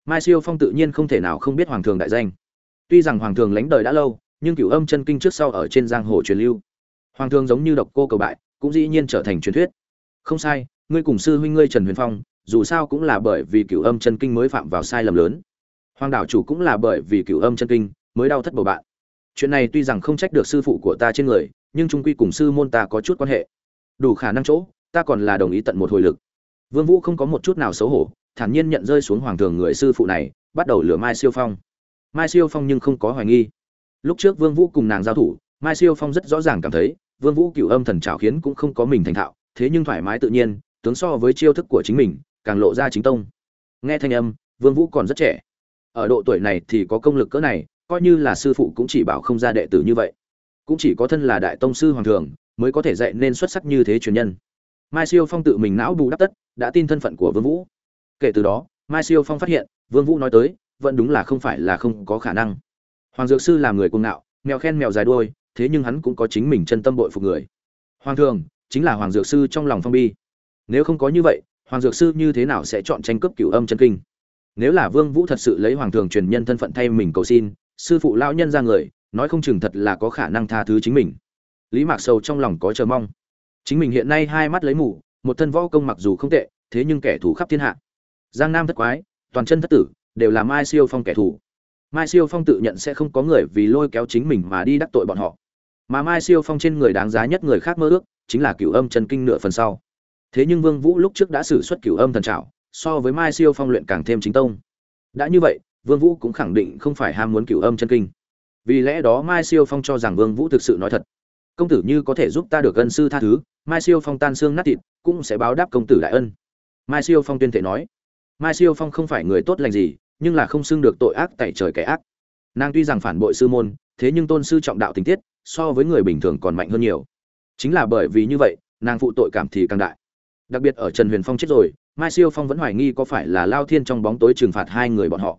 Mai siêu phong tự nhiên không thể nào không biết hoàng thường đại danh. Tuy rằng hoàng thường lánh đời đã lâu, nhưng cửu âm chân kinh trước sau ở trên giang hồ truyền lưu. Hoàng thường giống như độc cô cầu bại, cũng dĩ nhiên trở thành truyền thuyết. Không sai, ngươi cùng sư huynh ngươi trần huyền phong, dù sao cũng là bởi vì cửu âm chân kinh mới phạm vào sai lầm lớn. Hoàng đảo chủ cũng là bởi vì cửu âm chân kinh mới đau thất bầu bạn chuyện này tuy rằng không trách được sư phụ của ta trên người, nhưng trung quy cùng sư môn ta có chút quan hệ. Đủ khả năng chỗ, ta còn là đồng ý tận một hồi lực. Vương vũ không có một chút nào xấu hổ, thản nhiên nhận rơi xuống hoàng thường người sư phụ này, bắt đầu lửa mai siêu phong. Mai siêu phong nhưng không có hoài nghi. Lúc trước vương vũ cùng nàng giao thủ, mai siêu phong rất rõ ràng cảm thấy, vương vũ cửu âm thần trảo khiến cũng không có mình thành thạo, thế nhưng thoải mái tự nhiên, tướng so với chiêu thức của chính mình, càng lộ ra chính tông. Nghe thanh âm, vương vũ còn rất trẻ. Ở độ tuổi này thì có công lực cỡ này coi như là sư phụ cũng chỉ bảo không ra đệ tử như vậy. Cũng chỉ có thân là đại tông sư hoàng thường mới có thể dạy nên xuất sắc như thế truyền nhân. Mai siêu phong tự mình não bù đắp tất, đã tin thân phận của vương vũ. Kể từ đó, mai siêu phong phát hiện, vương vũ nói tới, vẫn đúng là không phải là không có khả năng. Hoàng dược sư là người cuồng ngạo, mèo khen mèo dài đuôi, thế nhưng hắn cũng có chính mình chân tâm bội phục người. Hoàng thường, chính là hoàng dược sư trong lòng phong bi. Nếu không có như vậy, hoàng dược sư như thế nào sẽ chọn tranh cướp cửu âm chân kinh? Nếu là vương vũ thật sự lấy hoàng thường truyền nhân thân phận thay mình cầu xin sư phụ lão nhân ra người, nói không chừng thật là có khả năng tha thứ chính mình. Lý mạc sầu trong lòng có chờ mong. Chính mình hiện nay hai mắt lấy mù, một thân võ công mặc dù không tệ, thế nhưng kẻ thù khắp thiên hạ. Giang nam thất quái, toàn chân thất tử, đều là mai siêu phong kẻ thù. Mai siêu phong tự nhận sẽ không có người vì lôi kéo chính mình mà đi đắc tội bọn họ. Mà mai siêu phong trên người đáng giá nhất người khác mơ ước, chính là cửu âm chân kinh nửa phần sau. Thế nhưng vương vũ lúc trước đã xử xuất cửu âm thần trảo, so với mai siêu phong luyện càng thêm chính tông. Đã như vậy vương vũ cũng khẳng định không phải ham muốn cửu âm chân kinh. Vì lẽ đó mai siêu phong cho rằng vương vũ thực sự nói thật. Công tử như có thể giúp ta được ân sư tha thứ, mai siêu phong tan xương nát thịt, cũng sẽ báo đáp công tử đại ân. Mai siêu phong tuyên thể nói. Mai siêu phong không phải người tốt lành gì, nhưng là không xưng được tội ác tại trời kẻ ác. Nàng tuy rằng phản bội sư môn, thế nhưng tôn sư trọng đạo tình tiết, so với người bình thường còn mạnh hơn nhiều. Chính là bởi vì như vậy, nàng phụ tội cảm thì càng đại. Đặc biệt ở trần huyền phong chết rồi, mai siêu phong vẫn hoài nghi có phải là lao thiên trong bóng tối trừng phạt hai người bọn họ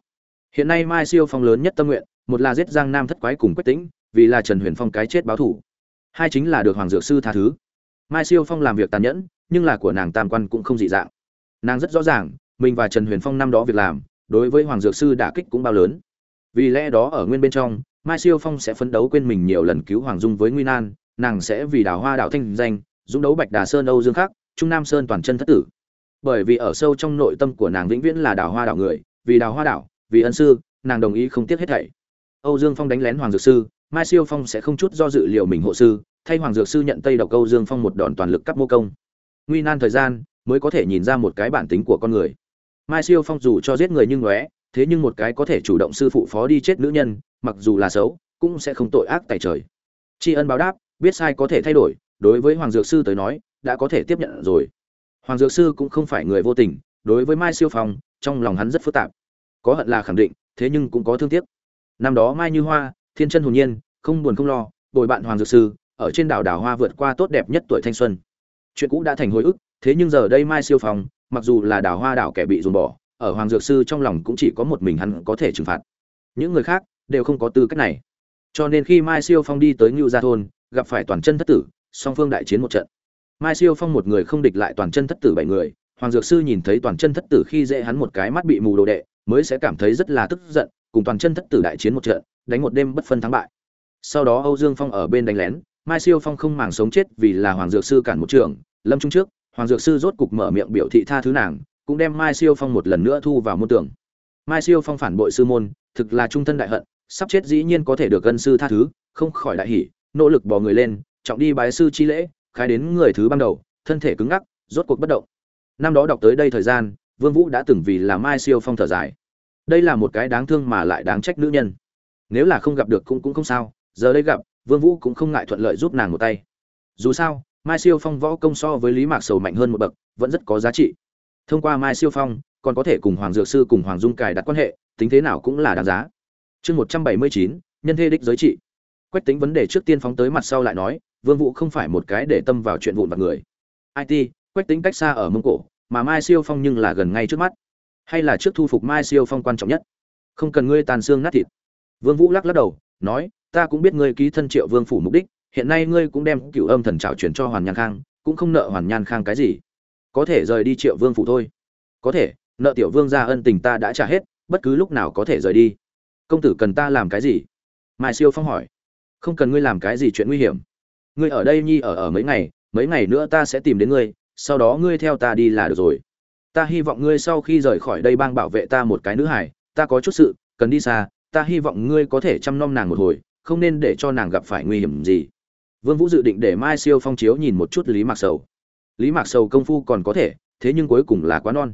hiện nay mai siêu phong lớn nhất tâm nguyện, một là giết giang nam thất quái cùng quách tĩnh, vì là trần huyền phong cái chết báo thủ. Hai chính là được hoàng dược sư tha thứ. Mai siêu phong làm việc tàn nhẫn, nhưng là của nàng tam quan cũng không dị dạng. Nàng rất rõ ràng, mình và trần huyền phong năm đó việc làm, đối với hoàng dược sư đả kích cũng bao lớn. Vì lẽ đó ở nguyên bên trong, mai siêu phong sẽ phấn đấu quên mình nhiều lần cứu hoàng dung với nguy nan, nàng sẽ vì đào hoa đạo thanh danh, dũng đấu bạch đà sơn âu dương khắc, trung nam sơn toàn chân thất tử. Bởi vì ở sâu trong nội tâm của nàng vĩnh viễn là đào hoa đảo người, vì đào hoa đảo vì ân sư, nàng đồng ý không tiếc hết thảy. Âu dương phong đánh lén hoàng dược sư, mai siêu phong sẽ không chút do dự liệu mình hộ sư, thay hoàng dược sư nhận tây độc âu dương phong một đòn toàn lực cắp mô công. Nguy nan thời gian, mới có thể nhìn ra một cái bản tính của con người. Mai siêu phong dù cho giết người nhưng lóe thế nhưng một cái có thể chủ động sư phụ phó đi chết nữ nhân, mặc dù là xấu, cũng sẽ không tội ác tại trời. Tri ân báo đáp, biết sai có thể thay đổi, đối với hoàng dược sư tới nói, đã có thể tiếp nhận rồi. Hoàng dược sư cũng không phải người vô tình, đối với mai siêu phong, trong lòng hắn rất phức tạp có hận là khẳng định, thế nhưng cũng có thương tiếc. Năm đó mai như hoa, thiên chân hồn nhiên, không buồn không lo, bồi bạn hoàng dược sư, ở trên đảo đảo hoa vượt qua tốt đẹp nhất tuổi thanh xuân. Chuyện cũ đã thành hồi ức, thế nhưng giờ đây mai siêu phong, mặc dù là đảo hoa đảo kẻ bị dồn bỏ, ở hoàng dược sư trong lòng cũng chỉ có một mình hắn có thể trừng phạt. Những người khác đều không có tư cách này. Cho nên khi mai siêu phong đi tới ngưu gia thôn, gặp phải toàn chân thất tử, song phương đại chiến một trận. Mai siêu phong một người không địch lại toàn chân thất tử bảy người, hoàng dược sư nhìn thấy toàn chân thất tử khi dễ hắn một cái mắt bị mù đồ đệ mới sẽ cảm thấy rất là tức giận, cùng toàn chân thất tử đại chiến một trận, đánh một đêm bất phân thắng bại. Sau đó âu dương phong ở bên đánh lén, mai siêu phong không màng sống chết vì là hoàng dược sư cản một trường, lâm trung trước, hoàng dược sư rốt cục mở miệng biểu thị tha thứ nàng, cũng đem mai siêu phong một lần nữa thu vào môn tưởng mai siêu phong phản bội sư môn, thực là trung thân đại hận, sắp chết dĩ nhiên có thể được ân sư tha thứ, không khỏi đại hỉ, nỗ lực bò người lên, trọng đi bái sư chi lễ, khai đến người thứ ban đầu, thân thể cứng ngắc, rốt cuộc bất động. Năm đó đọc tới đây thời gian vương vũ đã từng vì là mai siêu phong thở dài. Đây là một cái đáng thương mà lại đáng trách nữ nhân. Nếu là không gặp được cũng cũng không sao, giờ đây gặp, vương vũ cũng không ngại thuận lợi giúp nàng một tay. Dù sao, mai siêu phong võ công so với lý mạc sầu mạnh hơn một bậc, vẫn rất có giá trị. Thông qua mai siêu phong, còn có thể cùng hoàng dược sư, cùng hoàng dung cài đặt quan hệ, tính thế nào cũng là đáng giá. Chương một trăm bảy mươi chín, nhân thê đích giới trị. Quách tính vấn đề trước tiên phóng tới mặt sau lại nói, vương vũ không phải một cái để tâm vào chuyện vụn vặt người. It quách tính cách xa ở mông cổ mà mai siêu phong nhưng là gần ngay trước mắt. Hay là trước thu phục mai siêu phong quan trọng nhất? Không cần ngươi tàn xương nát thịt. Vương vũ lắc lắc đầu, nói, ta cũng biết ngươi ký thân triệu vương phủ mục đích, hiện nay ngươi cũng đem cựu âm thần trảo chuyển cho hoàn nhan khang, cũng không nợ hoàn nhan khang cái gì. Có thể rời đi triệu vương phủ thôi. Có thể, nợ tiểu vương gia ân tình ta đã trả hết, bất cứ lúc nào có thể rời đi. Công tử cần ta làm cái gì? Mai siêu phong hỏi. Không cần ngươi làm cái gì chuyện nguy hiểm. Ngươi ở đây nhi ở ở mấy ngày mấy ngày nữa ta sẽ tìm đến ngươi sau đó ngươi theo ta đi là được rồi. Ta hy vọng ngươi sau khi rời khỏi đây bang bảo vệ ta một cái nữ hải ta có chút sự, cần đi xa, ta hy vọng ngươi có thể chăm nom nàng một hồi, không nên để cho nàng gặp phải nguy hiểm gì. Vương vũ dự định để mai siêu phong chiếu nhìn một chút lý mạc sầu. Lý mạc sầu công phu còn có thể, thế nhưng cuối cùng là quá non.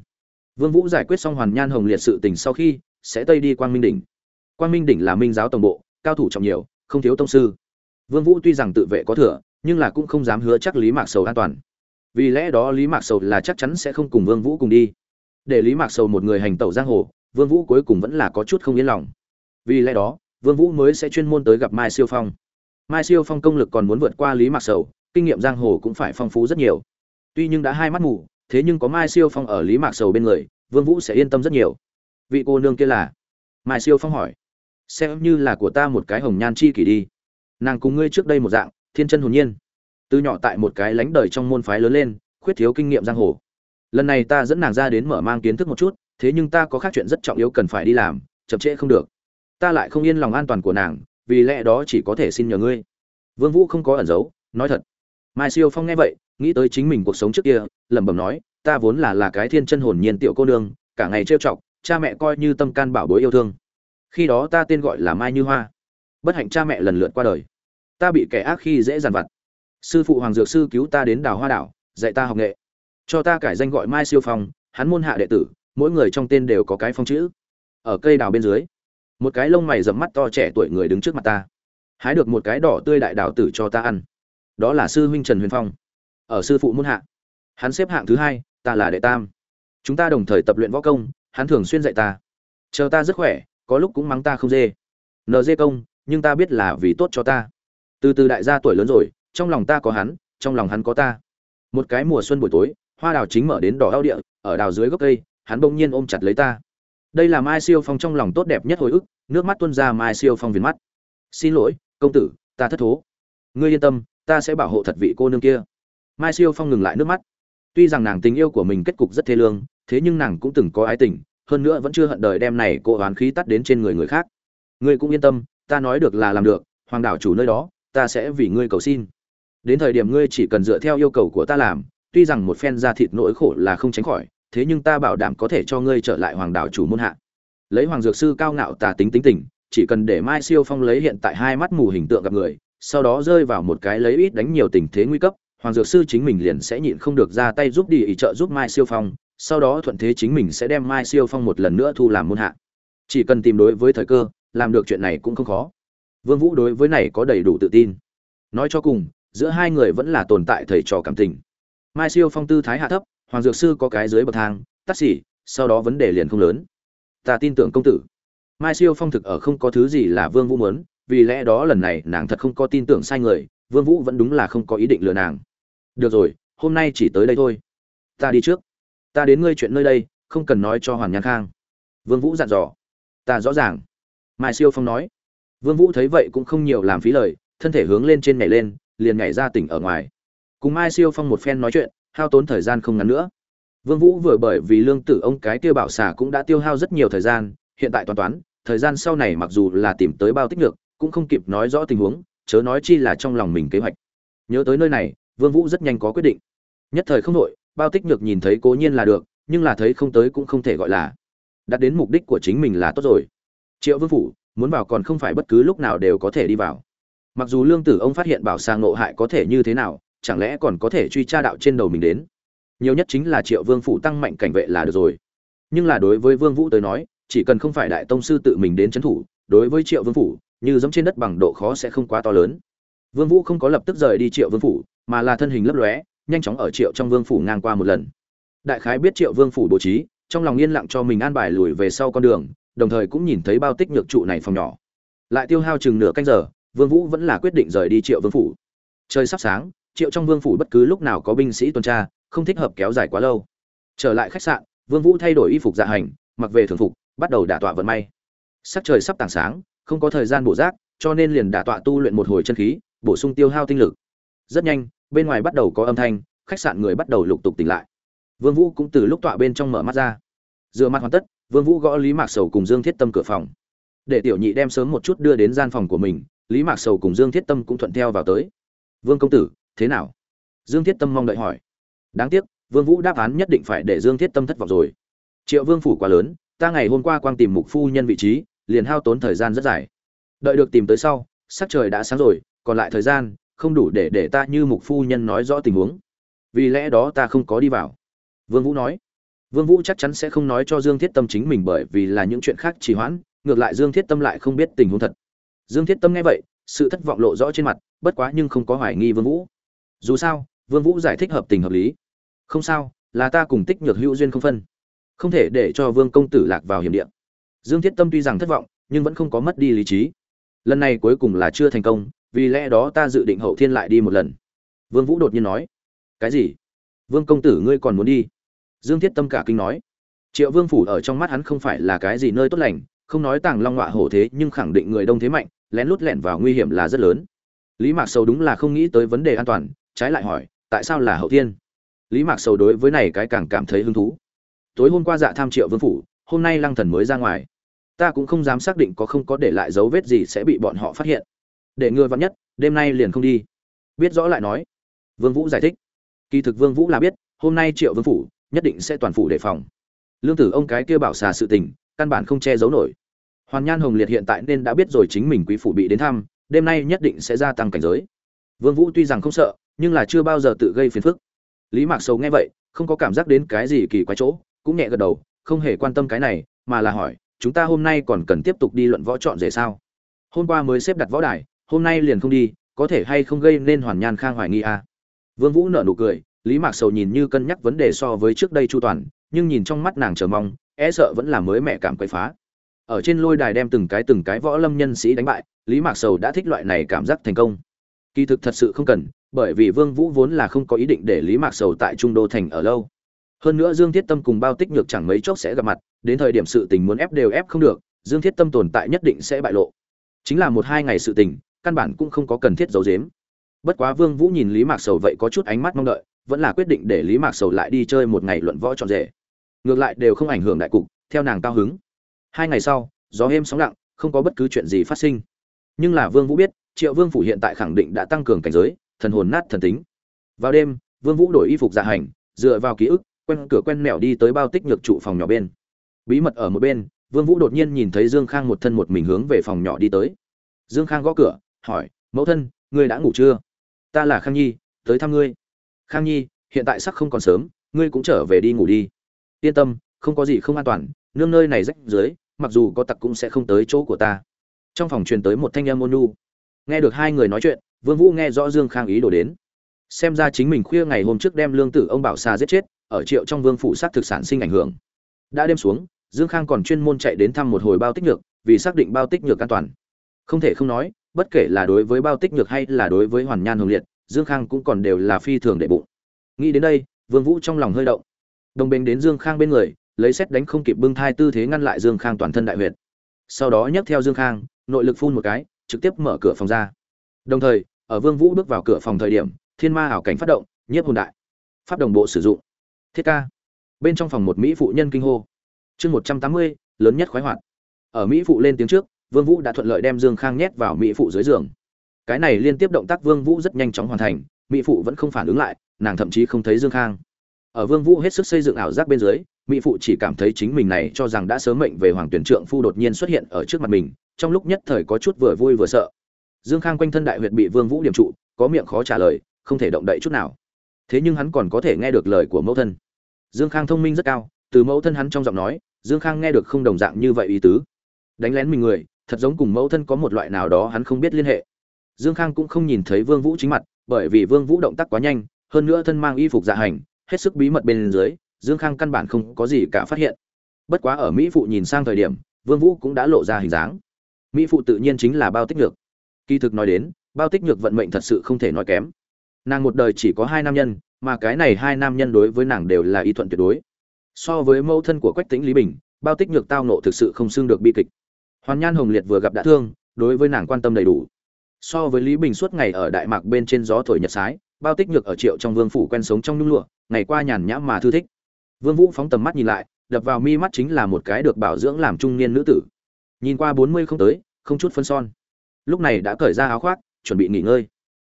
Vương vũ giải quyết xong hoàn nhan hồng liệt sự tình sau khi, sẽ tây đi quang minh đỉnh. Quang minh đỉnh là minh giáo tổng bộ, cao thủ trọng nhiều, không thiếu tông sư. Vương vũ tuy rằng tự vệ có thừa, nhưng là cũng không dám hứa chắc lý mạc sầu an toàn vì lẽ đó lý mạc sầu là chắc chắn sẽ không cùng vương vũ cùng đi. Để lý mạc sầu một người hành tẩu giang hồ, vương vũ cuối cùng vẫn là có chút không yên lòng. Vì lẽ đó, vương vũ mới sẽ chuyên môn tới gặp mai siêu phong. Mai siêu phong công lực còn muốn vượt qua lý mạc sầu, kinh nghiệm giang hồ cũng phải phong phú rất nhiều. Tuy nhưng đã hai mắt mù, thế nhưng có mai siêu phong ở lý mạc sầu bên người, vương vũ sẽ yên tâm rất nhiều. Vị cô nương kia là? Mai siêu phong hỏi. Xem như là của ta một cái hồng nhan chi kỷ đi. Nàng cùng ngươi trước đây một dạng, thiên chân hồn nhiên từ nhỏ tại một cái lánh đời trong môn phái lớn lên, khuyết thiếu kinh nghiệm giang hồ. Lần này ta dẫn nàng ra đến mở mang kiến thức một chút, thế nhưng ta có khác chuyện rất trọng yếu cần phải đi làm, chậm trễ không được. Ta lại không yên lòng an toàn của nàng, vì lẽ đó chỉ có thể xin nhờ ngươi. Vương vũ không có ẩn giấu, nói thật. Mai siêu phong nghe vậy, nghĩ tới chính mình cuộc sống trước kia, lẩm bẩm nói, ta vốn là là cái thiên chân hồn nhiên tiểu cô nương, cả ngày trêu chọc, cha mẹ coi như tâm can bảo bối yêu thương. Khi đó ta tên gọi là mai như hoa. Bất hạnh cha mẹ lần lượt qua đời. Ta bị kẻ ác khi dễ dằn vặt sư phụ hoàng dược sư cứu ta đến đào hoa đảo, dạy ta học nghệ. Cho ta cải danh gọi mai siêu phong, hắn môn hạ đệ tử, mỗi người trong tên đều có cái phong chữ. Ở cây đào bên dưới, một cái lông mày rậm mắt to trẻ tuổi người đứng trước mặt ta. Hái được một cái đỏ tươi đại đào tử cho ta ăn. Đó là sư huynh trần huyền phong. Ở sư phụ môn hạ, hắn xếp hạng thứ hai, ta là đệ tam. Chúng ta đồng thời tập luyện võ công, hắn thường xuyên dạy ta. Chờ ta rất khỏe, có lúc cũng mắng ta không dê. Nờ dê công, nhưng ta biết là vì tốt cho ta. Từ từ đại gia tuổi lớn rồi trong lòng ta có hắn, trong lòng hắn có ta. Một cái mùa xuân buổi tối, hoa đào chính mở đến đỏ ao địa, ở đào dưới gốc cây, hắn bỗng nhiên ôm chặt lấy ta. Đây là mai siêu phong trong lòng tốt đẹp nhất hồi ức, nước mắt tuôn ra mai siêu phong viền mắt. Xin lỗi, công tử, ta thất thố. Ngươi yên tâm, ta sẽ bảo hộ thật vị cô nương kia. Mai siêu phong ngừng lại nước mắt. Tuy rằng nàng tình yêu của mình kết cục rất thê lương, thế nhưng nàng cũng từng có ái tình, hơn nữa vẫn chưa hận đời đem này cô oán khí tắt đến trên người người khác. Ngươi cũng yên tâm, ta nói được là làm được, hoàng đảo chủ nơi đó, ta sẽ vì ngươi cầu xin đến thời điểm ngươi chỉ cần dựa theo yêu cầu của ta làm, tuy rằng một phen da thịt nỗi khổ là không tránh khỏi, thế nhưng ta bảo đảm có thể cho ngươi trở lại hoàng đảo chủ môn hạ. Lấy hoàng dược sư cao ngạo tà tính tính tình, chỉ cần để mai siêu phong lấy hiện tại hai mắt mù hình tượng gặp người, sau đó rơi vào một cái lấy ít đánh nhiều tình thế nguy cấp, hoàng dược sư chính mình liền sẽ nhịn không được ra tay giúp đi ý trợ giúp mai siêu phong, sau đó thuận thế chính mình sẽ đem mai siêu phong một lần nữa thu làm môn hạ. Chỉ cần tìm đối với thời cơ, làm được chuyện này cũng không khó. Vương vũ đối với này có đầy đủ tự tin. Nói cho cùng giữa hai người vẫn là tồn tại thầy trò cảm tình. Mai siêu phong tư thái hạ thấp, hoàng dược sư có cái dưới bậc thang, tắt xỉ, sau đó vấn đề liền không lớn. Ta tin tưởng công tử. Mai siêu phong thực ở không có thứ gì là vương vũ muốn, vì lẽ đó lần này nàng thật không có tin tưởng sai người, vương vũ vẫn đúng là không có ý định lừa nàng. Được rồi, hôm nay chỉ tới đây thôi. Ta đi trước. Ta đến ngươi chuyện nơi đây, không cần nói cho hoàn nhan khang. Vương vũ dặn dò. Ta rõ ràng. Mai siêu phong nói. Vương vũ thấy vậy cũng không nhiều làm phí lời, thân thể hướng lên trên nhảy lên liền nhảy ra tỉnh ở ngoài. Cùng mai siêu phong một phen nói chuyện, hao tốn thời gian không ngắn nữa. Vương vũ vừa bởi vì lương tử ông cái tiêu bảo xà cũng đã tiêu hao rất nhiều thời gian, hiện tại toàn toán, thời gian sau này mặc dù là tìm tới bao tích được cũng không kịp nói rõ tình huống, chớ nói chi là trong lòng mình kế hoạch. Nhớ tới nơi này, vương vũ rất nhanh có quyết định. Nhất thời không nội bao tích nhược nhìn thấy cố nhiên là được, nhưng là thấy không tới cũng không thể gọi là. Đạt đến mục đích của chính mình là tốt rồi. Triệu vương phủ, muốn vào còn không phải bất cứ lúc nào đều có thể đi vào mặc dù lương tử ông phát hiện bảo sang nộ hại có thể như thế nào, chẳng lẽ còn có thể truy tra đạo trên đầu mình đến? Nhiều nhất chính là triệu vương phủ tăng mạnh cảnh vệ là được rồi. Nhưng là đối với vương vũ tới nói, chỉ cần không phải đại tông sư tự mình đến chấn thủ, đối với triệu vương phủ, như giống trên đất bằng độ khó sẽ không quá to lớn. Vương vũ không có lập tức rời đi triệu vương phủ, mà là thân hình lấp lóe, nhanh chóng ở triệu trong vương phủ ngang qua một lần. Đại khái biết triệu vương phủ bố trí, trong lòng yên lặng cho mình an bài lùi về sau con đường, đồng thời cũng nhìn thấy bao tích nhược trụ này phòng nhỏ. Lại tiêu hao chừng nửa canh giờ vương vũ vẫn là quyết định rời đi triệu vương phủ. Trời sắp sáng, triệu trong vương phủ bất cứ lúc nào có binh sĩ tuần tra, không thích hợp kéo dài quá lâu. Trở lại khách sạn, vương vũ thay đổi y phục dạ hành, mặc về thường phục, bắt đầu đả tọa vận may. Sắc trời sắp tảng sáng, không có thời gian bổ rác cho nên liền đả tọa tu luyện một hồi chân khí, bổ sung tiêu hao tinh lực. Rất nhanh, bên ngoài bắt đầu có âm thanh, khách sạn người bắt đầu lục tục tỉnh lại. Vương vũ cũng từ lúc tọa bên trong mở mắt ra. Dựa mặt hoàn tất, vương vũ gõ lý mạc sầu cùng dương thiết tâm cửa phòng. Để tiểu nhị đem sớm một chút đưa đến gian phòng của mình lý mạc sầu cùng dương thiết tâm cũng thuận theo vào tới. Vương công tử, thế nào? Dương thiết tâm mong đợi hỏi. Đáng tiếc, vương vũ đáp án nhất định phải để dương thiết tâm thất vọng rồi. Triệu vương phủ quá lớn, ta ngày hôm qua quang tìm mục phu nhân vị trí, liền hao tốn thời gian rất dài. Đợi được tìm tới sau, sắc trời đã sáng rồi, còn lại thời gian, không đủ để để ta như mục phu nhân nói rõ tình huống. Vì lẽ đó ta không có đi vào. Vương vũ nói. Vương vũ chắc chắn sẽ không nói cho dương thiết tâm chính mình bởi vì là những chuyện khác trì hoãn, ngược lại dương thiết tâm lại không biết tình huống thật dương thiết tâm nghe vậy, sự thất vọng lộ rõ trên mặt, bất quá nhưng không có hoài nghi vương vũ. Dù sao, vương vũ giải thích hợp tình hợp lý. Không sao, là ta cùng tích nhược hữu duyên không phân. Không thể để cho vương công tử lạc vào hiểm địa. Dương thiết tâm tuy rằng thất vọng, nhưng vẫn không có mất đi lý trí. Lần này cuối cùng là chưa thành công, vì lẽ đó ta dự định hậu thiên lại đi một lần. Vương vũ đột nhiên nói, cái gì? Vương công tử ngươi còn muốn đi? Dương thiết tâm cả kinh nói, triệu vương phủ ở trong mắt hắn không phải là cái gì nơi tốt lành, không nói tàng long ngọa hổ thế, nhưng khẳng định người đông thế mạnh lén lút lẻn vào nguy hiểm là rất lớn. Lý mạc sầu đúng là không nghĩ tới vấn đề an toàn, trái lại hỏi, tại sao là hậu thiên? Lý mạc sầu đối với này cái càng cảm thấy hứng thú. Tối hôm qua dạ tham triệu vương phủ, hôm nay lăng thần mới ra ngoài. Ta cũng không dám xác định có không có để lại dấu vết gì sẽ bị bọn họ phát hiện. Để ngừa vắn nhất, đêm nay liền không đi. Biết rõ lại nói. Vương vũ giải thích. Kỳ thực vương vũ là biết, hôm nay triệu vương phủ, nhất định sẽ toàn phủ đề phòng. Lương tử ông cái kia bảo xà sự tình, căn bản không che giấu nổi hoàn nhan hồng liệt hiện tại nên đã biết rồi chính mình quý phủ bị đến thăm, đêm nay nhất định sẽ gia tăng cảnh giới. Vương vũ tuy rằng không sợ, nhưng là chưa bao giờ tự gây phiền phức. Lý mạc sầu nghe vậy, không có cảm giác đến cái gì kỳ quái chỗ, cũng nhẹ gật đầu, không hề quan tâm cái này, mà là hỏi, chúng ta hôm nay còn cần tiếp tục đi luận võ chọn rể sao? Hôm qua mới xếp đặt võ đài, hôm nay liền không đi, có thể hay không gây nên hoàn nhan khang hoài nghi à. vương vũ nở nụ cười, lý mạc sầu nhìn như cân nhắc vấn đề so với trước đây chu toàn, nhưng nhìn trong mắt nàng chờ mong e sợ vẫn là mới mẹ cảm quấy phá ở trên lôi đài đem từng cái từng cái võ lâm nhân sĩ đánh bại, lý mạc sầu đã thích loại này cảm giác thành công. Kỳ thực thật sự không cần, bởi vì vương vũ vốn là không có ý định để lý mạc sầu tại trung đô thành ở lâu. Hơn nữa dương thiết tâm cùng bao tích nhược chẳng mấy chốc sẽ gặp mặt, đến thời điểm sự tình muốn ép đều ép không được, dương thiết tâm tồn tại nhất định sẽ bại lộ. Chính là một hai ngày sự tình, căn bản cũng không có cần thiết giấu giếm. Bất quá vương vũ nhìn lý mạc sầu vậy có chút ánh mắt mong đợi, vẫn là quyết định để lý mạc sầu lại đi chơi một ngày luận võ trọn rể. Ngược lại đều không ảnh hưởng đại cục, theo nàng cao hứng hai ngày sau, gió êm sóng lặng, không có bất cứ chuyện gì phát sinh. Nhưng là vương vũ biết, triệu vương phủ hiện tại khẳng định đã tăng cường cảnh giới, thần hồn nát thần tính. Vào đêm, vương vũ đổi y phục dạ hành, dựa vào ký ức, quen cửa quen mẹo đi tới bao tích nhược trụ phòng nhỏ bên. Bí mật ở một bên, vương vũ đột nhiên nhìn thấy dương khang một thân một mình hướng về phòng nhỏ đi tới. Dương khang gõ cửa, hỏi, mẫu thân, ngươi đã ngủ chưa? Ta là khang nhi, tới thăm ngươi. Khang nhi, hiện tại sắc không còn sớm, ngươi cũng trở về đi ngủ đi. Yên tâm, không có gì không an toàn, nương nơi này rách dưới mặc dù có tặc cũng sẽ không tới chỗ của ta. Trong phòng truyền tới một thanh âm ônu nghe được hai người nói chuyện, vương vũ nghe rõ dương khang ý đồ đến. Xem ra chính mình khuya ngày hôm trước đem lương tử ông bảo xa giết chết, ở triệu trong vương phủ sát thực sản sinh ảnh hưởng. Đã đêm xuống, dương khang còn chuyên môn chạy đến thăm một hồi bao tích nhược, vì xác định bao tích nhược an toàn. Không thể không nói, bất kể là đối với bao tích nhược hay là đối với hoàn nhan hồng liệt, dương khang cũng còn đều là phi thường đệ bụng. Nghĩ đến đây, vương vũ trong lòng hơi động. Đồng bình đến dương khang bên người lấy xét đánh không kịp bưng thai tư thế ngăn lại dương khang toàn thân đại huyệt. Sau đó nhấc theo dương khang, nội lực phun một cái, trực tiếp mở cửa phòng ra. Đồng thời, ở vương vũ bước vào cửa phòng thời điểm, thiên ma ảo cảnh phát động, nhiếp hồn đại. Pháp đồng bộ sử dụng. Thiết ca. Bên trong phòng một mỹ phụ nhân kinh hô. Chương một trăm tám mươi, lớn nhất khoái hoạt. Ở mỹ phụ lên tiếng trước, vương vũ đã thuận lợi đem dương khang nhét vào mỹ phụ dưới giường. Cái này liên tiếp động tác vương vũ rất nhanh chóng hoàn thành, mỹ phụ vẫn không phản ứng lại, nàng thậm chí không thấy dương khang. Ở vương vũ hết sức xây dựng ảo giác bên dưới mỹ phụ chỉ cảm thấy chính mình này cho rằng đã sớm mệnh về hoàng tuyển trượng phu đột nhiên xuất hiện ở trước mặt mình, trong lúc nhất thời có chút vừa vui vừa sợ. Dương khang quanh thân đại huyệt bị vương vũ điểm trụ, có miệng khó trả lời, không thể động đậy chút nào. Thế nhưng hắn còn có thể nghe được lời của mẫu thân. Dương khang thông minh rất cao, từ mẫu thân hắn trong giọng nói, dương khang nghe được không đồng dạng như vậy ý tứ. Đánh lén mình người, thật giống cùng mẫu thân có một loại nào đó hắn không biết liên hệ. Dương khang cũng không nhìn thấy vương vũ chính mặt, bởi vì vương vũ động tác quá nhanh, hơn nữa thân mang y phục dạ hành, hết sức bí mật bên dưới dương khang căn bản không có gì cả phát hiện. Bất quá ở mỹ phụ nhìn sang thời điểm, vương vũ cũng đã lộ ra hình dáng. Mỹ phụ tự nhiên chính là bao tích nhược. Kỳ thực nói đến, bao tích nhược vận mệnh thật sự không thể nói kém. Nàng một đời chỉ có hai nam nhân, mà cái này hai nam nhân đối với nàng đều là y thuận tuyệt đối. So với mẫu thân của quách tĩnh lý bình, bao tích nhược tao nộ thực sự không xương được bi kịch. Hoàn nhan hồng liệt vừa gặp đã thương, đối với nàng quan tâm đầy đủ. So với lý bình suốt ngày ở đại mạc bên trên gió thổi nhật sái, bao tích nhược ở triệu trong vương phủ quen sống trong nhung lụa, ngày qua nhàn nhã mà thư thích vương vũ phóng tầm mắt nhìn lại, đập vào mi mắt chính là một cái được bảo dưỡng làm trung niên nữ tử. Nhìn qua bốn mươi không tới, không chút phân son. Lúc này đã cởi ra áo khoác, chuẩn bị nghỉ ngơi.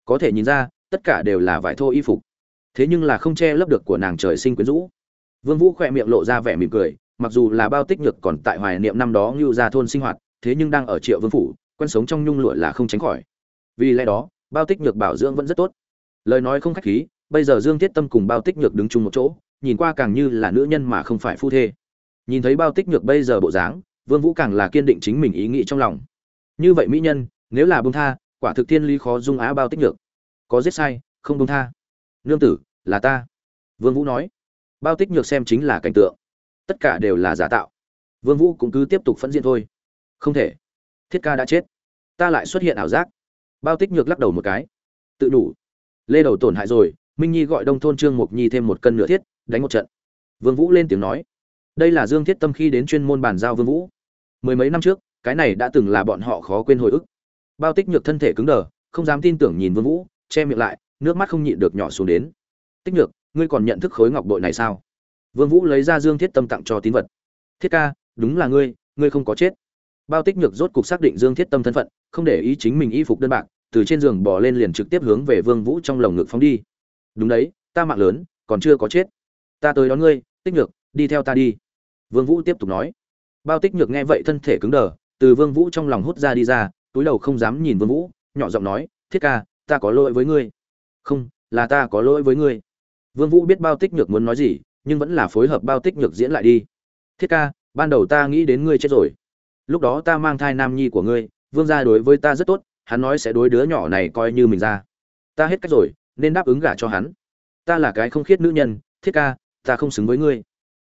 Có thể nhìn ra, tất cả đều là vải thô y phục. Thế nhưng là không che lấp được của nàng trời sinh quyến rũ. Vương vũ khỏe miệng lộ ra vẻ mỉm cười, mặc dù là bao tích nhược còn tại hoài niệm năm đó như ra thôn sinh hoạt, thế nhưng đang ở triệu vương phủ, quen sống trong nhung lụa là không tránh khỏi. Vì lẽ đó, bao tích nhược bảo dưỡng vẫn rất tốt. Lời nói không khách khí, bây giờ dương thiết tâm cùng bao tích nhược đứng chung một chỗ nhìn qua càng như là nữ nhân mà không phải phu thê. Nhìn thấy bao tích nhược bây giờ bộ dáng, vương vũ càng là kiên định chính mình ý nghĩ trong lòng. Như vậy mỹ nhân, nếu là bông tha, quả thực thiên lý khó dung á bao tích nhược. Có giết sai, không bông tha. Nương tử, là ta. Vương vũ nói. Bao tích nhược xem chính là cảnh tượng. Tất cả đều là giả tạo. Vương vũ cũng cứ tiếp tục phẫn diện thôi. Không thể. Thiết ca đã chết. Ta lại xuất hiện ảo giác. Bao tích nhược lắc đầu một cái. Tự đủ. Lê đầu tổn hại rồi, minh nhi gọi đông thôn trương mục nhi thêm một cân nửa thiết đánh một trận. Vương vũ lên tiếng nói, đây là dương thiết tâm khi đến chuyên môn bàn giao vương vũ. Mười mấy năm trước, cái này đã từng là bọn họ khó quên hồi ức. Bao tích nhược thân thể cứng đờ, không dám tin tưởng nhìn vương vũ, che miệng lại, nước mắt không nhịn được nhỏ xuống đến. Tích nhược, ngươi còn nhận thức khối ngọc bội này sao? Vương vũ lấy ra dương thiết tâm tặng cho tín vật. Thiết ca, đúng là ngươi ngươi không có chết. Bao tích nhược rốt cục xác định dương thiết tâm thân phận, không để ý chính mình y phục đơn bạc, từ trên giường bỏ lên liền trực tiếp hướng về vương vũ trong lồng ngực phóng đi. Đúng đấy, ta mạng lớn, còn chưa có chết ta tới đón ngươi, tích nhược, đi theo ta đi. Vương vũ tiếp tục nói. Bao tích nhược nghe vậy thân thể cứng đờ, từ vương vũ trong lòng hút ra đi ra, túi đầu không dám nhìn vương vũ, nhỏ giọng nói, thiết ca, ta có lỗi với ngươi. Không, là ta có lỗi với ngươi. Vương vũ biết bao tích nhược muốn nói gì, nhưng vẫn là phối hợp bao tích nhược diễn lại đi. Thiết ca, ban đầu ta nghĩ đến ngươi chết rồi. Lúc đó ta mang thai nam nhi của ngươi, vương gia đối với ta rất tốt, hắn nói sẽ đối đứa nhỏ này coi như mình ra. Ta hết cách rồi, nên đáp ứng gả cho hắn. Ta là cái không khiết nữ nhân, thiết ca ta không xứng với ngươi.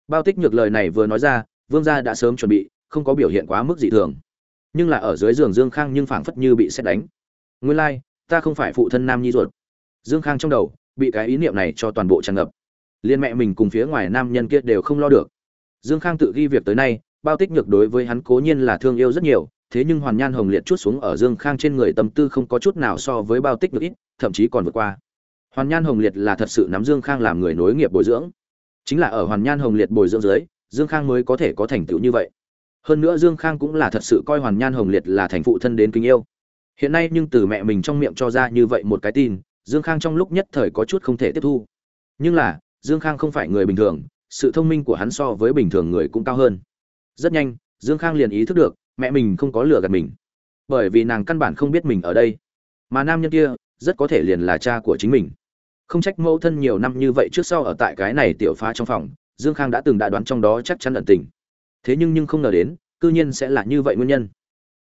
Bao tích nhược lời này vừa nói ra vương gia đã sớm chuẩn bị không có biểu hiện quá mức dị thường. Nhưng là ở dưới giường dương khang nhưng phảng phất như bị xét đánh. Nguyên lai、like, ta không phải phụ thân nam nhi ruột. Dương khang trong đầu bị cái ý niệm này cho toàn bộ tràn ngập. Liên mẹ mình cùng phía ngoài nam nhân kia đều không lo được. Dương khang tự ghi việc tới nay bao tích nhược đối với hắn cố nhiên là thương yêu rất nhiều thế nhưng hoàn nhan hồng liệt chút xuống ở dương khang trên người tâm tư không có chút nào so với bao tích nhược ít thậm chí còn vượt qua. Hoàn nhan hồng liệt là thật sự nắm dương khang làm người nối nghiệp bồi dưỡng chính là ở hoàn nhan hồng liệt bồi dưỡng dưới, dương khang mới có thể có thành tựu như vậy. Hơn nữa dương khang cũng là thật sự coi hoàn nhan hồng liệt là thành phụ thân đến kính yêu. Hiện nay nhưng từ mẹ mình trong miệng cho ra như vậy một cái tin, dương khang trong lúc nhất thời có chút không thể tiếp thu. Nhưng là, dương khang không phải người bình thường, sự thông minh của hắn so với bình thường người cũng cao hơn. Rất nhanh, dương khang liền ý thức được, mẹ mình không có lừa gạt mình. Bởi vì nàng căn bản không biết mình ở đây. Mà nam nhân kia, rất có thể liền là cha của chính mình không trách mẫu thân nhiều năm như vậy trước sau ở tại cái này tiểu phá trong phòng, dương khang đã từng đã đoán trong đó chắc chắn ẩn tình. Thế nhưng nhưng không ngờ đến, cư nhiên sẽ là như vậy nguyên nhân.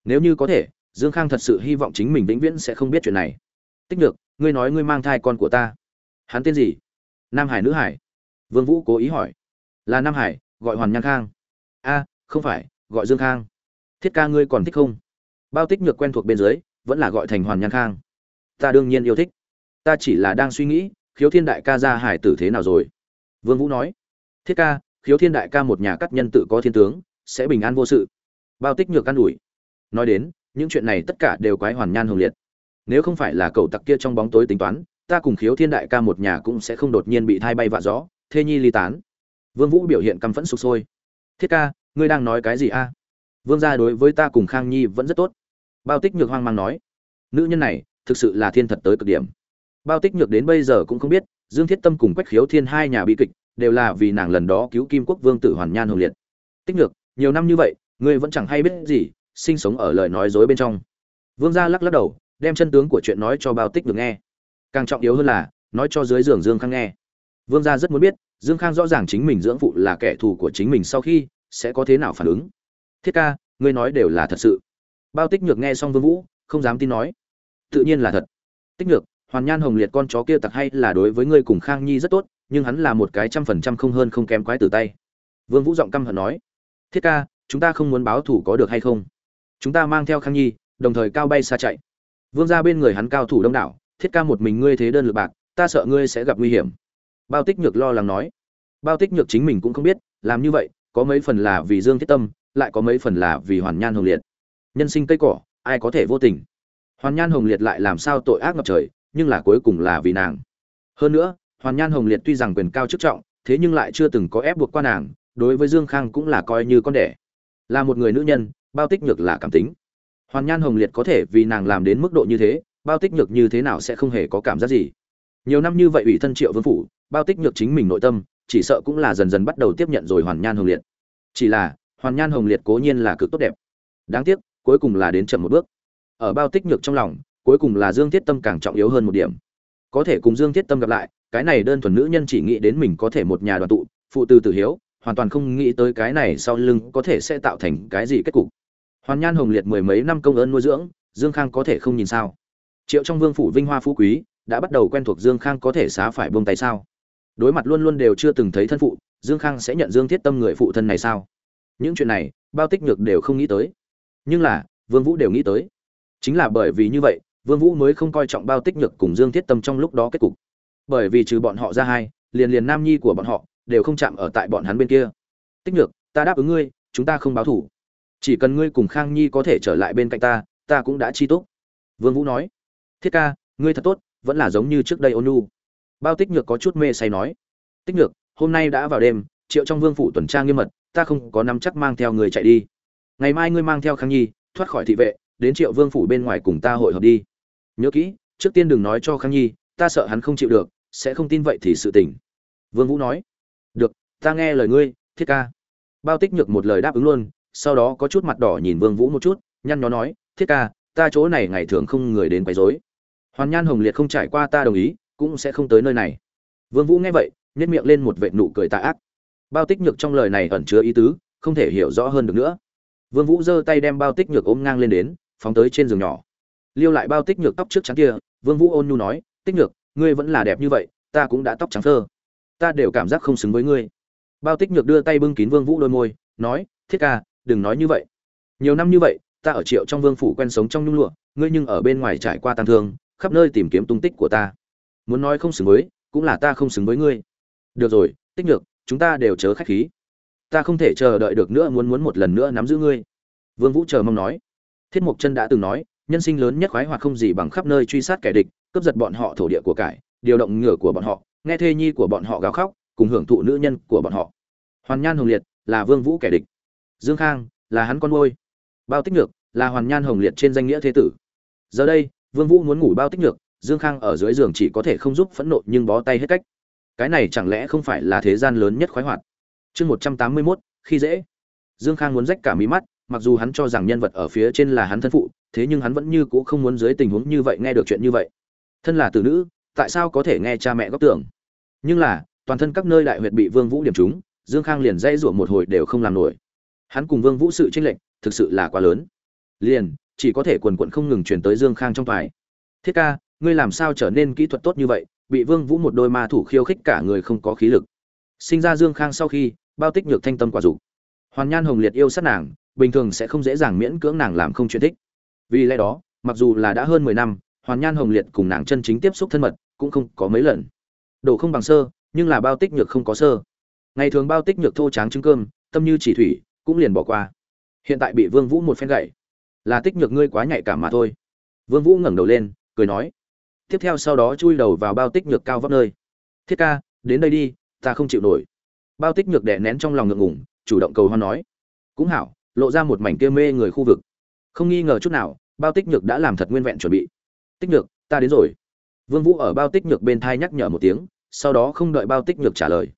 Nếu như có thể, dương khang thật sự hy vọng chính mình vĩnh viễn sẽ không biết chuyện này. Tích được ngươi nói ngươi mang thai con của ta. Hắn tên gì? Nam hải nữ hải. Vương vũ cố ý hỏi. Là nam hải, gọi hoàn nhan khang. A, không phải, gọi dương khang. Thiết ca ngươi còn thích không? Bao tích nhược quen thuộc bên dưới, vẫn là gọi thành hoàn nhan khang. Ta đương nhiên yêu thích ta chỉ là đang suy nghĩ, khiếu thiên đại ca ra hải tử thế nào rồi? Vương vũ nói. Thiết ca, khiếu thiên đại ca một nhà cắt nhân tự có thiên tướng, sẽ bình an vô sự. Bao tích nhược can ủi. Nói đến, những chuyện này tất cả đều quái hoàn nhan hồng liệt. Nếu không phải là cậu tặc kia trong bóng tối tính toán, ta cùng khiếu thiên đại ca một nhà cũng sẽ không đột nhiên bị thai bay vạ gió, thê nhi ly tán. Vương vũ biểu hiện căm phẫn sục sôi. Thiết ca, ngươi đang nói cái gì a? Vương gia đối với ta cùng khang nhi vẫn rất tốt. Bao tích nhược hoang mang nói. Nữ nhân này, thực sự là thiên thật tới cực điểm bao tích nhược đến bây giờ cũng không biết, dương thiết tâm cùng quách khiếu thiên hai nhà bi kịch đều là vì nàng lần đó cứu kim quốc vương tử hoàn nhan hồng liệt. Tích nhược, nhiều năm như vậy, ngươi vẫn chẳng hay biết gì, sinh sống ở lời nói dối bên trong. Vương gia lắc lắc đầu, đem chân tướng của chuyện nói cho bao tích được nghe. Càng trọng yếu hơn là, nói cho dưới giường dương khang nghe. Vương gia rất muốn biết, dương khang rõ ràng chính mình dưỡng phụ là kẻ thù của chính mình sau khi sẽ có thế nào phản ứng. Thiết ca, ngươi nói đều là thật sự. Bao tích nhược nghe xong vương vũ, không dám tin nói. Tự nhiên là thật. Tích nhược hoàn nhan hồng liệt con chó kia tặc hay là đối với ngươi cùng khang nhi rất tốt, nhưng hắn là một cái trăm phần trăm không hơn không kém quái tử tay. Vương vũ giọng căm hận nói, thiết ca, chúng ta không muốn báo thủ có được hay không? Chúng ta mang theo khang nhi, đồng thời cao bay xa chạy. Vương ra bên người hắn cao thủ đông đảo, thiết ca một mình ngươi thế đơn lực bạc, ta sợ ngươi sẽ gặp nguy hiểm. Bao tích nhược lo lắng nói. Bao tích nhược chính mình cũng không biết, làm như vậy, có mấy phần là vì dương thiết tâm, lại có mấy phần là vì hoàn nhan hồng liệt. Nhân sinh cây cỏ, ai có thể vô tình? Hoàn nhan hồng liệt lại làm sao tội ác ngập trời nhưng là cuối cùng là vì nàng. Hơn nữa, hoàn nhan hồng liệt tuy rằng quyền cao chức trọng, thế nhưng lại chưa từng có ép buộc qua nàng, đối với dương khang cũng là coi như con đẻ. Là một người nữ nhân, bao tích nhược là cảm tính. Hoàn nhan hồng liệt có thể vì nàng làm đến mức độ như thế, bao tích nhược như thế nào sẽ không hề có cảm giác gì. Nhiều năm như vậy ủy thân triệu vương phủ, bao tích nhược chính mình nội tâm, chỉ sợ cũng là dần dần bắt đầu tiếp nhận rồi hoàn nhan hồng liệt. Chỉ là, hoàn nhan hồng liệt cố nhiên là cực tốt đẹp. Đáng tiếc, cuối cùng là đến chậm một bước. Ở bao tích nhược trong lòng cuối cùng là dương thiết tâm càng trọng yếu hơn một điểm. Có thể cùng dương thiết tâm gặp lại, cái này đơn thuần nữ nhân chỉ nghĩ đến mình có thể một nhà đoàn tụ, phụ tư tử hiếu, hoàn toàn không nghĩ tới cái này sau lưng có thể sẽ tạo thành cái gì kết cục. Hoàn nhan hồng liệt mười mấy năm công ơn nuôi dưỡng, dương khang có thể không nhìn sao? Triệu trong vương phủ vinh hoa phú quý, đã bắt đầu quen thuộc dương khang có thể xá phải buông tay sao? Đối mặt luôn luôn đều chưa từng thấy thân phụ, dương khang sẽ nhận dương thiết tâm người phụ thân này sao? Những chuyện này, bao tích nhược đều không nghĩ tới. Nhưng là, vương vũ đều nghĩ tới. Chính là bởi vì như vậy vương vũ mới không coi trọng bao tích nhược cùng dương thiết tâm trong lúc đó kết cục. Bởi vì trừ bọn họ ra hai, liền liền nam nhi của bọn họ, đều không chạm ở tại bọn hắn bên kia. Tích nhược, ta đáp ứng ngươi, chúng ta không báo thủ. Chỉ cần ngươi cùng khang nhi có thể trở lại bên cạnh ta ta cũng đã chi tốt vương vũ nói, thiết ca, ngươi thật tốt, vẫn là giống như trước đây ôn nhu bao tích nhược có chút mê say nói, tích nhược, hôm nay đã vào đêm, triệu trong vương phủ tuần tra nghiêm mật, ta không có nắm chắc mang theo người chạy đi. Ngày mai ngươi mang theo khang nhi, thoát khỏi thị vệ, đến triệu vương phủ bên ngoài cùng ta hội hợp đi nhớ kỹ, trước tiên đừng nói cho khang nhi, ta sợ hắn không chịu được, sẽ không tin vậy thì sự tình. Vương vũ nói, được, ta nghe lời ngươi, thiết ca. Bao tích nhược một lời đáp ứng luôn, sau đó có chút mặt đỏ nhìn vương vũ một chút, nhăn nhó nói, thiết ca, ta chỗ này ngày thường không người đến quấy rối. Hoàn nhan hồng liệt không trải qua ta đồng ý, cũng sẽ không tới nơi này. Vương vũ nghe vậy, nhếch miệng lên một vệt nụ cười tà ác. Bao tích nhược trong lời này ẩn chứa ý tứ, không thể hiểu rõ hơn được nữa. Vương vũ giơ tay đem bao tích nhược ôm ngang lên đến, phóng tới trên giường nhỏ liêu lại bao tích nhược tóc trước trắng kia, vương vũ ôn nhu nói, tích nhược, ngươi vẫn là đẹp như vậy, ta cũng đã tóc trắng thơ. Ta đều cảm giác không xứng với ngươi. Bao tích nhược đưa tay bưng kín vương vũ đôi môi, nói, thiết ca, đừng nói như vậy. Nhiều năm như vậy, ta ở triệu trong vương phủ quen sống trong nhung lụa, ngươi nhưng ở bên ngoài trải qua tăng thương, khắp nơi tìm kiếm tung tích của ta. Muốn nói không xứng với, cũng là ta không xứng với ngươi. Được rồi, tích nhược, chúng ta đều chớ khách khí. Ta không thể chờ đợi được nữa, muốn muốn một lần nữa nắm giữ ngươi. Vương vũ chờ mong nói. Thiết mục chân đã từng nói nhân sinh lớn nhất khoái hoạt không gì bằng khắp nơi truy sát kẻ địch cướp giật bọn họ thổ địa của cải điều động ngựa của bọn họ nghe thê nhi của bọn họ gào khóc cùng hưởng thụ nữ nhân của bọn họ. Hoàn nhan hồng liệt là vương vũ kẻ địch. Dương khang là hắn con nuôi. Bao tích nhược là hoàn nhan hồng liệt trên danh nghĩa thế tử. Giờ đây vương vũ muốn ngủ bao tích nhược dương khang ở dưới giường chỉ có thể không giúp phẫn nộ nhưng bó tay hết cách. Cái này chẳng lẽ không phải là thế gian lớn nhất khoái hoạt? Chương một trăm tám mươi 181, khi dễ. Dương khang muốn rách cả mí mắt mặc dù hắn cho rằng nhân vật ở phía trên là hắn thân phụ thế nhưng hắn vẫn như cũ không muốn dưới tình huống như vậy nghe được chuyện như vậy. Thân là tử nữ, tại sao có thể nghe cha mẹ góp tưởng? Nhưng là, toàn thân các nơi đại huyệt bị vương vũ điểm trúng, dương khang liền dây rủa một hồi đều không làm nổi. Hắn cùng vương vũ sự tranh lệch, thực sự là quá lớn. Liền, chỉ có thể quần quận không ngừng truyền tới dương khang trong phải thiết ca, ngươi làm sao trở nên kỹ thuật tốt như vậy? Bị vương vũ một đôi ma thủ khiêu khích cả người không có khí lực. Sinh ra dương khang sau khi, bao tích nhược thanh tâm quả dục. Hoàn nhan hồng liệt yêu sát nàng, bình thường sẽ không dễ dàng miễn cưỡng nàng làm không chuyện thích vì lẽ đó, mặc dù là đã hơn mười năm, hoàn nhan hồng liệt cùng nàng chân chính tiếp xúc thân mật cũng không có mấy lần. Đổ không bằng sơ, nhưng là bao tích nhược không có sơ. Ngày thường bao tích nhược thô tráng trứng cơm, tâm như chỉ thủy, cũng liền bỏ qua. Hiện tại bị vương vũ một phen gậy. Là tích nhược ngươi quá nhạy cảm mà thôi. Vương vũ ngẩng đầu lên, cười nói. Tiếp theo sau đó chui đầu vào bao tích nhược cao vóc nơi. Thiết ca, đến đây đi, ta không chịu nổi. Bao tích nhược đè nén trong lòng ngượng ngùng, chủ động cầu hoan nói. Cũng hảo, lộ ra một mảnh kia mê người khu vực không nghi ngờ chút nào, bao tích nhược đã làm thật nguyên vẹn chuẩn bị. Tích nhược, ta đến rồi. Vương vũ ở bao tích nhược bên thai nhắc nhở một tiếng, sau đó không đợi bao tích nhược trả lời.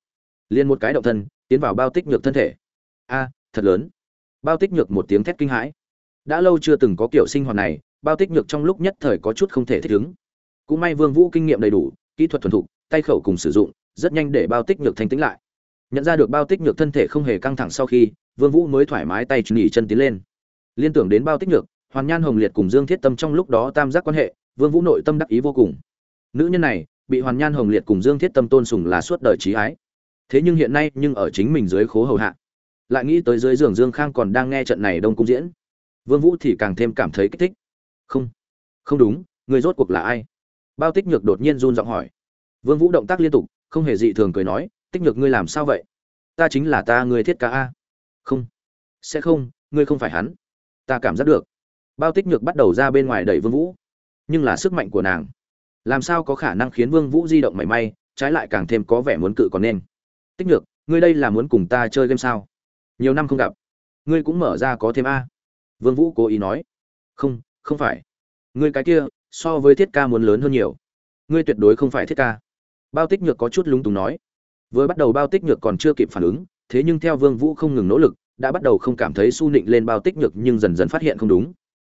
Liền một cái động thân, tiến vào bao tích nhược thân thể. A, thật lớn. Bao tích nhược một tiếng thét kinh hãi. Đã lâu chưa từng có kiểu sinh hoạt này, bao tích nhược trong lúc nhất thời có chút không thể thích ứng. Cũng may vương vũ kinh nghiệm đầy đủ, kỹ thuật thuần thục, tay khẩu cùng sử dụng, rất nhanh để bao tích nhược thanh tĩnh lại. Nhận ra được bao tích nhược thân thể không hề căng thẳng sau khi, vương vũ mới thoải mái tay nhỉ chân tiến lên liên tưởng đến bao tích nhược, hoàn nhan hồng liệt cùng dương thiết tâm trong lúc đó tam giác quan hệ, vương vũ nội tâm đắc ý vô cùng. Nữ nhân này, bị hoàn nhan hồng liệt cùng dương thiết tâm tôn sùng là suốt đời trí ái. Thế nhưng hiện nay nhưng ở chính mình dưới khố hầu hạ. Lại nghĩ tới dưới giường dương khang còn đang nghe trận này đông cung diễn. Vương vũ thì càng thêm cảm thấy kích thích. Không không đúng, người rốt cuộc là ai? Bao tích nhược đột nhiên run giọng hỏi. Vương vũ động tác liên tục, không hề dị thường cười nói, tích nhược ngươi làm sao vậy? Ta chính là ta người thiết ca a. Không, sẽ không, ngươi không phải hắn ta cảm giác được. Bao tích nhược bắt đầu ra bên ngoài đẩy vương vũ. Nhưng là sức mạnh của nàng. Làm sao có khả năng khiến vương vũ di động mảy may, trái lại càng thêm có vẻ muốn cự còn nên. Tích nhược, ngươi đây là muốn cùng ta chơi game sao? Nhiều năm không gặp. Ngươi cũng mở ra có thêm a. Vương vũ cố ý nói. Không không phải. Ngươi cái kia, so với thiết ca muốn lớn hơn nhiều. Ngươi tuyệt đối không phải thiết ca. Bao tích nhược có chút lúng túng nói. Vừa bắt đầu bao tích nhược còn chưa kịp phản ứng, thế nhưng theo vương vũ không ngừng nỗ lực đã bắt đầu không cảm thấy su nịnh lên bao tích nhược nhưng dần dần phát hiện không đúng.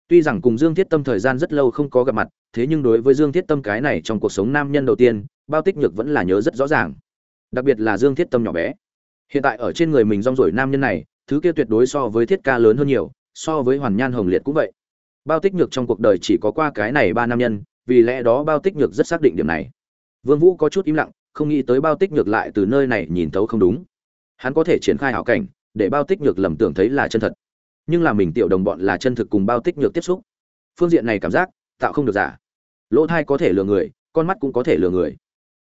Tuy rằng cùng dương thiết tâm thời gian rất lâu không có gặp mặt, thế nhưng đối với dương thiết tâm cái này trong cuộc sống nam nhân đầu tiên, bao tích nhược vẫn là nhớ rất rõ ràng. Đặc biệt là dương thiết tâm nhỏ bé. Hiện tại ở trên người mình rong rổi nam nhân này, thứ kia tuyệt đối so với thiết ca lớn hơn nhiều, so với hoàn nhan hồng liệt cũng vậy. Bao tích nhược trong cuộc đời chỉ có qua cái này ba nam nhân, vì lẽ đó bao tích nhược rất xác định điểm này. Vương vũ có chút im lặng, không nghĩ tới bao tích nhược lại từ nơi này nhìn thấu không đúng. Hắn có thể triển khai hảo cảnh để bao tích nhược lầm tưởng thấy là chân thật. Nhưng là mình tiểu đồng bọn là chân thực cùng bao tích nhược tiếp xúc. Phương diện này cảm giác, tạo không được giả. Lỗ thai có thể lừa người, con mắt cũng có thể lừa người.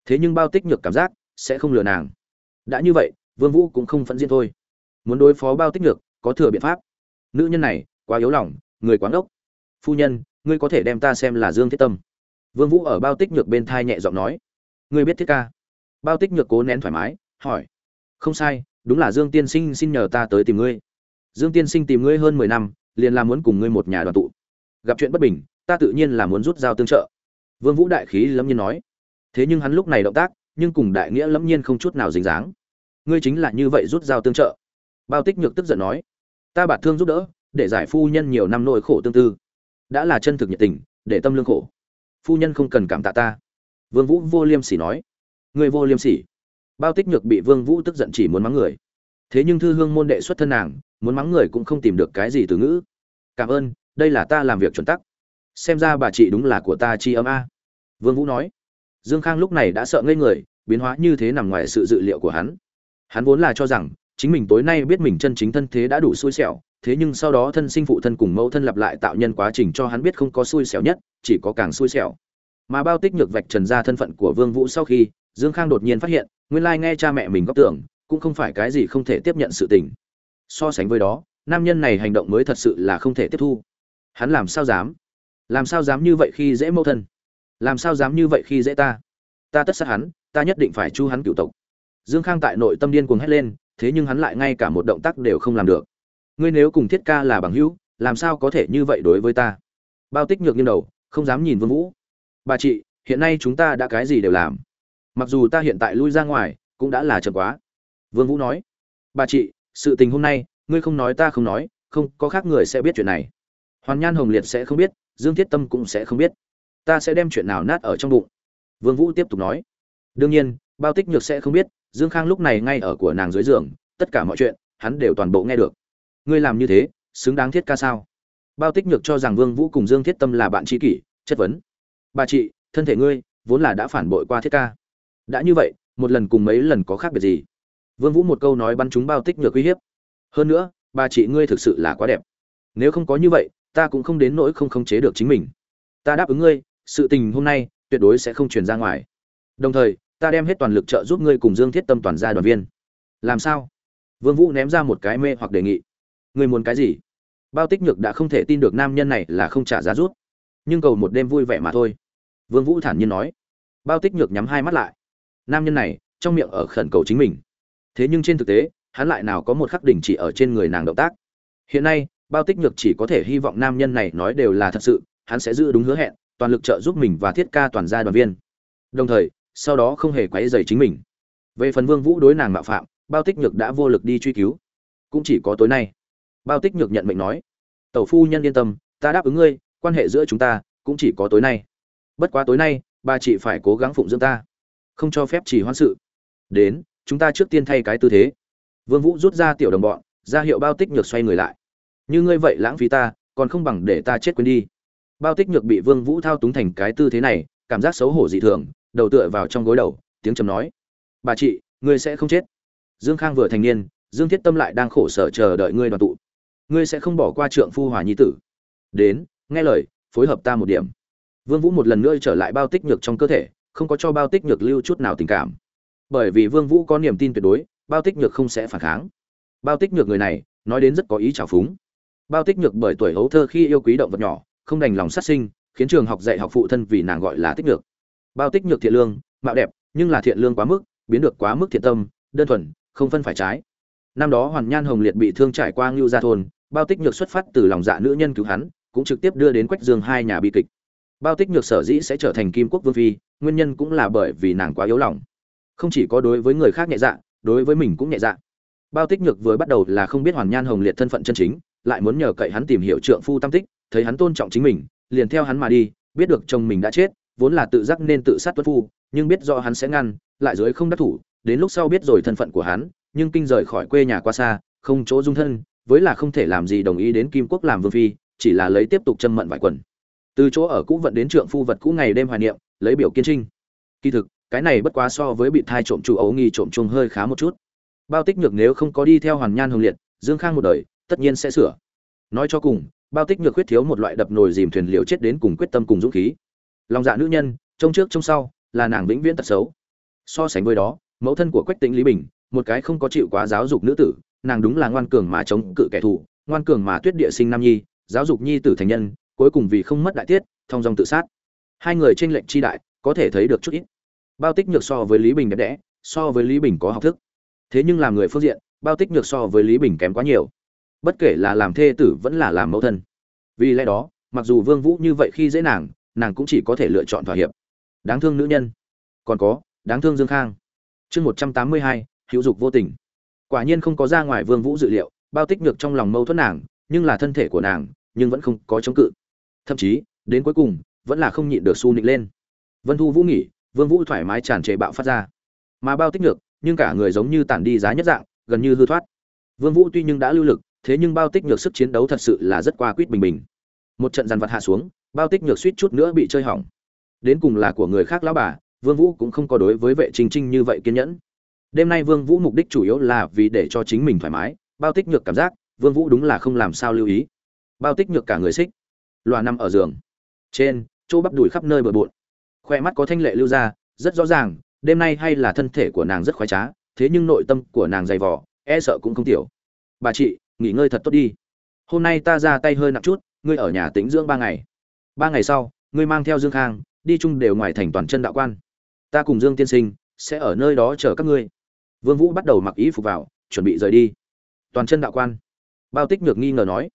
Thế nhưng bao tích nhược cảm giác, sẽ không lừa nàng. Đã như vậy, vương vũ cũng không phẫn diễn thôi. Muốn đối phó bao tích nhược, có thừa biện pháp. Nữ nhân này, quá yếu lòng, người quá ngốc. phu nhân, ngươi có thể đem ta xem là dương thiết tâm. Vương vũ ở bao tích nhược bên thai nhẹ giọng nói. Ngươi biết thiết ca? Bao tích nhược cố nén thoải mái, hỏi. Không sai đúng là dương tiên sinh xin nhờ ta tới tìm ngươi. Dương tiên sinh tìm ngươi hơn mười năm, liền là muốn cùng ngươi một nhà đoàn tụ. Gặp chuyện bất bình, ta tự nhiên là muốn rút dao tương trợ. Vương vũ đại khí lâm nhiên nói. Thế nhưng hắn lúc này động tác, nhưng cùng đại nghĩa lâm nhiên không chút nào dính dáng. Ngươi chính là như vậy rút dao tương trợ. Bao tích nhược tức giận nói. Ta bạt thương giúp đỡ, để giải phu nhân nhiều năm nỗi khổ tương tư. Đã là chân thực nhiệt tình, để tâm lương khổ. Phu nhân không cần cảm tạ ta. Vương vũ vô liêm sỉ nói. Ngươi vô liêm sỉ? Bao tích nhược bị vương vũ tức giận chỉ muốn mắng người. Thế nhưng thư hương môn đệ xuất thân nàng, muốn mắng người cũng không tìm được cái gì từ ngữ. Cảm ơn, đây là ta làm việc chuẩn tắc. Xem ra bà chị đúng là của ta chi âm a. Vương vũ nói. Dương khang lúc này đã sợ ngây người, biến hóa như thế nằm ngoài sự dự liệu của hắn. Hắn vốn là cho rằng, chính mình tối nay biết mình chân chính thân thế đã đủ xui xẻo, thế nhưng sau đó thân sinh phụ thân cùng mẫu thân lặp lại tạo nhân quá trình cho hắn biết không có xui xẻo nhất, chỉ có càng xui xẻo. Mà bao tích nhược vạch trần ra thân phận của vương vũ sau khi dương khang đột nhiên phát hiện, nguyên lai nghe cha mẹ mình góp tưởng, cũng không phải cái gì không thể tiếp nhận sự tình. So sánh với đó, nam nhân này hành động mới thật sự là không thể tiếp thu. Hắn làm sao dám? Làm sao dám như vậy khi dễ mẫu thân? Làm sao dám như vậy khi dễ ta? Ta tất sát hắn, ta nhất định phải chu hắn cựu tộc. Dương khang tại nội tâm điên cuồng hét lên, thế nhưng hắn lại ngay cả một động tác đều không làm được. Ngươi nếu cùng thiết ca là bằng hữu, làm sao có thể như vậy đối với ta? Bao tích nhược nghiêng đầu, không dám nhìn vương vũ. Bà chị, hiện nay chúng ta đã cái gì đều làm? Mặc dù ta hiện tại lui ra ngoài, cũng đã là chậm quá. Vương vũ nói, bà chị, sự tình hôm nay, ngươi không nói ta không nói, không, có khác người sẽ biết chuyện này. Hoàn nhan hồng liệt sẽ không biết, dương thiết tâm cũng sẽ không biết. Ta sẽ đem chuyện nào nát ở trong bụng. Vương vũ tiếp tục nói, đương nhiên, bao tích nhược sẽ không biết, dương khang lúc này ngay ở của nàng dưới giường, tất cả mọi chuyện, hắn đều toàn bộ nghe được. Ngươi làm như thế, xứng đáng thiết ca sao? Bao tích nhược cho rằng vương vũ cùng dương thiết tâm là bạn tri kỷ, chất vấn, bà chị, thân thể ngươi, vốn là đã phản bội qua thiết ca đã như vậy, một lần cùng mấy lần có khác biệt gì? Vương vũ một câu nói bắn chúng bao tích nhược uy hiếp. Hơn nữa, bà chị ngươi thực sự là quá đẹp. Nếu không có như vậy, ta cũng không đến nỗi không khống chế được chính mình. Ta đáp ứng ngươi, sự tình hôm nay tuyệt đối sẽ không truyền ra ngoài. Đồng thời, ta đem hết toàn lực trợ giúp ngươi cùng dương thiết tâm toàn gia đoàn viên. Làm sao? Vương vũ ném ra một cái mê hoặc đề nghị. Ngươi muốn cái gì? Bao tích nhược đã không thể tin được nam nhân này là không trả giá rút. Nhưng cầu một đêm vui vẻ mà thôi. Vương vũ thản nhiên nói. Bao tích nhược nhắm hai mắt lại nam nhân này trong miệng ở khẩn cầu chính mình. Thế nhưng trên thực tế, hắn lại nào có một khắc đỉnh chỉ ở trên người nàng động tác. Hiện nay, bao tích nhược chỉ có thể hy vọng nam nhân này nói đều là thật sự, hắn sẽ giữ đúng hứa hẹn, toàn lực trợ giúp mình và thiết ca toàn gia đoàn viên. Đồng thời, sau đó không hề quấy rầy chính mình. Về phần vương vũ đối nàng mạo phạm, bao tích nhược đã vô lực đi truy cứu. Cũng chỉ có tối nay. Bao tích nhược nhận mệnh nói, tẩu phu nhân yên tâm, ta đáp ứng ngươi, quan hệ giữa chúng ta cũng chỉ có tối nay. Bất quá tối nay, bà chị phải cố gắng phụng dưỡng ta không cho phép chỉ hoãn sự. Đến, chúng ta trước tiên thay cái tư thế. Vương vũ rút ra tiểu đồng bọn, ra hiệu bao tích nhược xoay người lại. Như ngươi vậy lãng phí ta, còn không bằng để ta chết quên đi. Bao tích nhược bị vương vũ thao túng thành cái tư thế này, cảm giác xấu hổ dị thường, đầu tựa vào trong gối đầu, tiếng trầm nói. Bà chị, ngươi sẽ không chết. Dương khang vừa thành niên, dương thiết tâm lại đang khổ sở chờ đợi ngươi đoàn tụ. Ngươi sẽ không bỏ qua trượng phu hòa nhi tử. Đến, nghe lời, phối hợp ta một điểm. Vương vũ một lần nữa trở lại bao tích nhược trong cơ thể không có cho bao tích nhược lưu chút nào tình cảm. Bởi vì vương vũ có niềm tin tuyệt đối, bao tích nhược không sẽ phản kháng. Bao tích nhược người này, nói đến rất có ý trào phúng. Bao tích nhược bởi tuổi hấu thơ khi yêu quý động vật nhỏ, không đành lòng sát sinh, khiến trường học dạy học phụ thân vì nàng gọi là tích nhược. Bao tích nhược thiện lương, mạo đẹp, nhưng là thiện lương quá mức, biến được quá mức thiện tâm, đơn thuần, không phân phải trái. Năm đó hoàn nhan hồng liệt bị thương trải qua ngưu gia thôn, bao tích nhược xuất phát từ lòng dạ nữ nhân cứu hắn, cũng trực tiếp đưa đến quách dương hai nhà bi kịch bao tích nhược sở dĩ sẽ trở thành kim quốc vương phi, nguyên nhân cũng là bởi vì nàng quá yếu lòng. Không chỉ có đối với người khác nhẹ dạ đối với mình cũng nhẹ dạ. Bao tích nhược vừa bắt đầu là không biết hoàn nhan hồng liệt thân phận chân chính, lại muốn nhờ cậy hắn tìm hiểu trượng phu tam tích, thấy hắn tôn trọng chính mình, liền theo hắn mà đi, biết được chồng mình đã chết, vốn là tự giác nên tự sát tuất phu, nhưng biết do hắn sẽ ngăn, lại dưới không đắc thủ, đến lúc sau biết rồi thân phận của hắn, nhưng kinh rời khỏi quê nhà qua xa, không chỗ dung thân, với là không thể làm gì đồng ý đến kim quốc làm vương phi, chỉ là lấy tiếp tục châm mận vải quần từ chỗ ở cũ vận đến trượng phu vật cũ ngày đêm hoài niệm, lấy biểu kiên trinh. Kỳ thực, cái này bất quá so với bị thai trộm chủ ấu nghi trộm chung hơi khá một chút. Bao tích nhược nếu không có đi theo hoàn nhan hồng liệt, dương khang một đời, tất nhiên sẽ sửa. Nói cho cùng, bao tích nhược khuyết thiếu một loại đập nồi dìm thuyền liều chết đến cùng quyết tâm cùng dũng khí. Lòng dạ nữ nhân, trông trước trông sau, là nàng vĩnh viễn tật xấu. So sánh với đó, mẫu thân của quách tĩnh lý bình, một cái không có chịu quá giáo dục nữ tử, nàng đúng là ngoan cường mà chống cự kẻ thù, ngoan cường mà tuyết địa sinh nam nhi, giáo dục nhi tử thành nhân cuối cùng vì không mất đại tiết, thông dòng tự sát. Hai người tranh lệnh chi đại, có thể thấy được chút ít. Bao tích nhược so với lý bình đẹp đẽ, so với lý bình có học thức. Thế nhưng làm người phương diện, bao tích nhược so với lý bình kém quá nhiều. Bất kể là làm thê tử vẫn là làm mẫu thân. Vì lẽ đó, mặc dù vương vũ như vậy khi dễ nàng nàng cũng chỉ có thể lựa chọn thỏa hiệp. Đáng thương nữ nhân. Còn có, đáng thương dương khang. Chương một trăm tám mươi hai, hữu dục vô tình. Quả nhiên không có ra ngoài vương vũ dự liệu, bao tích nhược trong lòng mâu thuẫn nàng, nhưng là thân thể của nàng, nhưng vẫn không có chống cự thậm chí, đến cuối cùng, vẫn là không nhịn được su nịnh lên. Vân thu vũ nghỉ, vương vũ thoải mái tràn trề bạo phát ra. Mà bao tích nhược, nhưng cả người giống như tản đi giá nhất dạng, gần như hư thoát. Vương vũ tuy nhưng đã lưu lực, thế nhưng bao tích nhược sức chiến đấu thật sự là rất qua quýt bình bình. Một trận dàn vật hạ xuống, bao tích nhược suýt chút nữa bị chơi hỏng. Đến cùng là của người khác lão bà, vương vũ cũng không có đối với vệ trình trinh như vậy kiên nhẫn. Đêm nay vương vũ mục đích chủ yếu là vì để cho chính mình thoải mái, bao tích nhược cảm giác, vương vũ đúng là không làm sao lưu ý. Bao tích nhược cả người xích loa nằm ở giường. Trên, chỗ bắp đùi khắp nơi bừa bộn. Khoe mắt có thanh lệ lưu ra, rất rõ ràng, đêm nay hay là thân thể của nàng rất khoái trá, thế nhưng nội tâm của nàng dày vỏ e sợ cũng không tiểu. Bà chị, nghỉ ngơi thật tốt đi. Hôm nay ta ra tay hơi nặng chút, ngươi ở nhà tĩnh dưỡng ba ngày. Ba ngày sau, ngươi mang theo dương khang, đi chung đều ngoài thành toàn chân đạo quan. Ta cùng dương tiên sinh sẽ ở nơi đó chờ các ngươi. Vương vũ bắt đầu mặc ý phục vào, chuẩn bị rời đi. Toàn chân đạo quan. Bao tích nhược nghi ngờ nói.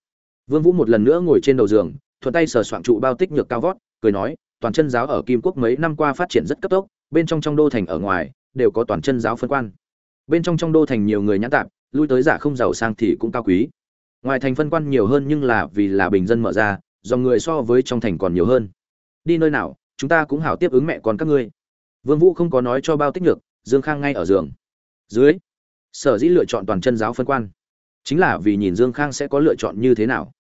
Vương vũ một lần nữa ngồi trên đầu giường thuận tay sờ soạn trụ bao tích nhược cao vót, cười nói, toàn chân giáo ở kim quốc mấy năm qua phát triển rất cấp tốc, bên trong trong đô thành ở ngoài, đều có toàn chân giáo phân quan. Bên trong trong đô thành nhiều người nhãn tạp, lui tới giả không giàu sang thì cũng cao quý. Ngoài thành phân quan nhiều hơn nhưng là vì là bình dân mở ra do người so với trong thành còn nhiều hơn. Đi nơi nào, chúng ta cũng hảo tiếp ứng mẹ con các ngươi. Vương vũ không có nói cho bao tích nhược, dương khang ngay ở giường. Dưới, sở dĩ lựa chọn toàn chân giáo phân quan, chính là vì nhìn dương khang sẽ có lựa chọn như thế nào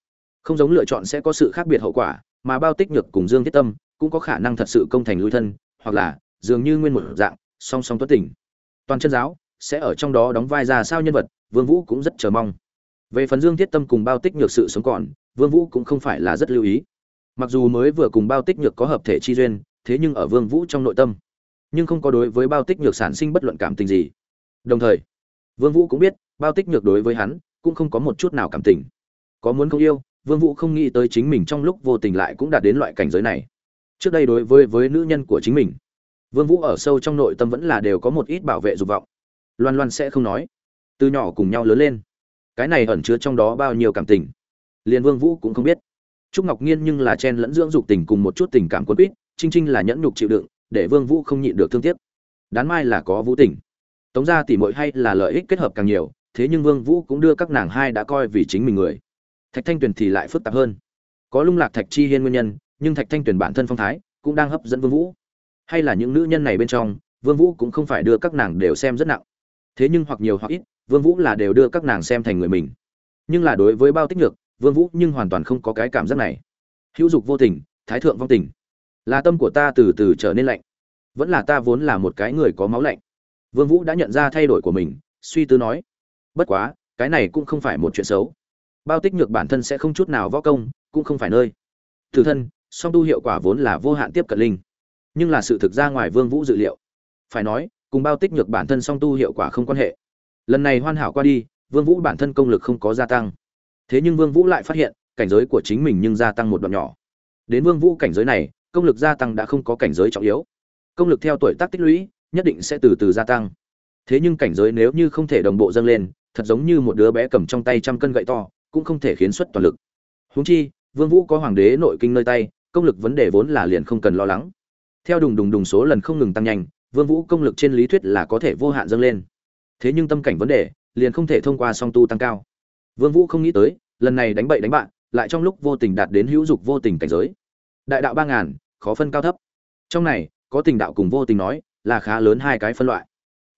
không giống lựa chọn sẽ có sự khác biệt hậu quả, mà bao tích nhược cùng dương thiết tâm cũng có khả năng thật sự công thành lui thân, hoặc là dường như nguyên một dạng, song song tuất tình. Toàn chân giáo sẽ ở trong đó đóng vai ra sao nhân vật, vương vũ cũng rất chờ mong. Về phần dương thiết tâm cùng bao tích nhược sự sống còn, vương vũ cũng không phải là rất lưu ý. Mặc dù mới vừa cùng bao tích nhược có hợp thể chi duyên, thế nhưng ở vương vũ trong nội tâm, nhưng không có đối với bao tích nhược sản sinh bất luận cảm tình gì. Đồng thời, vương vũ cũng biết, bao tích nhược đối với hắn cũng không có một chút nào cảm tình. Có muốn không yêu vương vũ không nghĩ tới chính mình trong lúc vô tình lại cũng đạt đến loại cảnh giới này. Trước đây đối với với nữ nhân của chính mình, vương vũ ở sâu trong nội tâm vẫn là đều có một ít bảo vệ dục vọng. Loan loan sẽ không nói. Từ nhỏ cùng nhau lớn lên, cái này ẩn chứa trong đó bao nhiêu cảm tình, liền vương vũ cũng không biết. Trúc ngọc nhiên nhưng là chen lẫn dưỡng dục tình cùng một chút tình cảm quân quýt, trinh trinh là nhẫn nhục chịu đựng, để vương vũ không nhịn được thương tiếc. Đán mai là có vũ tình. Tống gia tỷ muội hay là lợi ích kết hợp càng nhiều, thế nhưng vương vũ cũng đưa các nàng hai đã coi vì chính mình người thạch thanh tuyền thì lại phức tạp hơn. Có lung lạc thạch chi hiên nguyên nhân, nhưng thạch thanh tuyền bản thân phong thái cũng đang hấp dẫn vương vũ. Hay là những nữ nhân này bên trong, vương vũ cũng không phải đưa các nàng đều xem rất nặng. Thế nhưng hoặc nhiều hoặc ít, vương vũ là đều đưa các nàng xem thành người mình. Nhưng là đối với bao tích nhược, vương vũ nhưng hoàn toàn không có cái cảm giác này. Hữu dục vô tình, thái thượng vong tình. Là tâm của ta từ từ trở nên lạnh. Vẫn là ta vốn là một cái người có máu lạnh. Vương vũ đã nhận ra thay đổi của mình, suy tư nói, bất quá, cái này cũng không phải một chuyện xấu bao tích nhược bản thân sẽ không chút nào võ công, cũng không phải nơi. Thử thân, song tu hiệu quả vốn là vô hạn tiếp cận linh. Nhưng là sự thực ra ngoài vương vũ dự liệu. Phải nói, cùng bao tích nhược bản thân song tu hiệu quả không quan hệ. Lần này hoàn hảo qua đi, vương vũ bản thân công lực không có gia tăng. Thế nhưng vương vũ lại phát hiện, cảnh giới của chính mình nhưng gia tăng một đoạn nhỏ. Đến vương vũ cảnh giới này, công lực gia tăng đã không có cảnh giới trọng yếu. Công lực theo tuổi tác tích lũy, nhất định sẽ từ từ gia tăng. Thế nhưng cảnh giới nếu như không thể đồng bộ dâng lên, thật giống như một đứa bé cầm trong tay trăm cân gậy to cũng không thể khiến xuất toàn lực. Huống chi, vương vũ có hoàng đế nội kinh nơi tay, công lực vấn đề vốn là liền không cần lo lắng. Theo đùng đùng đùng số lần không ngừng tăng nhanh, vương vũ công lực trên lý thuyết là có thể vô hạn dâng lên. Thế nhưng tâm cảnh vấn đề, liền không thể thông qua song tu tăng cao. Vương vũ không nghĩ tới, lần này đánh bậy đánh bạn, lại trong lúc vô tình đạt đến hữu dục vô tình cảnh giới. Đại đạo ba ngàn, khó phân cao thấp. Trong này, có tình đạo cùng vô tình nói, là khá lớn hai cái phân loại.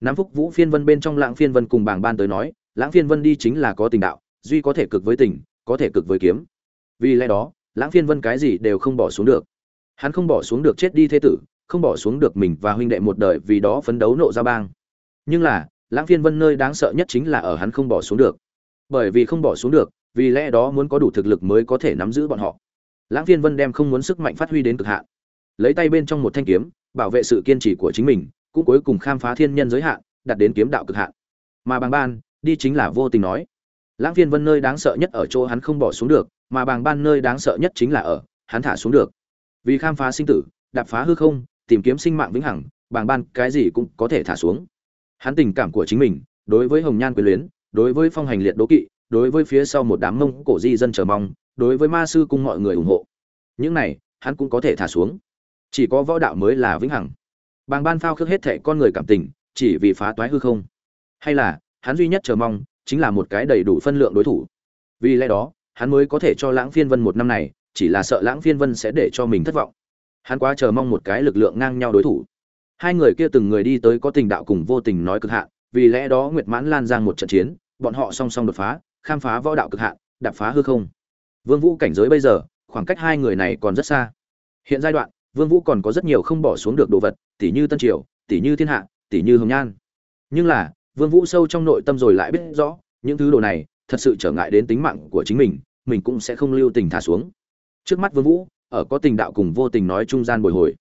Nam phúc vũ phiên vân bên trong lãng phiên vân cùng bảng ban tới nói, lãng phiên vân đi chính là có tình đạo duy có thể cực với tình, có thể cực với kiếm. Vì lẽ đó, lãng phiên vân cái gì đều không bỏ xuống được. Hắn không bỏ xuống được chết đi thế tử, không bỏ xuống được mình và huynh đệ một đời vì đó phấn đấu nộ ra bang. Nhưng là, lãng phiên vân nơi đáng sợ nhất chính là ở hắn không bỏ xuống được. Bởi vì không bỏ xuống được, vì lẽ đó muốn có đủ thực lực mới có thể nắm giữ bọn họ. Lãng phiên vân đem không muốn sức mạnh phát huy đến cực hạn. Lấy tay bên trong một thanh kiếm, bảo vệ sự kiên trì của chính mình, cũng cuối cùng khám phá thiên nhân giới hạn đặt đến kiếm đạo cực hạn. Mà bằng ban, đi chính là vô tình nói lãng phiên vân nơi đáng sợ nhất ở chỗ hắn không bỏ xuống được, mà bàng ban nơi đáng sợ nhất chính là ở, hắn thả xuống được. Vì khám phá sinh tử, đạp phá hư không, tìm kiếm sinh mạng vĩnh hằng, bàng ban cái gì cũng có thể thả xuống. Hắn tình cảm của chính mình, đối với hồng nhan quyền luyến, đối với phong hành liệt đố kỵ, đối với phía sau một đám mông cổ di dân chờ mong, đối với ma sư cung mọi người ủng hộ. Những này, hắn cũng có thể thả xuống. Chỉ có võ đạo mới là vĩnh hằng. Bàng ban phao khước hết thệ con người cảm tình, chỉ vì phá toái hư không. Hay là, hắn duy nhất chờ mong chính là một cái đầy đủ phân lượng đối thủ. Vì lẽ đó, hắn mới có thể cho lãng phiên vân một năm này, chỉ là sợ lãng phiên vân sẽ để cho mình thất vọng. Hắn quá chờ mong một cái lực lượng ngang nhau đối thủ. Hai người kia từng người đi tới có tình đạo cùng vô tình nói cực hạn, vì lẽ đó nguyệt mãn lan giang một trận chiến, bọn họ song song đột phá, khám phá võ đạo cực hạn, đạp phá hư không. Vương vũ cảnh giới bây giờ, khoảng cách hai người này còn rất xa. Hiện giai đoạn, vương vũ còn có rất nhiều không bỏ xuống được đồ vật, tỷ như tân triều, tỷ như thiên hạ, tỷ như hồng nhan. Nhưng là vương vũ sâu trong nội tâm rồi lại biết rõ, những thứ đồ này thật sự trở ngại đến tính mạng của chính mình mình cũng sẽ không lưu tình thả xuống. Trước mắt vương vũ, ở có tình đạo cùng vô tình nói trung gian bồi hồi,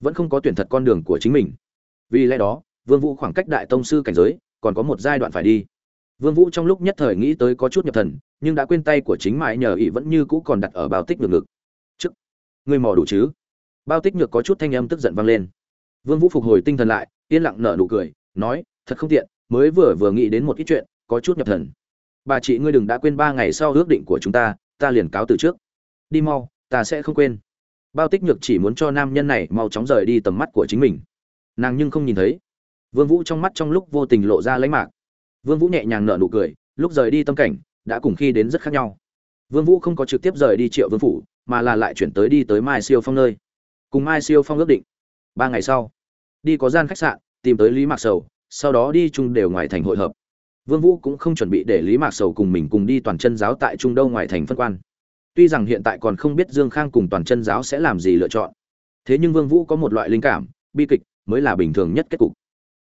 vẫn không có tuyển thật con đường của chính mình. Vì lẽ đó, vương vũ khoảng cách đại tông sư cảnh giới còn có một giai đoạn phải đi. Vương vũ trong lúc nhất thời nghĩ tới có chút nhập thần, nhưng đã quên tay của chính mãi nhờ ỷ vẫn như cũ còn đặt ở bao tích ngược ngực. Trước người mò đủ chứ? Bao tích nhược có chút thanh âm tức giận vang lên. Vương vũ phục hồi tinh thần lại, yên lặng nở nụ cười, nói, thật không tiện mới vừa vừa nghĩ đến một ít chuyện, có chút nhập thần. Bà chị ngươi đừng đã quên ba ngày sau ước định của chúng ta ta liền cáo từ trước. Đi mau, ta sẽ không quên. Bao tích nhược chỉ muốn cho nam nhân này mau chóng rời đi tầm mắt của chính mình. Nàng nhưng không nhìn thấy. Vương vũ trong mắt trong lúc vô tình lộ ra lãnh mạc. Vương vũ nhẹ nhàng nở nụ cười, lúc rời đi tâm cảnh, đã cùng khi đến rất khác nhau. Vương vũ không có trực tiếp rời đi triệu vương phủ, mà là lại chuyển tới đi tới mai siêu phong nơi. Cùng mai siêu phong ước định. Ba ngày sau, đi có gian khách sạn, tìm tới lý mạc sầu sau đó đi chung đều ngoài thành hội hợp. Vương vũ cũng không chuẩn bị để lý mạc sầu cùng mình cùng đi toàn chân giáo tại trung đâu ngoài thành phân quan. Tuy rằng hiện tại còn không biết dương khang cùng toàn chân giáo sẽ làm gì lựa chọn, thế nhưng vương vũ có một loại linh cảm, bi kịch mới là bình thường nhất kết cục.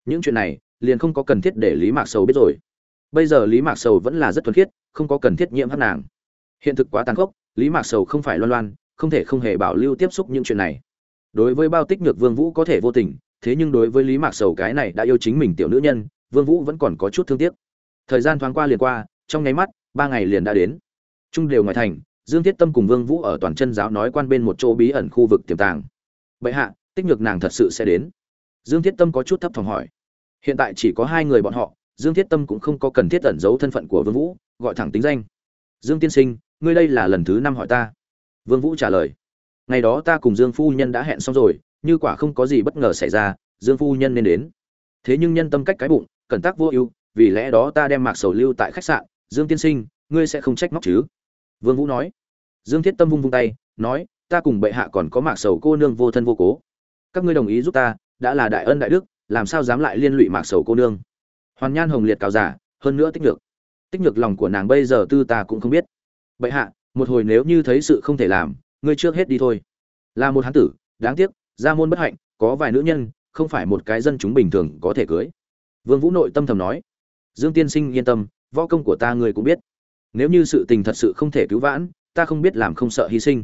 Những chuyện này liền không có cần thiết để lý mạc sầu biết rồi. Bây giờ lý mạc sầu vẫn là rất thuần khiết, không có cần thiết nhiễm hấp nàng. Hiện thực quá tàn khốc, lý mạc sầu không phải loan loan, không thể không hề bảo lưu tiếp xúc những chuyện này. Đối với bao tích nhược vương vũ có thể vô tình thế nhưng đối với lý mạc sầu cái này đã yêu chính mình tiểu nữ nhân, vương vũ vẫn còn có chút thương tiếc. Thời gian thoáng qua liền qua, trong nháy mắt, ba ngày liền đã đến. Trung đều ngoài thành, dương thiết tâm cùng vương vũ ở toàn chân giáo nói quan bên một chỗ bí ẩn khu vực tiềm tàng. Bệ hạ, tích nhược nàng thật sự sẽ đến. Dương thiết tâm có chút thấp thỏm hỏi. Hiện tại chỉ có hai người bọn họ, dương thiết tâm cũng không có cần thiết ẩn giấu thân phận của vương vũ, gọi thẳng tính danh. Dương tiên sinh, ngươi đây là lần thứ năm hỏi ta. Vương vũ trả lời. Ngày đó ta cùng dương phu nhân đã hẹn xong rồi như quả không có gì bất ngờ xảy ra, dương phu nhân nên đến. Thế nhưng nhân tâm cách cái bụng, cẩn tác vô ưu, vì lẽ đó ta đem mạc sầu lưu tại khách sạn, dương tiên sinh, ngươi sẽ không trách móc chứ? Vương vũ nói. Dương thiết tâm vung vung tay, nói, ta cùng bệ hạ còn có mạc sầu cô nương vô thân vô cố. Các ngươi đồng ý giúp ta, đã là đại ân đại đức, làm sao dám lại liên lụy mạc sầu cô nương? Hoàn nhan hồng liệt cáo giả, hơn nữa tích nhược. Tích nhược lòng của nàng bây giờ tư ta cũng không biết. Bệ hạ, một hồi nếu như thấy sự không thể làm, ngươi trước hết đi thôi. Là một hán tử, đáng tiếc gia môn bất hạnh, có vài nữ nhân, không phải một cái dân chúng bình thường có thể cưới. Vương vũ nội tâm thầm nói. Dương tiên sinh yên tâm, võ công của ta ngươi cũng biết. Nếu như sự tình thật sự không thể cứu vãn, ta không biết làm không sợ hy sinh.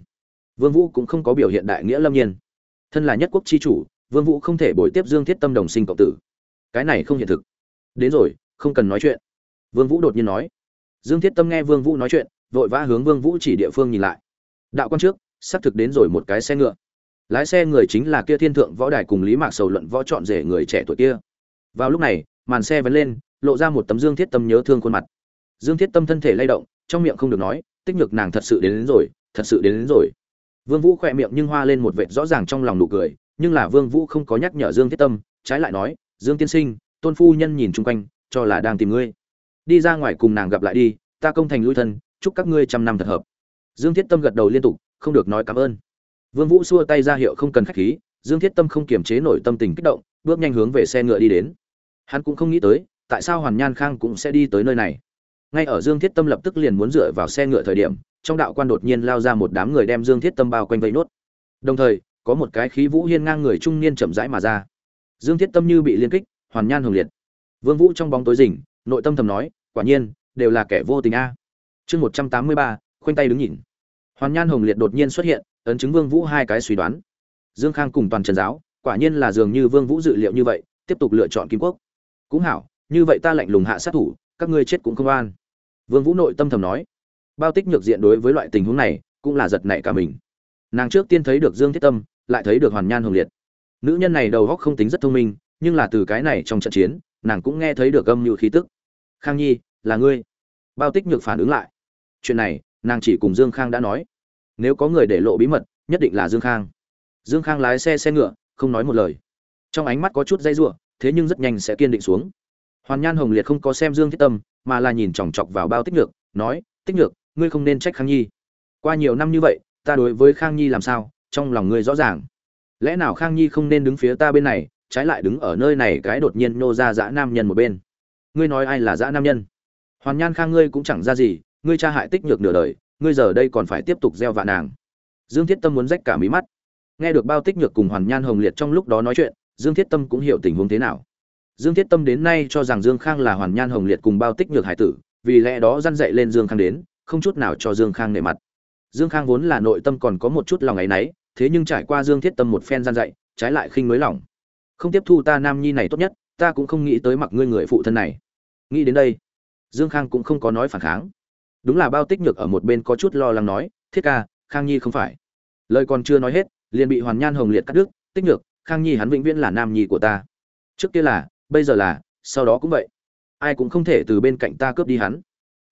Vương vũ cũng không có biểu hiện đại nghĩa lâm nhiên. Thân là nhất quốc chi chủ, vương vũ không thể bồi tiếp dương thiết tâm đồng sinh cộng tử. Cái này không hiện thực. Đến rồi, không cần nói chuyện. Vương vũ đột nhiên nói. Dương thiết tâm nghe vương vũ nói chuyện, vội vã hướng vương vũ chỉ địa phương nhìn lại. Đạo quan trước, xác thực đến rồi một cái xe ngựa lái xe người chính là kia thiên thượng võ đài cùng lý mạc sầu luận võ chọn rể người trẻ tuổi kia. Vào lúc này màn xe vẫn lên lộ ra một tấm dương thiết tâm nhớ thương khuôn mặt. Dương thiết tâm thân thể lay động trong miệng không được nói tích nhược nàng thật sự đến, đến rồi thật sự đến, đến rồi. Vương vũ khỏe miệng nhưng hoa lên một vệt rõ ràng trong lòng nụ cười nhưng là vương vũ không có nhắc nhở dương thiết tâm trái lại nói dương tiên sinh tôn phu nhân nhìn chung quanh cho là đang tìm ngươi. Đi ra ngoài cùng nàng gặp lại đi ta công thành lui thân chúc các ngươi trăm năm thật hợp. Dương thiết tâm gật đầu liên tục không được nói cảm ơn vương vũ xua tay ra hiệu không cần khách khí, dương thiết tâm không kiềm chế nổi tâm tình kích động, bước nhanh hướng về xe ngựa đi đến. Hắn cũng không nghĩ tới, tại sao hoàn nhan khang cũng sẽ đi tới nơi này. Ngay ở dương thiết tâm lập tức liền muốn dựa vào xe ngựa thời điểm, trong đạo quan đột nhiên lao ra một đám người đem dương thiết tâm bao quanh vây nốt. Đồng thời, có một cái khí vũ hiên ngang người trung niên chậm rãi mà ra. Dương thiết tâm như bị liên kích, hoàn nhan hùng liệt. Vương vũ trong bóng tối rình, nội tâm thầm nói, quả nhiên, đều là kẻ vô tình a. Chương một trăm tám mươi ba, khoanh tay đứng nhìn. Hoàn nhan hồng liệt đột nhiên xuất hiện ấn chứng vương vũ hai cái suy đoán. Dương khang cùng toàn trần giáo, quả nhiên là dường như vương vũ dự liệu như vậy, tiếp tục lựa chọn kim quốc. Cũng hảo, như vậy ta lạnh lùng hạ sát thủ, các ngươi chết cũng không an vương vũ nội tâm thầm nói. Bao tích nhược diện đối với loại tình huống này, cũng là giật nảy cả mình. Nàng trước tiên thấy được dương thiết tâm, lại thấy được hoàn nhan hồng liệt. Nữ nhân này đầu óc không tính rất thông minh, nhưng là từ cái này trong trận chiến, nàng cũng nghe thấy được âm như khí tức. Khang nhi, là ngươi. Bao tích nhược phản ứng lại. Chuyện này, nàng chỉ cùng dương khang đã nói nếu có người để lộ bí mật, nhất định là dương khang. Dương khang lái xe xe ngựa, không nói một lời. Trong ánh mắt có chút dây giụa thế nhưng rất nhanh sẽ kiên định xuống. Hoàn nhan hồng liệt không có xem dương thiết tâm, mà là nhìn chòng chọc vào bao tích nhược, nói, tích nhược, ngươi không nên trách khang nhi. Qua nhiều năm như vậy, ta đối với khang nhi làm sao, trong lòng ngươi rõ ràng. Lẽ nào khang nhi không nên đứng phía ta bên này, trái lại đứng ở nơi này cái đột nhiên nô ra dã nam nhân một bên. Ngươi nói ai là dã nam nhân? Hoàn nhan khang ngươi cũng chẳng ra gì, ngươi cha hại tích nhược nửa đời ngươi giờ đây còn phải tiếp tục gieo vạ nàng. Dương thiết tâm muốn rách cả mí mắt. Nghe được bao tích nhược cùng hoàn nhan hồng liệt trong lúc đó nói chuyện, dương thiết tâm cũng hiểu tình huống thế nào. Dương thiết tâm đến nay cho rằng dương khang là hoàn nhan hồng liệt cùng bao tích nhược hải tử, vì lẽ đó răn dậy lên dương khang đến, không chút nào cho dương khang nể mặt. Dương khang vốn là nội tâm còn có một chút lòng áy náy, thế nhưng trải qua dương thiết tâm một phen gian dạy, trái lại khinh mới lòng không tiếp thu ta nam nhi này tốt nhất, ta cũng không nghĩ tới mặc ngươi người phụ thân này. Nghĩ đến đây, dương khang cũng không có nói phản kháng đúng là bao tích nhược ở một bên có chút lo lắng nói, thiết ca, khang nhi không phải. Lời còn chưa nói hết, liền bị hoàn nhan hồng liệt cắt đứt, tích nhược, khang nhi hắn vĩnh viễn là nam nhi của ta. Trước kia là, bây giờ là, sau đó cũng vậy. Ai cũng không thể từ bên cạnh ta cướp đi hắn.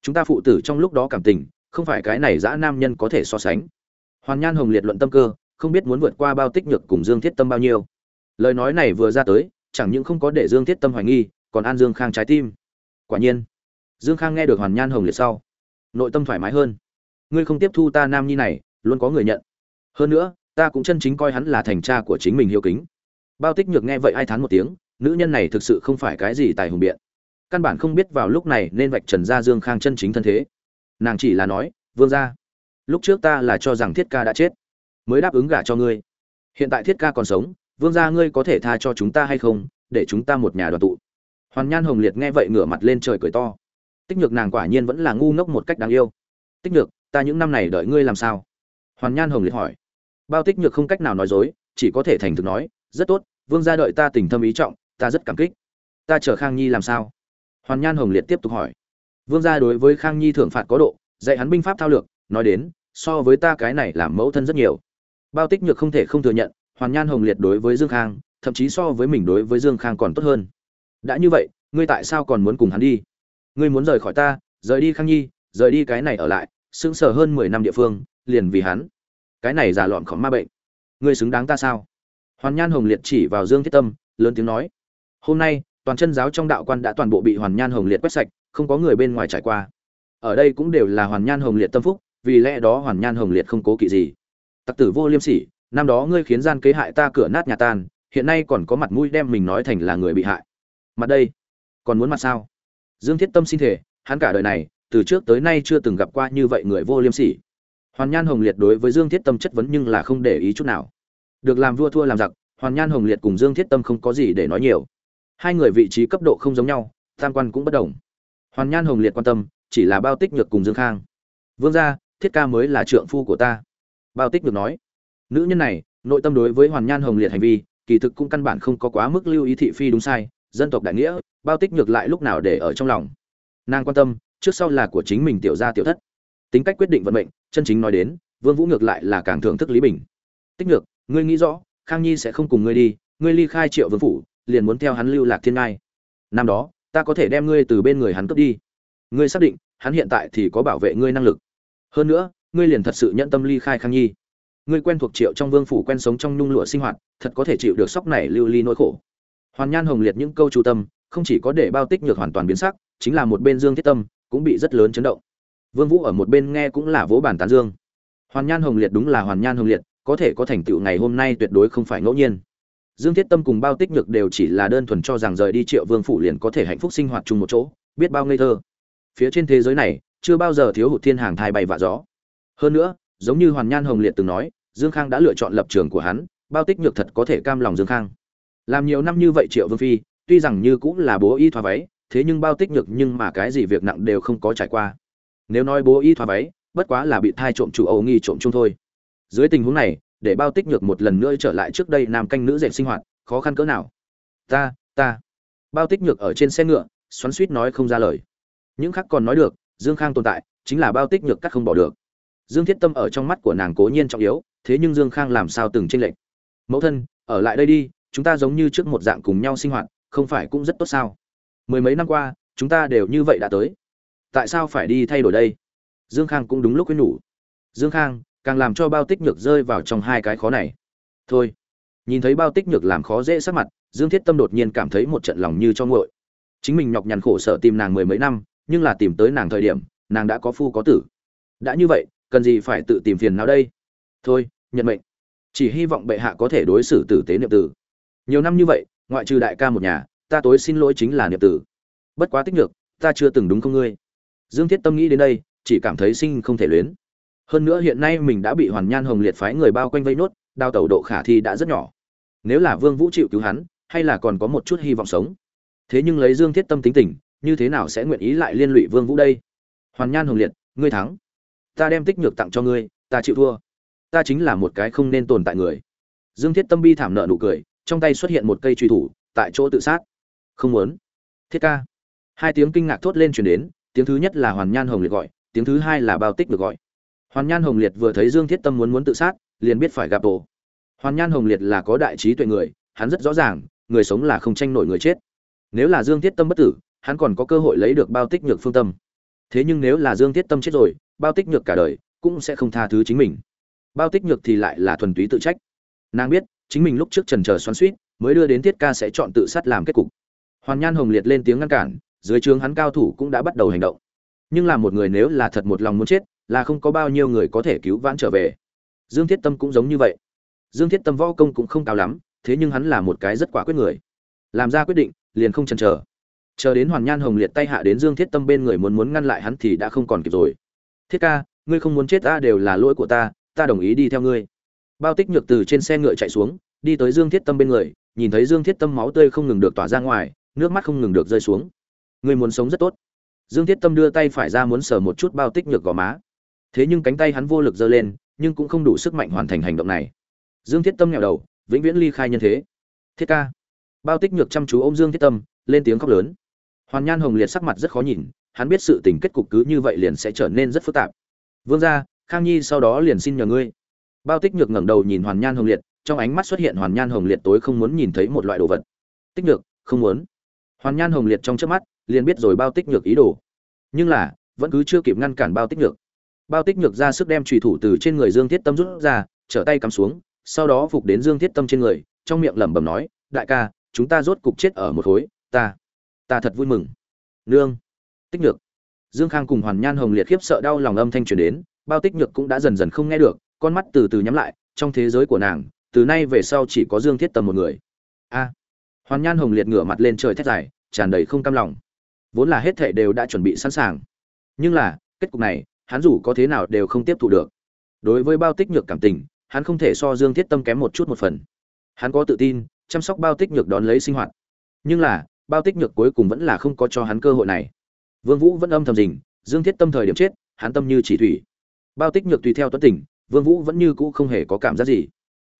Chúng ta phụ tử trong lúc đó cảm tình, không phải cái này dã nam nhân có thể so sánh. Hoàn nhan hồng liệt luận tâm cơ, không biết muốn vượt qua bao tích nhược cùng dương thiết tâm bao nhiêu. Lời nói này vừa ra tới, chẳng những không có để dương thiết tâm hoài nghi, còn an dương khang trái tim. Quả nhiên, dương khang nghe được hoàn nhan hồng liệt sau nội tâm thoải mái hơn. Ngươi không tiếp thu ta nam nhi này, luôn có người nhận. Hơn nữa, ta cũng chân chính coi hắn là thành cha của chính mình hiếu kính. Bao tích nhược nghe vậy ai thán một tiếng, nữ nhân này thực sự không phải cái gì tài hùng biện. Căn bản không biết vào lúc này nên vạch trần ra dương khang chân chính thân thế. Nàng chỉ là nói, vương gia. lúc trước ta là cho rằng thiết ca đã chết, mới đáp ứng gả cho ngươi. Hiện tại thiết ca còn sống, vương gia ngươi có thể tha cho chúng ta hay không, để chúng ta một nhà đoàn tụ. Hoàn nhan hồng liệt nghe vậy ngửa mặt lên trời cười to tích nhược nàng quả nhiên vẫn là ngu ngốc một cách đáng yêu. Tích nhược, ta những năm này đợi ngươi làm sao? Hoàn nhan hồng liệt hỏi. Bao tích nhược không cách nào nói dối, chỉ có thể thành thực nói, rất tốt, vương gia đợi ta tình thâm ý trọng, ta rất cảm kích. Ta chờ khang nhi làm sao? Hoàn nhan hồng liệt tiếp tục hỏi. Vương gia đối với khang nhi thưởng phạt có độ, dạy hắn binh pháp thao lược, nói đến, so với ta cái này làm mẫu thân rất nhiều. Bao tích nhược không thể không thừa nhận, hoàn nhan hồng liệt đối với dương khang, thậm chí so với mình đối với dương khang còn tốt hơn. Đã như vậy, ngươi tại sao còn muốn cùng hắn đi? Ngươi muốn rời khỏi ta, rời đi khang nhi, rời đi cái này ở lại, sững sờ hơn mười năm địa phương, liền vì hắn. Cái này giả lọn khỏng ma bệnh. Ngươi xứng đáng ta sao? Hoàn nhan hồng liệt chỉ vào dương thiết tâm, lớn tiếng nói. Hôm nay, toàn chân giáo trong đạo quan đã toàn bộ bị hoàn nhan hồng liệt quét sạch, không có người bên ngoài trải qua. Ở đây cũng đều là hoàn nhan hồng liệt tâm phúc, vì lẽ đó hoàn nhan hồng liệt không cố kỵ gì. Tặc tử vô liêm sỉ, năm đó ngươi khiến gian kế hại ta cửa nát nhà tan, hiện nay còn có mặt mũi đem mình nói thành là người bị hại. Mặt đây, còn muốn mặt sao? Dương thiết tâm xin thể hắn cả đời này, từ trước tới nay chưa từng gặp qua như vậy người vô liêm sỉ. Hoàn nhan hồng liệt đối với dương thiết tâm chất vấn nhưng là không để ý chút nào. Được làm vua thua làm giặc, hoàn nhan hồng liệt cùng dương thiết tâm không có gì để nói nhiều. Hai người vị trí cấp độ không giống nhau, tam quan cũng bất đồng. Hoàn nhan hồng liệt quan tâm, chỉ là bao tích nhược cùng dương khang. Vương gia, thiết ca mới là trượng phu của ta. Bao tích nhược nói. Nữ nhân này, nội tâm đối với hoàn nhan hồng liệt hành vi, kỳ thực cũng căn bản không có quá mức lưu ý thị phi đúng sai dân tộc đại nghĩa, bao tích ngược lại lúc nào để ở trong lòng. Nàng quan tâm, trước sau là của chính mình tiểu gia tiểu thất. Tính cách quyết định vận mệnh, chân chính nói đến, vương vũ ngược lại là càng thưởng thức lý bình. Tích ngược ngươi nghĩ rõ, khang nhi sẽ không cùng ngươi đi, ngươi ly khai triệu vương phủ, liền muốn theo hắn lưu lạc thiên ngai. Năm đó, ta có thể đem ngươi từ bên người hắn cướp đi. Ngươi xác định, hắn hiện tại thì có bảo vệ ngươi năng lực. Hơn nữa, ngươi liền thật sự nhận tâm ly khai khang nhi. Ngươi quen thuộc triệu trong vương phủ quen sống trong nhung lụa sinh hoạt, thật có thể chịu được sóc này lưu ly nỗi khổ hoàn nhan hồng liệt những câu chú tâm, không chỉ có để bao tích nhược hoàn toàn biến sắc, chính là một bên dương thiết tâm cũng bị rất lớn chấn động. Vương vũ ở một bên nghe cũng là vỗ bản tán dương. Hoàn nhan hồng liệt đúng là hoàn nhan hồng liệt, có thể có thành tựu ngày hôm nay tuyệt đối không phải ngẫu nhiên. Dương thiết tâm cùng bao tích nhược đều chỉ là đơn thuần cho rằng rời đi triệu vương phủ liền có thể hạnh phúc sinh hoạt chung một chỗ, biết bao ngây thơ. Phía trên thế giới này, chưa bao giờ thiếu hụt thiên hàng thai bay vạ gió. Hơn nữa, giống như hoàn nhan hồng liệt từng nói, dương khang đã lựa chọn lập trường của hắn, bao tích nhược thật có thể cam lòng dương khang làm nhiều năm như vậy triệu vương phi, tuy rằng như cũng là bố y thoa váy, thế nhưng bao tích nhược nhưng mà cái gì việc nặng đều không có trải qua. Nếu nói bố y thoa váy, bất quá là bị thai trộm chủ âu nghi trộm chung thôi. Dưới tình huống này, để bao tích nhược một lần nữa trở lại trước đây nam canh nữ dệt sinh hoạt, khó khăn cỡ nào? Ta ta. Bao tích nhược ở trên xe ngựa, xoắn suýt nói không ra lời. Những khác còn nói được, dương khang tồn tại, chính là bao tích nhược cắt không bỏ được. Dương thiết tâm ở trong mắt của nàng cố nhiên trọng yếu, thế nhưng dương khang làm sao từng tranh lệch? Mẫu thân, ở lại đây đi chúng ta giống như trước một dạng cùng nhau sinh hoạt, không phải cũng rất tốt sao? Mười mấy năm qua, chúng ta đều như vậy đã tới. Tại sao phải đi thay đổi đây? Dương khang cũng đúng lúc quên nhủ. Dương khang, càng làm cho bao tích nhược rơi vào trong hai cái khó này. Thôi. Nhìn thấy bao tích nhược làm khó dễ sắc mặt, dương thiết tâm đột nhiên cảm thấy một trận lòng như cho ngội chính mình nhọc nhằn khổ sở tìm nàng mười mấy năm, nhưng là tìm tới nàng thời điểm, nàng đã có phu có tử. Đã như vậy, cần gì phải tự tìm phiền nào đây? Thôi, nhận mệnh. Chỉ hy vọng bệ hạ có thể đối xử tử tế niệm tử nhiều năm như vậy, ngoại trừ đại ca một nhà, ta tối xin lỗi chính là niệm tử. Bất quá tích nhược, ta chưa từng đúng không ngươi? Dương thiết tâm nghĩ đến đây, chỉ cảm thấy sinh không thể luyến. Hơn nữa hiện nay mình đã bị hoàn nhan hồng liệt phái người bao quanh vây nốt, đao tẩu độ khả thi đã rất nhỏ. Nếu là vương vũ chịu cứu hắn, hay là còn có một chút hy vọng sống? Thế nhưng lấy dương thiết tâm tính tình, như thế nào sẽ nguyện ý lại liên lụy vương vũ đây? Hoàn nhan hồng liệt, ngươi thắng. Ta đem tích nhược tặng cho ngươi, ta chịu thua. Ta chính là một cái không nên tồn tại người. Dương thiết tâm bi thảm nợ nụ cười trong tay xuất hiện một cây truy thủ, tại chỗ tự sát. Không muốn. Thiết ca. Hai tiếng kinh ngạc thốt lên truyền đến, tiếng thứ nhất là hoàn nhan hồng liệt gọi, tiếng thứ hai là bao tích được gọi. Hoàn nhan hồng liệt vừa thấy dương thiết tâm muốn muốn tự sát, liền biết phải gặp tổ. Hoàn nhan hồng liệt là có đại trí tuệ người, hắn rất rõ ràng, người sống là không tranh nổi người chết. Nếu là dương thiết tâm bất tử, hắn còn có cơ hội lấy được bao tích nhược phương tâm. Thế nhưng nếu là dương thiết tâm chết rồi, bao tích nhược cả đời cũng sẽ không tha thứ chính mình. Bao tích nhược thì lại là thuần túy tự trách. Nàng biết chính mình lúc trước trần chờ xoắn suýt, mới đưa đến thiết ca sẽ chọn tự sát làm kết cục. Hoàn nhan hồng liệt lên tiếng ngăn cản, dưới trường hắn cao thủ cũng đã bắt đầu hành động. Nhưng là một người nếu là thật một lòng muốn chết, là không có bao nhiêu người có thể cứu vãn trở về. Dương thiết tâm cũng giống như vậy. Dương thiết tâm võ công cũng không cao lắm, thế nhưng hắn là một cái rất quả quyết người. Làm ra quyết định, liền không chần chờ. Chờ đến hoàn nhan hồng liệt tay hạ đến dương thiết tâm bên người muốn muốn ngăn lại hắn thì đã không còn kịp rồi. Thiết ca, ngươi không muốn chết ta đều là lỗi của ta ta đồng ý đi theo ngươi bao tích nhược từ trên xe ngựa chạy xuống, đi tới dương thiết tâm bên người, nhìn thấy dương thiết tâm máu tươi không ngừng được tỏa ra ngoài, nước mắt không ngừng được rơi xuống. Người muốn sống rất tốt. Dương thiết tâm đưa tay phải ra muốn sờ một chút bao tích nhược gò má. Thế nhưng cánh tay hắn vô lực giơ lên, nhưng cũng không đủ sức mạnh hoàn thành hành động này. Dương thiết tâm nghèo đầu, vĩnh viễn ly khai nhân thế. Thiết ca. Bao tích nhược chăm chú ôm dương thiết tâm, lên tiếng khóc lớn. Hoàn nhan hồng liệt sắc mặt rất khó nhìn, hắn biết sự tình kết cục cứ như vậy liền sẽ trở nên rất phức tạp. Vương gia, khang nhi sau đó liền xin nhờ ngươi bao tích nhược ngẩng đầu nhìn hoàn nhan hồng liệt, trong ánh mắt xuất hiện hoàn nhan hồng liệt tối không muốn nhìn thấy một loại đồ vật. Tích nhược, không muốn. Hoàn nhan hồng liệt trong trước mắt, liền biết rồi bao tích nhược ý đồ. Nhưng là, vẫn cứ chưa kịp ngăn cản bao tích nhược. Bao tích nhược ra sức đem trùy thủ từ trên người dương thiết tâm rút ra, trở tay cắm xuống, sau đó phục đến dương thiết tâm trên người, trong miệng lẩm bẩm nói, đại ca, chúng ta rốt cục chết ở một khối, ta ta thật vui mừng. Nương. Tích nhược. Dương khang cùng hoàn nhan hồng liệt khiếp sợ đau lòng âm thanh truyền đến, bao tích nhược cũng đã dần dần không nghe được con mắt từ từ nhắm lại, trong thế giới của nàng, từ nay về sau chỉ có dương thiết tâm một người. A. Hoàn nhan hồng liệt ngửa mặt lên trời thét dài, tràn đầy không cam lòng. Vốn là hết thệ đều đã chuẩn bị sẵn sàng. Nhưng là, kết cục này, hắn dù có thế nào đều không tiếp thu được. Đối với bao tích nhược cảm tình, hắn không thể so dương thiết tâm kém một chút một phần. Hắn có tự tin, chăm sóc bao tích nhược đón lấy sinh hoạt. Nhưng là, bao tích nhược cuối cùng vẫn là không có cho hắn cơ hội này. Vương vũ vẫn âm thầm rình, dương thiết tâm thời điểm chết, hắn tâm như chỉ thủy. Bao tích nhược tùy theo tuấn tình vương vũ vẫn như cũ không hề có cảm giác gì.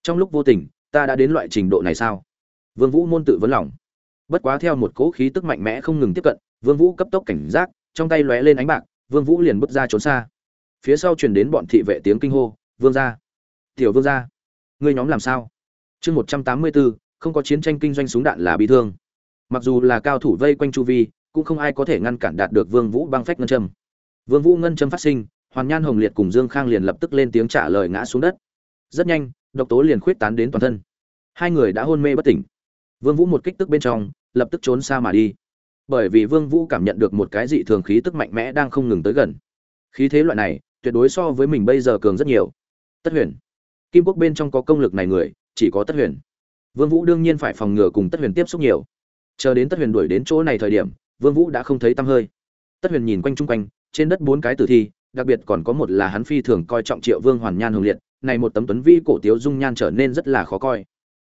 Trong lúc vô tình, ta đã đến loại trình độ này sao? Vương vũ môn tự vấn lòng. Bất quá theo một cỗ khí tức mạnh mẽ không ngừng tiếp cận, vương vũ cấp tốc cảnh giác, trong tay lóe lên ánh bạc, vương vũ liền bước ra trốn xa. Phía sau truyền đến bọn thị vệ tiếng kinh hô, vương gia, tiểu vương gia, ngươi nhóm làm sao? Chương một trăm tám mươi bốn, không có chiến tranh kinh doanh súng đạn là bị thương. Mặc dù là cao thủ vây quanh chu vi, cũng không ai có thể ngăn cản đạt được vương vũ băng phách ngân châm. Vương vũ ngân châm phát sinh hoàn nhan hồng liệt cùng dương khang liền lập tức lên tiếng trả lời ngã xuống đất. Rất nhanh, độc tố liền khuyết tán đến toàn thân. Hai người đã hôn mê bất tỉnh. Vương vũ một kích tức bên trong, lập tức trốn xa mà đi. Bởi vì vương vũ cảm nhận được một cái dị thường khí tức mạnh mẽ đang không ngừng tới gần. Khí thế loại này, tuyệt đối so với mình bây giờ cường rất nhiều. Tất huyền. Kim quốc bên trong có công lực này người, chỉ có tất huyền. Vương vũ đương nhiên phải phòng ngừa cùng tất huyền tiếp xúc nhiều. Chờ đến tất huyền đuổi đến chỗ này thời điểm, vương vũ đã không thấy tăm hơi. Tất huyền nhìn quanh chung quanh, trên đất bốn cái tử thi đặc biệt còn có một là hắn phi thường coi trọng triệu vương hoàn nhan hồng liệt, này một tấm tuấn vi cổ tiếu dung nhan trở nên rất là khó coi.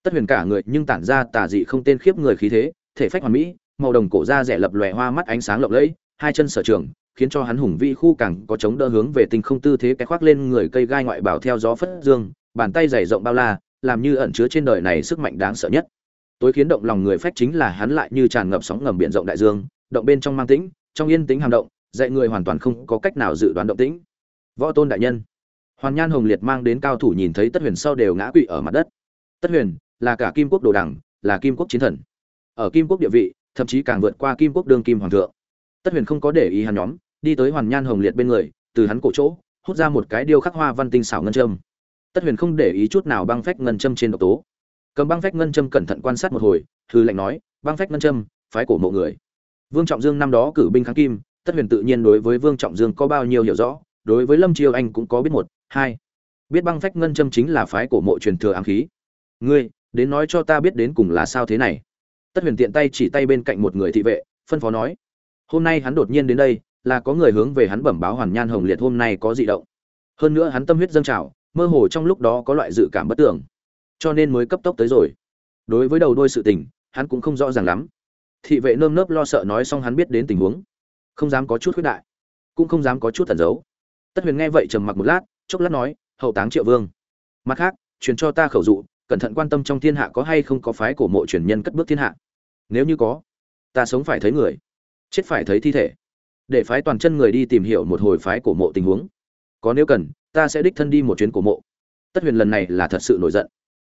Tất huyền cả người nhưng tản ra tà dị không tên khiếp người khí thế, thể phách hoàn mỹ, màu đồng cổ da rẻ lập lòe hoa mắt ánh sáng lộng lẫy, hai chân sở trường, khiến cho hắn hùng vĩ khu càng có chống đỡ hướng về tình không tư thế cái khoác lên người cây gai ngoại bảo theo gió phất dương, bàn tay dày rộng bao la, làm như ẩn chứa trên đời này sức mạnh đáng sợ nhất. Tối khiến động lòng người phách chính là hắn lại như tràn ngập sóng ngầm biển rộng đại dương, động bên trong mang tĩnh, trong yên tĩnh hàm động dạy người hoàn toàn không có cách nào dự đoán động tĩnh. Võ tôn đại nhân, hoàn nhan hồng liệt mang đến cao thủ nhìn thấy tất huyền sau đều ngã quỵ ở mặt đất. Tất huyền, là cả kim quốc đồ đẳng là kim quốc chiến thần. Ở kim quốc địa vị, thậm chí càng vượt qua kim quốc đương kim hoàng thượng. Tất huyền không có để ý hắn nhóm, đi tới hoàn nhan hồng liệt bên người, từ hắn cổ chỗ, hút ra một cái điêu khắc hoa văn tinh xảo ngân châm. Tất huyền không để ý chút nào băng phách ngân châm trên độc tố. Cầm băng phách ngân châm cẩn thận quan sát một hồi thư lệnh nói, băng phách ngân châm, phái cổ mộ người. Vương trọng dương năm đó cử binh kháng kim tất huyền tự nhiên đối với vương trọng dương có bao nhiêu hiểu rõ, đối với lâm Chiêu anh cũng có biết một, hai. Biết băng phách ngân châm chính là phái cổ mộ truyền thừa ám khí. Ngươi, đến nói cho ta biết đến cùng là sao thế này. Tất huyền tiện tay chỉ tay bên cạnh một người thị vệ, phân phó nói. Hôm nay hắn đột nhiên đến đây, là có người hướng về hắn bẩm báo hoàn nhan hồng liệt hôm nay có dị động. Hơn nữa hắn tâm huyết dâng trào, mơ hồ trong lúc đó có loại dự cảm bất tưởng cho nên mới cấp tốc tới rồi. Đối với đầu đôi sự tình, hắn cũng không rõ ràng lắm. Thị vệ nơm nớp lo sợ nói xong hắn biết đến tình huống không dám có chút khuyết đại, cũng không dám có chút tẩn giấu. Tất huyền nghe vậy trầm mặc một lát, chốc lát nói, hậu táng triệu vương, mặt khác, truyền cho ta khẩu dụ, cẩn thận quan tâm trong thiên hạ có hay không có phái cổ mộ truyền nhân cất bước thiên hạ. Nếu như có, ta sống phải thấy người, chết phải thấy thi thể, để phái toàn chân người đi tìm hiểu một hồi phái cổ mộ tình huống. Có nếu cần, ta sẽ đích thân đi một chuyến cổ mộ. Tất huyền lần này là thật sự nổi giận.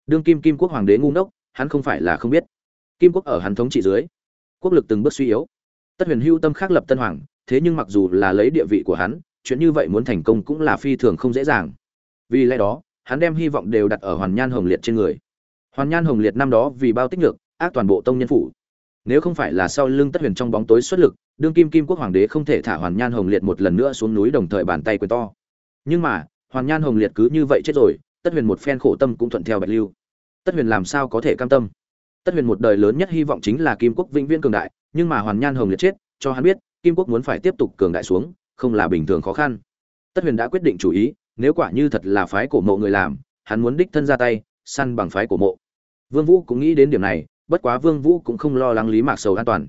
Đương kim kim quốc hoàng đế ngu ngốc, hắn không phải là không biết. Kim quốc ở hắn thống trị dưới, quốc lực từng bước suy yếu tất huyền hưu tâm khác lập tân hoàng thế nhưng mặc dù là lấy địa vị của hắn chuyện như vậy muốn thành công cũng là phi thường không dễ dàng. Vì lẽ đó hắn đem hy vọng đều đặt ở hoàn nhan hồng liệt trên người. Hoàn nhan hồng liệt năm đó vì bao tích lực, ác toàn bộ tông nhân phủ. Nếu không phải là sau lưng tất huyền trong bóng tối xuất lực đương kim kim quốc hoàng đế không thể thả hoàn nhan hồng liệt một lần nữa xuống núi đồng thời bàn tay quyền to. Nhưng mà hoàn nhan hồng liệt cứ như vậy chết rồi tất huyền một phen khổ tâm cũng thuận theo bạch lưu. Tất huyền làm sao có thể cam tâm? Tất huyền một đời lớn nhất hy vọng chính là kim quốc vĩnh viễn cường đại nhưng mà hoàn nhan hồng liệt chết, cho hắn biết, kim quốc muốn phải tiếp tục cường đại xuống, không là bình thường khó khăn. Tất huyền đã quyết định chủ ý, nếu quả như thật là phái cổ mộ người làm, hắn muốn đích thân ra tay, săn bằng phái cổ mộ. Vương vũ cũng nghĩ đến điểm này, bất quá vương vũ cũng không lo lắng lý mạc sầu an toàn.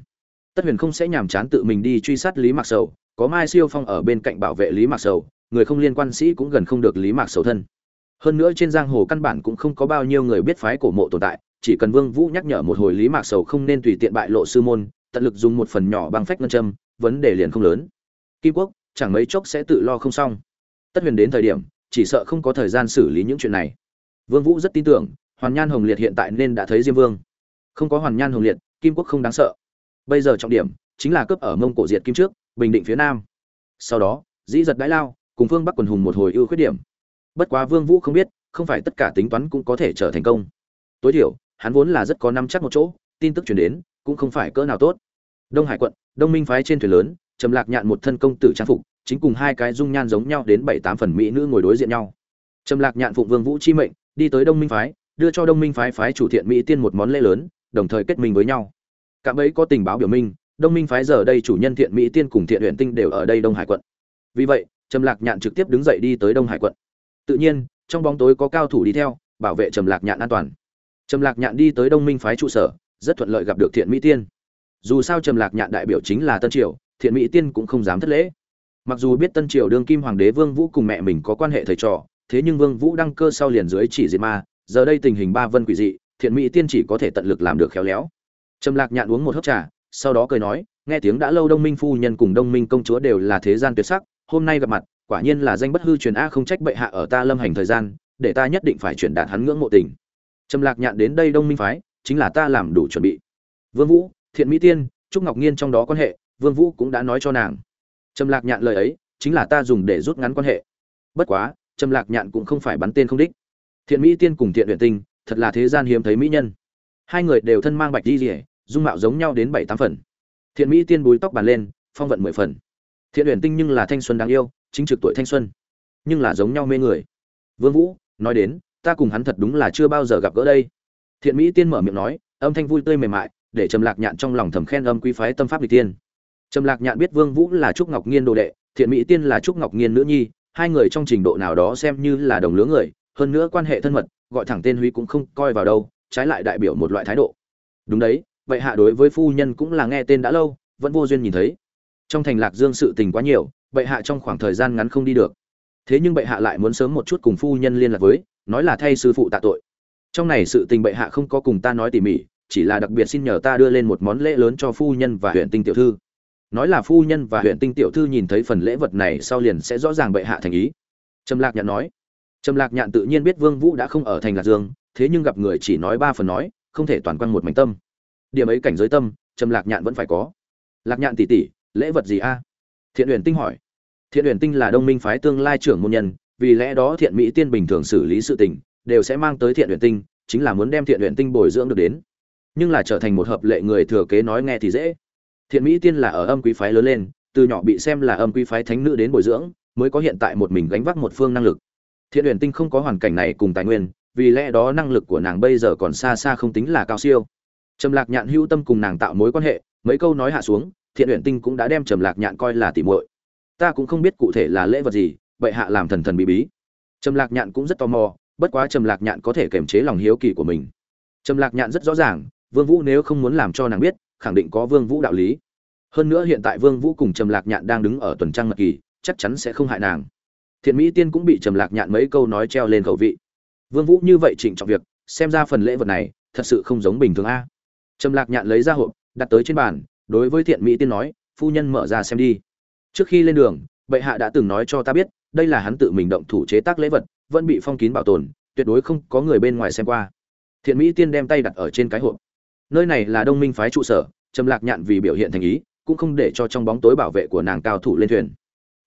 Tất huyền không sẽ nhàm chán tự mình đi truy sát lý mạc sầu, có mai siêu phong ở bên cạnh bảo vệ lý mạc sầu, người không liên quan sĩ cũng gần không được lý mạc sầu thân. Hơn nữa trên giang hồ căn bản cũng không có bao nhiêu người biết phái cổ mộ tồn tại, chỉ cần vương vũ nhắc nhở một hồi lý mạc sầu không nên tùy tiện bại lộ sư môn tận lực dùng một phần nhỏ băng phách ngân châm, vấn đề liền không lớn. Kim quốc, chẳng mấy chốc sẽ tự lo không xong. Tất huyền đến thời điểm, chỉ sợ không có thời gian xử lý những chuyện này. Vương vũ rất tin tưởng, hoàn nhan hồng liệt hiện tại nên đã thấy diêm vương. Không có hoàn nhan hồng liệt, kim quốc không đáng sợ. Bây giờ trọng điểm, chính là cướp ở mông cổ diệt kim trước, bình định phía nam. Sau đó, dĩ giật đãi lao, cùng phương bắc quần hùng một hồi ưu khuyết điểm. Bất quá vương vũ không biết, không phải tất cả tính toán cũng có thể trở thành công. Tối thiểu, hắn vốn là rất có năm chắc một chỗ, tin tức truyền đến cũng không phải cỡ nào tốt. Đông hải quận, đông minh phái trên thuyền lớn, trầm lạc nhạn một thân công tử trang phục, chính cùng hai cái dung nhan giống nhau đến bảy tám phần mỹ nữ ngồi đối diện nhau. Trầm lạc nhạn phụng vương vũ chi mệnh, đi tới đông minh phái, đưa cho đông minh phái phái chủ thiện mỹ tiên một món lễ lớn, đồng thời kết minh với nhau. Cạm ấy có tình báo biểu minh, đông minh phái giờ đây chủ nhân thiện mỹ tiên cùng thiện huyện tinh đều ở đây đông hải quận. Vì vậy, trầm lạc nhạn trực tiếp đứng dậy đi tới đông hải quận. Tự nhiên, trong bóng tối có cao thủ đi theo, bảo vệ trầm lạc nhạn an toàn. Trầm lạc nhạn đi tới đông minh phái trụ sở rất thuận lợi gặp được thiện mỹ tiên. Dù sao trầm lạc nhạn đại biểu chính là tân triều, thiện mỹ tiên cũng không dám thất lễ. Mặc dù biết tân triều đương kim hoàng đế vương vũ cùng mẹ mình có quan hệ thầy trò, thế nhưng vương vũ đăng cơ sau liền dưới chỉ diệt ma, giờ đây tình hình ba vân quỷ dị, thiện mỹ tiên chỉ có thể tận lực làm được khéo léo. Trầm lạc nhạn uống một hớp trà, sau đó cười nói, nghe tiếng đã lâu đông minh phu nhân cùng đông minh công chúa đều là thế gian tuyệt sắc, hôm nay gặp mặt, quả nhiên là danh bất hư truyền a, không trách bệ hạ ở ta lâm hành thời gian, để ta nhất định phải chuyển đạt hắn ngưỡng mộ tình. Trầm lạc nhạn đến đây đông minh phái chính là ta làm đủ chuẩn bị. Vương vũ, thiện mỹ tiên, trúc ngọc nhiên trong đó quan hệ, vương vũ cũng đã nói cho nàng. Trầm lạc nhạn lời ấy, chính là ta dùng để rút ngắn quan hệ. Bất quá, trầm lạc nhạn cũng không phải bắn tên không đích. Thiện mỹ tiên cùng thiện luyện tinh, thật là thế gian hiếm thấy mỹ nhân. Hai người đều thân mang bạch di rỉa dung mạo giống nhau đến bảy tám phần. Thiện mỹ tiên búi tóc bàn lên, phong vận mười phần. Thiện luyện tinh nhưng là thanh xuân đáng yêu, chính trực tuổi thanh xuân, nhưng là giống nhau mê người. Vương vũ, nói đến, ta cùng hắn thật đúng là chưa bao giờ gặp gỡ đây thiện mỹ tiên mở miệng nói, âm thanh vui tươi mềm mại, để trầm lạc nhạn trong lòng thầm khen âm quý phái tâm pháp lịch tiên. Trầm lạc nhạn biết vương vũ là trúc ngọc nghiên đồ đệ, thiện mỹ tiên là trúc ngọc nghiên nữ nhi, hai người trong trình độ nào đó xem như là đồng lứa người, hơn nữa quan hệ thân mật, gọi thẳng tên huy cũng không coi vào đâu, trái lại đại biểu một loại thái độ. Đúng đấy, vậy hạ đối với phu nhân cũng là nghe tên đã lâu, vẫn vô duyên nhìn thấy. Trong thành lạc dương sự tình quá nhiều bệ hạ trong khoảng thời gian ngắn không đi được. Thế nhưng bệ hạ lại muốn sớm một chút cùng phu nhân liên lạc với, nói là thay sư phụ tạ tội trong này sự tình bệ hạ không có cùng ta nói tỉ mỉ, chỉ là đặc biệt xin nhờ ta đưa lên một món lễ lớn cho phu nhân và huyện tinh tiểu thư. Nói là phu nhân và huyện tinh tiểu thư nhìn thấy phần lễ vật này sau liền sẽ rõ ràng bệ hạ thành ý. Trầm lạc nhạn nói. Trầm lạc nhạn tự nhiên biết vương vũ đã không ở thành lạc dương, thế nhưng gặp người chỉ nói ba phần nói, không thể toàn quan một mảnh tâm. Điểm ấy cảnh giới tâm, trầm lạc nhạn vẫn phải có. Lạc nhạn tỷ tỷ, lễ vật gì a? Thiện huyền tinh hỏi. Thiện huyền tinh là đông minh phái tương lai trưởng môn nhân, vì lẽ đó thiện mỹ tiên bình thường xử lý sự tình đều sẽ mang tới thiện luyện tinh, chính là muốn đem thiện luyện tinh bồi dưỡng được đến. Nhưng là trở thành một hợp lệ người thừa kế nói nghe thì dễ. Thiện mỹ tiên là ở âm quý phái lớn lên, từ nhỏ bị xem là âm quý phái thánh nữ đến bồi dưỡng, mới có hiện tại một mình gánh vác một phương năng lực. Thiện luyện tinh không có hoàn cảnh này cùng tài nguyên, vì lẽ đó năng lực của nàng bây giờ còn xa xa không tính là cao siêu. Trầm lạc nhạn hữu tâm cùng nàng tạo mối quan hệ, mấy câu nói hạ xuống, thiện luyện tinh cũng đã đem trầm lạc nhạn coi là tỉ muội. Ta cũng không biết cụ thể là lễ vật gì, bệ hạ làm thần thần bí bí. Trầm lạc nhạn cũng rất tò mò bất quá trầm lạc nhạn có thể kiềm chế lòng hiếu kỳ của mình. Trầm lạc nhạn rất rõ ràng, vương vũ nếu không muốn làm cho nàng biết, khẳng định có vương vũ đạo lý. Hơn nữa hiện tại vương vũ cùng trầm lạc nhạn đang đứng ở tuần trăng mật kỳ, chắc chắn sẽ không hại nàng. Thiện mỹ tiên cũng bị trầm lạc nhạn mấy câu nói treo lên khẩu vị. Vương vũ như vậy trịnh trọng việc, xem ra phần lễ vật này, thật sự không giống bình thường a. Trầm lạc nhạn lấy ra hộp, đặt tới trên bàn, đối với thiện mỹ tiên nói, phu nhân mở ra xem đi. Trước khi lên đường, bệ hạ đã từng nói cho ta biết, đây là hắn tự mình động thủ chế tác lễ vật vẫn bị phong kín bảo tồn, tuyệt đối không có người bên ngoài xem qua. Thiện mỹ tiên đem tay đặt ở trên cái hộp. Nơi này là đông minh phái trụ sở, trầm lạc nhạn vì biểu hiện thành ý, cũng không để cho trong bóng tối bảo vệ của nàng cao thủ lên thuyền.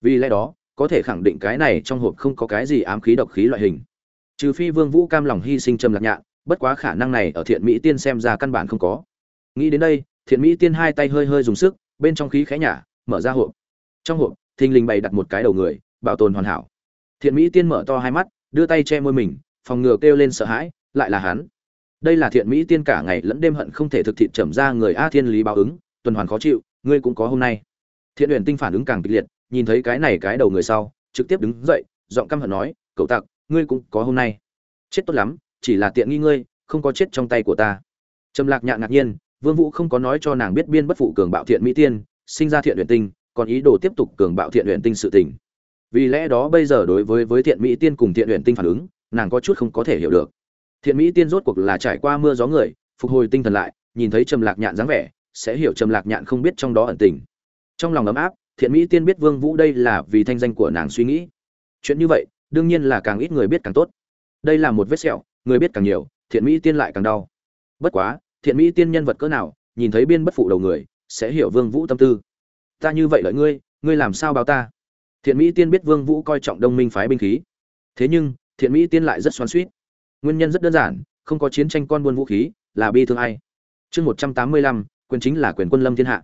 Vì lẽ đó, có thể khẳng định cái này trong hộp không có cái gì ám khí độc khí loại hình. Trừ phi vương vũ cam lòng hy sinh trầm lạc nhạn, bất quá khả năng này ở thiện mỹ tiên xem ra căn bản không có. Nghĩ đến đây, thiện mỹ tiên hai tay hơi hơi dùng sức, bên trong khí khẽ nhả, mở ra hộp. Trong hộp, thình lình bày đặt một cái đầu người, bảo tồn hoàn hảo thiện mỹ tiên mở to hai mắt, đưa tay che môi mình, phòng ngừa kêu lên sợ hãi, lại là hắn. Đây là thiện mỹ tiên cả ngày lẫn đêm hận không thể thực thịt trầm ra người a thiên lý báo ứng, tuần hoàn khó chịu, ngươi cũng có hôm nay. Thiện Uyển tinh phản ứng càng kịch liệt, nhìn thấy cái này cái đầu người sau, trực tiếp đứng dậy, giọng căm hận nói, cậu tặc, ngươi cũng có hôm nay. Chết tốt lắm, chỉ là tiện nghi ngươi, không có chết trong tay của ta. Trầm lạc nhạn ngạc nhiên, vương vũ không có nói cho nàng biết biên bất phụ cường bạo thiện mỹ tiên, sinh ra thiện Uyển tinh, còn ý đồ tiếp tục cường bạo thiện Uyển tinh sự tình vì lẽ đó bây giờ đối với với thiện mỹ tiên cùng thiện luyện tinh phản ứng, nàng có chút không có thể hiểu được. Thiện mỹ tiên rốt cuộc là trải qua mưa gió người, phục hồi tinh thần lại, nhìn thấy trầm lạc nhạn dáng vẻ, sẽ hiểu trầm lạc nhạn không biết trong đó ẩn tình. Trong lòng ấm áp, thiện mỹ tiên biết vương vũ đây là vì thanh danh của nàng suy nghĩ. Chuyện như vậy, đương nhiên là càng ít người biết càng tốt. Đây là một vết sẹo, người biết càng nhiều, thiện mỹ tiên lại càng đau. Bất quá, thiện mỹ tiên nhân vật cỡ nào, nhìn thấy biên bất phụ đầu người, sẽ hiểu vương vũ tâm tư. Ta như vậy lợi ngươi ngươi làm sao báo ta? Thiện mỹ tiên biết vương vũ coi trọng đông minh phái binh khí. Thế nhưng, thiện mỹ tiên lại rất xoắn xuýt. Nguyên nhân rất đơn giản, không có chiến tranh con buôn vũ khí, là bi thương ai. Chương một trăm tám mươi lăm, quyền chính là quyền quân lâm thiên hạ.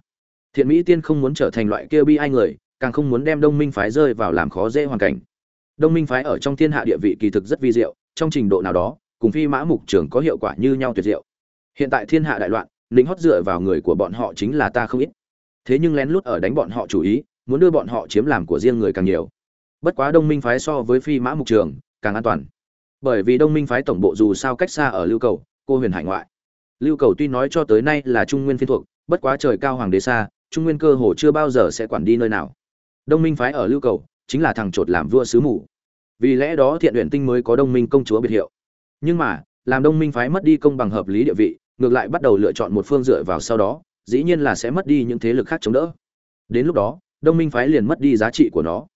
Thiện mỹ tiên không muốn trở thành loại kia bi ai người, càng không muốn đem đông minh phái rơi vào làm khó dễ hoàn cảnh. Đông minh phái ở trong thiên hạ địa vị kỳ thực rất vi diệu, trong trình độ nào đó, cùng phi mã mục trưởng có hiệu quả như nhau tuyệt diệu. Hiện tại thiên hạ đại loạn, lính hót dựa vào người của bọn họ chính là ta không ít. Thế nhưng lén lút ở đánh bọn họ chủ ý muốn đưa bọn họ chiếm làm của riêng người càng nhiều. Bất quá đông minh phái so với phi mã mục trường, càng an toàn. Bởi vì đông minh phái tổng bộ dù sao cách xa ở lưu cầu, cô huyền hải ngoại. Lưu cầu tuy nói cho tới nay là trung nguyên phiên thuộc, bất quá trời cao hoàng đế xa, trung nguyên cơ hồ chưa bao giờ sẽ quản đi nơi nào. Đông minh phái ở lưu cầu, chính là thằng chột làm vua sứ mù. Vì lẽ đó thiện luyện tinh mới có đông minh công chúa biệt hiệu. Nhưng mà, làm đông minh phái mất đi công bằng hợp lý địa vị, ngược lại bắt đầu lựa chọn một phương dựa vào sau đó, dĩ nhiên là sẽ mất đi những thế lực khác chống đỡ. Đến lúc đó đông minh phái liền mất đi giá trị của nó.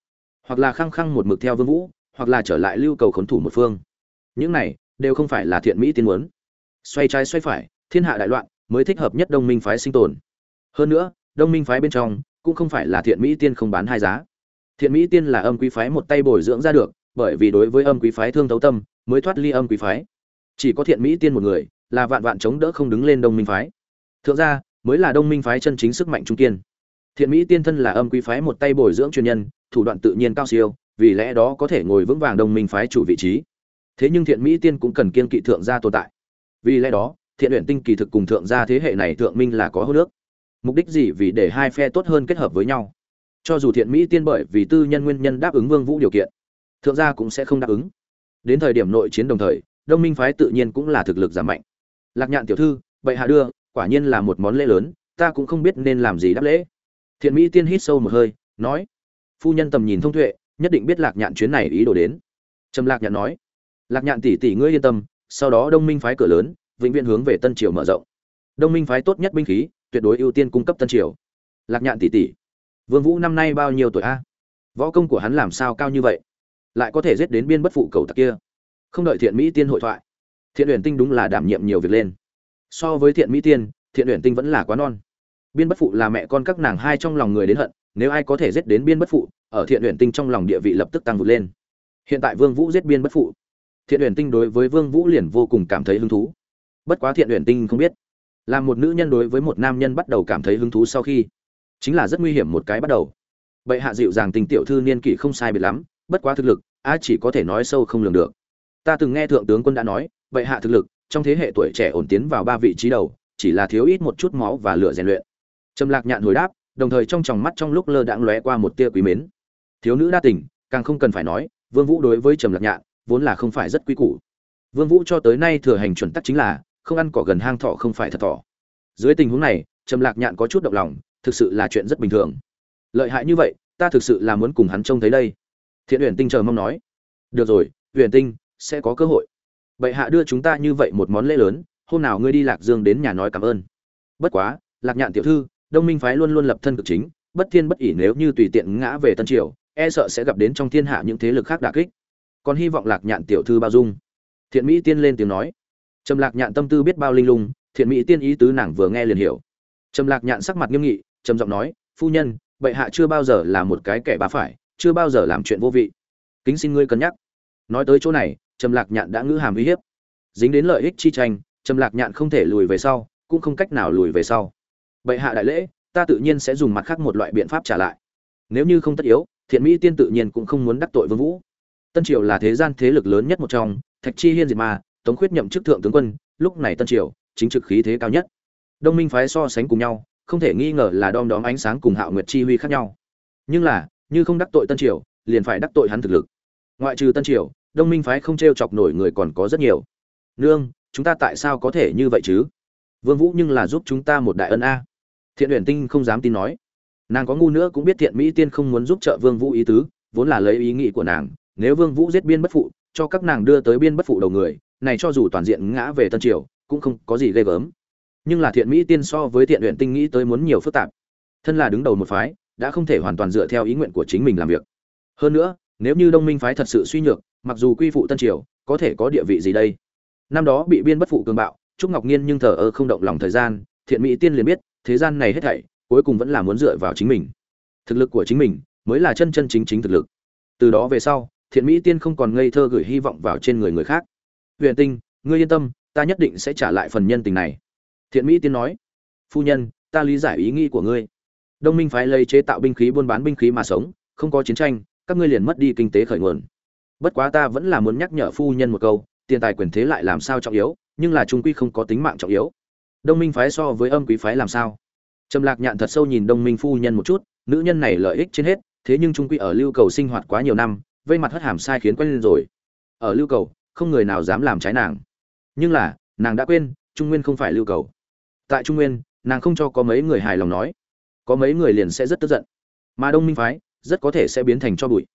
Hoặc là khăng khăng một mực theo vương vũ, hoặc là trở lại lưu cầu khốn thủ một phương. Những này đều không phải là thiện mỹ tiên muốn. Xoay trái xoay phải, thiên hạ đại loạn mới thích hợp nhất đông minh phái sinh tồn. Hơn nữa, đông minh phái bên trong cũng không phải là thiện mỹ tiên không bán hai giá. Thiện mỹ tiên là âm quý phái một tay bồi dưỡng ra được, bởi vì đối với âm quý phái thương thấu tâm mới thoát ly âm quý phái. Chỉ có thiện mỹ tiên một người là vạn vạn chống đỡ không đứng lên đông minh phái. Thượng ra mới là đông minh phái chân chính sức mạnh trung kiên thiện mỹ tiên thân là âm quý phái một tay bồi dưỡng chuyên nhân, thủ đoạn tự nhiên cao siêu, vì lẽ đó có thể ngồi vững vàng đồng minh phái chủ vị trí. Thế nhưng thiện mỹ tiên cũng cần kiên kỵ thượng gia tồn tại. Vì lẽ đó, thiện Uyển tinh kỳ thực cùng thượng gia thế hệ này thượng minh là có hô nước. Mục đích gì? Vì để hai phe tốt hơn kết hợp với nhau. Cho dù thiện mỹ tiên bởi vì tư nhân nguyên nhân đáp ứng vương vũ điều kiện, thượng gia cũng sẽ không đáp ứng. Đến thời điểm nội chiến đồng thời đông minh phái tự nhiên cũng là thực lực giảm mạnh. Lạc nhạn tiểu thư, bệ hạ đưa, quả nhiên là một món lễ lớn, ta cũng không biết nên làm gì đáp lễ thiện mỹ tiên hít sâu một hơi, nói, phu nhân tầm nhìn thông tuệ, nhất định biết lạc nhạn chuyến này ý đồ đến. Trầm lạc nhạn nói, lạc nhạn tỷ tỷ ngươi yên tâm, sau đó đông minh phái cửa lớn, vĩnh viễn hướng về tân triều mở rộng. Đông minh phái tốt nhất binh khí, tuyệt đối ưu tiên cung cấp tân triều. Lạc nhạn tỷ tỷ, vương vũ năm nay bao nhiêu tuổi a? Võ công của hắn làm sao cao như vậy? Lại có thể giết đến biên bất phụ cầu tặc kia? Không đợi thiện mỹ tiên hội thoại, thiện uyển tinh đúng là đảm nhiệm nhiều việc lên. So với thiện mỹ tiên, thiện uyển tinh vẫn là quá non biên bất phụ là mẹ con các nàng hai trong lòng người đến hận, nếu ai có thể giết đến biên bất phụ, ở thiện luyện tinh trong lòng địa vị lập tức tăng vượt lên. Hiện tại vương vũ giết biên bất phụ. Thiện luyện tinh đối với vương vũ liền vô cùng cảm thấy hứng thú. Bất quá thiện luyện tinh không biết, là một nữ nhân đối với một nam nhân bắt đầu cảm thấy hứng thú sau khi, chính là rất nguy hiểm một cái bắt đầu. Bệ hạ dịu dàng tình tiểu thư niên kỷ không sai biệt lắm, bất quá thực lực, a chỉ có thể nói sâu không lường được. Ta từng nghe thượng tướng quân đã nói, bệ hạ thực lực, trong thế hệ tuổi trẻ ổn tiến vào ba vị trí đầu, chỉ là thiếu ít một chút máu và lửa rèn luyện trầm lạc nhạn hồi đáp, đồng thời trong tròng mắt trong lúc lơ đãng lóe qua một tia quý mến. Thiếu nữ đa tình, càng không cần phải nói, vương vũ đối với trầm lạc nhạn, vốn là không phải rất quý củ. Vương vũ cho tới nay thừa hành chuẩn tắc chính là, không ăn cỏ gần hang thọ không phải thật thọ. Dưới tình huống này, trầm lạc nhạn có chút động lòng, thực sự là chuyện rất bình thường. Lợi hại như vậy, ta thực sự là muốn cùng hắn trông thấy đây. Thiện uyển tinh chờ mong nói. Được rồi, uyển tinh, sẽ có cơ hội. Bệ hạ đưa chúng ta như vậy một món lễ lớn, hôm nào ngươi đi lạc dương đến nhà nói cảm ơn. Bất quá, lạc nhạn tiểu thư đông minh phái luôn luôn lập thân cực chính, bất thiên bất ỷ nếu như tùy tiện ngã về tân triều e sợ sẽ gặp đến trong thiên hạ những thế lực khác đả kích. Còn hy vọng lạc nhạn tiểu thư bao dung. Thiện mỹ tiên lên tiếng nói. Trầm lạc nhạn tâm tư biết bao linh lung, thiện mỹ tiên ý tứ nàng vừa nghe liền hiểu. Trầm lạc nhạn sắc mặt nghiêm nghị, trầm giọng nói, phu nhân, bệ hạ chưa bao giờ là một cái kẻ bá phải, chưa bao giờ làm chuyện vô vị. Kính xin ngươi cân nhắc. Nói tới chỗ này, trầm lạc nhạn đã ngữ hàm uy hiếp. Dính đến lợi ích chi tranh, trầm lạc nhạn không thể lùi về sau, cũng không cách nào lùi về sau bệ hạ đại lễ, ta tự nhiên sẽ dùng mặt khác một loại biện pháp trả lại. Nếu như không tất yếu, thiện mỹ tiên tự nhiên cũng không muốn đắc tội vương vũ. Tân triều là thế gian thế lực lớn nhất một trong, thạch chi hiên diệt ma, tống khuyết nhậm chức thượng tướng quân, lúc này tân triều, chính trực khí thế cao nhất. Đông minh phái so sánh cùng nhau, không thể nghi ngờ là đom đóm ánh sáng cùng hạo nguyệt chi huy khác nhau. Nhưng là, như không đắc tội tân triều, liền phải đắc tội hắn thực lực. Ngoại trừ tân triều, đông minh phái không t r e o chọc nổi người còn có rất nhiều. Nương, chúng ta tại sao có thể như vậy chứ? Vương vũ nhưng là giúp chúng ta một đại ân a thiện uyển tinh không dám tin nói. Nàng có ngu nữa cũng biết thiện mỹ tiên không muốn giúp trợ vương vũ ý tứ, vốn là lấy ý nghĩ của nàng, nếu vương vũ giết biên bất phụ, cho các nàng đưa tới biên bất phụ đầu người, này cho dù toàn diện ngã về tân triều, cũng không có gì ghê gớm. Nhưng là thiện mỹ tiên so với thiện luyện tinh nghĩ tới muốn nhiều phức tạp. Thân là đứng đầu một phái, đã không thể hoàn toàn dựa theo ý nguyện của chính mình làm việc. Hơn nữa, nếu như đông minh phái thật sự suy nhược, mặc dù quy phụ tân triều, có thể có địa vị gì đây? Năm đó bị biên bất phụ cường bạo, trúc ngọc nhiên nhưng thờ ơ không động lòng thời gian, thiện mỹ tiên liền biết thế gian này hết thảy, cuối cùng vẫn là muốn dựa vào chính mình. Thực lực của chính mình mới là chân chân chính chính thực lực. Từ đó về sau, thiện mỹ tiên không còn ngây thơ gửi hy vọng vào trên người người khác. Huyền tinh, ngươi yên tâm, ta nhất định sẽ trả lại phần nhân tình này. Thiện mỹ tiên nói. Phu nhân, ta lý giải ý nghĩ của ngươi. Đông minh phái lấy chế tạo binh khí buôn bán binh khí mà sống, không có chiến tranh, các ngươi liền mất đi kinh tế khởi nguồn. Bất quá ta vẫn là muốn nhắc nhở phu nhân một câu, tiền tài quyền thế lại làm sao trọng yếu, nhưng là trung quy không có tính mạng trọng yếu đông minh phái so với âm quý phái làm sao? Trầm lạc nhạn thật sâu nhìn đông minh phu nhân một chút, nữ nhân này lợi ích trên hết, thế nhưng trung quy ở lưu cầu sinh hoạt quá nhiều năm, vây mặt hất hàm sai khiến quen lên rồi. Ở lưu cầu, không người nào dám làm trái nàng. Nhưng là, nàng đã quên, trung nguyên không phải lưu cầu. Tại trung nguyên, nàng không cho có mấy người hài lòng nói. Có mấy người liền sẽ rất tức giận. Mà đông minh phái, rất có thể sẽ biến thành cho bụi.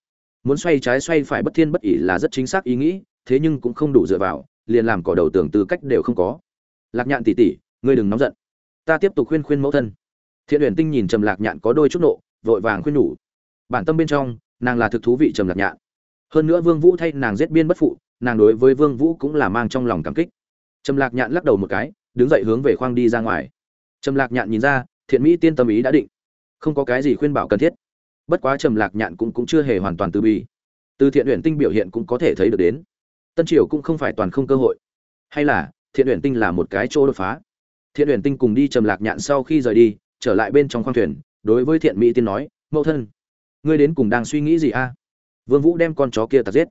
Muốn xoay trái xoay phải bất thiên bất ỷ là rất chính xác ý nghĩ, thế nhưng cũng không đủ dựa vào, liền làm cỏ đầu tưởng tư cách đều không có. Lạc nhạn tỉ tỉ ngươi đừng nóng giận. Ta tiếp tục khuyên khuyên mẫu thân. Thiện huyền tinh nhìn trầm lạc nhạn có đôi chút nộ, vội vàng khuyên nhủ. Bản tâm bên trong, nàng là thực thú vị trầm lạc nhạn. Hơn nữa vương vũ thay nàng giết biên bất phụ, nàng đối với vương vũ cũng là mang trong lòng cảm kích. Trầm lạc nhạn lắc đầu một cái, đứng dậy hướng về khoang đi ra ngoài. Trầm lạc nhạn nhìn ra, thiện mỹ tiên tâm ý đã định. Không có cái gì khuyên bảo cần thiết. Bất quá trầm lạc nhạn cũng cũng chưa hề hoàn toàn từ bi. Từ thiện uyển tinh biểu hiện cũng có thể thấy được đến. Tân triều cũng không phải toàn không cơ hội. Hay là, thiện uyển tinh là một cái chỗ đột phá thiện huyền tinh cùng đi trầm lạc nhạn sau khi rời đi, trở lại bên trong khoang thuyền, đối với thiện mỹ tiên nói, mẫu thân, ngươi đến cùng đang suy nghĩ gì a? Vương vũ đem con chó kia tạt giết.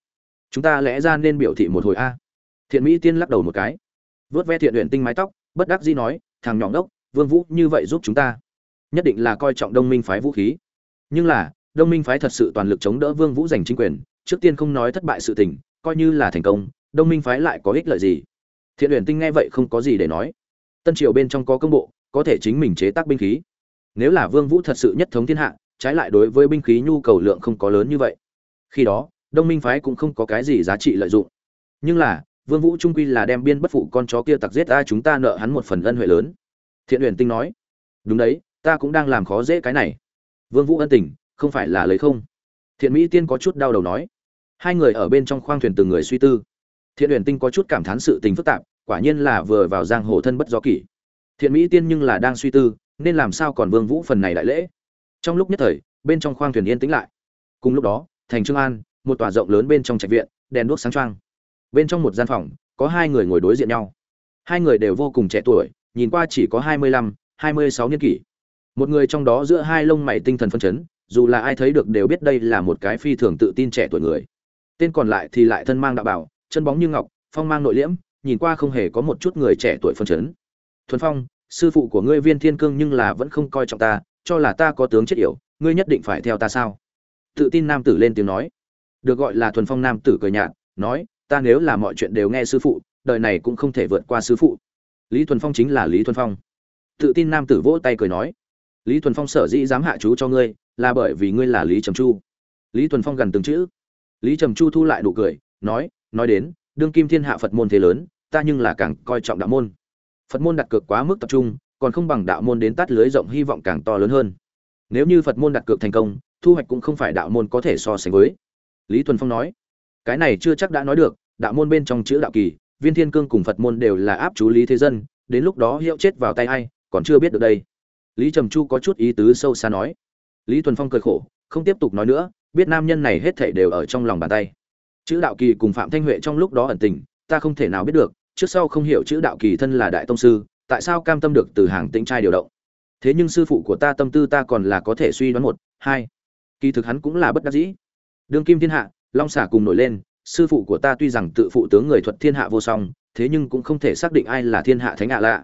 Chúng ta lẽ ra nên biểu thị một hồi a. Thiện mỹ tiên lắc đầu một cái. Vớt ve thiện huyền tinh mái tóc, bất đắc dĩ nói, thằng nhỏ đốc vương vũ như vậy giúp chúng ta, nhất định là coi trọng đông minh phái vũ khí. Nhưng là, đông minh phái thật sự toàn lực chống đỡ vương vũ giành chính quyền, trước tiên không nói thất bại sự tình, coi như là thành công, đông minh phái lại có ích lợi gì? Thiện huyền tinh nghe vậy không có gì để nói tân triều bên trong có công bộ, có thể chính mình chế tác binh khí. Nếu là vương vũ thật sự nhất thống thiên hạ, trái lại đối với binh khí nhu cầu lượng không có lớn như vậy. Khi đó, đông minh phái cũng không có cái gì giá trị lợi dụng. Nhưng là, vương vũ trung quy là đem biên bất phụ con chó kia tặc giết ta chúng ta nợ hắn một phần ân huệ lớn. Thiện huyền tinh nói, đúng đấy, ta cũng đang làm khó dễ cái này. Vương vũ ân tình, không phải là lấy không? Thiện mỹ tiên có chút đau đầu nói, hai người ở bên trong khoang thuyền từng người suy tư. Thiện huyền tinh có chút cảm thán sự tình phức tạp quả nhiên là vừa vào giang hồ thân bất do kỷ. Thiện mỹ tiên nhưng là đang suy tư, nên làm sao còn vương vũ phần này đại lễ? Trong lúc nhất thời, bên trong khoang thuyền yên tĩnh lại. Cùng lúc đó, thành trương an, một tòa rộng lớn bên trong trạch viện, đèn đuốc sáng trang bên trong một gian phòng, có hai người ngồi đối diện nhau. Hai người đều vô cùng trẻ tuổi, nhìn qua chỉ có hai mươi lăm, hai mươi sáu niên kỷ. Một người trong đó giữa hai lông mày tinh thần phân chấn, dù là ai thấy được đều biết đây là một cái phi thường tự tin trẻ tuổi người. Tên còn lại thì lại thân mang đạo bảo chân bóng như ngọc, phong mang nội liễm nhìn qua không hề có một chút người trẻ tuổi phân chấn. Thuần phong, sư phụ của ngươi viên thiên cương nhưng là vẫn không coi trọng ta, cho là ta có tướng chết yểu, ngươi nhất định phải theo ta sao? Tự tin nam tử lên tiếng nói. Được gọi là thuần phong nam tử cười nhạt, nói, ta nếu là mọi chuyện đều nghe sư phụ, đời này cũng không thể vượt qua sư phụ. Lý thuần phong chính là lý thuần phong. Tự tin nam tử vỗ tay cười nói. Lý thuần phong sở dĩ dám hạ chú cho ngươi, là bởi vì ngươi là lý trầm chu. Lý thuần phong gần từng chữ. Lý trầm chu thu lại nụ cười, nói nói đến đương kim thiên hạ phật môn thế lớn, ta nhưng là càng coi trọng đạo môn. Phật môn đặt cược quá mức tập trung, còn không bằng đạo môn đến tắt lưới rộng hy vọng càng to lớn hơn. Nếu như phật môn đặt cược thành công, thu hoạch cũng không phải đạo môn có thể so sánh với. Lý thuần phong nói, cái này chưa chắc đã nói được, đạo môn bên trong chữ đạo kỳ, viên thiên cương cùng phật môn đều là áp chú lý thế dân, đến lúc đó hiệu chết vào tay ai, còn chưa biết được đây. Lý trầm chu có chút ý tứ sâu xa nói. Lý thuần phong cười khổ, không tiếp tục nói nữa, biết nam nhân này hết thảy đều ở trong lòng bàn tay chữ đạo kỳ cùng phạm thanh huệ trong lúc đó ẩn tình, ta không thể nào biết được, trước sau không hiểu chữ đạo kỳ thân là đại tông sư, tại sao cam tâm được từ hàng tĩnh trai điều động. Thế nhưng sư phụ của ta tâm tư ta còn là có thể suy đoán một, hai. Kỳ thực hắn cũng là bất đắc dĩ. Đương kim thiên hạ, long xả cùng nổi lên, sư phụ của ta tuy rằng tự phụ tướng người thuật thiên hạ vô song, thế nhưng cũng không thể xác định ai là thiên hạ thánh hạ lạ.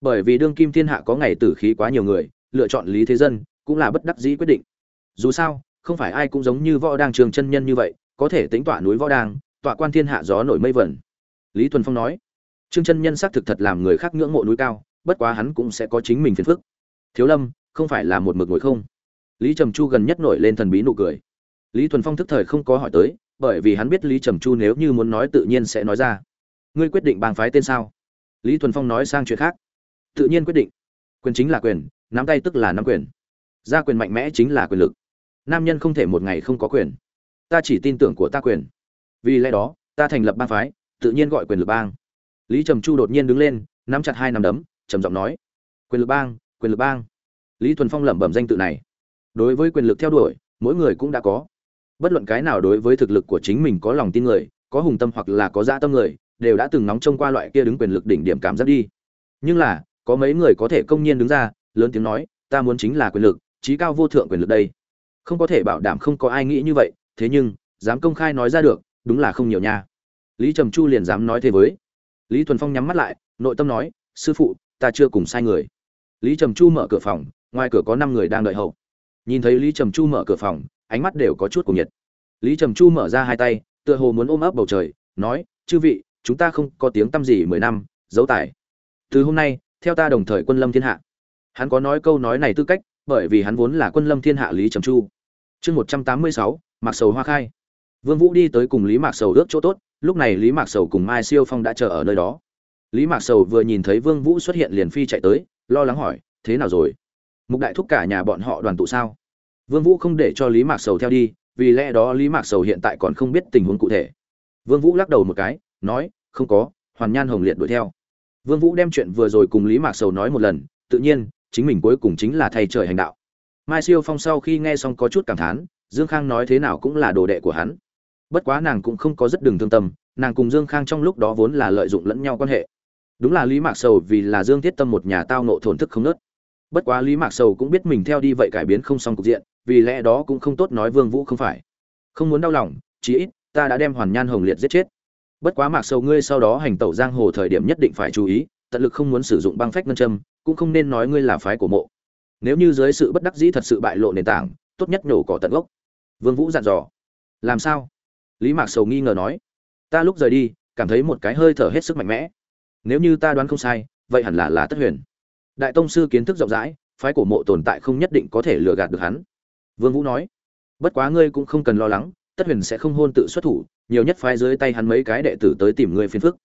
Bởi vì đương kim thiên hạ có ngày tử khí quá nhiều người, lựa chọn lý thế dân, cũng là bất đắc dĩ quyết định. Dù sao, không phải ai cũng giống như võ đang trường chân nhân như vậy có thể tính tọa núi võ đang, tọa quan thiên hạ gió nổi mây vẩn lý thuần phong nói, trương chân nhân xác thực thật làm người khác ngưỡng mộ núi cao, bất quá hắn cũng sẽ có chính mình phiền phức. Thiếu lâm, không phải là một mực ngồi không? Lý trầm chu gần nhất nổi lên thần bí nụ cười. Lý thuần phong thức thời không có hỏi tới, bởi vì hắn biết lý trầm chu nếu như muốn nói tự nhiên sẽ nói ra. Ngươi quyết định bang phái tên sao? Lý thuần phong nói sang chuyện khác. Tự nhiên quyết định. Quyền chính là quyền, nắm tay tức là nắm quyền. Gia quyền mạnh mẽ chính là quyền lực. Nam nhân không thể một ngày không có quyền ta chỉ tin tưởng của ta quyền. Vì lẽ đó, ta thành lập bang phái, tự nhiên gọi quyền lực bang. Lý trầm chu đột nhiên đứng lên, nắm chặt hai nắm đấm, trầm giọng nói, quyền lực bang, quyền lực bang. Lý thuần phong lẩm bẩm danh tự này. Đối với quyền lực theo đuổi, mỗi người cũng đã có. Bất luận cái nào đối với thực lực của chính mình có lòng tin người, có hùng tâm hoặc là có dã tâm người, đều đã từng nóng trông qua loại kia đứng quyền lực đỉnh điểm cảm giác đi. Nhưng là, có mấy người có thể công nhiên đứng ra, lớn tiếng nói, ta muốn chính là quyền lực trí cao vô thượng quyền lực đây. Không có thể bảo đảm không có ai nghĩ như vậy thế nhưng, dám công khai nói ra được, đúng là không nhiều nha. Lý trầm chu liền dám nói thế với. Lý thuần phong nhắm mắt lại, nội tâm nói, sư phụ, ta chưa cùng sai người. Lý trầm chu mở cửa phòng, ngoài cửa có năm người đang đợi hậu. Nhìn thấy lý trầm chu mở cửa phòng, ánh mắt đều có chút cuồng nhiệt. Lý trầm chu mở ra hai tay, tựa hồ muốn ôm ấp bầu trời, nói, chư vị, chúng ta không có tiếng tăm gì mười năm, giấu tài. Từ hôm nay, theo ta đồng thời quân lâm thiên hạ. Hắn có nói câu nói này tư cách, bởi vì hắn vốn là quân lâm thiên hạ lý trầm chu. Chương một trăm tám mươi sáu mạc sầu hoa khai. Vương vũ đi tới cùng lý mạc sầu ước chỗ tốt, lúc này lý mạc sầu cùng mai siêu phong đã chờ ở nơi đó. Lý mạc sầu vừa nhìn thấy vương vũ xuất hiện liền phi chạy tới, lo lắng hỏi, thế nào rồi? Mục đại thúc cả nhà bọn họ đoàn tụ sao? Vương vũ không để cho lý mạc sầu theo đi, vì lẽ đó lý mạc sầu hiện tại còn không biết tình huống cụ thể. Vương vũ lắc đầu một cái, nói, không có, hoàn nhan hồng liệt đuổi theo. Vương vũ đem chuyện vừa rồi cùng lý mạc sầu nói một lần, tự nhiên, chính mình cuối cùng chính là thay trời hành đạo. Mai siêu phong sau khi nghe xong có chút cảm thán dương khang nói thế nào cũng là đồ đệ của hắn. Bất quá nàng cũng không có rất đừng thương tâm, nàng cùng dương khang trong lúc đó vốn là lợi dụng lẫn nhau quan hệ. Đúng là lý mạc sầu vì là dương thiết tâm một nhà tao nộ thổn thức không nớt. Bất quá lý mạc sầu cũng biết mình theo đi vậy cải biến không xong cục diện, vì lẽ đó cũng không tốt nói vương vũ không phải. Không muốn đau lòng, chí ít, ta đã đem hoàn nhan hồng liệt giết chết. Bất quá mạc sầu ngươi sau đó hành tẩu giang hồ thời điểm nhất định phải chú ý, tận lực không muốn sử dụng băng phách ngân châm, cũng không nên nói ngươi là phái của mộ. Nếu như dưới sự bất đắc dĩ thật sự bại lộ nền tảng, tốt nhất nhổ cỏ tận gốc vương vũ dặn dò. Làm sao? Lý mạc sầu nghi ngờ nói. Ta lúc rời đi, cảm thấy một cái hơi thở hết sức mạnh mẽ. Nếu như ta đoán không sai, vậy hẳn là là tất huyền. Đại tông sư kiến thức rộng rãi, phái cổ mộ tồn tại không nhất định có thể lừa gạt được hắn. Vương vũ nói. Bất quá ngươi cũng không cần lo lắng, tất huyền sẽ không hôn tự xuất thủ, nhiều nhất phái dưới tay hắn mấy cái đệ tử tới tìm ngươi phiền phức.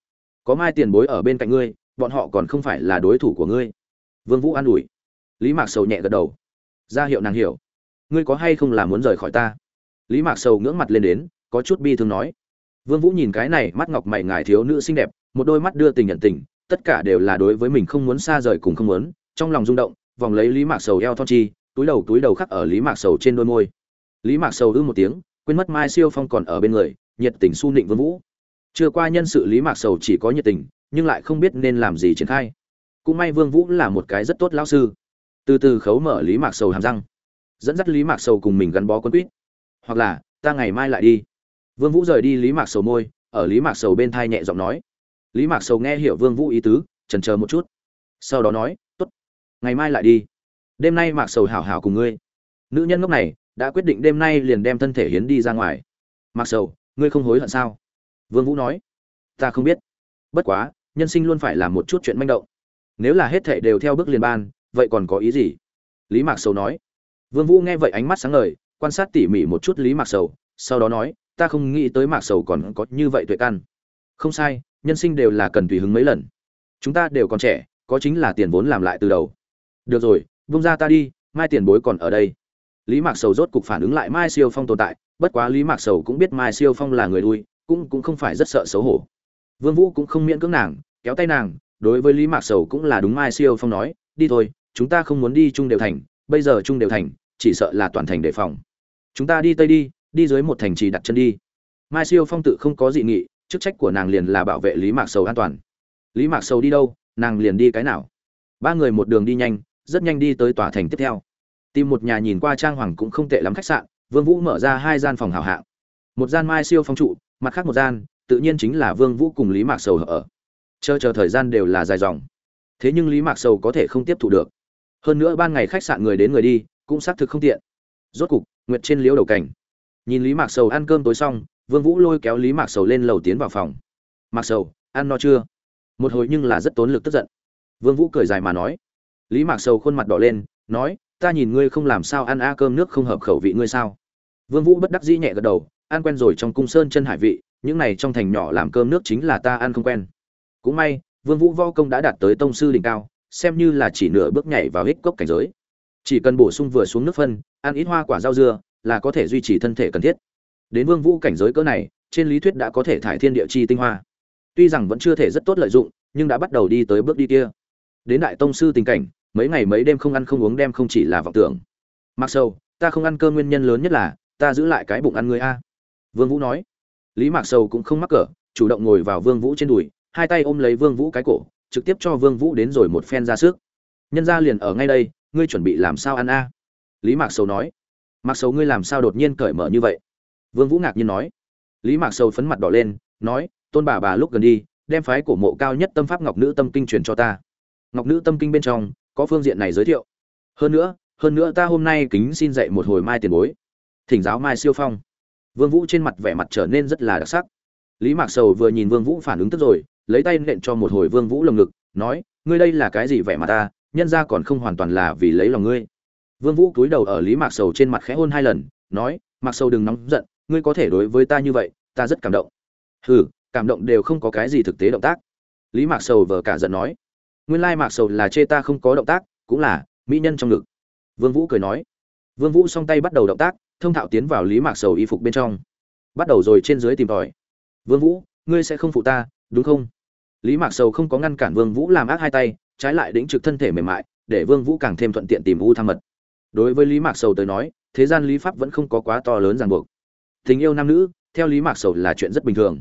Có mai tiền bối ở bên cạnh ngươi, bọn họ còn không phải là đối thủ của ngươi. Vương vũ an ủi. Lý mạc sầu nhẹ gật đầu. Ra hiệu nàng hiểu. Ngươi có hay không là muốn rời khỏi ta? Lý mạc sầu ngưỡng mặt lên đến, có chút bi thương nói. Vương vũ nhìn cái này mắt ngọc mày ngài thiếu nữ xinh đẹp, một đôi mắt đưa tình nhận tình, tất cả đều là đối với mình không muốn xa rời cùng không muốn, trong lòng rung động, vòng lấy lý mạc sầu eo thon chi, túi đầu túi đầu khắc ở lý mạc sầu trên đôi môi. Lý mạc sầu ư một tiếng, quên mất mai siêu phong còn ở bên người, nhiệt tình su nịnh vương vũ. Chưa qua nhân sự lý mạc sầu chỉ có nhiệt tình, nhưng lại không biết nên làm gì triển khai. Cũng may vương vũ là một cái rất tốt lão sư. Từ từ khấu mở lý mạc sầu hàm răng. Dẫn dắt lý mạc sầu cùng mình gắn bó quân quýt hoặc là, ta ngày mai lại đi. Vương vũ rời đi lý mạc sầu môi, ở lý mạc sầu bên thai nhẹ giọng nói. Lý mạc sầu nghe hiểu vương vũ ý tứ, chần chờ một chút. Sau đó nói, tốt, ngày mai lại đi. Đêm nay mạc sầu hảo hảo cùng ngươi. Nữ nhân ngốc này, đã quyết định đêm nay liền đem thân thể hiến đi ra ngoài. Mạc sầu, ngươi không hối hận sao? Vương vũ nói. Ta không biết. Bất quá, nhân sinh luôn phải làm một chút chuyện manh động. Nếu là hết thảy đều theo bước liền ban, vậy còn có ý gì? Lý mạc sầu nói. Vương vũ nghe vậy ánh mắt sáng ngời quan sát tỉ mỉ một chút lý mạc sầu, sau đó nói, ta không nghĩ tới mạc sầu còn có như vậy tuệ căn. Không sai, nhân sinh đều là cần tùy hứng mấy lần. Chúng ta đều còn trẻ, có chính là tiền vốn làm lại từ đầu. Được rồi vung ra ta đi, mai tiền bối còn ở đây. Lý mạc sầu rốt cục phản ứng lại mai siêu phong tồn tại, bất quá lý mạc sầu cũng biết mai siêu phong là người lui cũng cũng không phải rất sợ xấu hổ. Vương vũ cũng không miễn cưỡng nàng, kéo tay nàng, đối với lý mạc sầu cũng là đúng mai siêu phong nói, đi thôi, chúng ta không muốn đi chung đều thành, bây giờ chung đều thành chỉ sợ là toàn thành đề phòng. Chúng ta đi tây đi đi dưới một thành trì đặt chân đi. Mai siêu phong tự không có dị nghị, chức trách của nàng liền là bảo vệ lý mạc sầu an toàn. Lý mạc sầu đi đâu, nàng liền đi cái nào? Ba người một đường đi nhanh, rất nhanh đi tới tòa thành tiếp theo. Tìm một nhà nhìn qua trang hoàng cũng không tệ lắm khách sạn, vương vũ mở ra hai gian phòng hảo hạng. Một gian mai siêu phong trụ, mặt khác một gian, tự nhiên chính là vương vũ cùng lý mạc sầu ở. Chờ chờ thời gian đều là dài dòng. Thế nhưng lý mạc sầu có thể không tiếp thu được. Hơn nữa ban ngày khách sạn người đến người đi cũng xác thực không tiện. Rốt cục, nguyệt trên liễu đầu cảnh. Nhìn lý mạc sầu ăn cơm tối xong, vương vũ lôi kéo lý mạc sầu lên lầu tiến vào phòng. Mạc sầu, ăn no chưa? Một hồi nhưng là rất tốn lực tức giận. Vương vũ cười dài mà nói. Lý mạc sầu khuôn mặt đỏ lên, nói, ta nhìn ngươi không làm sao ăn a cơm nước không hợp khẩu vị ngươi sao? Vương vũ bất đắc dĩ nhẹ gật đầu, ăn quen rồi trong cung sơn chân hải vị, những này trong thành nhỏ làm cơm nước chính là ta ăn không quen. Cũng may, vương vũ võ công đã đạt tới tông sư đỉnh cao, xem như là chỉ nửa bước nhảy vào hích cốc cảnh giới chỉ cần bổ sung vừa xuống nước phân, ăn ít hoa quả rau dưa là có thể duy trì thân thể cần thiết. Đến vương vũ cảnh giới cỡ này, trên lý thuyết đã có thể thải thiên địa chi tinh hoa. Tuy rằng vẫn chưa thể rất tốt lợi dụng, nhưng đã bắt đầu đi tới bước đi kia. Đến đại tông sư tình cảnh, mấy ngày mấy đêm không ăn không uống đem không chỉ là vọng tưởng. Mặc sâu ta không ăn cơ nguyên nhân lớn nhất là, ta giữ lại cái bụng ăn người a. Vương vũ nói. Lý mạc sầu cũng không mắc cỡ, chủ động ngồi vào vương vũ trên đùi, hai tay ôm lấy vương vũ cái cổ, trực tiếp cho vương vũ đến rồi một phen ra sức. Nhân gia liền ở ngay đây ngươi chuẩn bị làm sao ăn a? Lý mạc sầu nói. Mặc sầu ngươi làm sao đột nhiên cởi mở như vậy? Vương vũ ngạc nhiên nói. Lý mạc sầu phấn mặt đỏ lên, nói, tôn bà bà lúc gần đi, đem phái cổ mộ cao nhất tâm pháp ngọc nữ tâm kinh truyền cho ta. Ngọc nữ tâm kinh bên trong, có phương diện này giới thiệu. Hơn nữa hơn nữa ta hôm nay kính xin dạy một hồi mai tiền bối. Thỉnh giáo mai siêu phong. Vương vũ trên mặt vẻ mặt trở nên rất là đặc sắc. Lý mạc sầu vừa nhìn vương vũ phản ứng tức rồi, lấy tay nện cho một hồi vương vũ lồng ngực, nói, ngươi đây là cái gì vẻ mặt ta? Nhân ra còn không hoàn toàn là vì lấy lòng ngươi. Vương vũ cúi đầu ở lý mạc sầu trên mặt khẽ hôn hai lần, nói, mạc sầu đừng nóng giận, ngươi có thể đối với ta như vậy, ta rất cảm động. Hừ, cảm động đều không có cái gì thực tế động tác. Lý mạc sầu vờ cả giận nói, nguyên lai mạc sầu là chê ta không có động tác, cũng là mỹ nhân trong ngực. Vương vũ cười nói. Vương vũ song tay bắt đầu động tác, thông thạo tiến vào lý mạc sầu y phục bên trong. Bắt đầu rồi trên dưới tìm tòi. Vương vũ, ngươi sẽ không phụ ta, đúng không? Lý mạc sầu không có ngăn cản vương vũ làm ác hai tay trái lại đĩnh trực thân thể mềm mại, để vương vũ càng thêm thuận tiện tìm u tham mật. Đối với lý mạc sầu tới nói, thế gian lý pháp vẫn không có quá to lớn ràng buộc. Tình yêu nam nữ, theo lý mạc sầu là chuyện rất bình thường.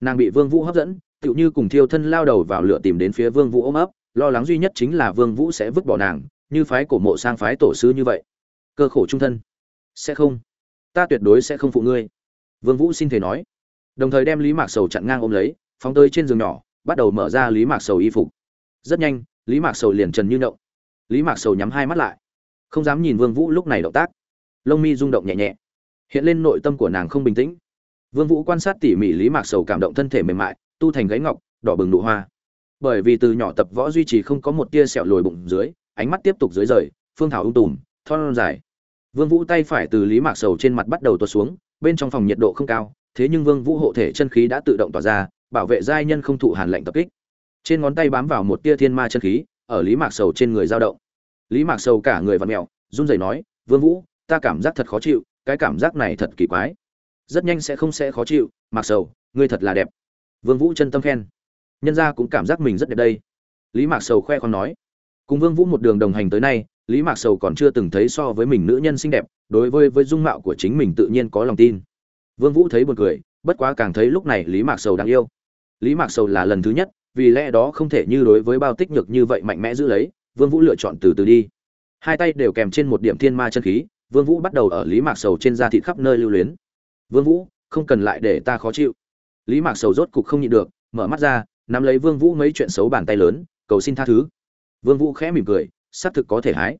Nàng bị vương vũ hấp dẫn, tựu như cùng thiêu thân lao đầu vào lửa tìm đến phía vương vũ ôm ấp, lo lắng duy nhất chính là vương vũ sẽ vứt bỏ nàng, như phái cổ mộ sang phái tổ sư như vậy. Cơ khổ trung thân. Sẽ không. Ta tuyệt đối sẽ không phụ ngươi. Vương vũ xin thể nói. Đồng thời đem lý mạc sầu chặn ngang ôm lấy, phóng tới trên giường nhỏ, bắt đầu mở ra lý mạc sầu y phục rất nhanh, lý mạc sầu liền trần như động lý mạc sầu nhắm hai mắt lại. Không dám nhìn vương vũ lúc này động tác. Lông mi rung động nhẹ nhẹ. Hiện lên nội tâm của nàng không bình tĩnh. Vương vũ quan sát tỉ mỉ lý mạc sầu cảm động thân thể mềm mại, tu thành gáy ngọc, đỏ bừng nụ hoa. Bởi vì từ nhỏ tập võ duy trì không có một tia sẹo lồi bụng dưới, ánh mắt tiếp tục dưới rời, phương thảo ung tùm, thon dài. Vương vũ tay phải từ lý mạc sầu trên mặt bắt đầu tuột xuống, bên trong phòng nhiệt độ không cao, thế nhưng vương vũ hộ thể chân khí đã tự động tỏa ra, bảo vệ giai nhân không thụ hàn lạnh tập kích trên ngón tay bám vào một tia thiên ma chân khí, ở lý mạc sầu trên người dao động. Lý mạc sầu cả người vặn mẹo run rẩy nói, vương vũ, ta cảm giác thật khó chịu, cái cảm giác này thật kỳ quái. Rất nhanh sẽ không sẽ khó chịu, mạc sầu, ngươi thật là đẹp. Vương vũ chân tâm khen. Nhân gia cũng cảm giác mình rất đẹp đây. Lý mạc sầu khoe con nói. Cùng vương vũ một đường đồng hành tới nay, lý mạc sầu còn chưa từng thấy so với mình nữ nhân xinh đẹp, đối với với dung mạo của chính mình tự nhiên có lòng tin. Vương vũ thấy buồn cười, bất quá càng thấy lúc này lý mạc sầu đáng yêu. Lý mạc sầu là lần thứ nhất vì lẽ đó không thể như đối với bao tích nhược như vậy mạnh mẽ giữ lấy, vương vũ lựa chọn từ từ đi. Hai tay đều kèm trên một điểm thiên ma chân khí, vương vũ bắt đầu ở lý mạc sầu trên da thịt khắp nơi lưu luyến. Vương vũ, không cần lại để ta khó chịu. Lý mạc sầu rốt cục không nhịn được, mở mắt ra, nắm lấy vương vũ mấy chuyện xấu bàn tay lớn, cầu xin tha thứ. Vương vũ khẽ mỉm cười, xác thực có thể hái.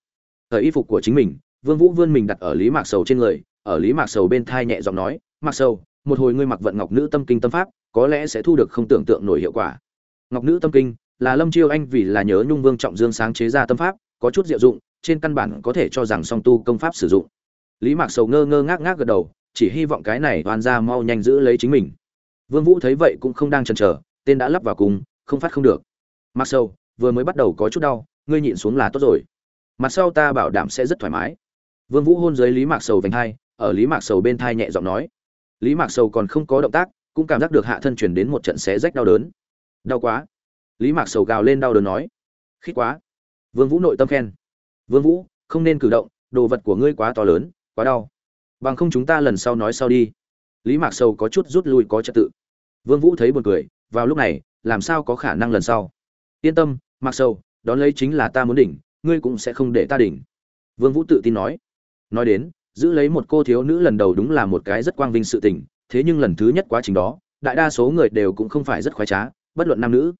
Ở y phục của chính mình, vương vũ vươn mình đặt ở lý mạc sầu trên người, ở lý mạc sầu bên thai nhẹ giọng nói, mạc sầu, một hồi ngươi mặc vận ngọc nữ tâm kinh tâm pháp, có lẽ sẽ thu được không tưởng tượng nổi hiệu quả ngọc nữ tâm kinh, là lâm chiêu anh vì là nhớ nhung vương trọng dương sáng chế ra tâm pháp, có chút diệu dụng, trên căn bản có thể cho rằng song tu công pháp sử dụng. Lý mạc sầu ngơ ngơ ngác ngác gật đầu, chỉ hy vọng cái này toàn ra mau nhanh giữ lấy chính mình. Vương vũ thấy vậy cũng không đang chần chờ, tên đã lắp vào cùng, không phát không được. Mạc sầu, vừa mới bắt đầu có chút đau, ngươi nhịn xuống là tốt rồi. Mặt sau ta bảo đảm sẽ rất thoải mái. Vương vũ hôn dưới lý mạc sầu vành hai ở lý mạc sầu bên thai nhẹ giọng nói. Lý mạc sầu còn không có động tác, cũng cảm giác được hạ thân chuyển đến một trận xé rách đau đớn đau quá. Lý mạc sầu gào lên đau đớn nói. Khít quá. Vương vũ nội tâm khen. Vương vũ, không nên cử động, đồ vật của ngươi quá to lớn, quá đau. Bằng không chúng ta lần sau nói sau đi. Lý mạc sầu có chút rút lui có trật tự. Vương vũ thấy buồn cười, vào lúc này, làm sao có khả năng lần sau? Yên tâm, mạc sầu, đón lấy chính là ta muốn đỉnh, ngươi cũng sẽ không để ta đỉnh. Vương vũ tự tin nói. Nói đến, giữ lấy một cô thiếu nữ lần đầu đúng là một cái rất quang vinh sự tình, thế nhưng lần thứ nhất quá trình đó, đại đa số người đều cũng không phải rất khoái trá bất luận nam nữ.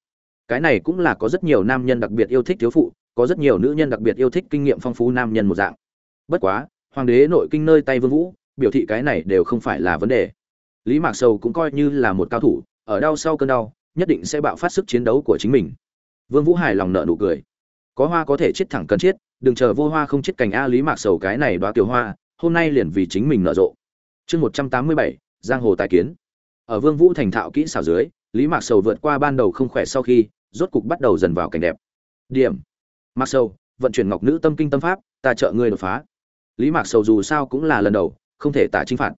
Cái này cũng là có rất nhiều nam nhân đặc biệt yêu thích thiếu phụ, có rất nhiều nữ nhân đặc biệt yêu thích kinh nghiệm phong phú nam nhân một dạng. Bất quá, hoàng đế nội kinh nơi tay vương vũ, biểu thị cái này đều không phải là vấn đề. Lý mạc sầu cũng coi như là một cao thủ, ở đau sau cơn đau, nhất định sẽ bạo phát sức chiến đấu của chính mình. Vương vũ hài lòng nợ nụ cười. Có hoa có thể chết thẳng cần chết, đừng chờ vô hoa không chết cành a lý mạc sầu cái này đoá tiểu hoa, hôm nay liền vì chính mình nở rộ. Chương một trăm tám mươi bảy, giang hồ tài kiến. Ở vương vũ thành thạo kỹ xảo dưới lý mạc sầu vượt qua ban đầu không khỏe sau khi, rốt cục bắt đầu dần vào cảnh đẹp. Điểm. Mạc sầu, vận chuyển ngọc nữ tâm kinh tâm pháp, ta trợ ngươi đột phá. Lý mạc sầu dù sao cũng là lần đầu, không thể tả chính phạt.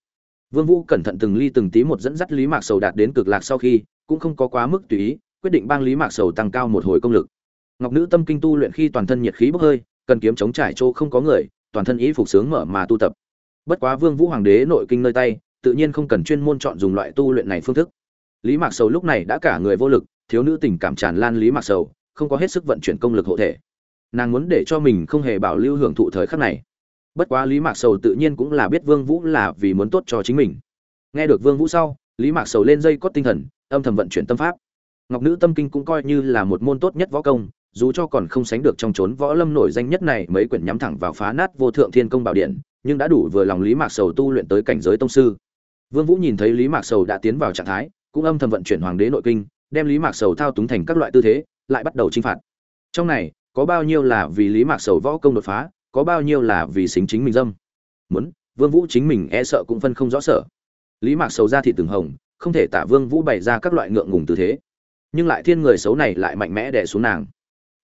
Vương vũ cẩn thận từng ly từng tí một dẫn dắt lý mạc sầu đạt đến cực lạc sau khi, cũng không có quá mức tùy ý, quyết định bang lý mạc sầu tăng cao một hồi công lực. Ngọc nữ tâm kinh tu luyện khi toàn thân nhiệt khí bốc hơi, cần kiếm chống trải chỗ không có người, toàn thân ý phục sướng mở mà tu tập. Bất quá vương vũ hoàng đế nội kinh nơi tay, tự nhiên không cần chuyên môn chọn dùng loại tu luyện này phương thức lý mạc sầu lúc này đã cả người vô lực, thiếu nữ tình cảm tràn lan lý mạc sầu, không có hết sức vận chuyển công lực hộ thể. Nàng muốn để cho mình không hề bảo lưu hưởng thụ thời khắc này. Bất quá lý mạc sầu tự nhiên cũng là biết vương vũ là vì muốn tốt cho chính mình. Nghe được vương vũ sau, lý mạc sầu lên dây cốt tinh thần, âm thầm vận chuyển tâm pháp. Ngọc nữ tâm kinh cũng coi như là một môn tốt nhất võ công, dù cho còn không sánh được trong chốn võ lâm nổi danh nhất này mấy quyển nhắm thẳng vào phá nát vô thượng thiên công bảo điện, nhưng đã đủ vừa lòng lý mạc sầu tu luyện tới cảnh giới tông sư. Vương vũ nhìn thấy lý mạc sầu đã tiến vào trạng thái cũng âm thầm vận chuyển hoàng đế nội kinh, đem lý mạc sầu thao túng thành các loại tư thế, lại bắt đầu chinh phạt. Trong này, có bao nhiêu là vì lý mạc sầu võ công đột phá, có bao nhiêu là vì xính chính mình dâm? Muốn, vương vũ chính mình e sợ cũng phân không rõ sở. Lý mạc sầu ra thị từng hồng, không thể tả vương vũ bày ra các loại ngượng ngùng tư thế. Nhưng lại thiên người xấu này lại mạnh mẽ đè xuống nàng.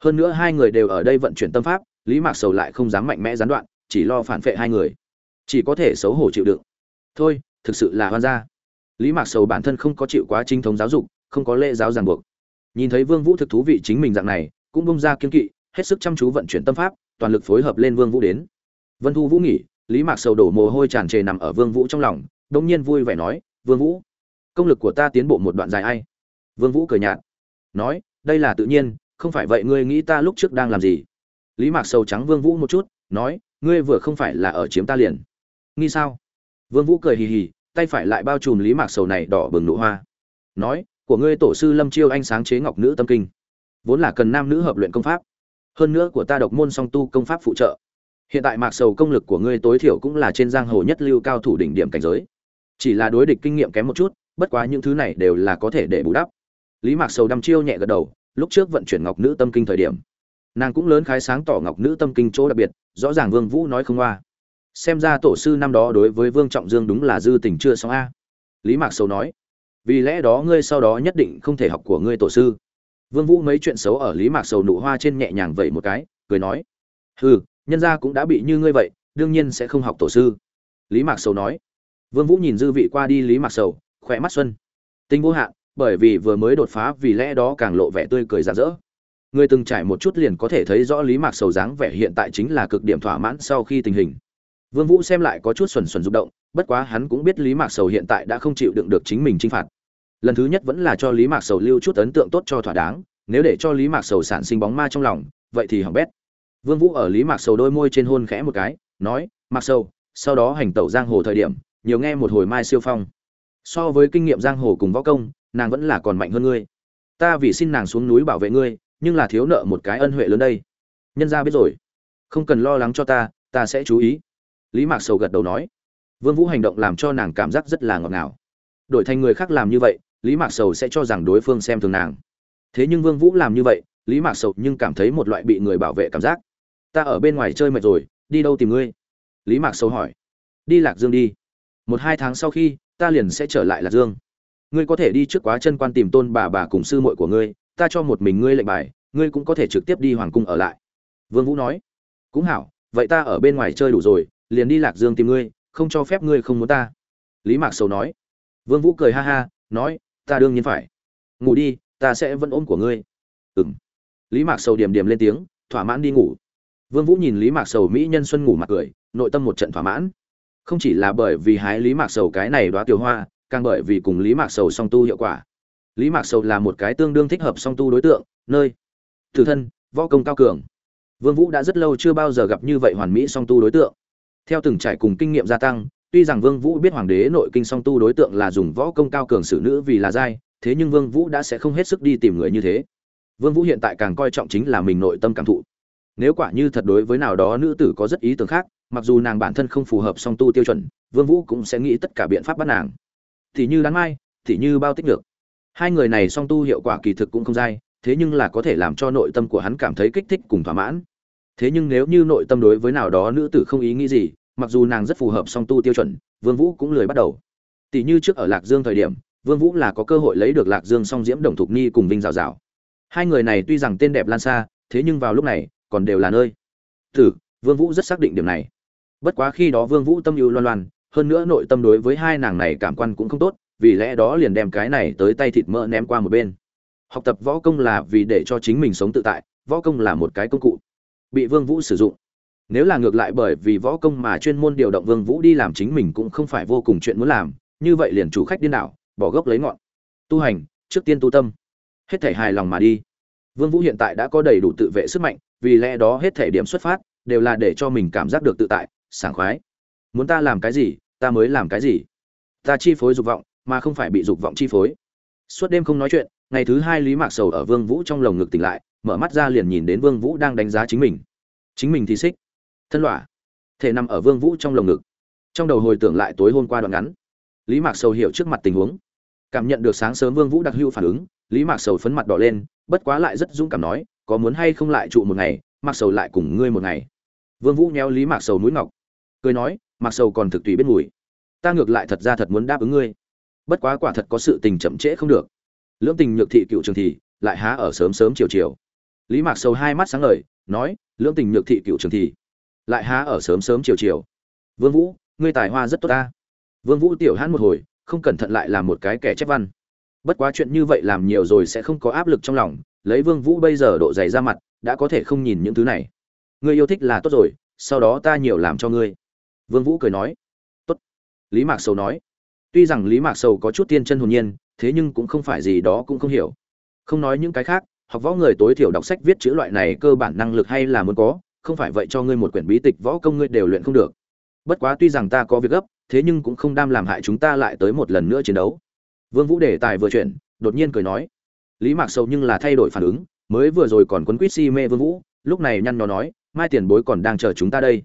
Hơn nữa hai người đều ở đây vận chuyển tâm pháp, lý mạc sầu lại không dám mạnh mẽ gián đoạn, chỉ lo phản phệ hai người. Chỉ có thể xấu hổ chịu đựng. Thôi, thực sự là hoan gia lý mạc sầu bản thân không có chịu quá chính thống giáo dục, không có lễ giáo ràng buộc. Nhìn thấy vương vũ thực thú vị chính mình dạng này, cũng bung ra kiên kỵ, hết sức chăm chú vận chuyển tâm pháp, toàn lực phối hợp lên vương vũ đến. Vân thu vũ nghỉ, lý mạc sầu đổ mồ hôi tràn trề nằm ở vương vũ trong lòng đông nhiên vui vẻ nói, vương vũ, công lực của ta tiến bộ một đoạn dài ai? Vương vũ cười nhạt, nói, đây là tự nhiên, không phải vậy ngươi nghĩ ta lúc trước đang làm gì? Lý mạc sầu trắng vương vũ một chút, nói, ngươi vừa không phải là ở chiếm ta liền. Nghi sao? Vương vũ cười hì hì tay phải lại bao trùm lý mạc sầu này đỏ bừng nụ hoa. Nói, của ngươi tổ sư lâm chiêu anh sáng chế ngọc nữ tâm kinh. Vốn là cần nam nữ hợp luyện công pháp. Hơn nữa của ta độc môn song tu công pháp phụ trợ. Hiện tại mạc sầu công lực của ngươi tối thiểu cũng là trên giang hồ nhất lưu cao thủ đỉnh điểm cảnh giới. Chỉ là đối địch kinh nghiệm kém một chút, bất quá những thứ này đều là có thể để bù đắp. Lý mạc sầu đăm chiêu nhẹ gật đầu, lúc trước vận chuyển ngọc nữ tâm kinh thời điểm, nàng cũng lớn khái sáng tỏ ngọc nữ tâm kinh chỗ đặc biệt, rõ ràng vương vũ nói không qua xem ra tổ sư năm đó đối với vương trọng dương đúng là dư tình chưa xong a. Lý mạc sầu nói, vì lẽ đó ngươi sau đó nhất định không thể học của ngươi tổ sư. Vương vũ mấy chuyện xấu ở lý mạc sầu nụ hoa trên nhẹ nhàng vậy một cái, cười nói, hừ, nhân gia cũng đã bị như ngươi vậy, đương nhiên sẽ không học tổ sư. Lý mạc sầu nói, vương vũ nhìn dư vị qua đi lý mạc sầu, khỏe mắt xuân. Tinh vô hạn, bởi vì vừa mới đột phá, vì lẽ đó càng lộ vẻ tươi cười rạng rỡ. Người từng trải một chút liền có thể thấy rõ lý mạc sầu dáng vẻ hiện tại chính là cực điểm thỏa mãn sau khi tình hình vương vũ xem lại có chút xuẩn xuẩn rung động, bất quá hắn cũng biết lý mạc sầu hiện tại đã không chịu đựng được chính mình trinh phạt. Lần thứ nhất vẫn là cho lý mạc sầu lưu chút ấn tượng tốt cho thỏa đáng, nếu để cho lý mạc sầu sản sinh bóng ma trong lòng, vậy thì hỏng bét. Vương vũ ở lý mạc sầu đôi môi trên hôn khẽ một cái, nói, mạc sầu, sau đó hành tẩu giang hồ thời điểm, nhiều nghe một hồi mai siêu phong. So với kinh nghiệm giang hồ cùng võ công, nàng vẫn là còn mạnh hơn ngươi. Ta vì xin nàng xuống núi bảo vệ ngươi, nhưng là thiếu nợ một cái ân huệ lớn đây. Nhân gia biết rồi. Không cần lo lắng cho ta ta sẽ chú ý lý mạc sầu gật đầu nói, vương vũ hành động làm cho nàng cảm giác rất là ngọt ngào. Đổi thành người khác làm như vậy, lý mạc sầu sẽ cho rằng đối phương xem thường nàng. Thế nhưng vương vũ làm như vậy, lý mạc sầu nhưng cảm thấy một loại bị người bảo vệ cảm giác. Ta ở bên ngoài chơi mệt rồi, đi đâu tìm ngươi? Lý mạc sầu hỏi. Đi lạc dương đi. Một hai tháng sau khi, ta liền sẽ trở lại lạc dương. Ngươi có thể đi trước quá chân quan tìm tôn bà bà cùng sư muội của ngươi, ta cho một mình ngươi lệnh bài, ngươi cũng có thể trực tiếp đi hoàng cung ở lại. Vương vũ nói. Cũng hảo, vậy ta ở bên ngoài chơi đủ rồi liền đi lạc dương tìm ngươi, không cho phép ngươi không muốn ta. Lý mạc sầu nói. Vương vũ cười ha ha, nói, ta đương nhiên phải. Ngủ đi, ta sẽ vẫn ôm của ngươi. Ừm. Lý mạc sầu điểm điểm lên tiếng, thỏa mãn đi ngủ. Vương vũ nhìn lý mạc sầu mỹ nhân xuân ngủ mặt cười, nội tâm một trận thỏa mãn. Không chỉ là bởi vì hái lý mạc sầu cái này đoá tiểu hoa, càng bởi vì cùng lý mạc sầu song tu hiệu quả. Lý mạc sầu là một cái tương đương thích hợp song tu đối tượng, nơi, thử thân, võ công cao cường. Vương vũ đã rất lâu chưa bao giờ gặp như vậy hoàn mỹ song tu đối tượng theo từng trải cùng kinh nghiệm gia tăng, tuy rằng vương vũ biết hoàng đế nội kinh song tu đối tượng là dùng võ công cao cường xử nữ vì là giai, thế nhưng vương vũ đã sẽ không hết sức đi tìm người như thế. Vương vũ hiện tại càng coi trọng chính là mình nội tâm cảm thụ. Nếu quả như thật đối với nào đó nữ tử có rất ý tưởng khác, mặc dù nàng bản thân không phù hợp song tu tiêu chuẩn, vương vũ cũng sẽ nghĩ tất cả biện pháp bắt nàng. Thì như đáng mai thì như bao tích được hai người này song tu hiệu quả kỳ thực cũng không dai, thế nhưng là có thể làm cho nội tâm của hắn cảm thấy kích thích cùng thỏa mãn thế nhưng nếu như nội tâm đối với nào đó nữ tử không ý nghĩ gì, mặc dù nàng rất phù hợp song tu tiêu chuẩn, vương vũ cũng lười bắt đầu. Tỷ như trước ở lạc dương thời điểm, vương vũ là có cơ hội lấy được lạc dương song diễm đồng thục Nhi cùng vinh rào rào. Hai người này tuy rằng tên đẹp lan xa, thế nhưng vào lúc này, còn đều là nơi. Tử vương vũ rất xác định điểm này. Bất quá khi đó vương vũ tâm ưu loan loan, hơn nữa nội tâm đối với hai nàng này cảm quan cũng không tốt, vì lẽ đó liền đem cái này tới tay thịt mỡ ném qua một bên. Học tập võ công là vì để cho chính mình sống tự tại, võ công là một cái công cụ bị vương vũ sử dụng. Nếu là ngược lại bởi vì võ công mà chuyên môn điều động vương vũ đi làm chính mình cũng không phải vô cùng chuyện muốn làm, như vậy liền chủ khách điên đảo, bỏ gốc lấy ngọn. Tu hành, trước tiên tu tâm. Hết thể hài lòng mà đi. Vương vũ hiện tại đã có đầy đủ tự vệ sức mạnh, vì lẽ đó hết thể điểm xuất phát đều là để cho mình cảm giác được tự tại, sảng khoái. Muốn ta làm cái gì, ta mới làm cái gì? Ta chi phối dục vọng, mà không phải bị dục vọng chi phối. Suốt đêm không nói chuyện, ngày thứ hai lý mạc sầu ở vương vũ trong lồng ngực tỉnh lại, mở mắt ra liền nhìn đến vương vũ đang đánh giá chính mình chính mình thì xích. Thân lọa. Thể nằm ở vương vũ trong lồng ngực. Trong đầu hồi tưởng lại tối hôm qua đoạn ngắn. Lý mạc sầu hiểu trước mặt tình huống. Cảm nhận được sáng sớm vương vũ đặc hữu phản ứng, lý mạc sầu phấn mặt đỏ lên, bất quá lại rất dũng cảm nói, có muốn hay không lại trụ một ngày, mạc sầu lại cùng ngươi một ngày. Vương vũ nhéo lý mạc sầu núi ngọc, cười nói, mạc sầu còn thực tùy biết mùi. Ta ngược lại thật ra thật muốn đáp ứng ngươi. Bất quá quả thật có sự tình chậm trễ không được. Lưỡng tình nhược thị cựu trường thì lại há ở sớm sớm chiều chiều. Lý mạc sầu hai mắt sáng ngời nói, lưỡng tình nhược thị cựu trường thì lại há ở sớm sớm chiều chiều. Vương vũ, ngươi tài hoa rất tốt ta. Vương vũ tiểu hãn một hồi, không cẩn thận lại làm một cái kẻ chép văn. Bất quá chuyện như vậy làm nhiều rồi sẽ không có áp lực trong lòng, lấy vương vũ bây giờ độ dày ra mặt, đã có thể không nhìn những thứ này. Ngươi yêu thích là tốt rồi, sau đó ta nhiều làm cho ngươi. Vương vũ cười nói. Tốt. Lý mạc sầu nói. Tuy rằng lý mạc sầu có chút tiên chân hồn nhiên, thế nhưng cũng không phải gì đó cũng không hiểu. Không nói những cái khác học võ người tối thiểu đọc sách viết chữ loại này cơ bản năng lực hay là muốn có, không phải vậy cho ngươi một quyển bí tịch võ công ngươi đều luyện không được. Bất quá tuy rằng ta có việc gấp, thế nhưng cũng không đam làm hại chúng ta lại tới một lần nữa chiến đấu. Vương vũ đề tài vừa chuyển, đột nhiên cười nói, lý mạc sầu nhưng là thay đổi phản ứng, mới vừa rồi còn quấn quýt si mê vương vũ, lúc này nhăn nhó nói, mai tiền bối còn đang chờ chúng ta đây.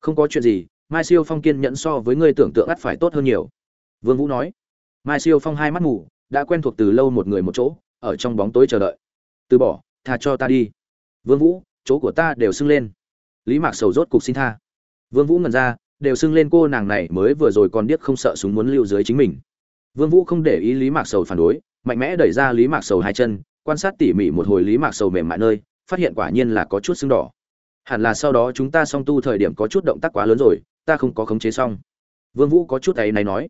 Không có chuyện gì, mai siêu phong kiên nhẫn so với ngươi tưởng tượng ắt phải tốt hơn nhiều. Vương vũ nói. Mai siêu phong hai mắt mù, đã quen thuộc từ lâu một người một chỗ, ở trong bóng tối chờ đợi từ bỏ, tha cho ta đi. Vương vũ, chỗ của ta đều sưng lên. Lý mạc sầu rốt cục xin tha. Vương vũ ngần ra, đều sưng lên cô nàng này mới vừa rồi còn điếc không sợ súng muốn lưu dưới chính mình. Vương vũ không để ý lý mạc sầu phản đối, mạnh mẽ đẩy ra lý mạc sầu hai chân, quan sát tỉ mỉ một hồi lý mạc sầu mềm mại nơi, phát hiện quả nhiên là có chút sưng đỏ. Hẳn là sau đó chúng ta song tu thời điểm có chút động tác quá lớn rồi, ta không có khống chế xong. Vương vũ có chút ấy này nói.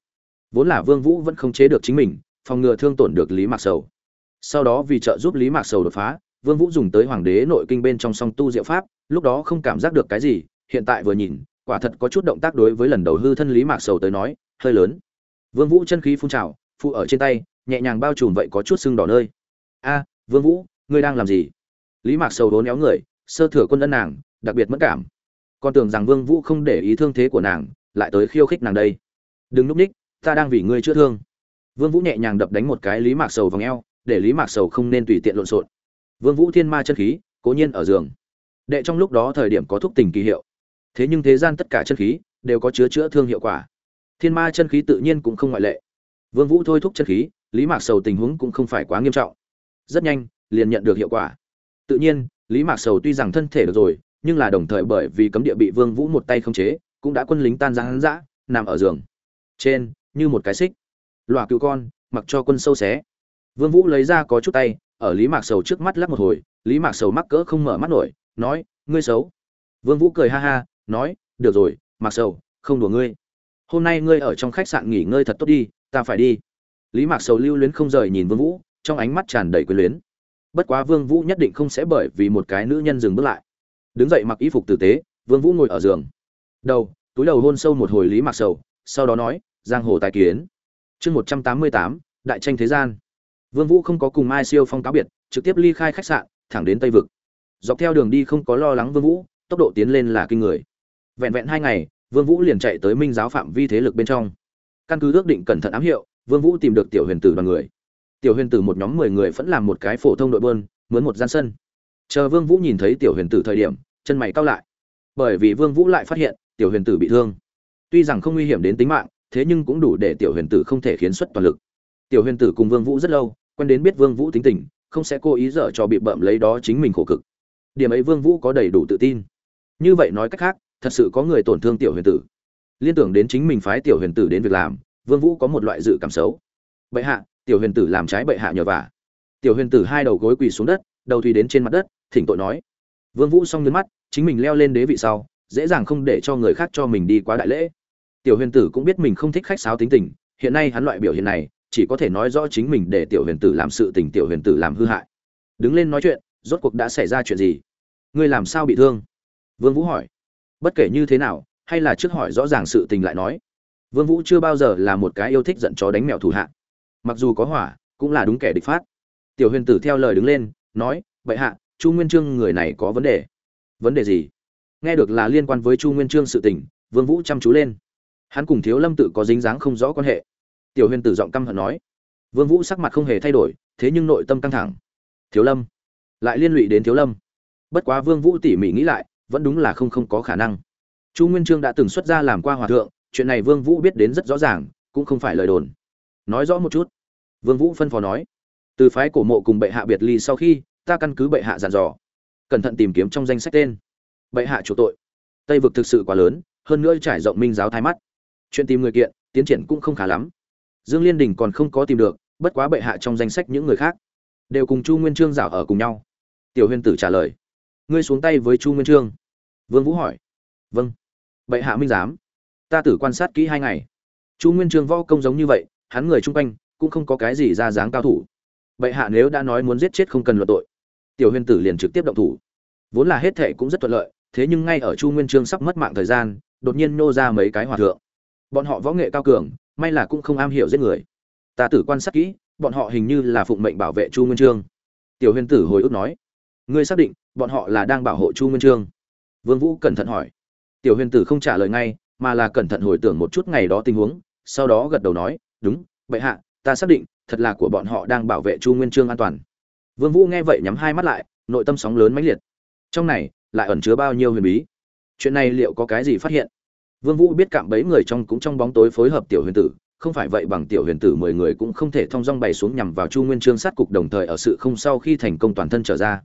Vốn là vương vũ vẫn không chế được chính mình, phòng ngừa thương tổn được lý mạc sầu sau đó vì trợ giúp lý mạc sầu đột phá, vương vũ dùng tới hoàng đế nội kinh bên trong song tu diệu pháp, lúc đó không cảm giác được cái gì, hiện tại vừa nhìn, quả thật có chút động tác đối với lần đầu hư thân lý mạc sầu tới nói, hơi lớn. Vương vũ chân khí phun trào, phụ ở trên tay, nhẹ nhàng bao trùm vậy có chút sưng đỏ nơi. A, vương vũ, ngươi đang làm gì? Lý mạc sầu đốn éo người, sơ thừa quân ân nàng, đặc biệt mất cảm. Con tưởng rằng vương vũ không để ý thương thế của nàng, lại tới khiêu khích nàng đây. Đừng núp ních, ta đang vì ngươi chữa thương. Vương vũ nhẹ nhàng đập đánh một cái lý mạc sầu vòng eo để lý mạc sầu không nên tùy tiện lộn xộn. Vương vũ thiên ma chân khí, cố nhiên ở giường. Đệ trong lúc đó thời điểm có thúc tình kỳ hiệu. Thế nhưng thế gian tất cả chân khí đều có chứa chữa thương hiệu quả. Thiên ma chân khí tự nhiên cũng không ngoại lệ. Vương vũ thôi thúc chân khí, lý mạc sầu tình huống cũng không phải quá nghiêm trọng. Rất nhanh, liền nhận được hiệu quả. Tự nhiên, lý mạc sầu tuy rằng thân thể được rồi, nhưng là đồng thời bởi vì cấm địa bị vương vũ một tay khống chế, cũng đã quân lính tan ra hắn dã nằm ở giường. Trên, như một cái xích. Loa cứu con, mặc cho quân sâu xé vương vũ lấy ra có chút tay, ở lý mạc sầu trước mắt lắc một hồi, lý mạc sầu mắc cỡ không mở mắt nổi, nói, ngươi xấu. Vương vũ cười ha ha, nói, được rồi, mạc sầu, không đùa ngươi. Hôm nay ngươi ở trong khách sạn nghỉ ngơi thật tốt đi, ta phải đi. Lý mạc sầu lưu luyến không rời nhìn vương vũ, trong ánh mắt tràn đầy quyến luyến. Bất quá vương vũ nhất định không sẽ bởi vì một cái nữ nhân dừng bước lại. Đứng dậy mặc y phục tử tế, vương vũ ngồi ở giường. Đầu, túi đầu hôn sâu một hồi lý mạc sầu, sau đó nói, giang hồ tài kiến. Chương một trăm tám mươi tám, đại tranh thế gian vương vũ không có cùng mai siêu phong cáo biệt, trực tiếp ly khai khách sạn, thẳng đến tây vực. Dọc theo đường đi không có lo lắng vương vũ, tốc độ tiến lên là kinh người. Vẹn vẹn hai ngày, vương vũ liền chạy tới minh giáo phạm vi thế lực bên trong. Căn cứ ước định cẩn thận ám hiệu, vương vũ tìm được tiểu huyền tử đoàn người. Tiểu huyền tử một nhóm mười người vẫn làm một cái phổ thông đội bơn, mướn một gian sân. Chờ vương vũ nhìn thấy tiểu huyền tử thời điểm, chân mày cau lại. Bởi vì vương vũ lại phát hiện, tiểu huyền tử bị thương. Tuy rằng không nguy hiểm đến tính mạng, thế nhưng cũng đủ để tiểu huyền tử không thể khiến xuất toàn lực. Tiểu huyền tử cùng vương vũ rất lâu quen đến biết vương vũ tính tình, không sẽ cố ý dở cho bị bợm lấy đó chính mình khổ cực. Điểm ấy vương vũ có đầy đủ tự tin. Như vậy nói cách khác, thật sự có người tổn thương tiểu huyền tử. Liên tưởng đến chính mình phái tiểu huyền tử đến việc làm, vương vũ có một loại dự cảm xấu. Bệ hạ, tiểu huyền tử làm trái bệ hạ nhờ vả. Tiểu huyền tử hai đầu gối quỳ xuống đất, đầu thùy đến trên mặt đất, thỉnh tội nói. Vương vũ song nhướng mắt, chính mình leo lên đế vị sau, dễ dàng không để cho người khác cho mình đi quá đại lễ. Tiểu huyền tử cũng biết mình không thích khách sáo tính tình, hiện nay hắn loại biểu hiện này chỉ có thể nói rõ chính mình để tiểu huyền tử làm sự tình, tiểu huyền tử làm hư hại. Đứng lên nói chuyện, rốt cuộc đã xảy ra chuyện gì? Ngươi làm sao bị thương? Vương vũ hỏi. Bất kể như thế nào, hay là trước hỏi rõ ràng sự tình lại nói. Vương vũ chưa bao giờ là một cái yêu thích giận chó đánh mèo thủ hạ. Mặc dù có hỏa, cũng là đúng kẻ địch phát. Tiểu huyền tử theo lời đứng lên, nói vậy hạ, chu nguyên trương người này có vấn đề. Vấn đề gì? Nghe được là liên quan với chu nguyên trương sự tình, vương vũ chăm chú lên. Hắn cùng thiếu lâm tự có dính dáng không rõ quan hệ tiểu huyền tử giọng căm hận nói. Vương vũ sắc mặt không hề thay đổi, thế nhưng nội tâm căng thẳng. Thiếu lâm. Lại liên lụy đến thiếu lâm. Bất quá vương vũ tỉ mỉ nghĩ lại, vẫn đúng là không không có khả năng. Chu nguyên trương đã từng xuất ra làm qua hòa thượng, chuyện này vương vũ biết đến rất rõ ràng, cũng không phải lời đồn. Nói rõ một chút. Vương vũ phân phó nói. Từ phái cổ mộ cùng bệ hạ biệt ly sau khi, ta căn cứ bệ hạ dặn dò. Cẩn thận tìm kiếm trong danh sách tên. Bệ hạ chủ tội. Tây vực thực sự quá lớn, hơn nữa trải rộng minh giáo thái mắt. Chuyện tìm người kiện, tiến triển cũng không khá lắm dương liên đình còn không có tìm được, bất quá bệ hạ trong danh sách những người khác. Đều cùng chu nguyên trương giả ở cùng nhau. Tiểu huyền tử trả lời. Ngươi xuống tay với chu nguyên trương. Vương vũ hỏi. Vâng. Bệ hạ minh giám. Ta tử quan sát kỹ hai ngày. Chu nguyên trương võ công giống như vậy, hắn người chung quanh cũng không có cái gì ra dáng cao thủ. Bệ hạ nếu đã nói muốn giết chết không cần luận tội, tiểu huyền tử liền trực tiếp động thủ. Vốn là hết thệ cũng rất thuận lợi, thế nhưng ngay ở chu nguyên trương sắp mất mạng thời gian, đột nhiên nô ra mấy cái hòa thượng bọn họ võ nghệ cao cường, may là cũng không am hiểu giết người. Ta tử quan sát kỹ, bọn họ hình như là phụng mệnh bảo vệ chu nguyên trương. Tiểu huyền tử hồi ức nói, ngươi xác định, bọn họ là đang bảo hộ chu nguyên trương? Vương vũ cẩn thận hỏi. Tiểu huyền tử không trả lời ngay, mà là cẩn thận hồi tưởng một chút ngày đó tình huống, sau đó gật đầu nói, đúng, bệ hạ, ta xác định, thật là của bọn họ đang bảo vệ chu nguyên trương an toàn. Vương vũ nghe vậy nhắm hai mắt lại, nội tâm sóng lớn mãnh liệt. Trong này, lại ẩn chứa bao nhiêu huyền bí? Chuyện này liệu có cái gì phát hiện? Vương vũ biết cạm bấy người trong cũng trong bóng tối phối hợp tiểu huyền tử, không phải vậy bằng tiểu huyền tử mười người cũng không thể thông dong bày xuống nhằm vào chu nguyên Chương sát cục đồng thời ở sự không sau khi thành công toàn thân trở ra.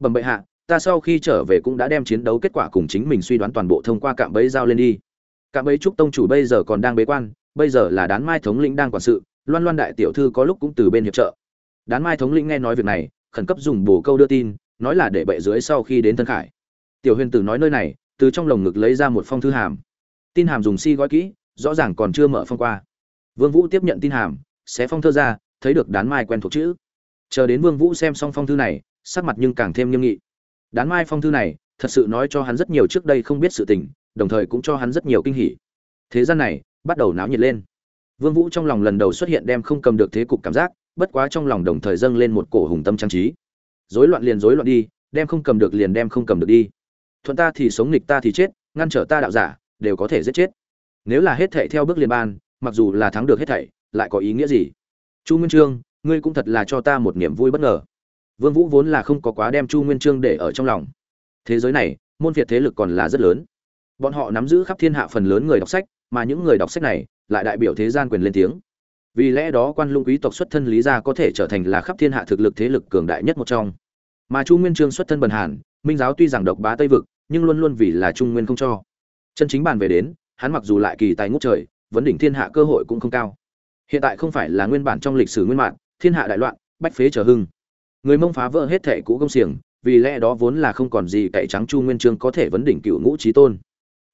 Bẩm bệ hạ, ta sau khi trở về cũng đã đem chiến đấu kết quả cùng chính mình suy đoán toàn bộ thông qua cạm bẫy giao lên đi. Cạm bẫy trúc tông chủ bây giờ còn đang bế quan, bây giờ là đán mai thống lĩnh đang quản sự, loan loan đại tiểu thư có lúc cũng từ bên hiệp trợ. Đán mai thống lĩnh nghe nói việc này, khẩn cấp dùng bồ câu đưa tin, nói là để bệ dưới sau khi đến thân khải. Tiểu huyền tử nói nơi này, từ trong lồng ngực lấy ra một phong thư hàm tin hàm dùng si gói kỹ, rõ ràng còn chưa mở phong qua. Vương vũ tiếp nhận tin hàm, xé phong thơ ra, thấy được đán mai quen thuộc chữ. Chờ đến vương vũ xem xong phong thư này, sắc mặt nhưng càng thêm nghiêm nghị. Đán mai phong thư này, thật sự nói cho hắn rất nhiều trước đây không biết sự tình, đồng thời cũng cho hắn rất nhiều kinh hỉ. Thế gian này, bắt đầu náo nhiệt lên. Vương vũ trong lòng lần đầu xuất hiện đem không cầm được thế cục cảm giác, bất quá trong lòng đồng thời dâng lên một cổ hùng tâm trang trí. Rối loạn liền rối loạn đi, đem không cầm được liền đem không cầm được đi. Thuận ta thì sống, nghịch ta thì chết, ngăn trở ta đạo giả đều có thể giết chết. Nếu là hết thảy theo bước liên ban, mặc dù là thắng được hết thảy, lại có ý nghĩa gì? Chu nguyên trương, ngươi cũng thật là cho ta một niềm vui bất ngờ. Vương vũ vốn là không có quá đem chu nguyên trương để ở trong lòng. Thế giới này, môn việt thế lực còn là rất lớn. Bọn họ nắm giữ khắp thiên hạ phần lớn người đọc sách, mà những người đọc sách này, lại đại biểu thế gian quyền lên tiếng. Vì lẽ đó quan lũng quý tộc xuất thân lý gia có thể trở thành là khắp thiên hạ thực lực thế lực cường đại nhất một trong. Mà chu nguyên trương xuất thân bần hàn, minh giáo tuy rằng độc bá tây vực, nhưng luôn luôn vì là trung nguyên không cho chân chính bàn về đến, hắn mặc dù lại kỳ tài ngút trời, vấn đỉnh thiên hạ cơ hội cũng không cao. Hiện tại không phải là nguyên bản trong lịch sử nguyên mạng, thiên hạ đại loạn, bách phế trở hưng. Người mông phá vỡ hết thệ cũ công xiềng, vì lẽ đó vốn là không còn gì cậy trắng chu nguyên trương có thể vấn đỉnh cựu ngũ trí tôn.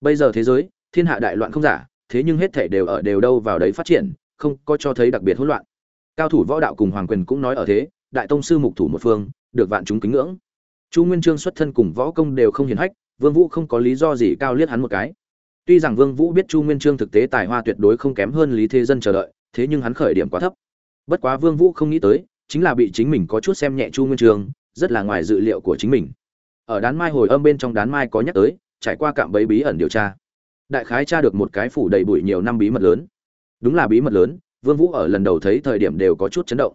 Bây giờ thế giới, thiên hạ đại loạn không giả, thế nhưng hết thảy đều ở đều đâu vào đấy phát triển, không có cho thấy đặc biệt hỗn loạn. Cao thủ võ đạo cùng hoàng quyền cũng nói ở thế, đại tông sư mục thủ một phương, được vạn chúng kính ngưỡng. Chu nguyên trương xuất thân cùng võ công đều không hiển hách vương vũ không có lý do gì cao liếc hắn một cái. Tuy rằng vương vũ biết chu nguyên Chương thực tế tài hoa tuyệt đối không kém hơn lý thế dân chờ đợi thế nhưng hắn khởi điểm quá thấp. Bất quá vương vũ không nghĩ tới chính là bị chính mình có chút xem nhẹ chu nguyên Chương, rất là ngoài dự liệu của chính mình. Ở đán mai hồi âm bên trong đán mai có nhắc tới trải qua cạm bẫy bí ẩn điều tra. Đại khái tra được một cái phủ đầy bụi nhiều năm bí mật lớn. Đúng là bí mật lớn vương vũ ở lần đầu thấy thời điểm đều có chút chấn động.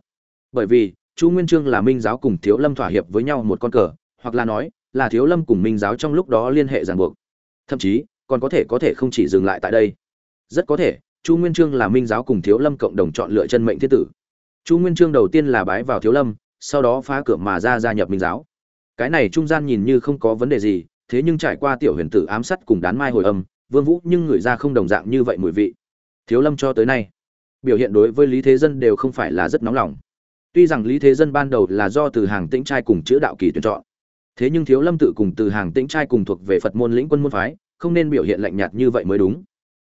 Bởi vì chu nguyên Chương là minh giáo cùng thiếu lâm thỏa hiệp với nhau một con cờ hoặc là nói là thiếu lâm cùng minh giáo trong lúc đó liên hệ ràng buộc. Thậm chí, còn có thể có thể không chỉ dừng lại tại đây. Rất có thể, chu nguyên trương là minh giáo cùng thiếu lâm cộng đồng chọn lựa chân mệnh thiên tử. Chu nguyên trương đầu tiên là bái vào thiếu lâm, sau đó phá cửa mà ra gia nhập minh giáo. Cái này trung gian nhìn như không có vấn đề gì, thế nhưng trải qua tiểu huyền tử ám sát cùng đán mai hồi âm, vương vũ nhưng người ra không đồng dạng như vậy mùi vị. Thiếu lâm cho tới nay, biểu hiện đối với lý thế dân đều không phải là rất nóng lòng. Tuy rằng lý thế dân ban đầu là do từ hàng tĩnh trai cùng chữa đạo kỳ tuyển chọn thế nhưng thiếu lâm tự cùng từ hàng tĩnh trai cùng thuộc về phật môn lĩnh quân môn phái, không nên biểu hiện lạnh nhạt như vậy mới đúng.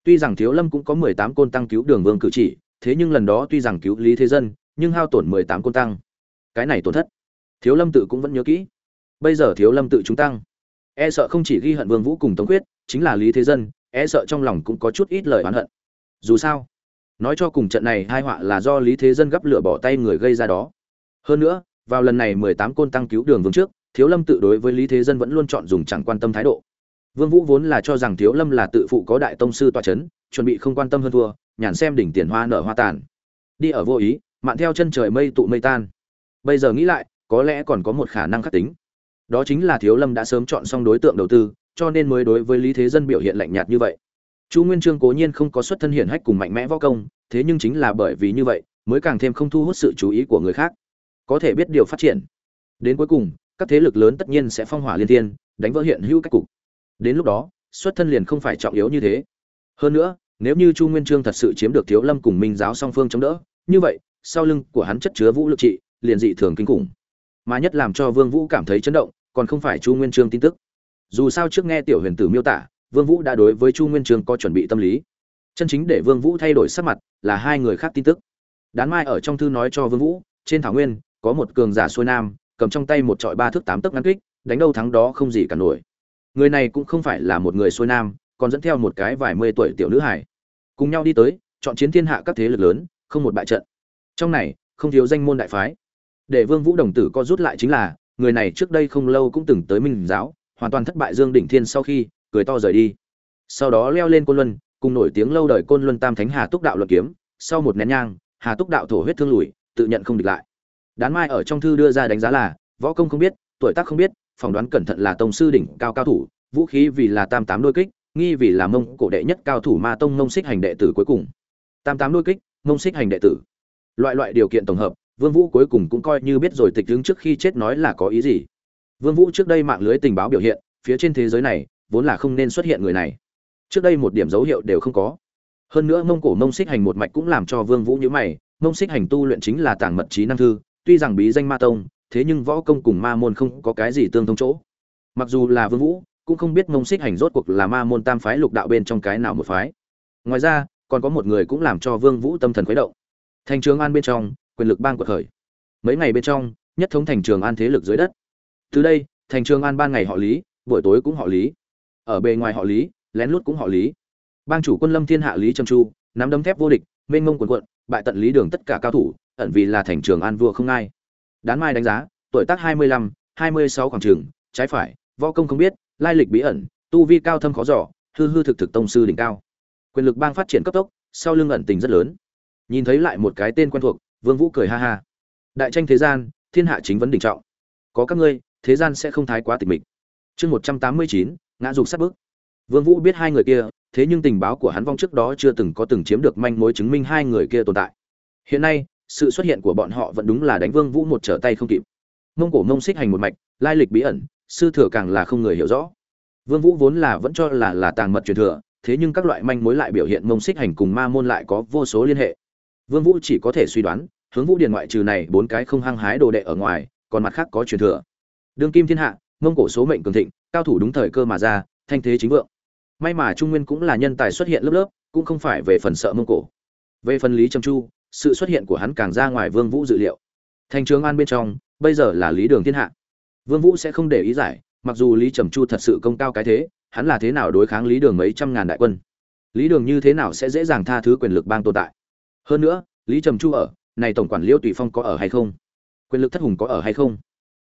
Tuy rằng thiếu lâm cũng có mười tám côn tăng cứu đường vương cử chỉ, thế nhưng lần đó tuy rằng cứu lý thế dân, nhưng hao tổn mười tám côn tăng. Cái này tổn thất. Thiếu lâm tự cũng vẫn nhớ kỹ. Bây giờ thiếu lâm tự chúng tăng. E sợ không chỉ ghi hận vương vũ cùng tống quyết chính là lý thế dân e sợ trong lòng cũng có chút ít lời oán hận. Dù sao, nói cho cùng trận này hai họa là do lý thế dân gấp lửa bỏ tay người gây ra đó. Hơn nữa, vào lần này mười tám côn tăng cứu đường vương trước thiếu lâm tự đối với lý thế dân vẫn luôn chọn dùng chẳng quan tâm thái độ. Vương vũ vốn là cho rằng thiếu lâm là tự phụ có đại tông sư tòa chấn, chuẩn bị không quan tâm hơn thua, nhàn xem đỉnh tiền hoa nở hoa tàn. Đi ở vô ý, mạn theo chân trời mây tụ mây tan. Bây giờ nghĩ lại, có lẽ còn có một khả năng khắc tính. Đó chính là thiếu lâm đã sớm chọn xong đối tượng đầu tư, cho nên mới đối với lý thế dân biểu hiện lạnh nhạt như vậy. Chu nguyên trương cố nhiên không có xuất thân hiển hách cùng mạnh mẽ võ công, thế nhưng chính là bởi vì như vậy, mới càng thêm không thu hút sự chú ý của người khác. Có thể biết điều phát triển. Đến cuối cùng các thế lực lớn tất nhiên sẽ phong hỏa liên thiên, đánh vỡ hiện hữu cách cục. Đến lúc đó, xuất thân liền không phải trọng yếu như thế. Hơn nữa, nếu như chu nguyên trương thật sự chiếm được thiếu lâm cùng minh giáo song phương chống đỡ, như vậy, sau lưng của hắn chất chứa vũ lực trị, liền dị thường kinh khủng. Mà nhất làm cho vương vũ cảm thấy chấn động, còn không phải chu nguyên trương tin tức. Dù sao trước nghe tiểu huyền tử miêu tả, vương vũ đã đối với chu nguyên trương có chuẩn bị tâm lý. Chân chính để vương vũ thay đổi sắc mặt là hai người khác tin tức. Đán mai ở trong thư nói cho vương vũ, trên thảo nguyên, có một cường giả xuôi nam cầm trong tay một trọi ba thước tám tấc ngắn kích, đánh đâu thắng đó không gì cả nổi. Người này cũng không phải là một người xuôi nam, còn dẫn theo một cái vài mươi tuổi tiểu nữ hải cùng nhau đi tới, chọn chiến thiên hạ các thế lực lớn, không một bại trận. Trong này, không thiếu danh môn đại phái. Để vương vũ đồng tử co rút lại chính là, người này trước đây không lâu cũng từng tới minh giáo, hoàn toàn thất bại dương đỉnh thiên sau khi, cười to rời đi. Sau đó leo lên côn luân, cùng nổi tiếng lâu đời côn luân tam thánh hà túc đạo luận kiếm, sau một nén nhang, hà túc đạo thổ huyết thương lùi, tự nhận không địch lại đán mai ở trong thư đưa ra đánh giá là, võ công không biết, tuổi tác không biết, phỏng đoán cẩn thận là tông sư đỉnh cao cao thủ, vũ khí vì là tam tám đôi kích, nghi vì là mông cổ đệ nhất cao thủ ma tông mông xích hành đệ tử cuối cùng. Tam tám đôi kích, mông xích hành đệ tử. Loại loại điều kiện tổng hợp, vương vũ cuối cùng cũng coi như biết rồi tịch đứng trước khi chết nói là có ý gì. Vương vũ trước đây mạng lưới tình báo biểu hiện, phía trên thế giới này, vốn là không nên xuất hiện người này. Trước đây một điểm dấu hiệu đều không có. Hơn nữa mông cổ mông xích hành một mạch cũng làm cho vương vũ nhíu mày, mông xích hành tu luyện chính là tàng mật trí năng thư tuy rằng bí danh ma tông, thế nhưng võ công cùng ma môn không có cái gì tương thông chỗ. Mặc dù là vương vũ, cũng không biết mông xích hành rốt cuộc là ma môn tam phái lục đạo bên trong cái nào một phái. Ngoài ra, còn có một người cũng làm cho vương vũ tâm thần khuấy động. Thành trường an bên trong, quyền lực bang quật khởi. Mấy ngày bên trong, nhất thống thành trường an thế lực dưới đất. Từ đây, thành trường an ban ngày họ lý, buổi tối cũng họ lý. Ở bề ngoài họ lý, lén lút cũng họ lý. Bang chủ quân lâm thiên hạ lý trầm chu, nắm đấm thép vô địch, mênh mông quần quận bại tận lý đường tất cả cao thủ ẩn vì là thành trường an vua không ai. Đán mai đánh giá, tuổi tác hai mươi lăm, hai mươi sáu khoảng trường, trái phải, võ công không biết, lai lịch bí ẩn, tu vi cao thâm khó giỏ hư hư thực thực tông sư đỉnh cao. Quyền lực bang phát triển cấp tốc, sau lưng ẩn tình rất lớn. Nhìn thấy lại một cái tên quen thuộc, vương vũ cười ha ha. Đại tranh thế gian, thiên hạ chính vấn đỉnh trọng. Có các ngươi, thế gian sẽ không thái quá tịch mịch. Chương một trăm tám mươi chín, ngã dục sát bước vương vũ biết hai người kia, thế nhưng tình báo của hắn vong trước đó chưa từng có từng chiếm được manh mối chứng minh hai người kia tồn tại. Hiện nay sự xuất hiện của bọn họ vẫn đúng là đánh vương vũ một trở tay không kịp. Mông cổ mông xích hành một mạch, lai lịch bí ẩn, sư thừa càng là không người hiểu rõ. Vương vũ vốn là vẫn cho là là tàng mật truyền thừa, thế nhưng các loại manh mối lại biểu hiện mông xích hành cùng ma môn lại có vô số liên hệ. Vương vũ chỉ có thể suy đoán, hướng vũ điền ngoại trừ này bốn cái không hăng hái đồ đệ ở ngoài, còn mặt khác có truyền thừa. Đương kim thiên hạ, mông cổ số mệnh cường thịnh, cao thủ đúng thời cơ mà ra, thanh thế chính vượng. May mà trung nguyên cũng là nhân tài xuất hiện lớp lớp, cũng không phải về phần sợ mông cổ. Về phần lý trầm chu sự xuất hiện của hắn càng ra ngoài vương vũ dự liệu. Thành trường an bên trong, bây giờ là lý đường thiên hạ. Vương vũ sẽ không để ý giải, mặc dù lý trầm chu thật sự công cao cái thế, hắn là thế nào đối kháng lý đường mấy trăm ngàn đại quân? Lý đường như thế nào sẽ dễ dàng tha thứ quyền lực bang tồn tại? Hơn nữa, lý trầm chu ở, này tổng quản liêu tùy phong có ở hay không? Quyền lực thất hùng có ở hay không?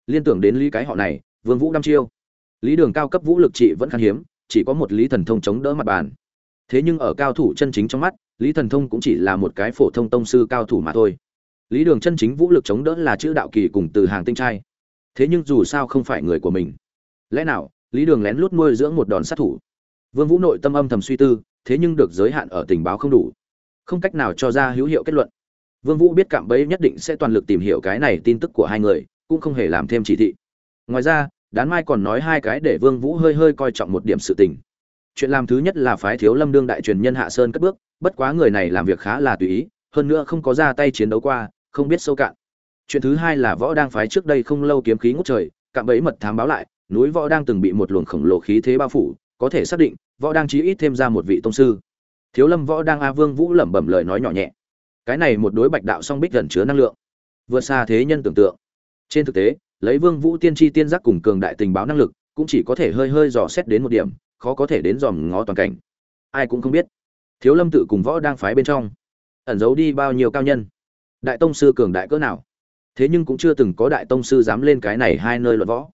Liên tưởng đến lý cái họ này, vương vũ đăm chiêu. Lý đường cao cấp vũ lực trị vẫn khan hiếm, chỉ có một lý thần thông chống đỡ mặt bàn. Thế nhưng ở cao thủ chân chính trong mắt lý thần thông cũng chỉ là một cái phổ thông tông sư cao thủ mà thôi. Lý đường chân chính vũ lực chống đỡ là chữ đạo kỳ cùng từ hàng tinh trai. Thế nhưng dù sao không phải người của mình. Lẽ nào, lý đường lén lút nuôi dưỡng một đòn sát thủ? Vương vũ nội tâm âm thầm suy tư, thế nhưng được giới hạn ở tình báo không đủ. Không cách nào cho ra hữu hiệu kết luận. Vương vũ biết cạm bẫy nhất định sẽ toàn lực tìm hiểu cái này tin tức của hai người, cũng không hề làm thêm chỉ thị. Ngoài ra, đán mai còn nói hai cái để vương vũ hơi hơi coi trọng một điểm sự tình chuyện làm thứ nhất là phái thiếu lâm đương đại truyền nhân hạ sơn cất bước, bất quá người này làm việc khá là tùy ý, hơn nữa không có ra tay chiến đấu qua, không biết sâu cạn. Chuyện thứ hai là võ đang phái trước đây không lâu kiếm khí ngút trời, cạm bẫy mật thám báo lại, núi võ đang từng bị một luồng khổng lồ khí thế bao phủ, có thể xác định, võ đang chí ít thêm ra một vị tông sư. Thiếu lâm võ đang a vương vũ lẩm bẩm lời nói nhỏ nhẹ. Cái này một đối bạch đạo song bích gần chứa năng lượng. Vượt xa thế nhân tưởng tượng. Trên thực tế, lấy vương vũ tiên tri tiên giác cùng cường đại tình báo năng lực cũng chỉ có thể hơi hơi dò xét đến một điểm, khó có thể đến dòm ngó toàn cảnh. Ai cũng không biết, thiếu lâm tự cùng võ đang phái bên trong, ẩn giấu đi bao nhiêu cao nhân. Đại tông sư cường đại cỡ nào? Thế nhưng cũng chưa từng có đại tông sư dám lên cái này hai nơi luận võ.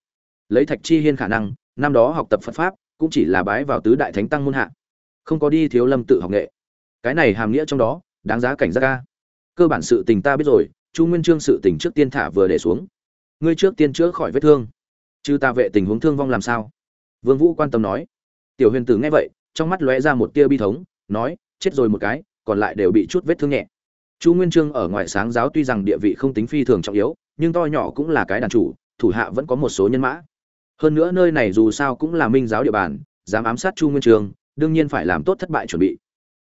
Lấy thạch chi hiên khả năng, năm đó học tập phật pháp, cũng chỉ là bái vào tứ đại thánh tăng môn hạ. Không có đi thiếu lâm tự học nghệ. Cái này hàm nghĩa trong đó, đáng giá cảnh giác ca cơ bản sự tình ta biết rồi, chu nguyên trương sự tình trước tiên thả vừa để xuống. Ngươi trước tiên chữa khỏi vết thương chứ ta vệ tình huống thương vong làm sao? Vương vũ quan tâm nói. Tiểu huyền tử nghe vậy, trong mắt lóe ra một tia bi thống, nói, chết rồi một cái, còn lại đều bị chút vết thương nhẹ. Chu nguyên trương ở ngoài sáng giáo tuy rằng địa vị không tính phi thường trọng yếu, nhưng to nhỏ cũng là cái đàn chủ, thủ hạ vẫn có một số nhân mã. Hơn nữa nơi này dù sao cũng là minh giáo địa bàn, dám ám sát chu nguyên trương, đương nhiên phải làm tốt thất bại chuẩn bị.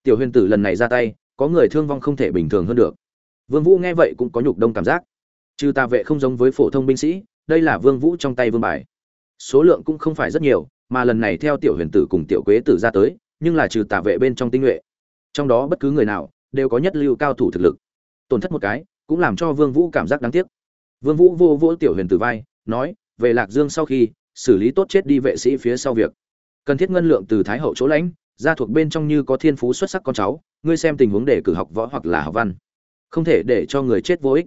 Tiểu huyền tử lần này ra tay, có người thương vong không thể bình thường hơn được. Vương vũ nghe vậy cũng có nhục đông cảm giác. Trừ ta vệ không giống với phổ thông binh sĩ đây là vương vũ trong tay vương bài. Số lượng cũng không phải rất nhiều, mà lần này theo tiểu huyền tử cùng tiểu quế tử ra tới, nhưng là trừ tà vệ bên trong tinh nhuệ. Trong đó bất cứ người nào đều có nhất lưu cao thủ thực lực. Tổn thất một cái cũng làm cho vương vũ cảm giác đáng tiếc. Vương vũ vô vô tiểu huyền tử vai, nói, về lạc dương sau khi, xử lý tốt chết đi vệ sĩ phía sau việc. Cần thiết ngân lượng từ thái hậu chỗ lãnh, gia thuộc bên trong như có thiên phú xuất sắc con cháu, ngươi xem tình huống để cử học võ hoặc là học văn. Không thể để cho người chết vô ích.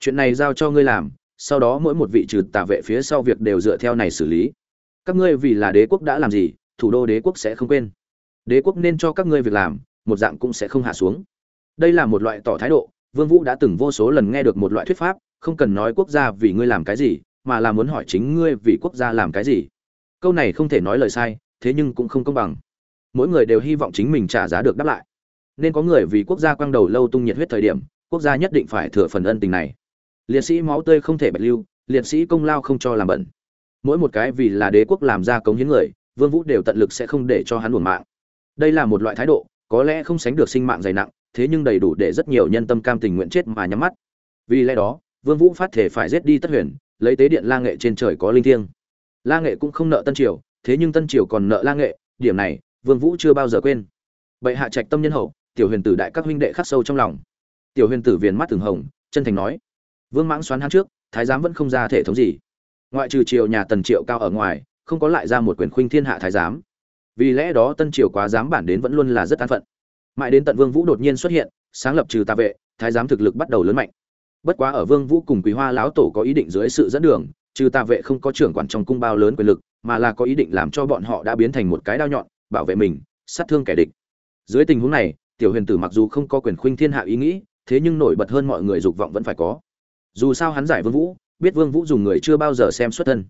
Chuyện này giao cho ngươi làm sau đó mỗi một vị trừ tà vệ phía sau việc đều dựa theo này xử lý. Các ngươi vì là đế quốc đã làm gì, thủ đô đế quốc sẽ không quên. Đế quốc nên cho các ngươi việc làm, một dạng cũng sẽ không hạ xuống. Đây là một loại tỏ thái độ, vương vũ đã từng vô số lần nghe được một loại thuyết pháp, không cần nói quốc gia vì ngươi làm cái gì, mà là muốn hỏi chính ngươi vì quốc gia làm cái gì. Câu này không thể nói lời sai, thế nhưng cũng không công bằng. Mỗi người đều hy vọng chính mình trả giá được đáp lại. Nên có người vì quốc gia quang đầu lâu tung nhiệt huyết thời điểm, quốc gia nhất định phải thừa phần ân tình này liệt sĩ máu tươi không thể bạch lưu, liệt sĩ công lao không cho làm bẩn. Mỗi một cái vì là đế quốc làm ra cống hiến người, vương vũ đều tận lực sẽ không để cho hắn buồn mạng. Đây là một loại thái độ, có lẽ không sánh được sinh mạng dày nặng, thế nhưng đầy đủ để rất nhiều nhân tâm cam tình nguyện chết mà nhắm mắt. Vì lẽ đó, vương vũ phát thể phải giết đi tất huyền, lấy tế điện la nghệ trên trời có linh thiêng. La nghệ cũng không nợ tân triều, thế nhưng tân triều còn nợ la nghệ, điểm này, vương vũ chưa bao giờ quên. Bệ hạ trạch tâm nhân hậu, tiểu huyền tử đại các huynh đệ khắc sâu trong lòng. Tiểu huyền tử viền mắt thường hồng, chân thành nói vương mãng xoắn hắn trước, thái giám vẫn không ra thể thống gì. Ngoại trừ triều nhà tần triệu cao ở ngoài, không có lại ra một quyền khuynh thiên hạ thái giám. Vì lẽ đó tân triều quá giám bản đến vẫn luôn là rất an phận. Mãi đến tận vương vũ đột nhiên xuất hiện, sáng lập trừ tà vệ, thái giám thực lực bắt đầu lớn mạnh. Bất quá ở vương vũ cùng quý hoa lão tổ có ý định dưới sự dẫn đường, trừ tà vệ không có trưởng quản trong cung bao lớn quyền lực, mà là có ý định làm cho bọn họ đã biến thành một cái đao nhọn, bảo vệ mình, sát thương kẻ địch. Dưới tình huống này, tiểu huyền tử mặc dù không có quyền khuynh thiên hạ ý nghĩ, thế nhưng nổi bật hơn mọi người dục vọng vẫn phải có dù sao hắn giải vương vũ, biết vương vũ dùng người chưa bao giờ xem xuất thân.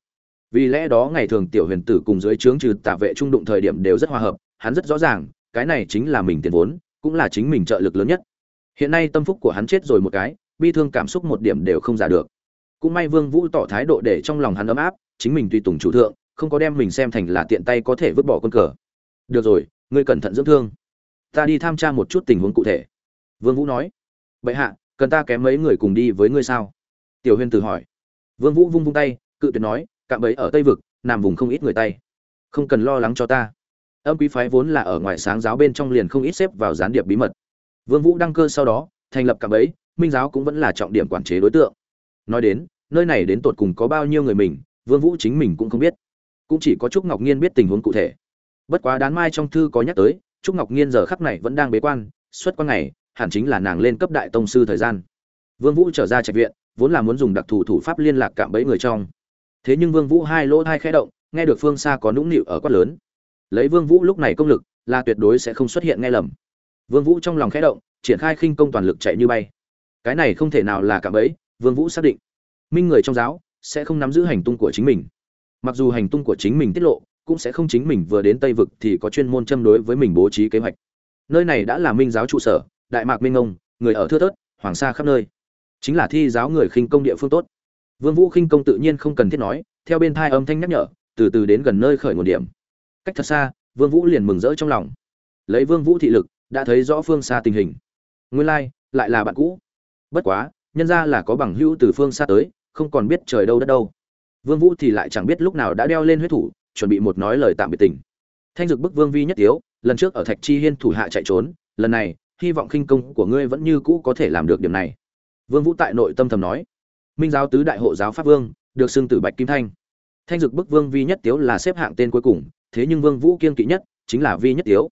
Vì lẽ đó ngày thường tiểu huyền tử cùng dưới trướng trừ tả vệ trung đụng thời điểm đều rất hòa hợp, hắn rất rõ ràng, cái này chính là mình tiền vốn, cũng là chính mình trợ lực lớn nhất. Hiện nay tâm phúc của hắn chết rồi một cái, bi thương cảm xúc một điểm đều không giả được. Cũng may vương vũ tỏ thái độ để trong lòng hắn ấm áp, chính mình tùy tùng chủ thượng, không có đem mình xem thành là tiện tay có thể vứt bỏ quân cờ. Được rồi, ngươi cẩn thận dưỡng thương. Ta đi tham tra một chút tình huống cụ thể. Vương vũ nói. Bệ hạ, cần ta kém mấy người cùng đi với ngươi sao? Tiểu huyền tử hỏi. Vương vũ vung vung tay, cự tuyệt nói, cạm bẫy ở tây vực, nằm vùng không ít người tay. Không cần lo lắng cho ta. Âm quý phái vốn là ở ngoài sáng giáo bên trong liền không ít xếp vào gián điệp bí mật. Vương vũ đăng cơ sau đó, thành lập cạm bẫy, minh giáo cũng vẫn là trọng điểm quản chế đối tượng. Nói đến, nơi này đến tột cùng có bao nhiêu người mình, vương vũ chính mình cũng không biết. Cũng chỉ có trúc ngọc nhiên biết tình huống cụ thể. Bất quá đán mai trong thư có nhắc tới, trúc ngọc nhiên giờ khắc này vẫn đang bế quan xuất quan ngày, hẳn chính là nàng lên cấp đại tông sư thời gian. Vương vũ trở ra trạch viện vốn là muốn dùng đặc thù thủ pháp liên lạc cạm bẫy người trong. Thế nhưng vương vũ hai lỗ hai khẽ động, nghe được phương xa có nũng nịu ở quát lớn. Lấy vương vũ lúc này công lực, là tuyệt đối sẽ không xuất hiện nghe lầm. Vương vũ trong lòng khẽ động, triển khai khinh công toàn lực chạy như bay. Cái này không thể nào là cạm bẫy, vương vũ xác định. Minh người trong giáo sẽ không nắm giữ hành tung của chính mình. Mặc dù hành tung của chính mình tiết lộ, cũng sẽ không chính mình vừa đến tây vực thì có chuyên môn châm đối với mình bố trí kế hoạch. Nơi này đã là minh giáo trụ sở, đại mạc minh ông, người ở thưa thớt, hoàng sa khắp nơi chính là thi giáo người khinh công địa phương tốt. Vương vũ khinh công tự nhiên không cần thiết nói theo bên thai âm thanh nhắc nhở từ từ đến gần nơi khởi nguồn điểm. Cách thật xa vương vũ liền mừng rỡ trong lòng. Lấy vương vũ thị lực đã thấy rõ phương xa tình hình. Nguyên lai like, lại là bạn cũ. Bất quá nhân ra là có bằng hữu từ phương xa tới không còn biết trời đâu đất đâu. Vương vũ thì lại chẳng biết lúc nào đã đeo lên huyết thủ chuẩn bị một nói lời tạm biệt tình. Thanh dực bức vương vi nhất tiếu lần trước ở thạch chi hiên thủ hạ chạy trốn lần này hy vọng khinh công của ngươi vẫn như cũ có thể làm được điểm này vương vũ tại nội tâm thầm nói, minh giáo tứ đại hộ giáo pháp vương, được xưng tử bạch kim thanh. Thanh dực bức vương vi nhất tiếu là xếp hạng tên cuối cùng, thế nhưng vương vũ kiên kỵ nhất chính là vi nhất tiếu.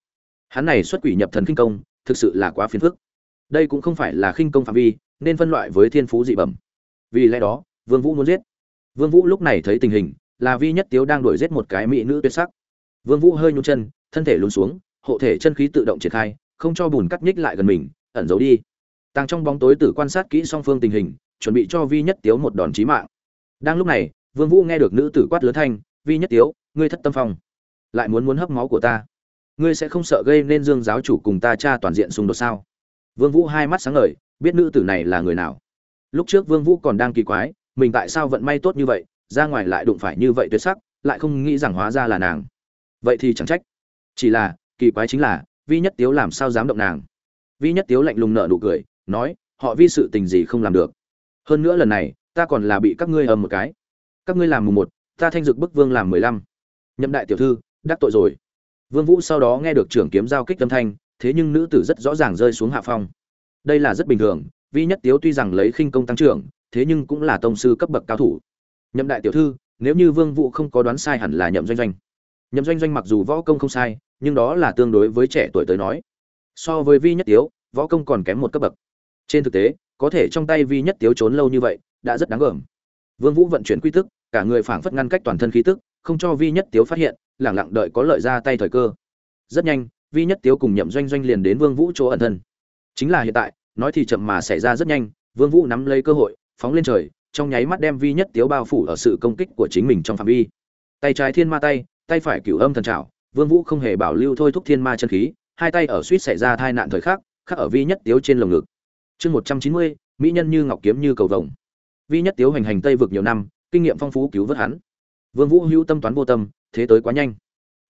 Hắn này xuất quỷ nhập thần kinh công, thực sự là quá phiền phức. Đây cũng không phải là khinh công phạm vi, nên phân loại với thiên phú dị bẩm. Vì lẽ đó, vương vũ muốn giết. Vương vũ lúc này thấy tình hình, là vi nhất tiếu đang đuổi giết một cái mỹ nữ tuyệt sắc. Vương vũ hơi nhún chân, thân thể lún xuống, hộ thể chân khí tự động triển khai, không cho bùn cắt nhích lại gần mình, ẩn giấu đi tàng trong bóng tối tử quan sát kỹ song phương tình hình, chuẩn bị cho vi nhất tiếu một đòn chí mạng. Đang lúc này, vương vũ nghe được nữ tử quát lớn thanh, vi nhất tiếu, ngươi thất tâm phong. Lại muốn muốn hấp máu của ta. Ngươi sẽ không sợ gây nên dương giáo chủ cùng ta cha toàn diện xung đột sao? Vương vũ hai mắt sáng ngời, biết nữ tử này là người nào. Lúc trước vương vũ còn đang kỳ quái, mình tại sao vận may tốt như vậy, ra ngoài lại đụng phải như vậy tuyệt sắc, lại không nghĩ rằng hóa ra là nàng. Vậy thì chẳng trách. Chỉ là, kỳ quái chính là, vi nhất tiếu làm sao dám động nàng? Vi nhất tiếu lạnh lùng nở nụ cười nói, họ vi sự tình gì không làm được. Hơn nữa lần này, ta còn là bị các ngươi ầm một cái. Các ngươi làm mùng một, ta thanh dực bức vương làm mười lăm. Nhậm đại tiểu thư, đắc tội rồi. Vương vũ sau đó nghe được trưởng kiếm giao kích âm thanh, thế nhưng nữ tử rất rõ ràng rơi xuống hạ phong. Đây là rất bình thường, vi nhất tiếu tuy rằng lấy khinh công tăng trưởng, thế nhưng cũng là tông sư cấp bậc cao thủ. Nhậm đại tiểu thư, nếu như vương vũ không có đoán sai hẳn là nhậm doanh doanh. Nhậm doanh doanh mặc dù võ công không sai, nhưng đó là tương đối với trẻ tuổi tới nói. So với vi nhất tiếu, võ công còn kém một cấp bậc trên thực tế, có thể trong tay vi nhất tiếu trốn lâu như vậy, đã rất đáng gờm. Vương vũ vận chuyển quy tức, cả người phảng phất ngăn cách toàn thân khí tức, không cho vi nhất tiếu phát hiện, lẳng lặng đợi có lợi ra tay thời cơ. Rất nhanh, vi nhất tiếu cùng nhậm doanh doanh liền đến vương vũ chỗ ẩn thân. Chính là hiện tại, nói thì chậm mà xảy ra rất nhanh, vương vũ nắm lấy cơ hội, phóng lên trời, trong nháy mắt đem vi nhất tiếu bao phủ ở sự công kích của chính mình trong phạm vi. Tay trái thiên ma tay tay phải cửu âm thần trảo, vương vũ không hề bảo lưu thôi thúc thiên ma chân khí, hai tay ở suýt xảy ra tai nạn thời khắc khắc ở vi nhất tiếu trên lồng ngực chương một trăm chín mươi, mỹ nhân như ngọc kiếm như cầu vồng. Vi nhất tiếu hành hành tây vực nhiều năm, kinh nghiệm phong phú cứu vớt hắn. Vương vũ hữu tâm toán vô tâm, thế tới quá nhanh.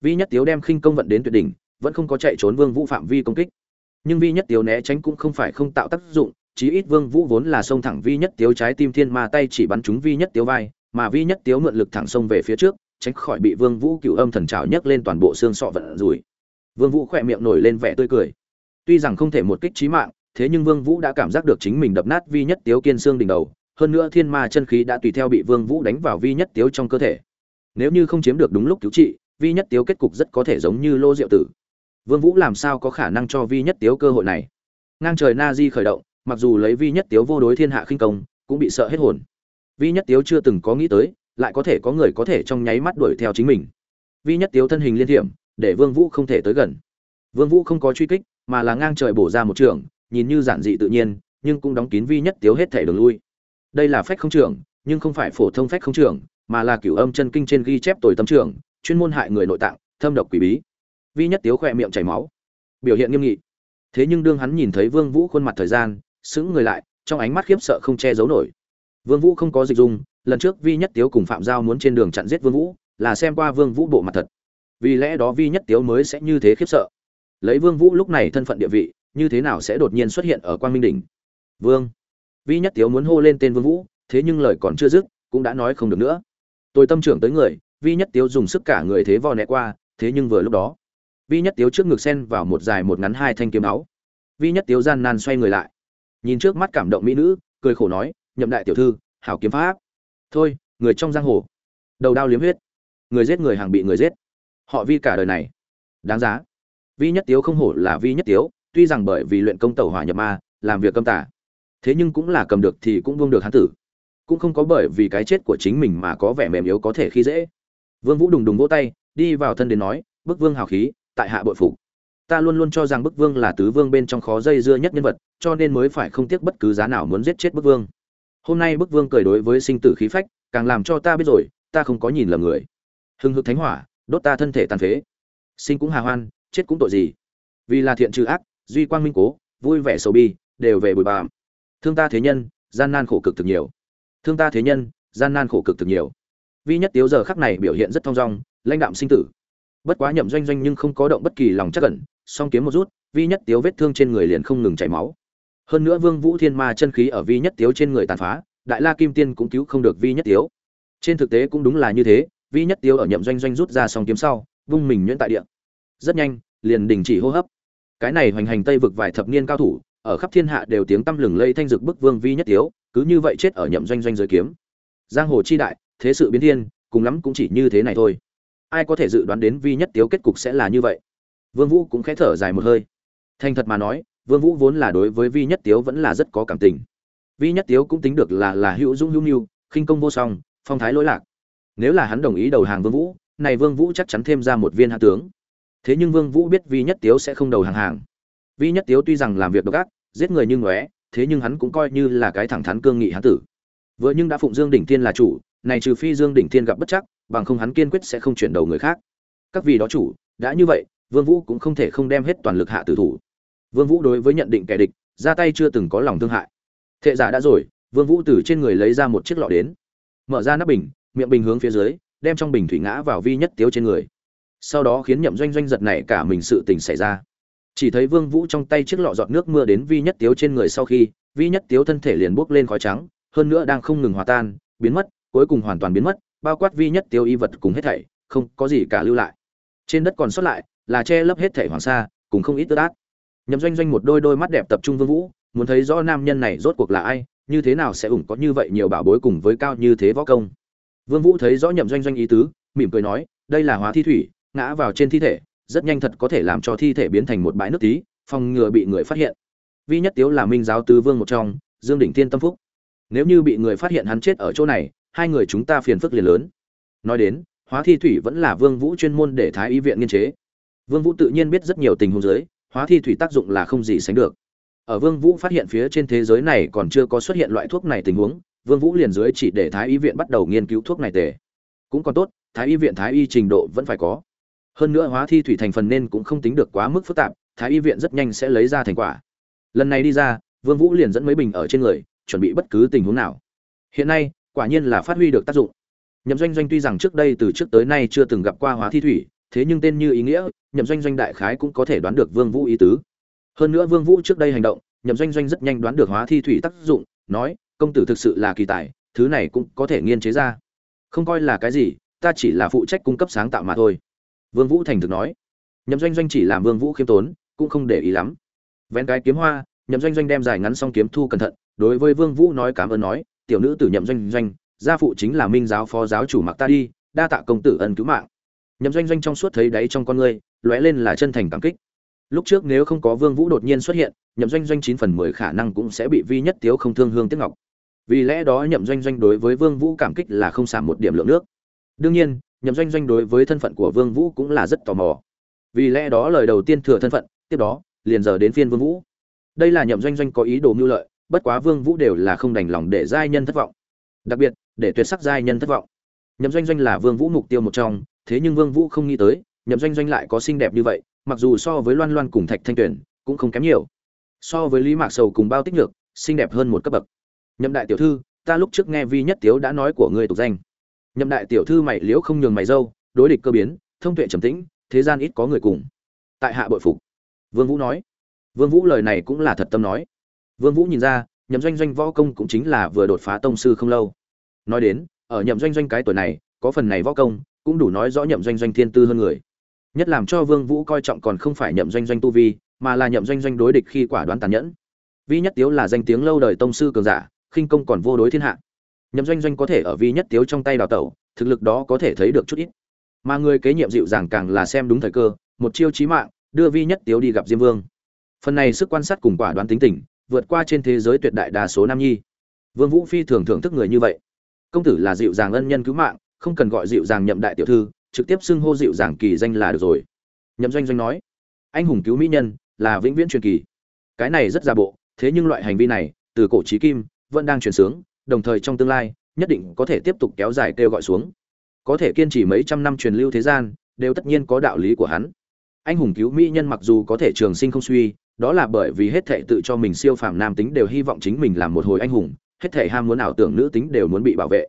Vi nhất tiếu đem khinh công vận đến tuyệt đỉnh, vẫn không có chạy trốn vương vũ phạm vi công kích. Nhưng vi nhất tiếu né tránh cũng không phải không tạo tác dụng, chí ít vương vũ vốn là xông thẳng vi nhất tiếu trái tim thiên ma tay chỉ bắn trúng vi nhất tiếu vai, mà vi nhất tiếu mượn lực thẳng xông về phía trước, tránh khỏi bị vương vũ cửu âm thần trào nhấc lên toàn bộ xương sọ vận rủi. Vương vũ khỏe miệng nổi lên vẻ tươi cười. Tuy rằng không thể một kích chí mạng thế nhưng vương vũ đã cảm giác được chính mình đập nát vi nhất tiếu kiên xương đỉnh đầu, hơn nữa thiên ma chân khí đã tùy theo bị vương vũ đánh vào vi nhất tiếu trong cơ thể. Nếu như không chiếm được đúng lúc cứu trị, vi nhất tiếu kết cục rất có thể giống như lô diệu tử. Vương vũ làm sao có khả năng cho vi nhất tiếu cơ hội này? Ngang trời na di khởi động, mặc dù lấy vi nhất tiếu vô đối thiên hạ khinh công, cũng bị sợ hết hồn. Vi nhất tiếu chưa từng có nghĩ tới, lại có thể có người có thể trong nháy mắt đuổi theo chính mình. Vi nhất tiếu thân hình liên thiểm, để vương vũ không thể tới gần. Vương vũ không có truy kích, mà là ngang trời bổ ra một trường nhìn như giản dị tự nhiên, nhưng cũng đóng kín vi nhất tiếu hết thể đường lui. Đây là phách không trưởng nhưng không phải phổ thông phách không trưởng mà là cửu âm chân kinh trên ghi chép tồi tâm trưởng chuyên môn hại người nội tạng, thâm độc quỷ bí. Vi nhất tiếu khỏe miệng chảy máu. Biểu hiện nghiêm nghị. Thế nhưng đương hắn nhìn thấy vương vũ khuôn mặt thời gian, sững người lại, trong ánh mắt khiếp sợ không che giấu nổi. Vương vũ không có dịch dung, lần trước vi nhất tiếu cùng phạm giao muốn trên đường chặn giết vương vũ, là xem qua vương vũ bộ mặt thật. Vì lẽ đó vi nhất tiếu mới sẽ như thế khiếp sợ. Lấy vương vũ lúc này thân phận địa vị như thế nào sẽ đột nhiên xuất hiện ở quang minh đỉnh? Vương. Vi nhất tiếu muốn hô lên tên vương vũ, thế nhưng lời còn chưa dứt, cũng đã nói không được nữa. Tôi tâm trưởng tới người, vi nhất tiếu dùng sức cả người thế vò nẹ qua, thế nhưng vừa lúc đó, vi nhất tiếu trước ngực sen vào một dài một ngắn hai thanh kiếm áo. Vi nhất tiếu gian nan xoay người lại, nhìn trước mắt cảm động mỹ nữ, cười khổ nói, nhậm đại tiểu thư, hảo kiếm pháp. Thôi, người trong giang hồ. Đầu đao liếm huyết. Người giết người hàng bị người giết. Họ vi cả đời này. Đáng giá. Vi nhất tiếu không hổ là vi nhất tiếu tuy rằng bởi vì luyện công tẩu hỏa nhập ma, làm việc câm tả thế nhưng cũng là cầm được thì cũng vương được hán tử. Cũng không có bởi vì cái chết của chính mình mà có vẻ mềm yếu có thể khi dễ. Vương vũ đùng đùng vỗ tay, đi vào thân đến nói, bức vương hào khí, tại hạ bội phục. Ta luôn luôn cho rằng bức vương là tứ vương bên trong khó dây dưa nhất nhân vật, cho nên mới phải không tiếc bất cứ giá nào muốn giết chết bức vương. Hôm nay bức vương cười đối với sinh tử khí phách, càng làm cho ta biết rồi, ta không có nhìn lầm người. Hưng hực thánh hỏa, đốt ta thân thể tàn phế. Sinh cũng hà hoan, chết cũng tội gì. Vì là thiện trừ ác duy quang minh cố, vui vẻ sầu bi, đều về bụi bạm thương ta thế nhân, gian nan khổ cực thực nhiều. Thương ta thế nhân, gian nan khổ cực thực nhiều. Vi nhất tiếu giờ khắc này biểu hiện rất thong dong, lãnh đạm sinh tử. Bất quá nhậm doanh doanh nhưng không có động bất kỳ lòng chắc cẩn song kiếm một rút, vi nhất tiếu vết thương trên người liền không ngừng chảy máu. Hơn nữa vương vũ thiên ma chân khí ở vi nhất tiếu trên người tàn phá, đại la kim tiên cũng cứu không được vi nhất tiếu. Trên thực tế cũng đúng là như thế, vi nhất tiếu ở nhậm doanh doanh rút ra song kiếm sau, vung mình nhuyễn tại địa. Rất nhanh, liền đình chỉ hô hấp cái này hoành hành tây vực vài thập niên cao thủ, ở khắp thiên hạ đều tiếng tăm lừng lây thanh dực bức vương vi nhất thiếu, cứ như vậy chết ở nhậm doanh doanh giới kiếm. Giang hồ chi đại, thế sự biến thiên, cùng lắm cũng chỉ như thế này thôi. Ai có thể dự đoán đến vi nhất tiếu kết cục sẽ là như vậy? Vương vũ cũng khẽ thở dài một hơi. Thành thật mà nói, vương vũ vốn là đối với vi nhất tiếu vẫn là rất có cảm tình. Vi nhất tiếu cũng tính được là là hữu dung hữu nhu khinh công vô song, phong thái lỗi lạc. Nếu là hắn đồng ý đầu hàng vương vũ, này vương vũ chắc chắn thêm ra một viên hạ tướng thế nhưng vương vũ biết vi nhất tiếu sẽ không đầu hàng hàng. Vi nhất tiếu tuy rằng làm việc độc ác, giết người như ngóe, thế nhưng hắn cũng coi như là cái thẳng thắn cương nghị hắn tử. Vừa nhưng đã phụng dương đỉnh thiên là chủ, này trừ phi dương đỉnh thiên gặp bất chắc, bằng không hắn kiên quyết sẽ không chuyển đầu người khác. Các vị đó chủ, đã như vậy, vương vũ cũng không thể không đem hết toàn lực hạ tử thủ. Vương vũ đối với nhận định kẻ địch, ra tay chưa từng có lòng thương hại. Thệ giả đã rồi, vương vũ từ trên người lấy ra một chiếc lọ đến. Mở ra nắp bình, miệng bình hướng phía dưới, đem trong bình thủy ngã vào vi nhất tiếu trên người sau đó khiến nhậm doanh doanh giật này cả mình sự tình xảy ra. Chỉ thấy vương vũ trong tay chiếc lọ giọt nước mưa đến vi nhất tiếu trên người sau khi, vi nhất tiếu thân thể liền bốc lên khói trắng, hơn nữa đang không ngừng hòa tan, biến mất, cuối cùng hoàn toàn biến mất, bao quát vi nhất tiếu y vật cùng hết thảy, không có gì cả lưu lại. Trên đất còn sót lại, là che lấp hết thảy hoàng sa, cùng không ít tơ ác nhậm doanh doanh một đôi đôi mắt đẹp tập trung vương vũ, muốn thấy rõ nam nhân này rốt cuộc là ai, như thế nào sẽ ủng có như vậy nhiều bảo bối cùng với cao như thế võ công. Vương vũ thấy rõ nhậm doanh doanh ý tứ, mỉm cười nói, đây là hóa thi thủy ngã vào trên thi thể, rất nhanh thật có thể làm cho thi thể biến thành một bãi nước tí, phòng ngừa bị người phát hiện. Vi nhất tiếu là minh giáo tứ vương một trong, dương đỉnh thiên tâm phúc. Nếu như bị người phát hiện hắn chết ở chỗ này, hai người chúng ta phiền phức liền lớn. Nói đến, hóa thi thủy vẫn là vương vũ chuyên môn để thái y viện nghiên chế. Vương vũ tự nhiên biết rất nhiều tình huống dưới, hóa thi thủy tác dụng là không gì sánh được. Ở vương vũ phát hiện phía trên thế giới này còn chưa có xuất hiện loại thuốc này tình huống, vương vũ liền dưới chỉ để thái y viện bắt đầu nghiên cứu thuốc này tề. Cũng còn tốt, thái y viện thái y trình độ vẫn phải có hơn nữa hóa thi thủy thành phần nên cũng không tính được quá mức phức tạp, thái y viện rất nhanh sẽ lấy ra thành quả. Lần này đi ra, vương vũ liền dẫn mấy bình ở trên người, chuẩn bị bất cứ tình huống nào. Hiện nay, quả nhiên là phát huy được tác dụng. Nhậm doanh doanh tuy rằng trước đây từ trước tới nay chưa từng gặp qua hóa thi thủy, thế nhưng tên như ý nghĩa, nhậm doanh doanh đại khái cũng có thể đoán được vương vũ ý tứ. Hơn nữa vương vũ trước đây hành động, nhậm doanh doanh rất nhanh đoán được hóa thi thủy tác dụng, nói, công tử thực sự là kỳ tài, thứ này cũng có thể nghiên chế ra. Không coi là cái gì, ta chỉ là phụ trách cung cấp sáng tạo mà thôi vương vũ thành thực nói. Nhậm doanh doanh chỉ làm vương vũ khiêm tốn, cũng không để ý lắm. Vén cái kiếm hoa, nhậm doanh doanh đem dài ngắn xong kiếm thu cẩn thận, đối với vương vũ nói cảm ơn nói, tiểu nữ tử nhậm doanh doanh, gia phụ chính là minh giáo phó giáo chủ mặc ta đi, đa tạ công tử ân cứu mạng. Nhậm doanh doanh trong suốt thấy đáy trong con ngươi, lóe lên là chân thành cảm kích. Lúc trước nếu không có vương vũ đột nhiên xuất hiện, nhậm doanh doanh chín phần mười khả năng cũng sẽ bị vi nhất tiếu không thương hương tiếc ngọc. Vì lẽ đó nhậm doanh doanh đối với vương vũ cảm kích là không giảm một điểm lượng nước. Đương nhiên nhậm doanh doanh đối với thân phận của vương vũ cũng là rất tò mò. Vì lẽ đó lời đầu tiên thừa thân phận, tiếp đó, liền giờ đến phiên vương vũ. Đây là nhậm doanh doanh có ý đồ mưu lợi, bất quá vương vũ đều là không đành lòng để giai nhân thất vọng. Đặc biệt, để tuyệt sắc giai nhân thất vọng. Nhậm doanh doanh là vương vũ mục tiêu một trong, thế nhưng vương vũ không nghĩ tới, nhậm doanh doanh lại có xinh đẹp như vậy, mặc dù so với loan loan cùng thạch thanh tuyển cũng không kém nhiều. So với lý mạc sầu cùng bao tích nhược, xinh đẹp hơn một cấp bậc. Nhậm đại tiểu thư, ta lúc trước nghe vi nhất tiếu đã nói của ngươi tục danh nhậm đại tiểu thư mày liễu không nhường mày dâu, đối địch cơ biến, thông tuệ trầm tĩnh, thế gian ít có người cùng. Tại hạ bội phục. Vương vũ nói. Vương vũ lời này cũng là thật tâm nói. Vương vũ nhìn ra, nhậm doanh doanh võ công cũng chính là vừa đột phá tông sư không lâu. Nói đến, ở nhậm doanh doanh cái tuổi này, có phần này võ công, cũng đủ nói rõ nhậm doanh doanh thiên tư hơn người. Nhất làm cho vương vũ coi trọng còn không phải nhậm doanh doanh tu vi, mà là nhậm doanh doanh đối địch khi quả đoán tàn nhẫn. Vi nhất tiếu là danh tiếng lâu đời tông sư cường giả, khinh công còn vô đối thiên hạ nhậm doanh doanh có thể ở vi nhất tiếu trong tay đào tẩu, thực lực đó có thể thấy được chút ít. Mà người kế nhiệm dịu dàng càng là xem đúng thời cơ, một chiêu chí mạng, đưa vi nhất tiếu đi gặp diêm vương. Phần này sức quan sát cùng quả đoán tính tình, vượt qua trên thế giới tuyệt đại đa số nam nhi. Vương vũ phi thường thưởng thức người như vậy. Công tử là dịu dàng ân nhân cứu mạng, không cần gọi dịu dàng nhậm đại tiểu thư, trực tiếp xưng hô dịu dàng kỳ danh là được rồi. Nhậm doanh doanh nói, anh hùng cứu mỹ nhân, là vĩnh viễn truyền kỳ. Cái này rất ra bộ, thế nhưng loại hành vi này, từ cổ chí kim, vẫn đang truyền sướng đồng thời trong tương lai, nhất định có thể tiếp tục kéo dài kêu gọi xuống. Có thể kiên trì mấy trăm năm truyền lưu thế gian, đều tất nhiên có đạo lý của hắn. Anh hùng cứu mỹ nhân mặc dù có thể trường sinh không suy, đó là bởi vì hết thệ tự cho mình siêu phàm nam tính đều hy vọng chính mình làm một hồi anh hùng, hết thệ ham muốn ảo tưởng nữ tính đều muốn bị bảo vệ.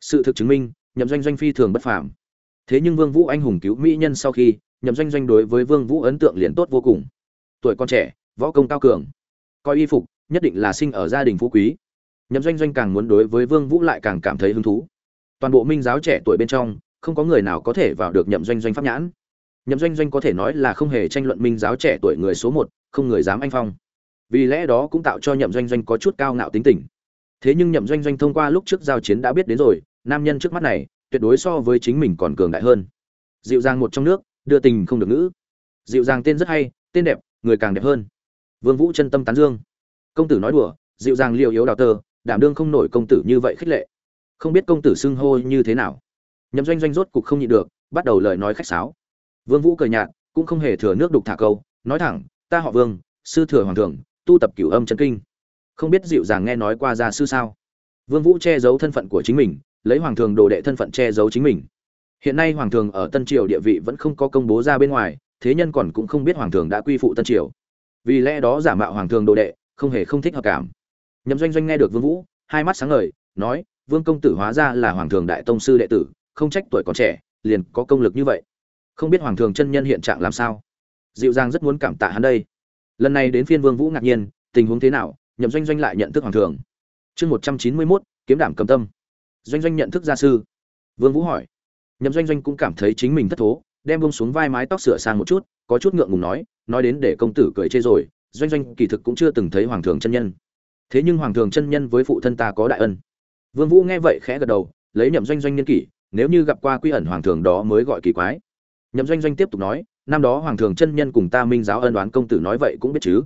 Sự thực chứng minh, nhậm doanh doanh phi thường bất phàm. Thế nhưng vương vũ anh hùng cứu mỹ nhân sau khi, nhậm doanh doanh đối với vương vũ ấn tượng liền tốt vô cùng. Tuổi con trẻ, võ công cao cường, coi y phục, nhất định là sinh ở gia đình phú quý nhậm doanh doanh càng muốn đối với vương vũ lại càng cảm thấy hứng thú. Toàn bộ minh giáo trẻ tuổi bên trong, không có người nào có thể vào được nhậm doanh doanh pháp nhãn. Nhậm doanh doanh có thể nói là không hề tranh luận minh giáo trẻ tuổi người số một, không người dám anh phong. Vì lẽ đó cũng tạo cho nhậm doanh doanh có chút cao ngạo tính tình. Thế nhưng nhậm doanh doanh thông qua lúc trước giao chiến đã biết đến rồi, nam nhân trước mắt này, tuyệt đối so với chính mình còn cường đại hơn. Dịu dàng một trong nước, đưa tình không được ngữ. Dịu dàng tên rất hay, tên đẹp, người càng đẹp hơn. Vương vũ chân tâm tán dương. Công tử nói đùa, dịu dàng liều yếu đào tơ đảm đương không nổi công tử như vậy khích lệ. Không biết công tử xưng hô như thế nào. Nhậm doanh doanh rốt cục không nhịn được, bắt đầu lời nói khách sáo. Vương vũ cười nhạt, cũng không hề thừa nước đục thả câu, nói thẳng, ta họ vương, sư thừa hoàng thượng, tu tập cửu âm chân kinh. Không biết dịu dàng nghe nói qua gia sư sao? Vương vũ che giấu thân phận của chính mình, lấy hoàng thường đồ đệ thân phận che giấu chính mình. Hiện nay hoàng thường ở tân triều địa vị vẫn không có công bố ra bên ngoài, thế nhân còn cũng không biết hoàng thường đã quy phụ tân triều. Vì lẽ đó giả mạo hoàng thường đồ đệ, không hề không thích hợp cảm nhậm doanh doanh nghe được vương vũ hai mắt sáng ngời nói vương công tử hóa ra là hoàng thường đại tông sư đệ tử không trách tuổi còn trẻ liền có công lực như vậy. Không biết hoàng thường chân nhân hiện trạng làm sao? Dịu dàng rất muốn cảm tạ hắn đây. Lần này đến phiên vương vũ ngạc nhiên tình huống thế nào? Nhậm doanh doanh lại nhận thức hoàng thường. Chương một trăm chín mươi 191, kiếm đảm cầm tâm. Doanh doanh nhận thức gia sư. Vương vũ hỏi. Nhậm doanh doanh cũng cảm thấy chính mình thất thố đem bông xuống vai mái tóc sửa sang một chút có chút ngượng ngùng nói nói đến để công tử cười chê rồi doanh doanh kỳ thực cũng chưa từng thấy hoàng thường chân nhân thế nhưng hoàng thường chân nhân với phụ thân ta có đại ân. Vương vũ nghe vậy khẽ gật đầu, lấy nhậm doanh doanh niên kỷ, nếu như gặp qua quy ẩn hoàng thường đó mới gọi kỳ quái. Nhậm doanh doanh tiếp tục nói, năm đó hoàng thường chân nhân cùng ta minh giáo ân đoán công tử nói vậy cũng biết chứ.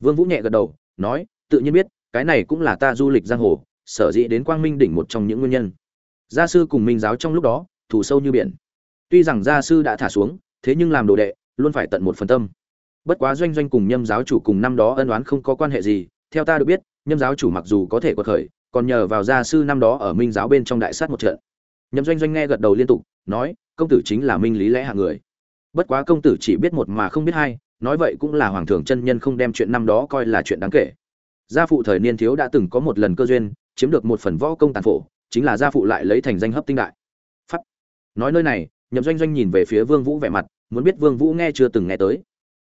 Vương vũ nhẹ gật đầu, nói, tự nhiên biết, cái này cũng là ta du lịch giang hồ, sở dĩ đến quang minh đỉnh một trong những nguyên nhân. Gia sư cùng minh giáo trong lúc đó thủ sâu như biển. Tuy rằng gia sư đã thả xuống, thế nhưng làm đồ đệ, luôn phải tận một phần tâm. Bất quá doanh doanh cùng nhâm giáo chủ cùng năm đó ân đoán không có quan hệ gì, theo ta được biết nhâm giáo chủ mặc dù có thể quật khởi, còn nhờ vào gia sư năm đó ở minh giáo bên trong đại sát một trận. Nhâm doanh doanh nghe gật đầu liên tục, nói, công tử chính là minh lý lẽ hạng người. Bất quá công tử chỉ biết một mà không biết hai, nói vậy cũng là hoàng thường chân nhân không đem chuyện năm đó coi là chuyện đáng kể. Gia phụ thời niên thiếu đã từng có một lần cơ duyên, chiếm được một phần võ công tàn phổ, chính là gia phụ lại lấy thành danh hấp tinh đại. Pháp nói nơi này, nhậm doanh doanh nhìn về phía vương vũ vẻ mặt, muốn biết vương vũ nghe chưa từng nghe tới.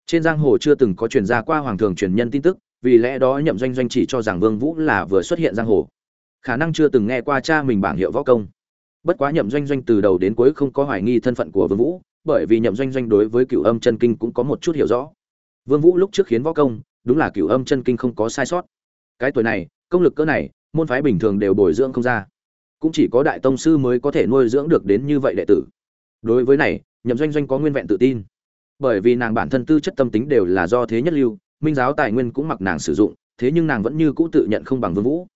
Trên giang hồ chưa từng có truyền ra qua hoàng thường truyền nhân tin tức vì lẽ đó nhậm doanh doanh chỉ cho rằng vương vũ là vừa xuất hiện giang hồ. Khả năng chưa từng nghe qua cha mình bảng hiệu võ công. Bất quá nhậm doanh doanh từ đầu đến cuối không có hoài nghi thân phận của vương vũ, bởi vì nhậm doanh doanh đối với cửu âm chân kinh cũng có một chút hiểu rõ. Vương vũ lúc trước khiến võ công, đúng là cửu âm chân kinh không có sai sót. Cái tuổi này, công lực cỡ này, môn phái bình thường đều bồi dưỡng không ra. Cũng chỉ có đại tông sư mới có thể nuôi dưỡng được đến như vậy đệ tử. Đối với này, nhậm doanh doanh có nguyên vẹn tự tin. Bởi vì nàng bản thân tư chất tâm tính đều là do thế nhất lưu minh giáo tài nguyên cũng mặc nàng sử dụng, thế nhưng nàng vẫn như cũ tự nhận không bằng vương vũ.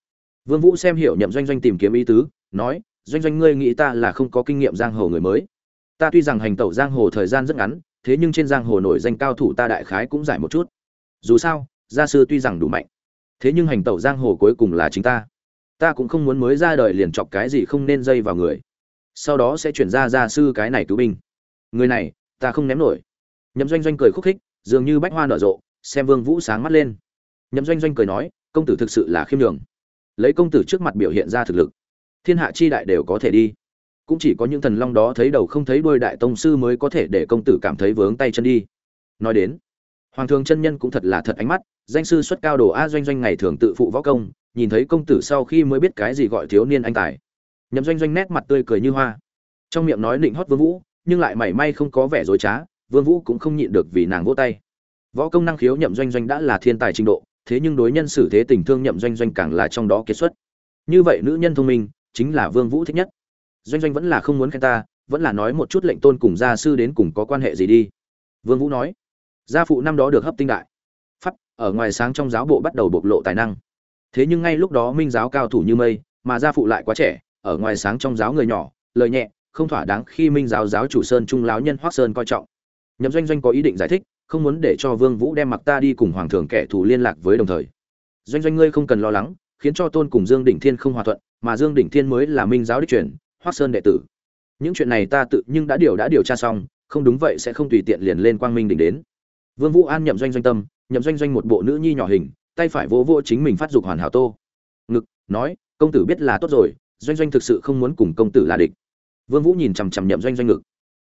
Vương vũ xem hiểu nhậm doanh doanh tìm kiếm ý tứ, nói, doanh doanh, ngươi nghĩ ta là không có kinh nghiệm giang hồ người mới. Ta tuy rằng hành tẩu giang hồ thời gian rất ngắn, thế nhưng trên giang hồ nổi danh cao thủ ta đại khái cũng giải một chút. Dù sao, gia sư tuy rằng đủ mạnh, thế nhưng hành tẩu giang hồ cuối cùng là chính ta. Ta cũng không muốn mới ra đời liền chọc cái gì không nên dây vào người. Sau đó sẽ chuyển ra gia sư cái này cứu binh. Người này, ta không ném nổi. Nhậm doanh doanh cười khúc khích, dường như bách hoa nở rộ xem vương vũ sáng mắt lên. Nhậm doanh doanh cười nói, công tử thực sự là khiêm đường lấy công tử trước mặt biểu hiện ra thực lực, thiên hạ chi đại đều có thể đi. Cũng chỉ có những thần long đó thấy đầu không thấy đuôi đại tông sư mới có thể để công tử cảm thấy vướng tay chân đi. Nói đến, hoàng thường chân nhân cũng thật là thật ánh mắt, danh sư xuất cao đồ a doanh doanh ngày thường tự phụ võ công, nhìn thấy công tử sau khi mới biết cái gì gọi thiếu niên anh tài. Nhậm doanh doanh nét mặt tươi cười như hoa. Trong miệng nói định hót vương vũ, nhưng lại mảy may không có vẻ dối trá, vương vũ cũng không nhịn được vì nàng vỗ tay võ công năng khiếu nhậm doanh doanh đã là thiên tài trình độ, thế nhưng đối nhân xử thế tình thương nhậm doanh doanh càng là trong đó kết xuất. Như vậy nữ nhân thông minh, chính là vương vũ thích nhất. Doanh doanh vẫn là không muốn khen ta, vẫn là nói một chút lệnh tôn cùng gia sư đến cùng có quan hệ gì đi. Vương vũ nói, gia phụ năm đó được hấp tinh đại. Pháp, ở ngoài sáng trong giáo bộ bắt đầu bộc lộ tài năng. Thế nhưng ngay lúc đó minh giáo cao thủ như mây, mà gia phụ lại quá trẻ, ở ngoài sáng trong giáo người nhỏ, lời nhẹ, không thỏa đáng khi minh giáo giáo chủ sơn trung láo nhân hoắc sơn coi trọng. Nhậm doanh doanh có ý định giải thích không muốn để cho vương vũ đem mặc ta đi cùng hoàng thượng kẻ thù liên lạc với đồng thời. Doanh doanh ngươi không cần lo lắng, khiến cho tôn cùng dương đỉnh thiên không hòa thuận, mà dương đỉnh thiên mới là minh giáo đích truyền, hoắc sơn đệ tử. Những chuyện này ta tự nhưng đã điều đã điều tra xong, không đúng vậy sẽ không tùy tiện liền lên quang minh đỉnh đến. Vương vũ an nhậm doanh doanh tâm, nhậm doanh doanh một bộ nữ nhi nhỏ hình, tay phải vỗ vỗ chính mình phát dục hoàn hảo tô. Ngực, nói, công tử biết là tốt rồi, doanh doanh thực sự không muốn cùng công tử là địch. Vương vũ nhìn chằm chằm nhậm doanh doanh ngực.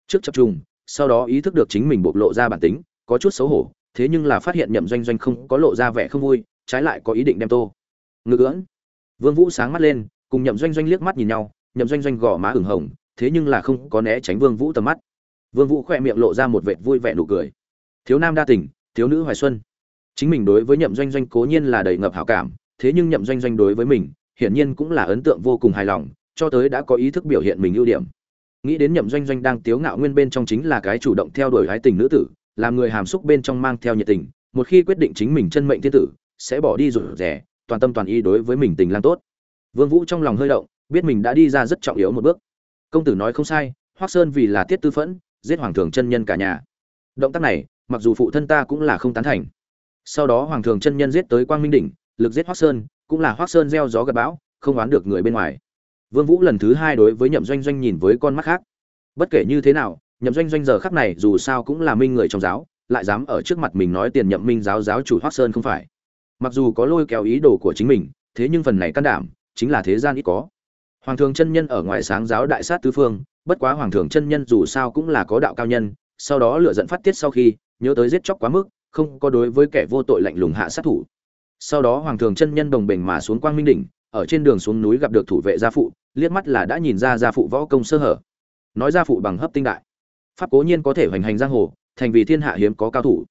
Trước chập trùng, sau đó ý thức được chính mình bộc lộ ra bản tính có chút xấu hổ, thế nhưng là phát hiện nhậm doanh doanh không có lộ ra vẻ không vui, trái lại có ý định đem tô. Ngự ưỡn. Vương vũ sáng mắt lên, cùng nhậm doanh doanh liếc mắt nhìn nhau, nhậm doanh doanh gò má ửng hồng, thế nhưng là không có né tránh vương vũ tầm mắt. Vương vũ khoe miệng lộ ra một vệt vui vẻ nụ cười. Thiếu nam đa tình, thiếu nữ hoài xuân. Chính mình đối với nhậm doanh doanh cố nhiên là đầy ngập hảo cảm, thế nhưng nhậm doanh doanh đối với mình, hiển nhiên cũng là ấn tượng vô cùng hài lòng, cho tới đã có ý thức biểu hiện mình ưu điểm. Nghĩ đến nhậm doanh doanh đang tiếu ngạo nguyên bên trong chính là cái chủ động theo đuổi hái tình nữ tử làm người hàm xúc bên trong mang theo nhiệt tình, một khi quyết định chính mình chân mệnh thiên tử, sẽ bỏ đi rủi rẻ toàn tâm toàn ý đối với mình tình lang tốt. Vương vũ trong lòng hơi động, biết mình đã đi ra rất trọng yếu một bước. Công tử nói không sai, hoắc sơn vì là tiết tư phẫn, giết hoàng thường chân nhân cả nhà. Động tác này, mặc dù phụ thân ta cũng là không tán thành. Sau đó hoàng thường chân nhân giết tới quang minh đỉnh, lực giết hoắc sơn, cũng là hoắc sơn gieo gió gặt bão, không oán được người bên ngoài. Vương vũ lần thứ hai đối với nhậm doanh doanh nhìn với con mắt khác. Bất kể như thế nào nhậm doanh doanh giờ khắc này dù sao cũng là minh người trong giáo, lại dám ở trước mặt mình nói tiền nhậm minh giáo giáo chủ hoác sơn không phải. Mặc dù có lôi kéo ý đồ của chính mình, thế nhưng phần này can đảm, chính là thế gian ít có. Hoàng thường chân nhân ở ngoài sáng giáo đại sát tứ phương, bất quá hoàng thường chân nhân dù sao cũng là có đạo cao nhân, sau đó lựa giận phát tiết sau khi, nhớ tới giết chóc quá mức, không có đối với kẻ vô tội lạnh lùng hạ sát thủ. Sau đó hoàng thường chân nhân đồng bình mà xuống quang minh đỉnh, ở trên đường xuống núi gặp được thủ vệ gia phụ, liếc mắt là đã nhìn ra gia phụ võ công sơ hở. Nói gia phụ bằng hấp tinh đại pháp cố nhiên có thể hoành hành giang hồ, thành vì thiên hạ hiếm có cao thủ.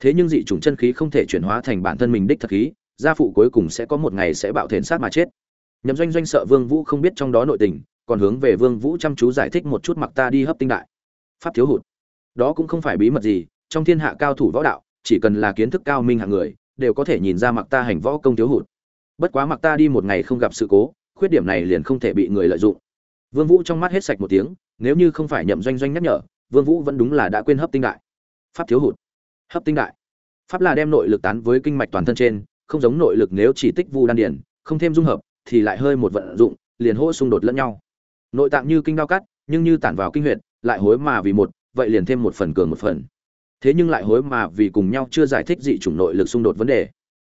Thế nhưng dị chủng chân khí không thể chuyển hóa thành bản thân mình đích thật khí, gia phụ cuối cùng sẽ có một ngày sẽ bạo thền sát mà chết. Nhậm doanh doanh sợ vương vũ không biết trong đó nội tình, còn hướng về vương vũ chăm chú giải thích một chút mặc ta đi hấp tinh đại. Pháp thiếu hụt. Đó cũng không phải bí mật gì, trong thiên hạ cao thủ võ đạo, chỉ cần là kiến thức cao minh hạng người, đều có thể nhìn ra mặc ta hành võ công thiếu hụt. Bất quá mặc ta đi một ngày không gặp sự cố, khuyết điểm này liền không thể bị người lợi dụng. Vương vũ trong mắt hết sạch một tiếng, nếu như không phải nhậm doanh doanh nhắc nhở vương vũ vẫn đúng là đã quên hấp tinh đại. Pháp thiếu hụt. Hấp tinh đại. Pháp là đem nội lực tán với kinh mạch toàn thân trên, không giống nội lực nếu chỉ tích vu đan điển, không thêm dung hợp, thì lại hơi một vận dụng, liền hỗ xung đột lẫn nhau. Nội tạng như kinh đao cắt, nhưng như tản vào kinh huyệt, lại hối mà vì một, vậy liền thêm một phần cường một phần. Thế nhưng lại hối mà vì cùng nhau chưa giải thích dị chủng nội lực xung đột vấn đề.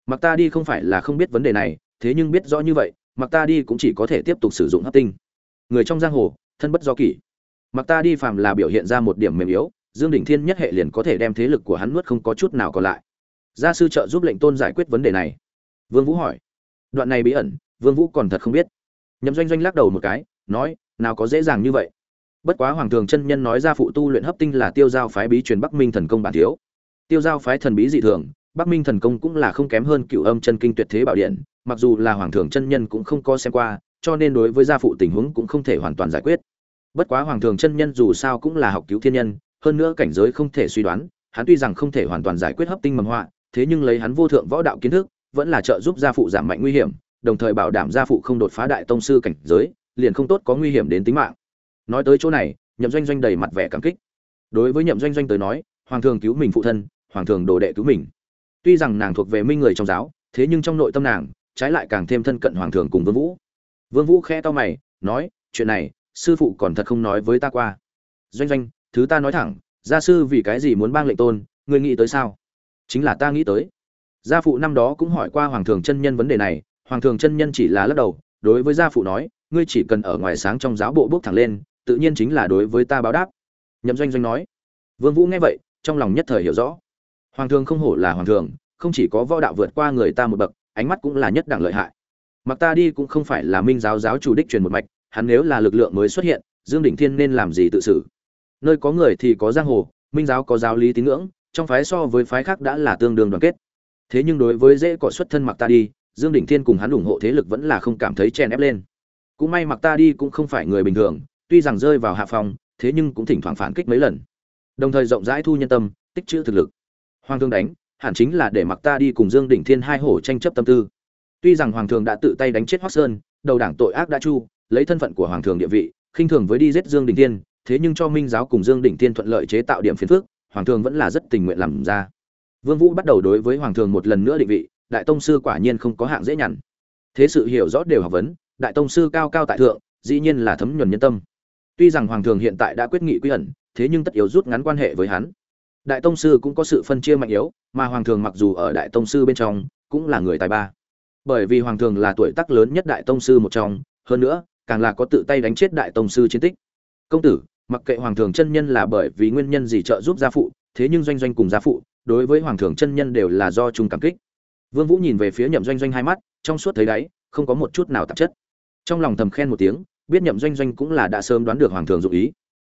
Mặc ta đi không phải là không biết vấn đề này, thế nhưng biết rõ như vậy, mặc ta đi cũng chỉ có thể tiếp tục sử dụng hấp tinh. Người trong giang hồ, thân bất do kỷ mặc ta đi phàm là biểu hiện ra một điểm mềm yếu, dương đỉnh thiên nhất hệ liền có thể đem thế lực của hắn nuốt không có chút nào còn lại. Gia sư trợ giúp lệnh tôn giải quyết vấn đề này. Vương vũ hỏi. Đoạn này bí ẩn, vương vũ còn thật không biết. Nhậm doanh doanh lắc đầu một cái, nói, nào có dễ dàng như vậy. Bất quá hoàng thường chân nhân nói ra phụ tu luyện hấp tinh là tiêu giao phái bí truyền bắc minh thần công bản thiếu. Tiêu giao phái thần bí dị thường, bắc minh thần công cũng là không kém hơn cựu âm chân kinh tuyệt thế bảo điện, mặc dù là hoàng thường chân nhân cũng không có xem qua, cho nên đối với gia phụ tình huống cũng không thể hoàn toàn giải quyết bất quá hoàng thường chân nhân dù sao cũng là học cứu thiên nhân, hơn nữa cảnh giới không thể suy đoán, hắn tuy rằng không thể hoàn toàn giải quyết hấp tinh mầm họa, thế nhưng lấy hắn vô thượng võ đạo kiến thức, vẫn là trợ giúp gia phụ giảm mạnh nguy hiểm, đồng thời bảo đảm gia phụ không đột phá đại tông sư cảnh giới, liền không tốt có nguy hiểm đến tính mạng. Nói tới chỗ này, nhậm doanh doanh đầy mặt vẻ cảm kích. Đối với nhậm doanh doanh tới nói, hoàng thường cứu mình phụ thân, hoàng thường đồ đệ cứu mình. Tuy rằng nàng thuộc về minh người trong giáo, thế nhưng trong nội tâm nàng, trái lại càng thêm thân cận hoàng thường cùng vương vũ. Vương vũ khẽ to mày, nói, chuyện này sư phụ còn thật không nói với ta qua. Doanh doanh, thứ ta nói thẳng, gia sư vì cái gì muốn bang lệnh tôn, ngươi nghĩ tới sao? Chính là ta nghĩ tới. Gia phụ năm đó cũng hỏi qua hoàng thường chân nhân vấn đề này, hoàng thường chân nhân chỉ là lắc đầu, đối với gia phụ nói, ngươi chỉ cần ở ngoài sáng trong giáo bộ bước thẳng lên, tự nhiên chính là đối với ta báo đáp. Nhậm doanh doanh nói. Vương vũ nghe vậy, trong lòng nhất thời hiểu rõ. Hoàng thường không hổ là hoàng thường, không chỉ có võ đạo vượt qua người ta một bậc, ánh mắt cũng là nhất đẳng lợi hại. Mặc ta đi cũng không phải là minh giáo giáo chủ đích truyền một mạch hắn nếu là lực lượng mới xuất hiện, dương đỉnh thiên nên làm gì tự xử? Nơi có người thì có giang hồ, minh giáo có giáo lý tín ngưỡng, trong phái so với phái khác đã là tương đương đoàn kết. Thế nhưng đối với dễ cọ xuất thân mặc ta đi, dương đỉnh thiên cùng hắn ủng hộ thế lực vẫn là không cảm thấy chen ép lên. Cũng may mặc ta đi cũng không phải người bình thường, tuy rằng rơi vào hạ phòng thế nhưng cũng thỉnh thoảng phản kích mấy lần. Đồng thời rộng rãi thu nhân tâm, tích trữ thực lực. Hoàng thương đánh, hẳn chính là để mặc ta đi cùng dương đỉnh thiên hai hổ tranh chấp tâm tư. Tuy rằng hoàng thường đã tự tay đánh chết hoắc sơn, đầu đảng tội ác đã chu lấy thân phận của hoàng thường địa vị, khinh thường với đi giết dương đỉnh thiên, thế nhưng cho minh giáo cùng dương đỉnh thiên thuận lợi chế tạo điểm phiền phước hoàng thường vẫn là rất tình nguyện làm ra. Vương vũ bắt đầu đối với hoàng thường một lần nữa định vị, đại tông sư quả nhiên không có hạng dễ nhằn. Thế sự hiểu rõ đều học vấn, đại tông sư cao cao tại thượng, dĩ nhiên là thấm nhuần nhân tâm. Tuy rằng hoàng thường hiện tại đã quyết nghị quy ẩn, thế nhưng tất yếu rút ngắn quan hệ với hắn. Đại tông sư cũng có sự phân chia mạnh yếu, mà hoàng thường mặc dù ở đại tông sư bên trong, cũng là người tài ba. Bởi vì hoàng thường là tuổi tác lớn nhất đại tông sư một trong, hơn nữa càng là có tự tay đánh chết đại tông sư chiến tích. Công tử, mặc kệ hoàng thường chân nhân là bởi vì nguyên nhân gì trợ giúp gia phụ, thế nhưng doanh doanh cùng gia phụ, đối với hoàng thường chân nhân đều là do chung cảm kích. Vương vũ nhìn về phía nhậm doanh doanh hai mắt, trong suốt thấy đáy, không có một chút nào tạp chất. Trong lòng thầm khen một tiếng, biết nhậm doanh doanh cũng là đã sớm đoán được hoàng thường dụng ý.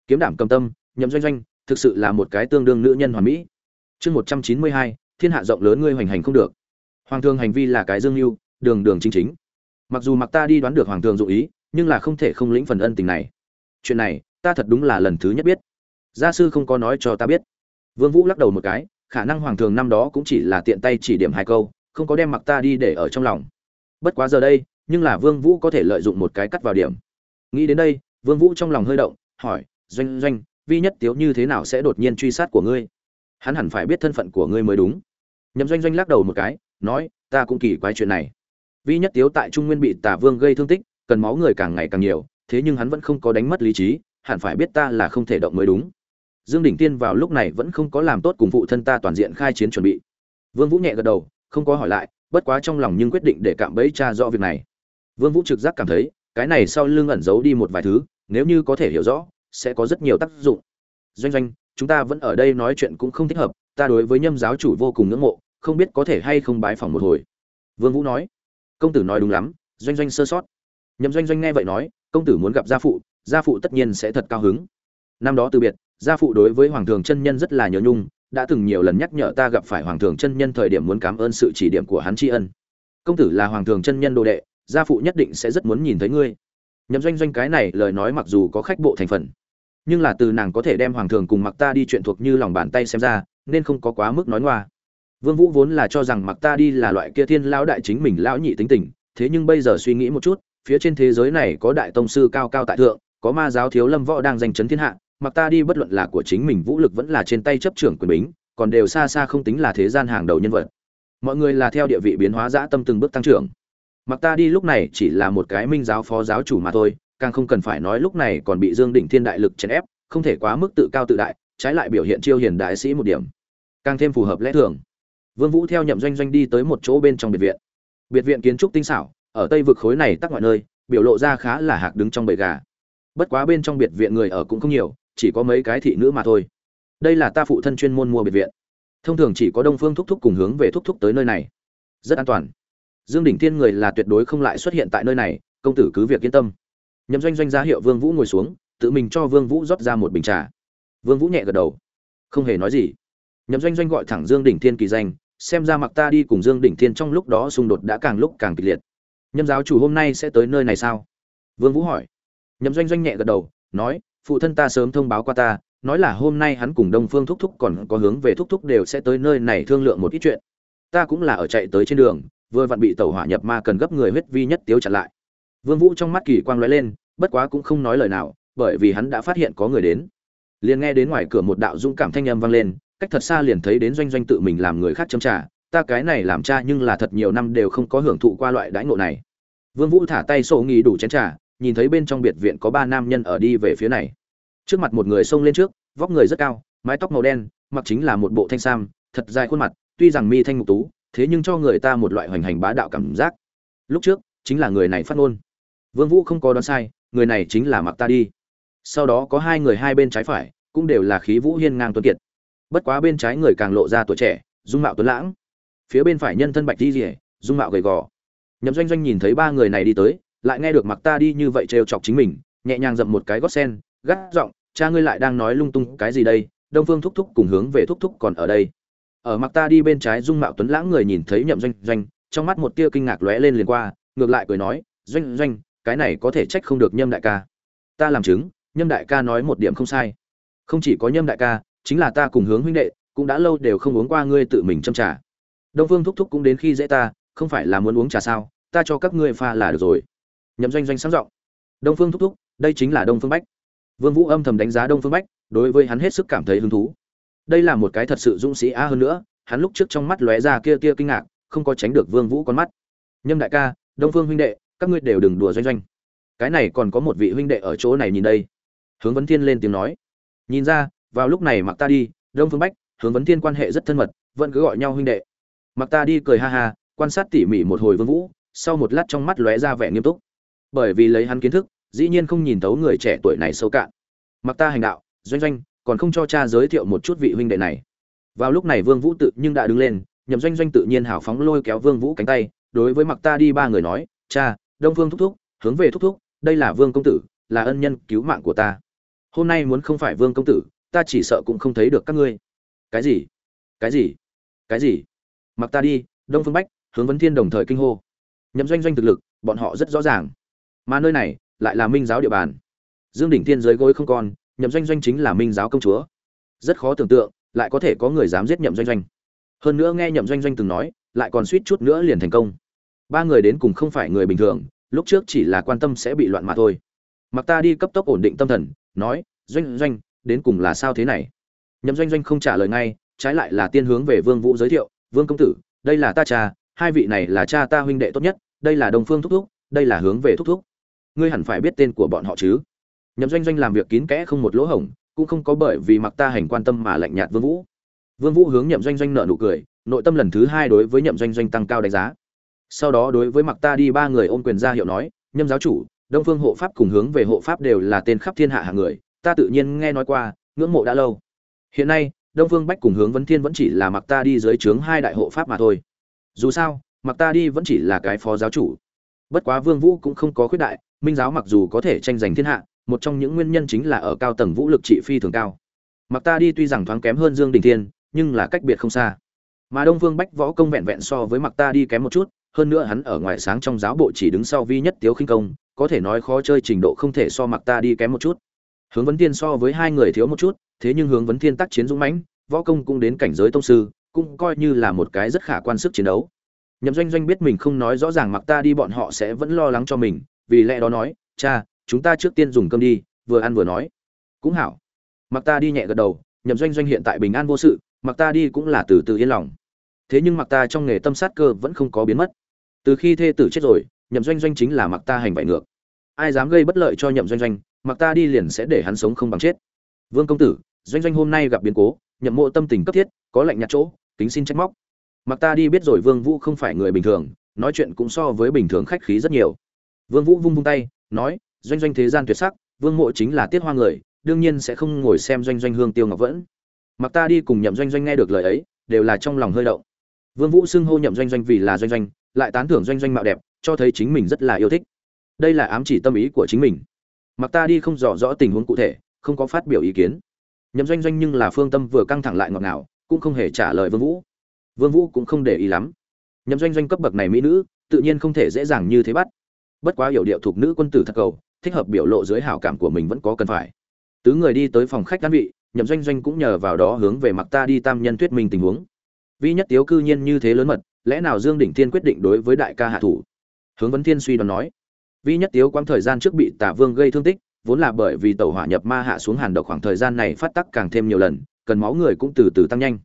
Kiếm đảm cầm tâm, nhậm doanh doanh, thực sự là một cái tương đương nữ nhân hoàn mỹ. Chương một trăm chín mươi hai, thiên hạ rộng lớn ngươi hoành hành không được. Hoàng thường hành vi là cái dương lưu đường đường chính chính. Mặc dù mặc ta đi đoán được hoàng thường dụng ý nhưng là không thể không lĩnh phần ân tình này. Chuyện này, ta thật đúng là lần thứ nhất biết. Gia sư không có nói cho ta biết. Vương vũ lắc đầu một cái, khả năng hoàng thường năm đó cũng chỉ là tiện tay chỉ điểm hai câu, không có đem mặc ta đi để ở trong lòng. Bất quá giờ đây, nhưng là vương vũ có thể lợi dụng một cái cắt vào điểm. Nghĩ đến đây, vương vũ trong lòng hơi động, hỏi, doanh doanh, vi nhất tiếu như thế nào sẽ đột nhiên truy sát của ngươi? Hắn hẳn phải biết thân phận của ngươi mới đúng. Nhậm doanh doanh lắc đầu một cái, nói, ta cũng kỳ quái chuyện này. Vi nhất tiếu tại trung nguyên bị tả vương gây thương tích cần máu người càng ngày càng nhiều, thế nhưng hắn vẫn không có đánh mất lý trí, hẳn phải biết ta là không thể động mới đúng. Dương đỉnh tiên vào lúc này vẫn không có làm tốt cùng phụ thân ta toàn diện khai chiến chuẩn bị. Vương vũ nhẹ gật đầu, không có hỏi lại, bất quá trong lòng nhưng quyết định để cạm bẫy cha rõ việc này. Vương vũ trực giác cảm thấy, cái này sau lưng ẩn giấu đi một vài thứ, nếu như có thể hiểu rõ, sẽ có rất nhiều tác dụng. Doanh doanh, chúng ta vẫn ở đây nói chuyện cũng không thích hợp, ta đối với nhâm giáo chủ vô cùng ngưỡng mộ, không biết có thể hay không bái phỏng một hồi. Vương vũ nói, công tử nói đúng lắm, doanh doanh sơ sót nhậm doanh doanh nghe vậy nói, công tử muốn gặp gia phụ gia phụ tất nhiên sẽ thật cao hứng. Năm đó từ biệt, gia phụ đối với hoàng thường chân nhân rất là nhớ nhung, đã từng nhiều lần nhắc nhở ta gặp phải hoàng thường chân nhân thời điểm muốn cảm ơn sự chỉ điểm của hắn tri ân. Công tử là hoàng thường chân nhân đồ đệ, gia phụ nhất định sẽ rất muốn nhìn thấy ngươi. Nhậm doanh doanh cái này lời nói mặc dù có khách bộ thành phần, nhưng là từ nàng có thể đem hoàng thường cùng mặc ta đi chuyện thuộc như lòng bàn tay xem ra, nên không có quá mức nói ngoa. Vương vũ vốn là cho rằng mặc ta đi là loại kia thiên lão đại chính mình lão nhị tính tình, thế nhưng bây giờ suy nghĩ một chút phía trên thế giới này có đại tông sư cao cao tại thượng, có ma giáo thiếu lâm võ đang giành chấn thiên hạ, mặc ta đi bất luận là của chính mình vũ lực vẫn là trên tay chấp trưởng quyền bính, còn đều xa xa không tính là thế gian hàng đầu nhân vật. Mọi người là theo địa vị biến hóa dã tâm từng bước tăng trưởng. Mặc ta đi lúc này chỉ là một cái minh giáo phó giáo chủ mà thôi, càng không cần phải nói lúc này còn bị dương đỉnh thiên đại lực chèn ép, không thể quá mức tự cao tự đại, trái lại biểu hiện chiêu hiền đại sĩ một điểm. Càng thêm phù hợp lẽ thường. Vương vũ theo nhậm doanh doanh đi tới một chỗ bên trong biệt viện. Biệt viện kiến trúc tinh xảo ở tây vực khối này tắc ngoại nơi, biểu lộ ra khá là hạc đứng trong bầy gà. Bất quá bên trong biệt viện người ở cũng không nhiều, chỉ có mấy cái thị nữ mà thôi. Đây là ta phụ thân chuyên môn mua biệt viện. Thông thường chỉ có đông phương thúc thúc cùng hướng về thúc thúc tới nơi này. Rất an toàn. Dương đỉnh thiên người là tuyệt đối không lại xuất hiện tại nơi này, công tử cứ việc yên tâm. Nhậm doanh doanh ra hiệu vương vũ ngồi xuống, tự mình cho vương vũ rót ra một bình trà. Vương vũ nhẹ gật đầu. Không hề nói gì. Nhậm doanh doanh gọi thẳng dương đỉnh thiên kỳ danh, xem ra mặc ta đi cùng dương đỉnh thiên trong lúc đó xung đột đã càng lúc càng kịch liệt nhâm giáo chủ hôm nay sẽ tới nơi này sao? Vương vũ hỏi. Nhậm doanh doanh nhẹ gật đầu, nói, phụ thân ta sớm thông báo qua ta, nói là hôm nay hắn cùng đông phương thúc thúc còn có hướng về thúc thúc đều sẽ tới nơi này thương lượng một ít chuyện. Ta cũng là ở chạy tới trên đường, vừa vặn bị tàu hỏa nhập ma cần gấp người huyết vi nhất tiếu chặn lại. Vương vũ trong mắt kỳ quang lóe lên, bất quá cũng không nói lời nào, bởi vì hắn đã phát hiện có người đến. Liền nghe đến ngoài cửa một đạo dũng cảm thanh âm vang lên, cách thật xa liền thấy đến doanh doanh tự mình làm người khác châm trà, ta cái này làm cha nhưng là thật nhiều năm đều không có hưởng thụ qua loại đãi ngộ này vương vũ thả tay sổ nghỉ đủ chén trà, nhìn thấy bên trong biệt viện có ba nam nhân ở đi về phía này. Trước mặt một người xông lên trước, vóc người rất cao, mái tóc màu đen, mặc chính là một bộ thanh sam, thật dài khuôn mặt, tuy rằng mi thanh mục tú, thế nhưng cho người ta một loại hoành hành bá đạo cảm giác. Lúc trước, chính là người này phát ngôn. Vương vũ không có đoán sai, người này chính là mặc ta đi. Sau đó có hai người hai bên trái phải, cũng đều là khí vũ hiên ngang tuấn kiệt. Bất quá bên trái người càng lộ ra tuổi trẻ, dung mạo tuấn lãng. Phía bên phải nhân thân bạch đi rỉa dung mạo gầy gò nhậm doanh doanh nhìn thấy ba người này đi tới, lại nghe được mặc ta đi như vậy trêu chọc chính mình, nhẹ nhàng dậm một cái gót sen, gắt giọng, cha ngươi lại đang nói lung tung cái gì đây? Đông phương thúc thúc cùng hướng về thúc thúc còn ở đây. Ở mặc ta đi bên trái dung mạo tuấn lãng người nhìn thấy nhậm doanh doanh, trong mắt một tia kinh ngạc lóe lên liền qua, ngược lại cười nói, doanh doanh, cái này có thể trách không được nhâm đại ca. Ta làm chứng, nhâm đại ca nói một điểm không sai. Không chỉ có nhâm đại ca, chính là ta cùng hướng huynh đệ, cũng đã lâu đều không uống qua ngươi tự mình châm trà. Đông phương thúc thúc cũng đến khi dễ ta không phải là muốn uống trà sao, ta cho các ngươi pha là được rồi. Nhậm doanh doanh sáng giọng. Đông phương thúc thúc, đây chính là đông phương bách. Vương vũ âm thầm đánh giá đông phương bách, đối với hắn hết sức cảm thấy hứng thú. Đây là một cái thật sự dũng sĩ a hơn nữa, hắn lúc trước trong mắt lóe ra kia tia kinh ngạc, không có tránh được vương vũ con mắt. Nhâm đại ca, đông phương huynh đệ, các ngươi đều đừng đùa doanh doanh. Cái này còn có một vị huynh đệ ở chỗ này nhìn đây. Hướng vấn thiên lên tiếng nói. Nhìn ra, vào lúc này mặc ta đi, đông phương bách, hướng vấn thiên quan hệ rất thân mật, vẫn cứ gọi nhau huynh đệ. Mặc ta đi cười ha ha quan sát tỉ mỉ một hồi vương vũ, sau một lát trong mắt lóe ra vẻ nghiêm túc. Bởi vì lấy hắn kiến thức, dĩ nhiên không nhìn thấu người trẻ tuổi này sâu cạn. Mặc ta hành đạo, doanh doanh, còn không cho cha giới thiệu một chút vị huynh đệ này. Vào lúc này vương vũ tự nhưng đã đứng lên, nhậm doanh doanh tự nhiên hào phóng lôi kéo vương vũ cánh tay, đối với mặc ta đi ba người nói, cha, đông vương thúc thúc, hướng về thúc thúc, đây là vương công tử, là ân nhân cứu mạng của ta. Hôm nay muốn không phải vương công tử, ta chỉ sợ cũng không thấy được các ngươi. Cái gì? Cái gì? Cái gì? Mặc ta đi, đông phương bách hướng vấn thiên đồng thời kinh hô. Nhậm doanh doanh thực lực, bọn họ rất rõ ràng. Mà nơi này lại là minh giáo địa bàn. Dương đỉnh thiên giới gối không còn, nhậm doanh doanh chính là minh giáo công chúa. Rất khó tưởng tượng, lại có thể có người dám giết nhậm doanh doanh. Hơn nữa nghe nhậm doanh doanh từng nói, lại còn suýt chút nữa liền thành công. Ba người đến cùng không phải người bình thường, lúc trước chỉ là quan tâm sẽ bị loạn mà thôi. Mặc ta đi cấp tốc ổn định tâm thần, nói, doanh doanh, đến cùng là sao thế này? Nhậm doanh doanh không trả lời ngay, trái lại là tiên hướng về vương vũ giới thiệu, vương công tử, đây là ta cha hai vị này là cha ta huynh đệ tốt nhất, đây là đồng phương thúc thúc, đây là hướng về thúc thúc. Ngươi hẳn phải biết tên của bọn họ chứ. Nhậm doanh doanh làm việc kín kẽ không một lỗ hổng, cũng không có bởi vì mặc ta hành quan tâm mà lạnh nhạt vương vũ. Vương vũ hướng nhậm doanh doanh nợ nụ cười, nội tâm lần thứ hai đối với nhậm doanh doanh tăng cao đánh giá. Sau đó đối với mặc ta đi ba người ôm quyền ra hiệu nói, nhâm giáo chủ, đông phương hộ pháp cùng hướng về hộ pháp đều là tên khắp thiên hạ hạng người, ta tự nhiên nghe nói qua, ngưỡng mộ đã lâu. Hiện nay, đông phương bách cùng hướng vấn thiên vẫn chỉ là mặc ta đi dưới trướng hai đại hộ pháp mà thôi dù sao, mặc ta đi vẫn chỉ là cái phó giáo chủ. Bất quá vương vũ cũng không có khuyết đại, minh giáo mặc dù có thể tranh giành thiên hạ, một trong những nguyên nhân chính là ở cao tầng vũ lực trị phi thường cao. Mặc ta đi tuy rằng thoáng kém hơn dương đình thiên, nhưng là cách biệt không xa. Mà đông Vương bách võ công vẹn vẹn so với mặc ta đi kém một chút, hơn nữa hắn ở ngoài sáng trong giáo bộ chỉ đứng sau vi nhất tiếu khinh công, có thể nói khó chơi trình độ không thể so mặc ta đi kém một chút. Hướng vấn thiên so với hai người thiếu một chút, thế nhưng hướng vấn thiên tác chiến dũng mãnh, võ công cũng đến cảnh giới tông sư cũng coi như là một cái rất khả quan sức chiến đấu. Nhậm doanh doanh biết mình không nói rõ ràng mặc ta đi bọn họ sẽ vẫn lo lắng cho mình, vì lẽ đó nói, cha, chúng ta trước tiên dùng cơm đi, vừa ăn vừa nói. Cũng hảo. Mặc ta đi nhẹ gật đầu, nhậm doanh doanh hiện tại bình an vô sự, mặc ta đi cũng là từ từ yên lòng. Thế nhưng mặc ta trong nghề tâm sát cơ vẫn không có biến mất. Từ khi thê tử chết rồi, nhậm doanh doanh chính là mặc ta hành vải ngược. Ai dám gây bất lợi cho nhậm doanh doanh, mặc ta đi liền sẽ để hắn sống không bằng chết. Vương công tử, doanh doanh hôm nay gặp biến cố, nhậm mộ tâm tình cấp thiết, có lệnh nhạt chỗ kính xin trách móc. Mặc ta đi biết rồi vương vũ không phải người bình thường, nói chuyện cũng so với bình thường khách khí rất nhiều. Vương vũ vung vung tay, nói, doanh doanh thế gian tuyệt sắc, vương mộ chính là tiết hoa người, đương nhiên sẽ không ngồi xem doanh doanh hương tiêu ngọc vẫn. Mặc ta đi cùng nhậm doanh doanh nghe được lời ấy, đều là trong lòng hơi động. Vương vũ xưng hô nhậm doanh doanh vì là doanh doanh, lại tán thưởng doanh doanh mạo đẹp, cho thấy chính mình rất là yêu thích. Đây là ám chỉ tâm ý của chính mình. Mặc ta đi không rõ rõ tình huống cụ thể, không có phát biểu ý kiến. Nhậm doanh doanh nhưng là phương tâm vừa căng thẳng lại ngọt ngào cũng không hề trả lời vương vũ. Vương vũ cũng không để ý lắm. Nhậm doanh doanh cấp bậc này mỹ nữ, tự nhiên không thể dễ dàng như thế bắt. Bất quá hiểu điệu thuộc nữ quân tử thật cầu, thích hợp biểu lộ dưới hảo cảm của mình vẫn có cần phải. Tứ người đi tới phòng khách đan vị, nhậm doanh doanh cũng nhờ vào đó hướng về mặc ta đi tam nhân thuyết minh tình huống. Vi nhất tiếu cư nhiên như thế lớn mật, lẽ nào dương đỉnh thiên quyết định đối với đại ca hạ thủ? Hướng vấn thiên suy đoán nói. Vi nhất tiếu quãng thời gian trước bị tả vương gây thương tích, vốn là bởi vì tàu hỏa nhập ma hạ xuống hàn độc khoảng thời gian này phát tắc càng thêm nhiều lần cần máu người cũng từ từ tăng nhanh.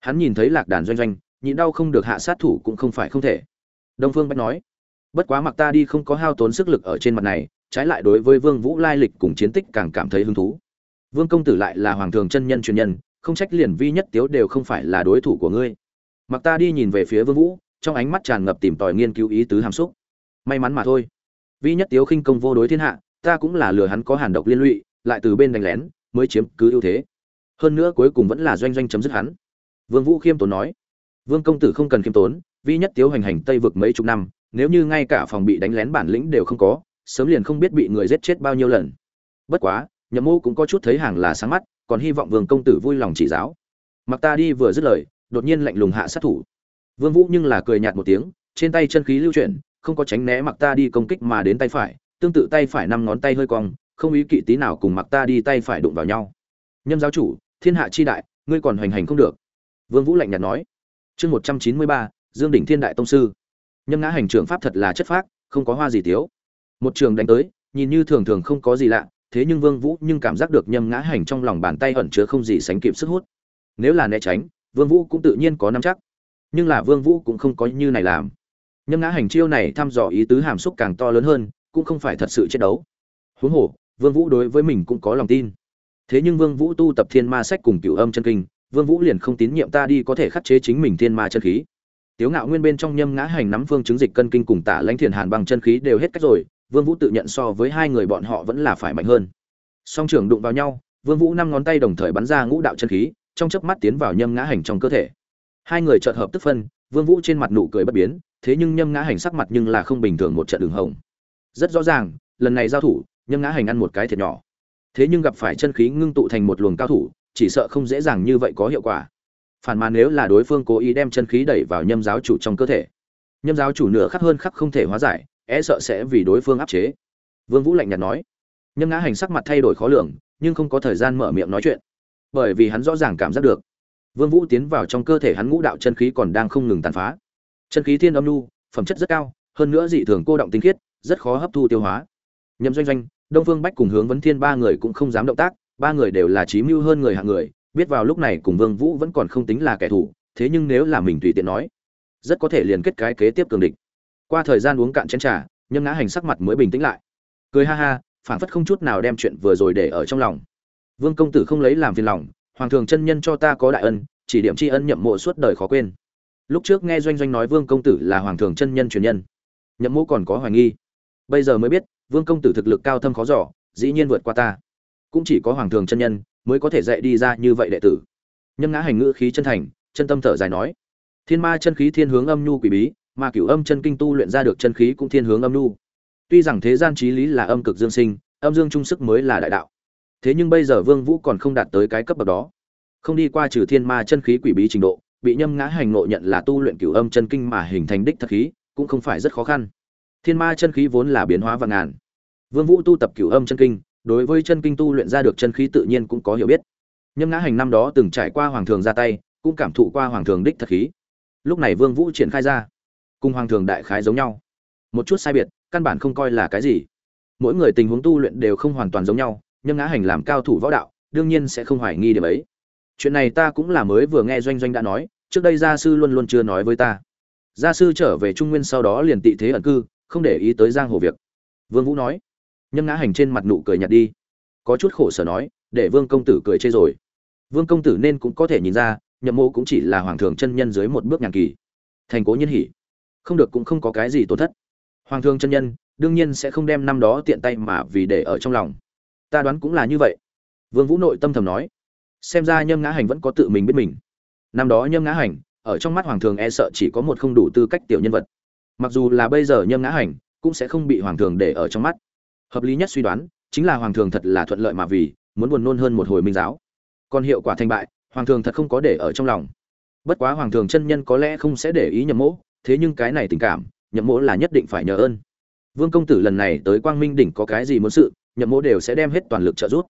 Hắn nhìn thấy lạc đàn doanh doanh, nhịn đau không được hạ sát thủ cũng không phải không thể. Đông phương bách nói, bất quá mặc ta đi không có hao tốn sức lực ở trên mặt này, trái lại đối với vương vũ lai lịch cùng chiến tích càng cảm thấy hứng thú. Vương công tử lại là hoàng thường chân nhân truyền nhân, không trách liền vi nhất tiếu đều không phải là đối thủ của ngươi. Mặc ta đi nhìn về phía vương vũ, trong ánh mắt tràn ngập tìm tòi nghiên cứu ý tứ hàm xúc. May mắn mà thôi. Vi nhất tiếu khinh công vô đối thiên hạ, ta cũng là lừa hắn có hàn độc liên lụy, lại từ bên đánh lén, mới chiếm cứ ưu thế hơn nữa cuối cùng vẫn là doanh doanh chấm dứt hắn. Vương vũ khiêm tốn nói, vương công tử không cần khiêm tốn, vi nhất tiếu hành hành tây vực mấy chục năm, nếu như ngay cả phòng bị đánh lén bản lĩnh đều không có, sớm liền không biết bị người giết chết bao nhiêu lần. Bất quá, nhậm mô cũng có chút thấy hàng là sáng mắt, còn hy vọng vương công tử vui lòng chỉ giáo. Mặc ta đi vừa dứt lời, đột nhiên lạnh lùng hạ sát thủ. Vương vũ nhưng là cười nhạt một tiếng, trên tay chân khí lưu chuyển, không có tránh né mặc ta đi công kích mà đến tay phải, tương tự tay phải năm ngón tay hơi cong, không ý kỵ tí nào cùng mặc ta đi tay phải đụng vào nhau. Nhâm giáo chủ thiên hạ chi đại, ngươi còn hoành hành không được. Vương vũ lạnh nhạt nói. Chương một trăm chín mươi ba, dương đỉnh thiên đại tông sư. Nhâm ngã hành trưởng pháp thật là chất phác, không có hoa gì tiếu một trường đánh tới, nhìn như thường thường không có gì lạ, thế nhưng vương vũ nhưng cảm giác được nhâm ngã hành trong lòng bàn tay ẩn chứa không gì sánh kịp sức hút. Nếu là né tránh, vương vũ cũng tự nhiên có nắm chắc. Nhưng là vương vũ cũng không có như này làm. Nhâm ngã hành chiêu này thăm dò ý tứ hàm xúc càng to lớn hơn, cũng không phải thật sự chiến đấu. Huống hồ, vương vũ đối với mình cũng có lòng tin thế nhưng vương vũ tu tập thiên ma sách cùng cửu âm chân kinh, vương vũ liền không tín nhiệm ta đi có thể khắc chế chính mình thiên ma chân khí. Tiếu ngạo nguyên bên trong nhâm ngã hành nắm phương chứng dịch cân kinh cùng tả lãnh thiền hàn bằng chân khí đều hết cách rồi, vương vũ tự nhận so với hai người bọn họ vẫn là phải mạnh hơn. Song trưởng đụng vào nhau, vương vũ năm ngón tay đồng thời bắn ra ngũ đạo chân khí, trong chớp mắt tiến vào nhâm ngã hành trong cơ thể. Hai người chợt hợp tức phân, vương vũ trên mặt nụ cười bất biến, thế nhưng nhâm ngã hành sắc mặt nhưng là không bình thường một trận đường hồng. Rất rõ ràng, lần này giao thủ, nhâm ngã hành ăn một cái thiệt nhỏ thế nhưng gặp phải chân khí ngưng tụ thành một luồng cao thủ, chỉ sợ không dễ dàng như vậy có hiệu quả. Phản mà nếu là đối phương cố ý đem chân khí đẩy vào nhâm giáo chủ trong cơ thể, nhâm giáo chủ nửa khắc hơn khắc không thể hóa giải e sợ sẽ vì đối phương áp chế. Vương vũ lạnh nhạt nói. Nhâm ngã hành sắc mặt thay đổi khó lường, nhưng không có thời gian mở miệng nói chuyện, bởi vì hắn rõ ràng cảm giác được. Vương vũ tiến vào trong cơ thể hắn ngũ đạo chân khí còn đang không ngừng tàn phá. Chân khí thiên âm nu, phẩm chất rất cao, hơn nữa dị thường cô động tinh khiết, rất khó hấp thu tiêu hóa nhâm doanh doanh, đông phương bách cùng hướng vấn thiên ba người cũng không dám động tác, ba người đều là trí mưu hơn người hạng người, biết vào lúc này cùng vương vũ vẫn còn không tính là kẻ thù, thế nhưng nếu là mình tùy tiện nói, rất có thể liền kết cái kế tiếp cường địch. Qua thời gian uống cạn chén trà, nhâm ngã hành sắc mặt mới bình tĩnh lại. Cười ha ha phản phất không chút nào đem chuyện vừa rồi để ở trong lòng. Vương công tử không lấy làm phiền lòng, hoàng thường chân nhân cho ta có đại ân, chỉ điểm tri ân nhậm mộ suốt đời khó quên. Lúc trước nghe doanh doanh nói vương công tử là hoàng thường chân nhân truyền nhân, nhậm mộ còn có hoài nghi. Bây giờ mới biết vương công tử thực lực cao thâm khó giỏ dĩ nhiên vượt qua ta. Cũng chỉ có hoàng thường chân nhân mới có thể dạy đi ra như vậy đệ tử. Nhân ngã hành ngữ khí chân thành, chân tâm thở dài nói. Thiên ma chân khí thiên hướng âm nhu quỷ bí, mà cửu âm chân kinh tu luyện ra được chân khí cũng thiên hướng âm nhu. Tuy rằng thế gian trí lý là âm cực dương sinh, âm dương trung sức mới là đại đạo. Thế nhưng bây giờ vương vũ còn không đạt tới cái cấp bậc đó. Không đi qua trừ thiên ma chân khí quỷ bí trình độ, bị nhâm ngã hành ngộ nhận là tu luyện cửu âm chân kinh mà hình thành đích thật khí, cũng không phải rất khó khăn. Thiên ma chân khí vốn là biến hóa vạn ngàn vương vũ tu tập cửu âm chân kinh, đối với chân kinh tu luyện ra được chân khí tự nhiên cũng có hiểu biết. Nhâm ngã hành năm đó từng trải qua hoàng thường ra tay, cũng cảm thụ qua hoàng thường đích thật khí. Lúc này vương vũ triển khai ra, cùng hoàng thường đại khái giống nhau. Một chút sai biệt, căn bản không coi là cái gì. Mỗi người tình huống tu luyện đều không hoàn toàn giống nhau, nhâm ngã hành làm cao thủ võ đạo, đương nhiên sẽ không hoài nghi điểm ấy. Chuyện này ta cũng là mới vừa nghe doanh doanh đã nói, trước đây gia sư luôn luôn chưa nói với ta. Gia sư trở về trung nguyên sau đó liền tị thế ẩn cư, không để ý tới giang hồ việc. Vương vũ nói nhâm ngã hành trên mặt nụ cười nhạt đi. Có chút khổ sở nói, để vương công tử cười chê rồi. Vương công tử nên cũng có thể nhìn ra, nhậm mô cũng chỉ là hoàng thường chân nhân dưới một bước nhàn kỳ. Thành cố nhân hỉ. Không được cũng không có cái gì tổn thất. Hoàng thường chân nhân, đương nhiên sẽ không đem năm đó tiện tay mà vì để ở trong lòng. Ta đoán cũng là như vậy. Vương vũ nội tâm thầm nói. Xem ra nhâm ngã hành vẫn có tự mình biết mình. Năm đó nhâm ngã hành, ở trong mắt hoàng thường e sợ chỉ có một không đủ tư cách tiểu nhân vật. Mặc dù là bây giờ nhâm ngã hành cũng sẽ không bị hoàng thường để ở trong mắt hợp lý nhất suy đoán, chính là hoàng thường thật là thuận lợi mà vì, muốn buồn nôn hơn một hồi minh giáo. Còn hiệu quả thành bại, hoàng thường thật không có để ở trong lòng. Bất quá hoàng thường chân nhân có lẽ không sẽ để ý nhậm mỗ, thế nhưng cái này tình cảm, nhậm mỗ là nhất định phải nhờ ơn. Vương công tử lần này tới quang minh đỉnh có cái gì muốn sự, nhậm mỗ đều sẽ đem hết toàn lực trợ giúp.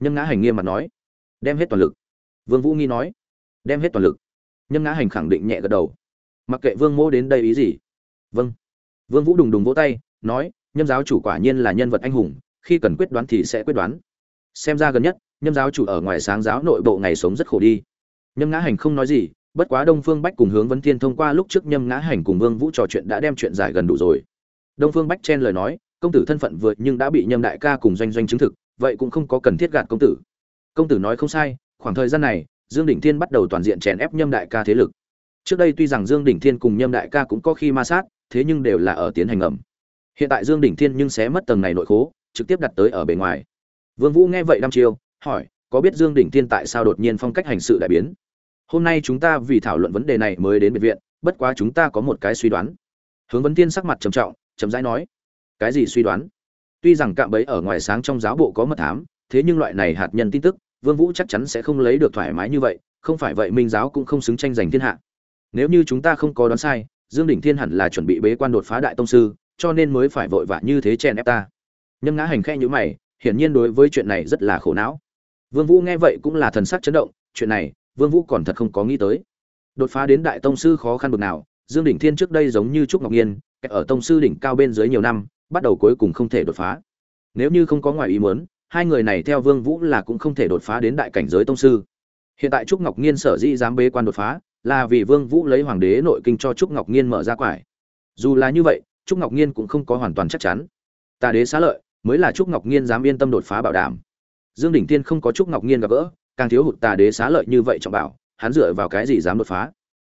Nhân ngã hành nghiêm mặt nói. Đem hết toàn lực. Vương vũ nghi nói. Đem hết toàn lực. Nhân ngã hành khẳng định nhẹ gật đầu. Mặc kệ vương mỗ đến đây ý gì. Vâng. Vương vũ đùng đùng vỗ tay, nói nhâm giáo chủ quả nhiên là nhân vật anh hùng, khi cần quyết đoán thì sẽ quyết đoán. Xem ra gần nhất, nhâm giáo chủ ở ngoài sáng giáo nội bộ ngày sống rất khổ đi. Nhâm ngã hành không nói gì, bất quá đông phương bách cùng hướng vấn thiên thông qua lúc trước nhâm ngã hành cùng vương vũ trò chuyện đã đem chuyện giải gần đủ rồi. Đông phương bách chen lời nói, công tử thân phận vượt nhưng đã bị nhâm đại ca cùng doanh doanh chứng thực, vậy cũng không có cần thiết gạt công tử. Công tử nói không sai, khoảng thời gian này, dương đỉnh thiên bắt đầu toàn diện chèn ép nhâm đại ca thế lực. Trước đây tuy rằng dương đỉnh thiên cùng nhâm đại ca cũng có khi ma sát, thế nhưng đều là ở tiến hành ẩm hiện tại dương đỉnh thiên nhưng sẽ mất tầng này nội khố, trực tiếp đặt tới ở bề ngoài. Vương vũ nghe vậy đăm chiêu, hỏi, có biết dương đỉnh thiên tại sao đột nhiên phong cách hành sự đại biến? Hôm nay chúng ta vì thảo luận vấn đề này mới đến bệnh viện, bất quá chúng ta có một cái suy đoán. Hướng vấn tiên sắc mặt trầm trọng, chậm rãi nói, cái gì suy đoán? Tuy rằng cạm bẫy ở ngoài sáng trong giáo bộ có mật thám, thế nhưng loại này hạt nhân tin tức, vương vũ chắc chắn sẽ không lấy được thoải mái như vậy, không phải vậy minh giáo cũng không xứng tranh giành thiên hạ. Nếu như chúng ta không có đoán sai, dương đỉnh thiên hẳn là chuẩn bị bế quan đột phá đại tông sư cho nên mới phải vội vã như thế chen ép ta. Nhâm ngã hành khe như mày, hiển nhiên đối với chuyện này rất là khổ não. Vương vũ nghe vậy cũng là thần sắc chấn động, chuyện này, vương vũ còn thật không có nghĩ tới. Đột phá đến đại tông sư khó khăn bực nào, dương đỉnh thiên trước đây giống như trúc ngọc nghiên ở tông sư đỉnh cao bên dưới nhiều năm, bắt đầu cuối cùng không thể đột phá. Nếu như không có ngoài ý muốn, hai người này theo vương vũ là cũng không thể đột phá đến đại cảnh giới tông sư. Hiện tại trúc ngọc nghiên sở dĩ dám bế quan đột phá, là vì vương vũ lấy hoàng đế nội kinh cho trúc ngọc nghiên mở ra quải. Dù là như vậy trúc ngọc Nhiên cũng không có hoàn toàn chắc chắn. Tà đế xá lợi, mới là trúc ngọc Nhiên dám yên tâm đột phá bảo đảm. Dương đỉnh tiên không có trúc ngọc Nhiên gặp gỡ, càng thiếu hụt tà đế xá lợi như vậy trọng bảo, hắn dựa vào cái gì dám đột phá?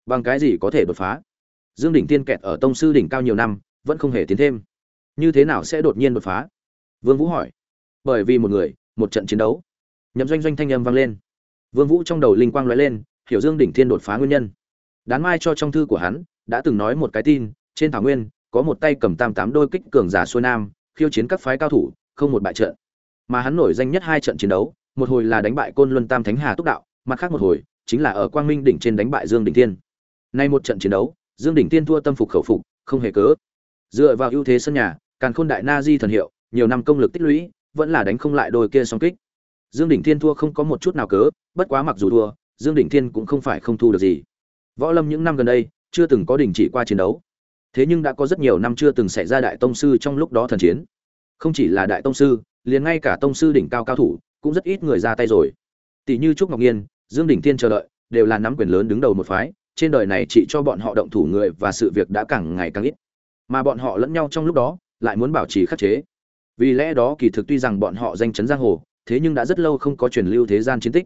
Bằng cái gì có thể đột phá? Dương đỉnh tiên kẹt ở tông sư đỉnh cao nhiều năm, vẫn không hề tiến thêm. Như thế nào sẽ đột nhiên đột phá? Vương vũ hỏi. Bởi vì một người, một trận chiến đấu. Nhậm doanh doanh thanh âm vang lên. Vương vũ trong đầu linh quang lóe lên, hiểu dương đỉnh thiên đột phá nguyên nhân. Đán mai cho trong thư của hắn, đã từng nói một cái tin, trên thảo nguyên có một tay cầm tam tám đôi kích cường giả xuôi nam, khiêu chiến các phái cao thủ, không một bại trận. Mà hắn nổi danh nhất hai trận chiến đấu, một hồi là đánh bại côn luân tam thánh hà túc đạo, mặt khác một hồi chính là ở quang minh đỉnh trên đánh bại dương đỉnh tiên nay một trận chiến đấu, dương đỉnh tiên thua tâm phục khẩu phục, không hề cớ. Dựa vào ưu thế sân nhà, càn khôn đại na di thần hiệu, nhiều năm công lực tích lũy, vẫn là đánh không lại đôi kia song kích. Dương đỉnh thiên thua không có một chút nào cớ, bất quá mặc dù thua, dương đỉnh thiên cũng không phải không thu được gì. Võ lâm những năm gần đây, chưa từng có đình chỉ qua chiến đấu thế nhưng đã có rất nhiều năm chưa từng xảy ra đại tông sư trong lúc đó thần chiến. Không chỉ là đại tông sư, liền ngay cả tông sư đỉnh cao cao thủ cũng rất ít người ra tay rồi. Tỷ như trúc ngọc nhiên, dương đỉnh thiên chờ đợi, đều là nắm quyền lớn đứng đầu một phái, trên đời này chỉ cho bọn họ động thủ người và sự việc đã càng ngày càng ít. Mà bọn họ lẫn nhau trong lúc đó, lại muốn bảo trì khắc chế. Vì lẽ đó kỳ thực tuy rằng bọn họ danh chấn giang hồ, thế nhưng đã rất lâu không có truyền lưu thế gian chiến tích.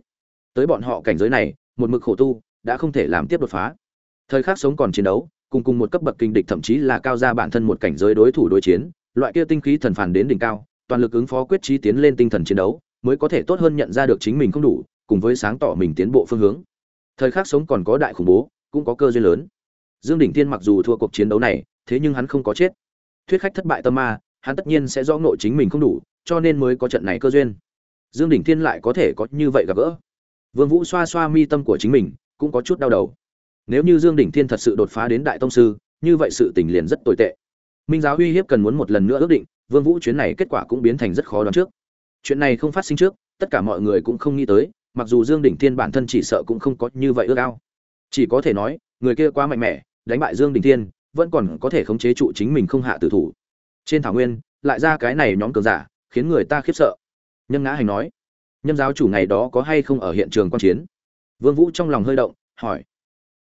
Tới bọn họ cảnh giới này, một mực khổ tu, đã không thể làm tiếp đột phá. Thời khắc sống còn chiến đấu cùng cùng một cấp bậc kinh địch thậm chí là cao ra bản thân một cảnh giới đối thủ đối chiến, loại kia tinh khí thần phản đến đỉnh cao, toàn lực ứng phó quyết trí tiến lên tinh thần chiến đấu, mới có thể tốt hơn nhận ra được chính mình không đủ, cùng với sáng tỏ mình tiến bộ phương hướng. Thời khắc sống còn có đại khủng bố, cũng có cơ duyên lớn. Dương đỉnh thiên mặc dù thua cuộc chiến đấu này, thế nhưng hắn không có chết. Thuyết khách thất bại tâm ma, hắn tất nhiên sẽ rõ nội chính mình không đủ, cho nên mới có trận này cơ duyên. Dương đỉnh thiên lại có thể có như vậy gặp gỡ. Vương vũ xoa xoa mi tâm của chính mình, cũng có chút đau đầu nếu như dương đỉnh thiên thật sự đột phá đến đại tông sư, như vậy sự tình liền rất tồi tệ. Minh giáo uy hiếp cần muốn một lần nữa ước định, vương vũ chuyến này kết quả cũng biến thành rất khó đoán trước. Chuyện này không phát sinh trước, tất cả mọi người cũng không nghĩ tới, mặc dù dương đỉnh thiên bản thân chỉ sợ cũng không có như vậy ước ao. Chỉ có thể nói, người kia quá mạnh mẽ, đánh bại dương đỉnh thiên, vẫn còn có thể khống chế trụ chính mình không hạ tử thủ. Trên thảo nguyên, lại ra cái này nhóm cường giả, khiến người ta khiếp sợ. Nhân ngã hành nói, nhâm giáo chủ ngày đó có hay không ở hiện trường quan chiến? Vương vũ trong lòng hơi động, hỏi